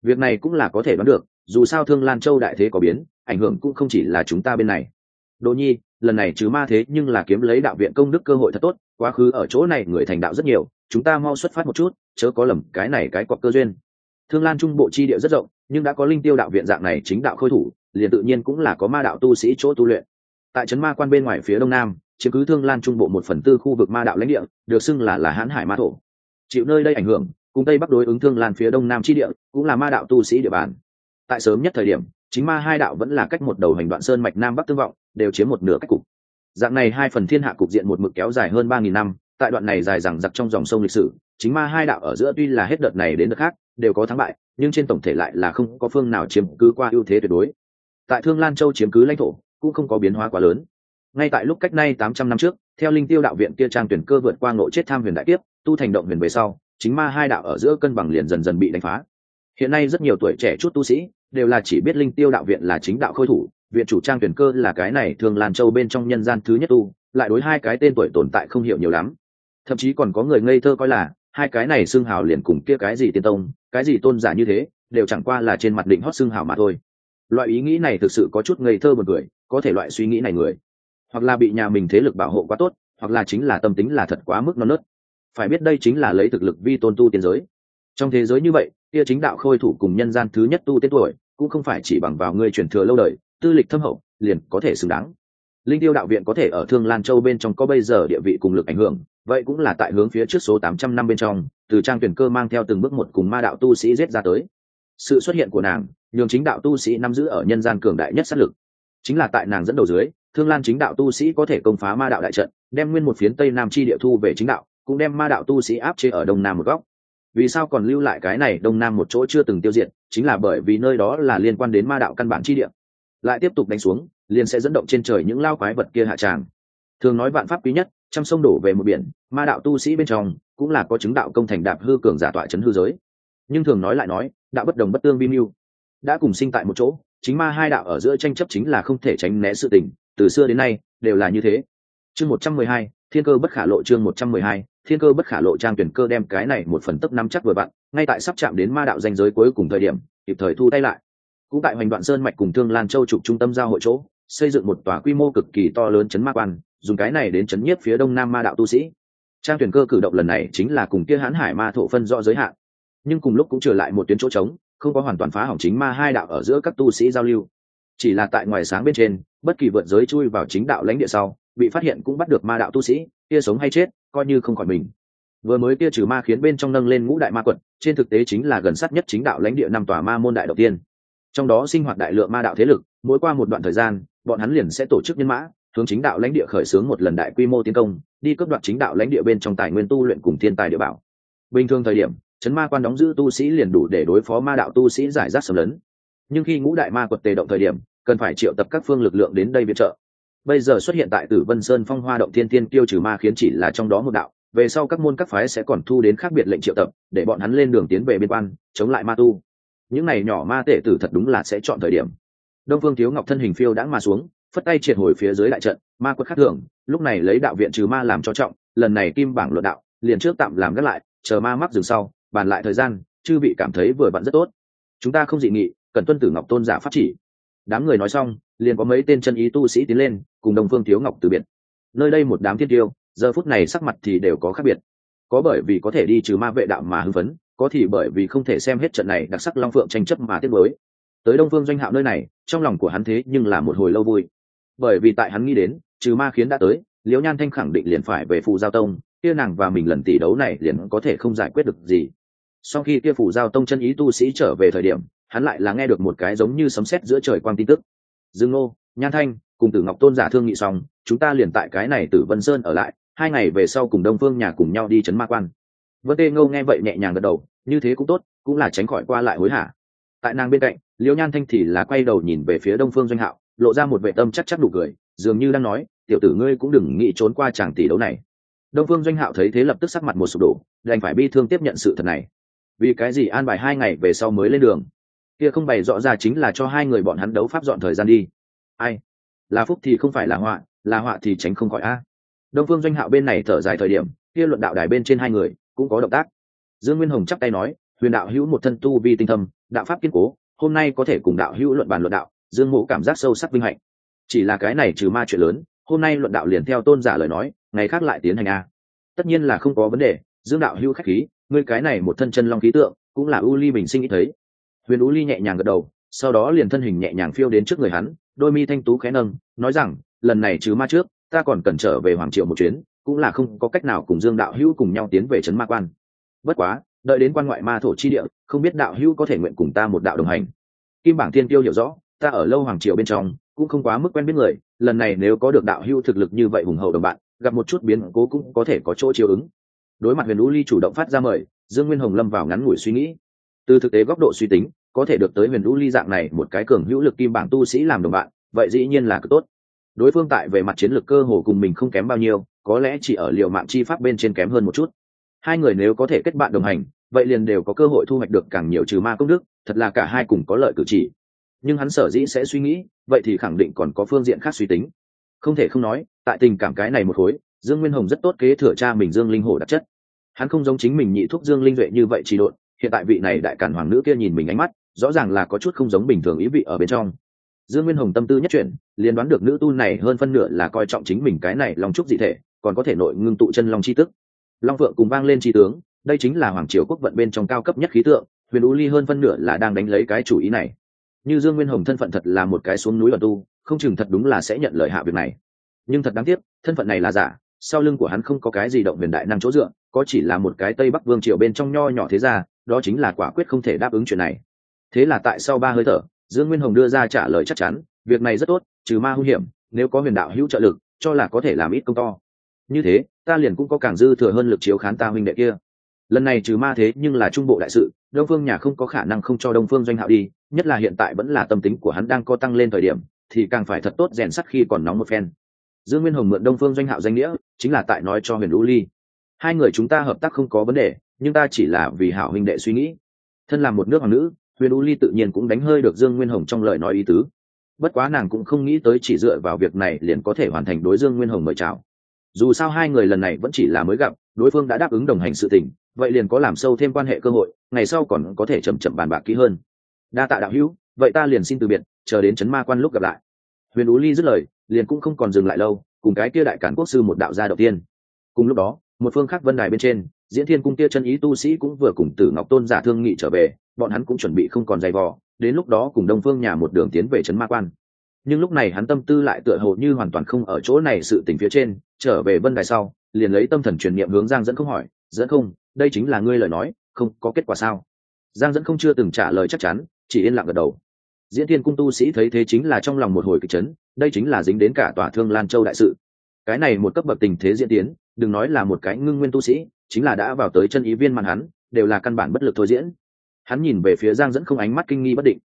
Speaker 1: Việc này cũng là có thể đoán được, dù sao thương lan châu đại thế có biến, ảnh hưởng cũng không chỉ là chúng ta bên này. Đỗ nhi, lần này chứ ma thế nhưng là kiếm lấy đạo viện công đức cơ hội thật tốt, quá khứ ở chỗ này người thành đạo rất nhiều, chúng ta mau xuất phát một chút, chớ có lầm, cái này cái cọc cơ duyên. Thương lan trung bộ chi địa rất rộng, nhưng đã có linh tiêu đạo viện dạng này chính đạo khôi thủ, liền tự nhiên cũng là có ma đạo tu sĩ chỗ tu luyện. Tại trấn ma quan bên ngoài phía đông nam chiếm cứ thương lan trung bộ một phần tư khu vực ma đạo lãnh địa, được xưng là là hãn hải ma thổ. Chịu nơi đây ảnh hưởng, cùng tây bắc đối ứng thương lan phía đông nam chi địa, cũng là ma đạo tu sĩ địa bàn. Tại sớm nhất thời điểm, chính ma hai đạo vẫn là cách một đầu hành đoạn sơn mạch nam bắc tương vọng, đều chiếm một nửa cách cục. Dạng này hai phần thiên hạ cục diện một mực kéo dài hơn ba nghìn năm, tại đoạn này dài dằng dặc trong dòng sông lịch sử, chính ma hai đạo ở giữa tuy là hết đợt này đến đợt khác, đều có thắng bại, nhưng trên tổng thể lại là không có phương nào chiếm cứ qua ưu thế tuyệt đối. Tại thương lan châu chiếm cứ lãnh thổ, cũng không có biến hóa quá lớn ngay tại lúc cách nay tám trăm năm trước, theo linh tiêu đạo viện kia trang tuyển cơ vượt qua ngộ chết tham huyền đại kiếp, tu thành động huyền về sau, chính ma hai đạo ở giữa cân bằng liền dần dần bị đánh phá. Hiện nay rất nhiều tuổi trẻ chút tu sĩ đều là chỉ biết linh tiêu đạo viện là chính đạo khôi thủ, viện chủ trang tuyển cơ là cái này thường làn châu bên trong nhân gian thứ nhất tu, lại đối hai cái tên tuổi tồn tại không hiểu nhiều lắm. Thậm chí còn có người ngây thơ coi là, hai cái này xưng hào liền cùng kia cái gì tiên tông, cái gì tôn giả như thế, đều chẳng qua là trên mặt định hót xưng hào mà thôi. Loại ý nghĩ này thực sự có chút ngây thơ một người có thể loại suy nghĩ này người hoặc là bị nhà mình thế lực bảo hộ quá tốt, hoặc là chính là tâm tính là thật quá mức non nớt. Phải biết đây chính là lấy thực lực vi tôn tu tiên giới. Trong thế giới như vậy, kia chính đạo khôi thủ cùng nhân gian thứ nhất tu tiên tuổi, cũng không phải chỉ bằng vào người truyền thừa lâu đời, tư lịch thâm hậu, liền có thể xứng đáng. Linh tiêu đạo viện có thể ở thương lan châu bên trong có bây giờ địa vị cùng lực ảnh hưởng, vậy cũng là tại hướng phía trước số tám trăm năm bên trong, từ trang tuyển cơ mang theo từng bước một cùng ma đạo tu sĩ giết ra tới. Sự xuất hiện của nàng, nhường chính đạo tu sĩ nắm giữ ở nhân gian cường đại nhất sát lực. Chính là tại nàng dẫn đầu dưới thương lan chính đạo tu sĩ có thể công phá ma đạo đại trận, đem nguyên một phiến tây nam chi địa thu về chính đạo, cũng đem ma đạo tu sĩ áp chế ở đông nam một góc. Vì sao còn lưu lại cái này đông nam một chỗ chưa từng tiêu diệt, chính là bởi vì nơi đó là liên quan đến ma đạo căn bản chi địa. Lại tiếp tục đánh xuống, liền sẽ dẫn động trên trời những lao quái vật kia hạ tràng. Thường nói vạn pháp quý nhất, trăm sông đổ về một biển, ma đạo tu sĩ bên trong, cũng là có chứng đạo công thành đạp hư cường giả tọa chấn hư giới. Nhưng thường nói lại nói, đạo bất đồng bất tương vi mưu. Đã cùng sinh tại một chỗ, chính ma hai đạo ở giữa tranh chấp chính là không thể tránh né sự tình từ xưa đến nay, đều là như thế. Chương một trăm mười hai, thiên cơ bất khả lộ chương một trăm mười hai, thiên cơ bất khả lộ trang tuyển cơ đem cái này một phần tấp năm chắc vừa vặn, ngay tại sắp chạm đến ma đạo danh giới cuối cùng thời điểm, kịp thời thu tay lại. Cũng tại hoành đoạn sơn mạch cùng thương lan châu trục trung tâm giao hội chỗ, xây dựng một tòa quy mô cực kỳ to lớn chấn ma quan, dùng cái này đến chấn nhiếp phía đông nam ma đạo tu sĩ. Trang tuyển cơ cử động lần này chính là cùng kia hãn hải ma thổ phân rõ giới hạn. Nhưng cùng lúc cũng trở lại một tuyến chỗ trống, không có hoàn toàn phá hỏng chính ma hai đạo ở giữa các tu sĩ giao lưu chỉ là tại ngoài sáng bên trên, bất kỳ vượt giới chui vào chính đạo lãnh địa sau, bị phát hiện cũng bắt được ma đạo tu sĩ, kia sống hay chết, coi như không khỏi mình. Vừa mới kia trừ ma khiến bên trong nâng lên ngũ đại ma quật, trên thực tế chính là gần sát nhất chính đạo lãnh địa năm tòa ma môn đại đầu tiên. Trong đó sinh hoạt đại lượng ma đạo thế lực, mỗi qua một đoạn thời gian, bọn hắn liền sẽ tổ chức nhân mã, hướng chính đạo lãnh địa khởi xướng một lần đại quy mô tiến công, đi cướp đoạt chính đạo lãnh địa bên trong tài nguyên tu luyện cùng thiên tài địa bảo. Bình thường thời điểm, chấn ma quan đóng giữ tu sĩ liền đủ để đối phó ma đạo tu sĩ giải rác sầm lớn nhưng khi ngũ đại ma quật tề động thời điểm, cần phải triệu tập các phương lực lượng đến đây viện trợ. Bây giờ xuất hiện tại tử vân sơn phong hoa động thiên tiên tiêu trừ ma khiến chỉ là trong đó một đạo, về sau các môn các phái sẽ còn thu đến khác biệt lệnh triệu tập, để bọn hắn lên đường tiến về biên quan, chống lại ma tu. Những này nhỏ ma tể tử thật đúng là sẽ chọn thời điểm. Đông phương thiếu ngọc thân hình phiêu đã mà xuống, phất tay triệt hồi phía dưới đại trận, ma quật khắc thường, lúc này lấy đạo viện trừ ma làm cho trọng, lần này kim bảng luận đạo, liền trước tạm làm gác lại, chờ ma mắc dừng sau, bàn lại thời gian, chư vị cảm thấy vừa vặn rất tốt. Chúng ta không dị nghị cần tuân tử ngọc tôn giả pháp chỉ. Đám người nói xong, liền có mấy tên chân ý tu sĩ tiến lên, cùng đồng phương thiếu ngọc từ biệt. Nơi đây một đám thiên tiêu, giờ phút này sắc mặt thì đều có khác biệt. Có bởi vì có thể đi trừ ma vệ đạo mà hưng phấn, có thì bởi vì không thể xem hết trận này đặc sắc long phượng tranh chấp mà tiếc mới tới đông phương doanh hạo nơi này, trong lòng của hắn thế nhưng là một hồi lâu vui. Bởi vì tại hắn nghĩ đến, trừ ma khiến đã tới, liễu nhan thanh khẳng định liền phải về phù giao tông, kia nàng và mình lần tỷ đấu này liền có thể không giải quyết được gì. Sau khi kia phù giao tông chân ý tu sĩ trở về thời điểm hắn lại là nghe được một cái giống như sấm sét giữa trời quang tin tức. Dương nô nhan thanh, cùng tử ngọc tôn giả thương nghị xong, chúng ta liền tại cái này tử vân sơn ở lại, hai ngày về sau cùng đông phương nhà cùng nhau đi chấn ma quan. Vân tê ngô nghe vậy nhẹ nhàng gật đầu, như thế cũng tốt, cũng là tránh khỏi qua lại hối hả. Tại nàng bên cạnh liễu nhan thanh thì là quay đầu nhìn về phía đông phương doanh hạo, lộ ra một vệ tâm chắc chắc đủ cười, dường như đang nói, tiểu tử ngươi cũng đừng nghĩ trốn qua chàng tỷ đấu này. Đông phương doanh hạo thấy thế lập tức sắc mặt một sụp đổ, đành phải bi thương tiếp nhận sự thật này. Vì cái gì an bài hai ngày về sau mới lên đường? Kia không bày rõ ra chính là cho hai người bọn hắn đấu pháp dọn thời gian đi. Ai? Là phúc thì không phải là họa là họa thì tránh không khỏi a. Đông phương doanh hạo bên này thở dài thời điểm, kia luận đạo đài bên trên hai người cũng có động tác. Dương nguyên hồng chắp tay nói, huyền đạo hữu một thân tu vi tinh thâm, đạo pháp kiên cố, hôm nay có thể cùng đạo hữu luận bàn luận đạo, dương mộ cảm giác sâu sắc vinh hạnh. Chỉ là cái này trừ ma chuyện lớn, hôm nay luận đạo liền theo tôn giả lời nói, ngày khác lại tiến hành a. Tất nhiên là không có vấn đề, dương đạo hữu khách khí, ngươi cái này một thân chân long khí tượng, cũng là u ly bình sinh ý thấy huyền ú ly nhẹ nhàng gật đầu, sau đó liền thân hình nhẹ nhàng phiêu đến trước người hắn, đôi mi thanh tú khẽ nâng, nói rằng, lần này trừ ma trước, ta còn cần trở về hoàng triệu một chuyến, cũng là không có cách nào cùng dương đạo hữu cùng nhau tiến về trấn ma quan. Bất quá, đợi đến quan ngoại ma thổ chi địa, không biết đạo hữu có thể nguyện cùng ta một đạo đồng hành. Kim bảng thiên tiêu hiểu rõ, ta ở lâu hoàng triều bên trong, cũng không quá mức quen biết người, lần này nếu có được đạo hữu thực lực như vậy hùng hậu đồng bạn, gặp một chút biến cố cũng có thể có chỗ chiều ứng. Đối mặt huyền lũ ly chủ động phát ra mời, dương nguyên hồng lâm vào ngắn ngủi suy nghĩ từ thực tế góc độ suy tính, có thể được tới huyền lũ ly dạng này một cái cường hữu lực kim bảng tu sĩ làm đồng bạn, vậy dĩ nhiên là cực tốt. Đối phương tại về mặt chiến lược cơ hồ cùng mình không kém bao nhiêu, có lẽ chỉ ở liệu mạng chi pháp bên trên kém hơn một chút. Hai người nếu có thể kết bạn đồng hành, vậy liền đều có cơ hội thu hoạch được càng nhiều trừ ma công đức, thật là cả hai cùng có lợi cử chỉ. Nhưng hắn sở dĩ sẽ suy nghĩ, vậy thì khẳng định còn có phương diện khác suy tính. Không thể không nói, tại tình cảm cái này một khối, dương nguyên hồng rất tốt kế thừa cha mình dương linh hồ đặc chất. Hắn không giống chính mình nhị thuốc dương linh duệ như vậy chỉ độn hiện tại vị này đại cản hoàng nữ kia nhìn mình ánh mắt, rõ ràng là có chút không giống bình thường ý vị ở bên trong. Dương nguyên hồng tâm tư nhất chuyển, liền đoán được nữ tu này hơn phân nửa là coi trọng chính mình cái này long trúc dị thể, còn có thể nội ngưng tụ chân long chi tức. Long phượng cùng vang lên chi tướng, đây chính là hoàng triều quốc vận bên trong cao cấp nhất khí tượng, huyền u ly hơn phân nửa là đang đánh lấy cái chủ ý này. Như dương nguyên hồng thân phận thật là một cái xuống núi đoàn tu, không chừng thật đúng là sẽ nhận lời hạ việc này. Nhưng thật đáng tiếc, thân phận này là giả, sau lưng của hắn không có cái gì động huyền đại năng chỗ dựa, có chỉ là một cái tây bắc vương triều bên trong nho nhỏ thế ra đó chính là quả quyết không thể đáp ứng chuyện này. Thế là tại sau ba hơi thở, dương nguyên hồng đưa ra trả lời chắc chắn, việc này rất tốt, trừ ma hung hiểm, nếu có huyền đạo hữu trợ lực, cho là có thể làm ít công to. Như thế, ta liền cũng có càng dư thừa hơn lực chiếu khán ta huynh đệ kia. Lần này trừ ma thế nhưng là trung bộ đại sự, đông phương nhà không có khả năng không cho đông phương doanh hạo đi, nhất là hiện tại vẫn là tâm tính của hắn đang có tăng lên thời điểm, thì càng phải thật tốt rèn sắt khi còn nóng một phen. Dương nguyên hồng mượn đông phương doanh hạo danh nghĩa, chính là tại nói cho huyền lũ ly hai người chúng ta hợp tác không có vấn đề, nhưng ta chỉ là vì hảo huynh đệ suy nghĩ. Thân là một nước hoàng nữ, huyền u ly tự nhiên cũng đánh hơi được dương nguyên hồng trong lời nói ý tứ. Bất quá nàng cũng không nghĩ tới chỉ dựa vào việc này liền có thể hoàn thành đối dương nguyên hồng mời chào. Dù sao hai người lần này vẫn chỉ là mới gặp, đối phương đã đáp ứng đồng hành sự tình, vậy liền có làm sâu thêm quan hệ cơ hội, ngày sau còn có thể chậm chậm bàn bạc kỹ hơn. Đa tạ đạo hữu, vậy ta liền xin từ biệt, chờ đến chấn ma quan lúc gặp lại. Huyền ú ly dứt lời, liền cũng không còn dừng lại lâu, cùng cái kia đại cản quốc sư một đạo gia đầu tiên. Cùng lúc đó một phương khác vân đài bên trên, diễn thiên cung kia chân ý tu sĩ cũng vừa cùng tử ngọc tôn giả thương nghị trở về, bọn hắn cũng chuẩn bị không còn dày vò, đến lúc đó cùng đông phương nhà một đường tiến về trấn ma quan. Nhưng lúc này hắn tâm tư lại tựa hồ như hoàn toàn không ở chỗ này sự tình phía trên, trở về vân đài sau, liền lấy tâm thần truyền niệm hướng giang dẫn không hỏi, dẫn không, đây chính là ngươi lời nói, không có kết quả sao? Giang dẫn không chưa từng trả lời chắc chắn, chỉ yên lặng gật đầu. Diễn thiên cung tu sĩ thấy thế chính là trong lòng một hồi kịch chấn, đây chính là dính đến cả tòa thương lan châu đại sự. Cái này một cấp bậc tình thế diễn tiến đừng nói là một cái ngưng nguyên tu sĩ, chính là đã vào tới chân ý viên màn hắn, đều là căn bản bất lực thôi diễn. Hắn nhìn về phía giang dẫn không ánh mắt kinh nghi bất định,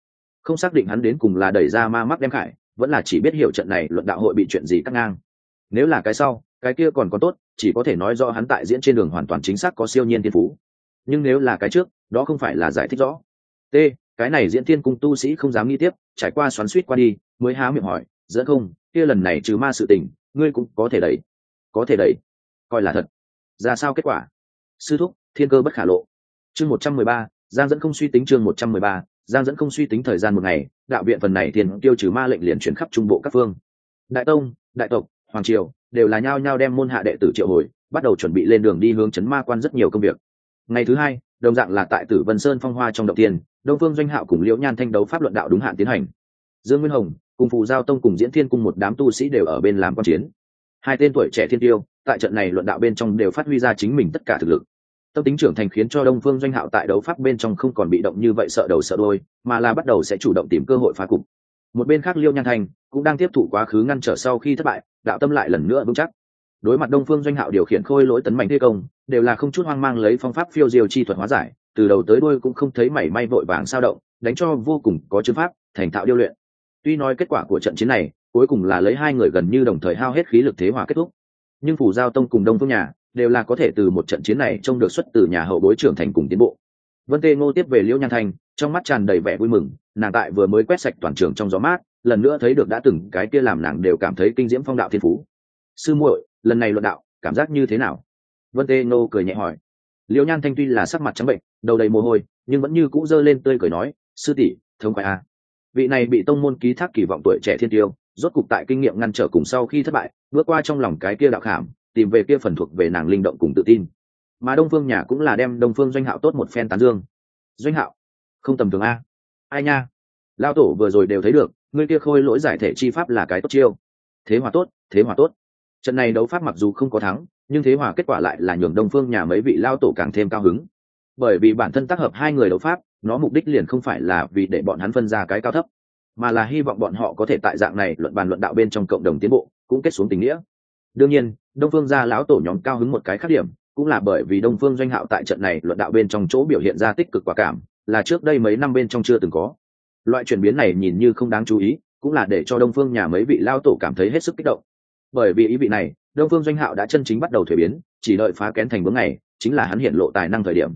Speaker 1: không xác định hắn đến cùng là đẩy ra ma mắc đem khải, vẫn là chỉ biết hiểu trận này luận đạo hội bị chuyện gì cắt ngang. Nếu là cái sau, cái kia còn có tốt, chỉ có thể nói do hắn tại diễn trên đường hoàn toàn chính xác có siêu nhiên thiên phú. Nhưng nếu là cái trước, đó không phải là giải thích rõ. T, cái này diễn thiên cung tu sĩ không dám nghĩ tiếp, trải qua xoắn suýt qua đi, mới há miệng hỏi, dẫn không, kia lần này trừ ma sự tình, ngươi cũng có thể đẩy, có thể đẩy coi là thật. Ra sao kết quả? Sư thúc, thiên cơ bất khả lộ. Chương một trăm mười ba, giang dẫn không suy tính chương một trăm mười ba, giang dẫn không suy tính thời gian một ngày, đạo viện phần này tiền tiêu trừ ma lệnh liền chuyển khắp trung bộ các phương. Đại tông, đại tộc, hoàng triều đều là nhao nhao đem môn hạ đệ tử triệu hồi, bắt đầu chuẩn bị lên đường đi hướng chấn ma quan rất nhiều công việc. Ngày thứ hai, đồng dạng là tại tử vân sơn phong hoa trong động tiên, đông phương doanh hạo cùng liễu nhan thanh đấu pháp luận đạo đúng hạn tiến hành. Dương nguyên hồng cùng phù giao tông cùng diễn thiên cung một đám tu sĩ đều ở bên làm quan chiến. Hai tên tuổi trẻ thiên tiêu tại trận này luận đạo bên trong đều phát huy ra chính mình tất cả thực lực. Tâm tính trưởng thành khiến cho đông phương doanh hạo tại đấu pháp bên trong không còn bị động như vậy sợ đầu sợ đôi mà là bắt đầu sẽ chủ động tìm cơ hội phá cục. Một bên khác liêu nhan thanh cũng đang tiếp thụ quá khứ ngăn trở sau khi thất bại, đạo tâm lại lần nữa vững chắc. Đối mặt đông phương doanh hạo điều khiển khôi lỗi tấn mạnh thi công, đều là không chút hoang mang lấy phong pháp phiêu diều chi thuật hóa giải, từ đầu tới đuôi cũng không thấy mảy may vội vàng sao động, đánh cho vô cùng có chứng pháp, thành thạo điêu luyện. Tuy nói kết quả của trận chiến này, cuối cùng là lấy hai người gần như đồng thời hao hết khí lực thế hòa kết thúc nhưng phủ giao tông cùng đông phương nhà đều là có thể từ một trận chiến này trông được xuất từ nhà hậu bối trưởng thành cùng tiến bộ. Vân tê ngô tiếp về liễu nhan thanh, trong mắt tràn đầy vẻ vui mừng, nàng tại vừa mới quét sạch toàn trường trong gió mát, lần nữa thấy được đã từng cái kia làm nàng đều cảm thấy kinh diễm phong đạo thiên phú. Sư muội, lần này luận đạo, cảm giác như thế nào? Vân tê ngô cười nhẹ hỏi. Liễu nhan thanh tuy là sắc mặt trắng bệnh, đầu đầy mồ hôi, nhưng vẫn như cũ giơ lên tươi cười nói, sư tỷ, thông khoái a à. vị này bị tông môn ký thác kỳ vọng tuổi trẻ thiên tiêu rốt cục tại kinh nghiệm ngăn trở cùng sau khi thất bại, bước qua trong lòng cái kia đạo khảm, tìm về kia phần thuộc về nàng linh động cùng tự tin. Mà đông phương nhà cũng là đem đông phương doanh hạo tốt một phen tán dương. Doanh hạo, không tầm thường a. Ai nha? Lao tổ vừa rồi đều thấy được, ngươi kia khôi lỗi giải thể chi pháp là cái tốt chiêu. Thế hòa tốt, thế hòa tốt. Trận này đấu pháp mặc dù không có thắng, nhưng thế hòa kết quả lại là nhường đông phương nhà mấy vị lao tổ càng thêm cao hứng. Bởi vì bản thân tác hợp hai người đấu pháp, nó mục đích liền không phải là vì để bọn hắn phân ra cái cao thấp mà là hy vọng bọn họ có thể tại dạng này luận bàn luận đạo bên trong cộng đồng tiến bộ, cũng kết xuống tình nghĩa. Đương nhiên, đông phương gia lão tổ nhóm cao hứng một cái khác điểm, cũng là bởi vì đông phương doanh hạo tại trận này luận đạo bên trong chỗ biểu hiện ra tích cực quả cảm, là trước đây mấy năm bên trong chưa từng có. Loại chuyển biến này nhìn như không đáng chú ý, cũng là để cho đông phương nhà mấy vị lao tổ cảm thấy hết sức kích động. Bởi vì ý vị này, đông phương doanh hạo đã chân chính bắt đầu thuế biến, chỉ đợi phá kén thành vướng này chính là hắn hiện lộ tài năng thời điểm.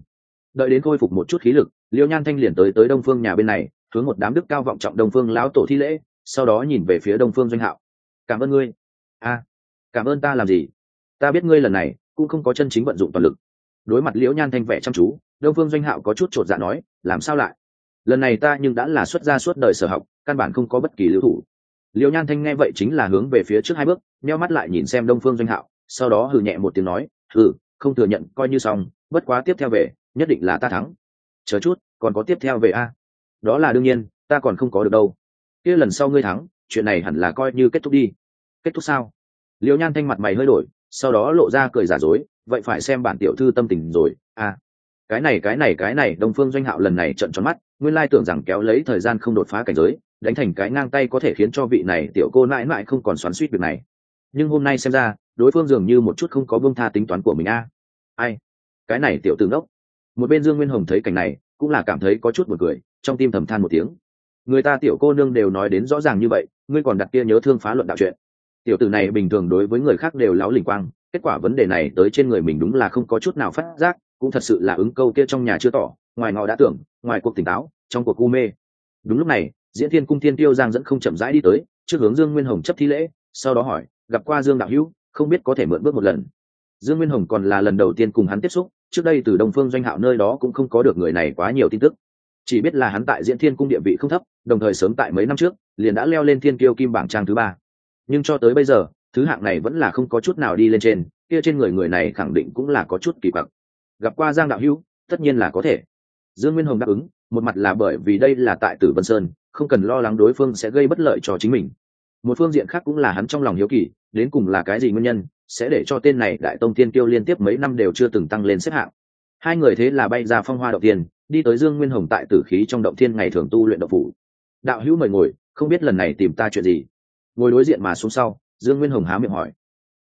Speaker 1: Đợi đến khôi phục một chút khí lực, liêu nhan thanh liền tới tới đông phương nhà bên này hướng một đám đức cao vọng trọng đông phương lão tổ thi lễ, sau đó nhìn về phía đông phương doanh hạo. Cảm ơn ngươi. A, cảm ơn ta làm gì? Ta biết ngươi lần này cũng không có chân chính vận dụng toàn lực. Đối mặt liễu nhan thanh vẻ chăm chú, đông phương doanh hạo có chút chột dạ nói, làm sao lại? Lần này ta nhưng đã là xuất gia suốt đời sở học, căn bản không có bất kỳ lưu thủ. Liễu nhan thanh nghe vậy chính là hướng về phía trước hai bước neo mắt lại nhìn xem đông phương doanh hạo, sau đó hừ nhẹ một tiếng nói, hừ, không thừa nhận, coi như xong, bất quá tiếp theo về, nhất định là ta thắng. Chờ chút, còn có tiếp theo về a đó là đương nhiên, ta còn không có được đâu. Kia lần sau ngươi thắng, chuyện này hẳn là coi như kết thúc đi. Kết thúc sao? Liễu nhan thanh mặt mày hơi đổi, sau đó lộ ra cười giả dối, vậy phải xem bản tiểu thư tâm tình rồi. À cái này cái này cái này, đông phương doanh hạo lần này trận tròn mắt, nguyên lai tưởng rằng kéo lấy thời gian không đột phá cảnh giới, đánh thành cái ngang tay có thể khiến cho vị này tiểu cô mãi mãi không còn xoắn suýt việc này. Nhưng hôm nay xem ra, đối phương dường như một chút không có bông tha tính toán của mình a. Ai? Cái này tiểu tướng đốc một bên dương nguyên hồng thấy cảnh này, cũng là cảm thấy có chút buồn cười trong tim thầm than một tiếng. Người ta tiểu cô nương đều nói đến rõ ràng như vậy, ngươi còn đặt kia nhớ thương phá luận đạo chuyện. Tiểu tử này bình thường đối với người khác đều láo lỉnh quang, kết quả vấn đề này tới trên người mình đúng là không có chút nào phát giác, cũng thật sự là ứng câu kia trong nhà chưa tỏ, ngoài ngọ đã tưởng, ngoài cuộc tỉnh táo, trong cuộc u mê. Đúng lúc này, diễn thiên cung thiên tiêu giang dẫn không chậm rãi đi tới, trước hướng dương nguyên hồng chấp thi lễ, sau đó hỏi, gặp qua dương đạo hữu, không biết có thể mượn bước một lần. Dương nguyên hồng còn là lần đầu tiên cùng hắn tiếp xúc, trước đây từ đông phương doanh hạo nơi đó cũng không có được người này quá nhiều tin tức chỉ biết là hắn tại diễn thiên cung địa vị không thấp, đồng thời sớm tại mấy năm trước, liền đã leo lên thiên kiêu kim bảng trang thứ ba. Nhưng cho tới bây giờ, thứ hạng này vẫn là không có chút nào đi lên trên, kia trên người người này khẳng định cũng là có chút kỳ quặc. Gặp qua giang đạo hữu, tất nhiên là có thể. Dương nguyên hồng đáp ứng, một mặt là bởi vì đây là tại tử vân sơn, không cần lo lắng đối phương sẽ gây bất lợi cho chính mình. Một phương diện khác cũng là hắn trong lòng hiếu kỳ, đến cùng là cái gì nguyên nhân, sẽ để cho tên này đại tông tiên kiêu liên tiếp mấy năm đều chưa từng tăng lên xếp hạng. Hai người thế là bay ra phong hoa đầu tiên đi tới dương nguyên hồng tại tử khí trong động thiên ngày thường tu luyện động phủ. Đạo hữu mời ngồi, không biết lần này tìm ta chuyện gì. Ngồi đối diện mà xuống sau, dương nguyên hồng há miệng hỏi.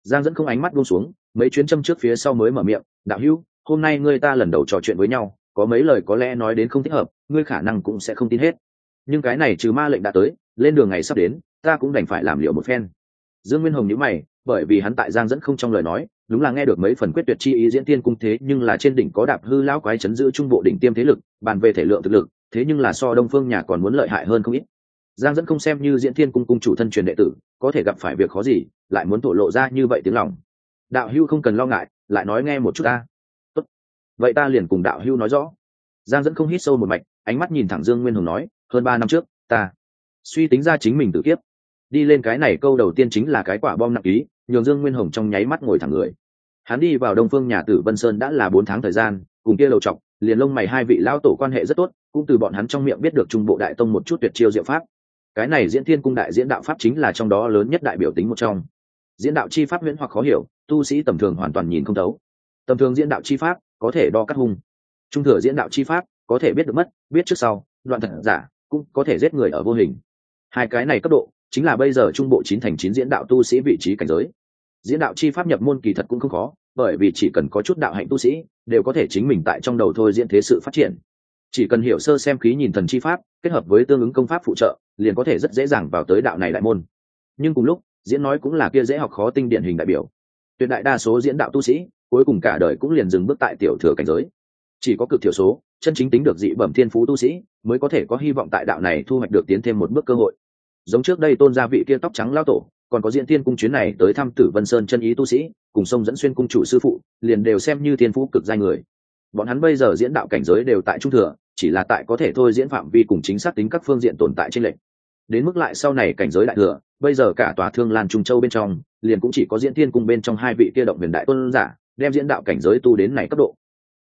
Speaker 1: Giang dẫn không ánh mắt buông xuống, mấy chuyến châm trước phía sau mới mở miệng, đạo hữu, hôm nay ngươi ta lần đầu trò chuyện với nhau, có mấy lời có lẽ nói đến không thích hợp, ngươi khả năng cũng sẽ không tin hết. Nhưng cái này trừ ma lệnh đã tới, lên đường ngày sắp đến, ta cũng đành phải làm liệu một phen. Dương nguyên hồng nhữ mày, bởi vì hắn tại giang dẫn không trong lời nói đúng là nghe được mấy phần quyết tuyệt chi ý diễn tiên cung thế, nhưng là trên đỉnh có đạp hư lão quái chấn giữ trung bộ đỉnh tiêm thế lực, bàn về thể lượng thực lực, thế nhưng là so đông phương nhà còn muốn lợi hại hơn không ít. Giang dẫn không xem như diễn thiên cung cung chủ thân truyền đệ tử, có thể gặp phải việc khó gì, lại muốn thổ lộ ra như vậy tiếng lòng. Đạo hưu không cần lo ngại, lại nói nghe một chút ta. Tốt. vậy ta liền cùng đạo hưu nói rõ. Giang dẫn không hít sâu một mạch, ánh mắt nhìn thẳng dương nguyên hùng nói, hơn ba năm trước, ta suy tính ra chính mình tự kiếp. Đi lên cái này câu đầu tiên chính là cái quả bom nặng ký nhường dương nguyên hồng trong nháy mắt ngồi thẳng người. Hắn đi vào đông phương nhà tử vân sơn đã là bốn tháng thời gian, cùng kia lầu chọc liền lông mày hai vị lao tổ quan hệ rất tốt, cũng từ bọn hắn trong miệng biết được trung bộ đại tông một chút tuyệt chiêu diệu pháp. Cái này diễn thiên cung đại diễn đạo pháp chính là trong đó lớn nhất đại biểu tính một trong. Diễn đạo chi pháp huyễn hoặc khó hiểu, tu sĩ tầm thường hoàn toàn nhìn không thấu. Tầm thường diễn đạo chi pháp, có thể đo cắt hung. Trung thừa diễn đạo chi pháp, có thể biết được mất, biết trước sau, đoạn thật giả, cũng có thể giết người ở vô hình. Hai cái này cấp độ chính là bây giờ trung bộ chín thành chín diễn đạo tu sĩ vị trí cảnh giới. Diễn đạo chi pháp nhập môn kỳ thật cũng không khó, bởi vì chỉ cần có chút đạo hạnh tu sĩ, đều có thể chính mình tại trong đầu thôi diễn thế sự phát triển. Chỉ cần hiểu sơ xem khí nhìn thần chi pháp, kết hợp với tương ứng công pháp phụ trợ, liền có thể rất dễ dàng vào tới đạo này đại môn. Nhưng cùng lúc, diễn nói cũng là kia dễ học khó tinh điển hình đại biểu. Tuyệt đại đa số diễn đạo tu sĩ, cuối cùng cả đời cũng liền dừng bước tại tiểu thừa cảnh giới. Chỉ có cực thiểu số, chân chính tính được dị bẩm thiên phú tu sĩ, mới có thể có hy vọng tại đạo này thu hoạch được tiến thêm một bước cơ hội giống trước đây tôn gia vị kia tóc trắng lao tổ, còn có diễn tiên cung chuyến này tới thăm tử vân sơn chân ý tu sĩ, cùng sông dẫn xuyên cung chủ sư phụ, liền đều xem như thiên phú cực giai người. Bọn hắn bây giờ diễn đạo cảnh giới đều tại trung thừa, chỉ là tại có thể thôi diễn phạm vi cùng chính xác tính các phương diện tồn tại trên lệnh. Đến mức lại sau này cảnh giới đại thừa, bây giờ cả tòa thương lan trung châu bên trong, liền cũng chỉ có diễn tiên cung bên trong hai vị kia động huyền đại tôn giả, đem diễn đạo cảnh giới tu đến này cấp độ.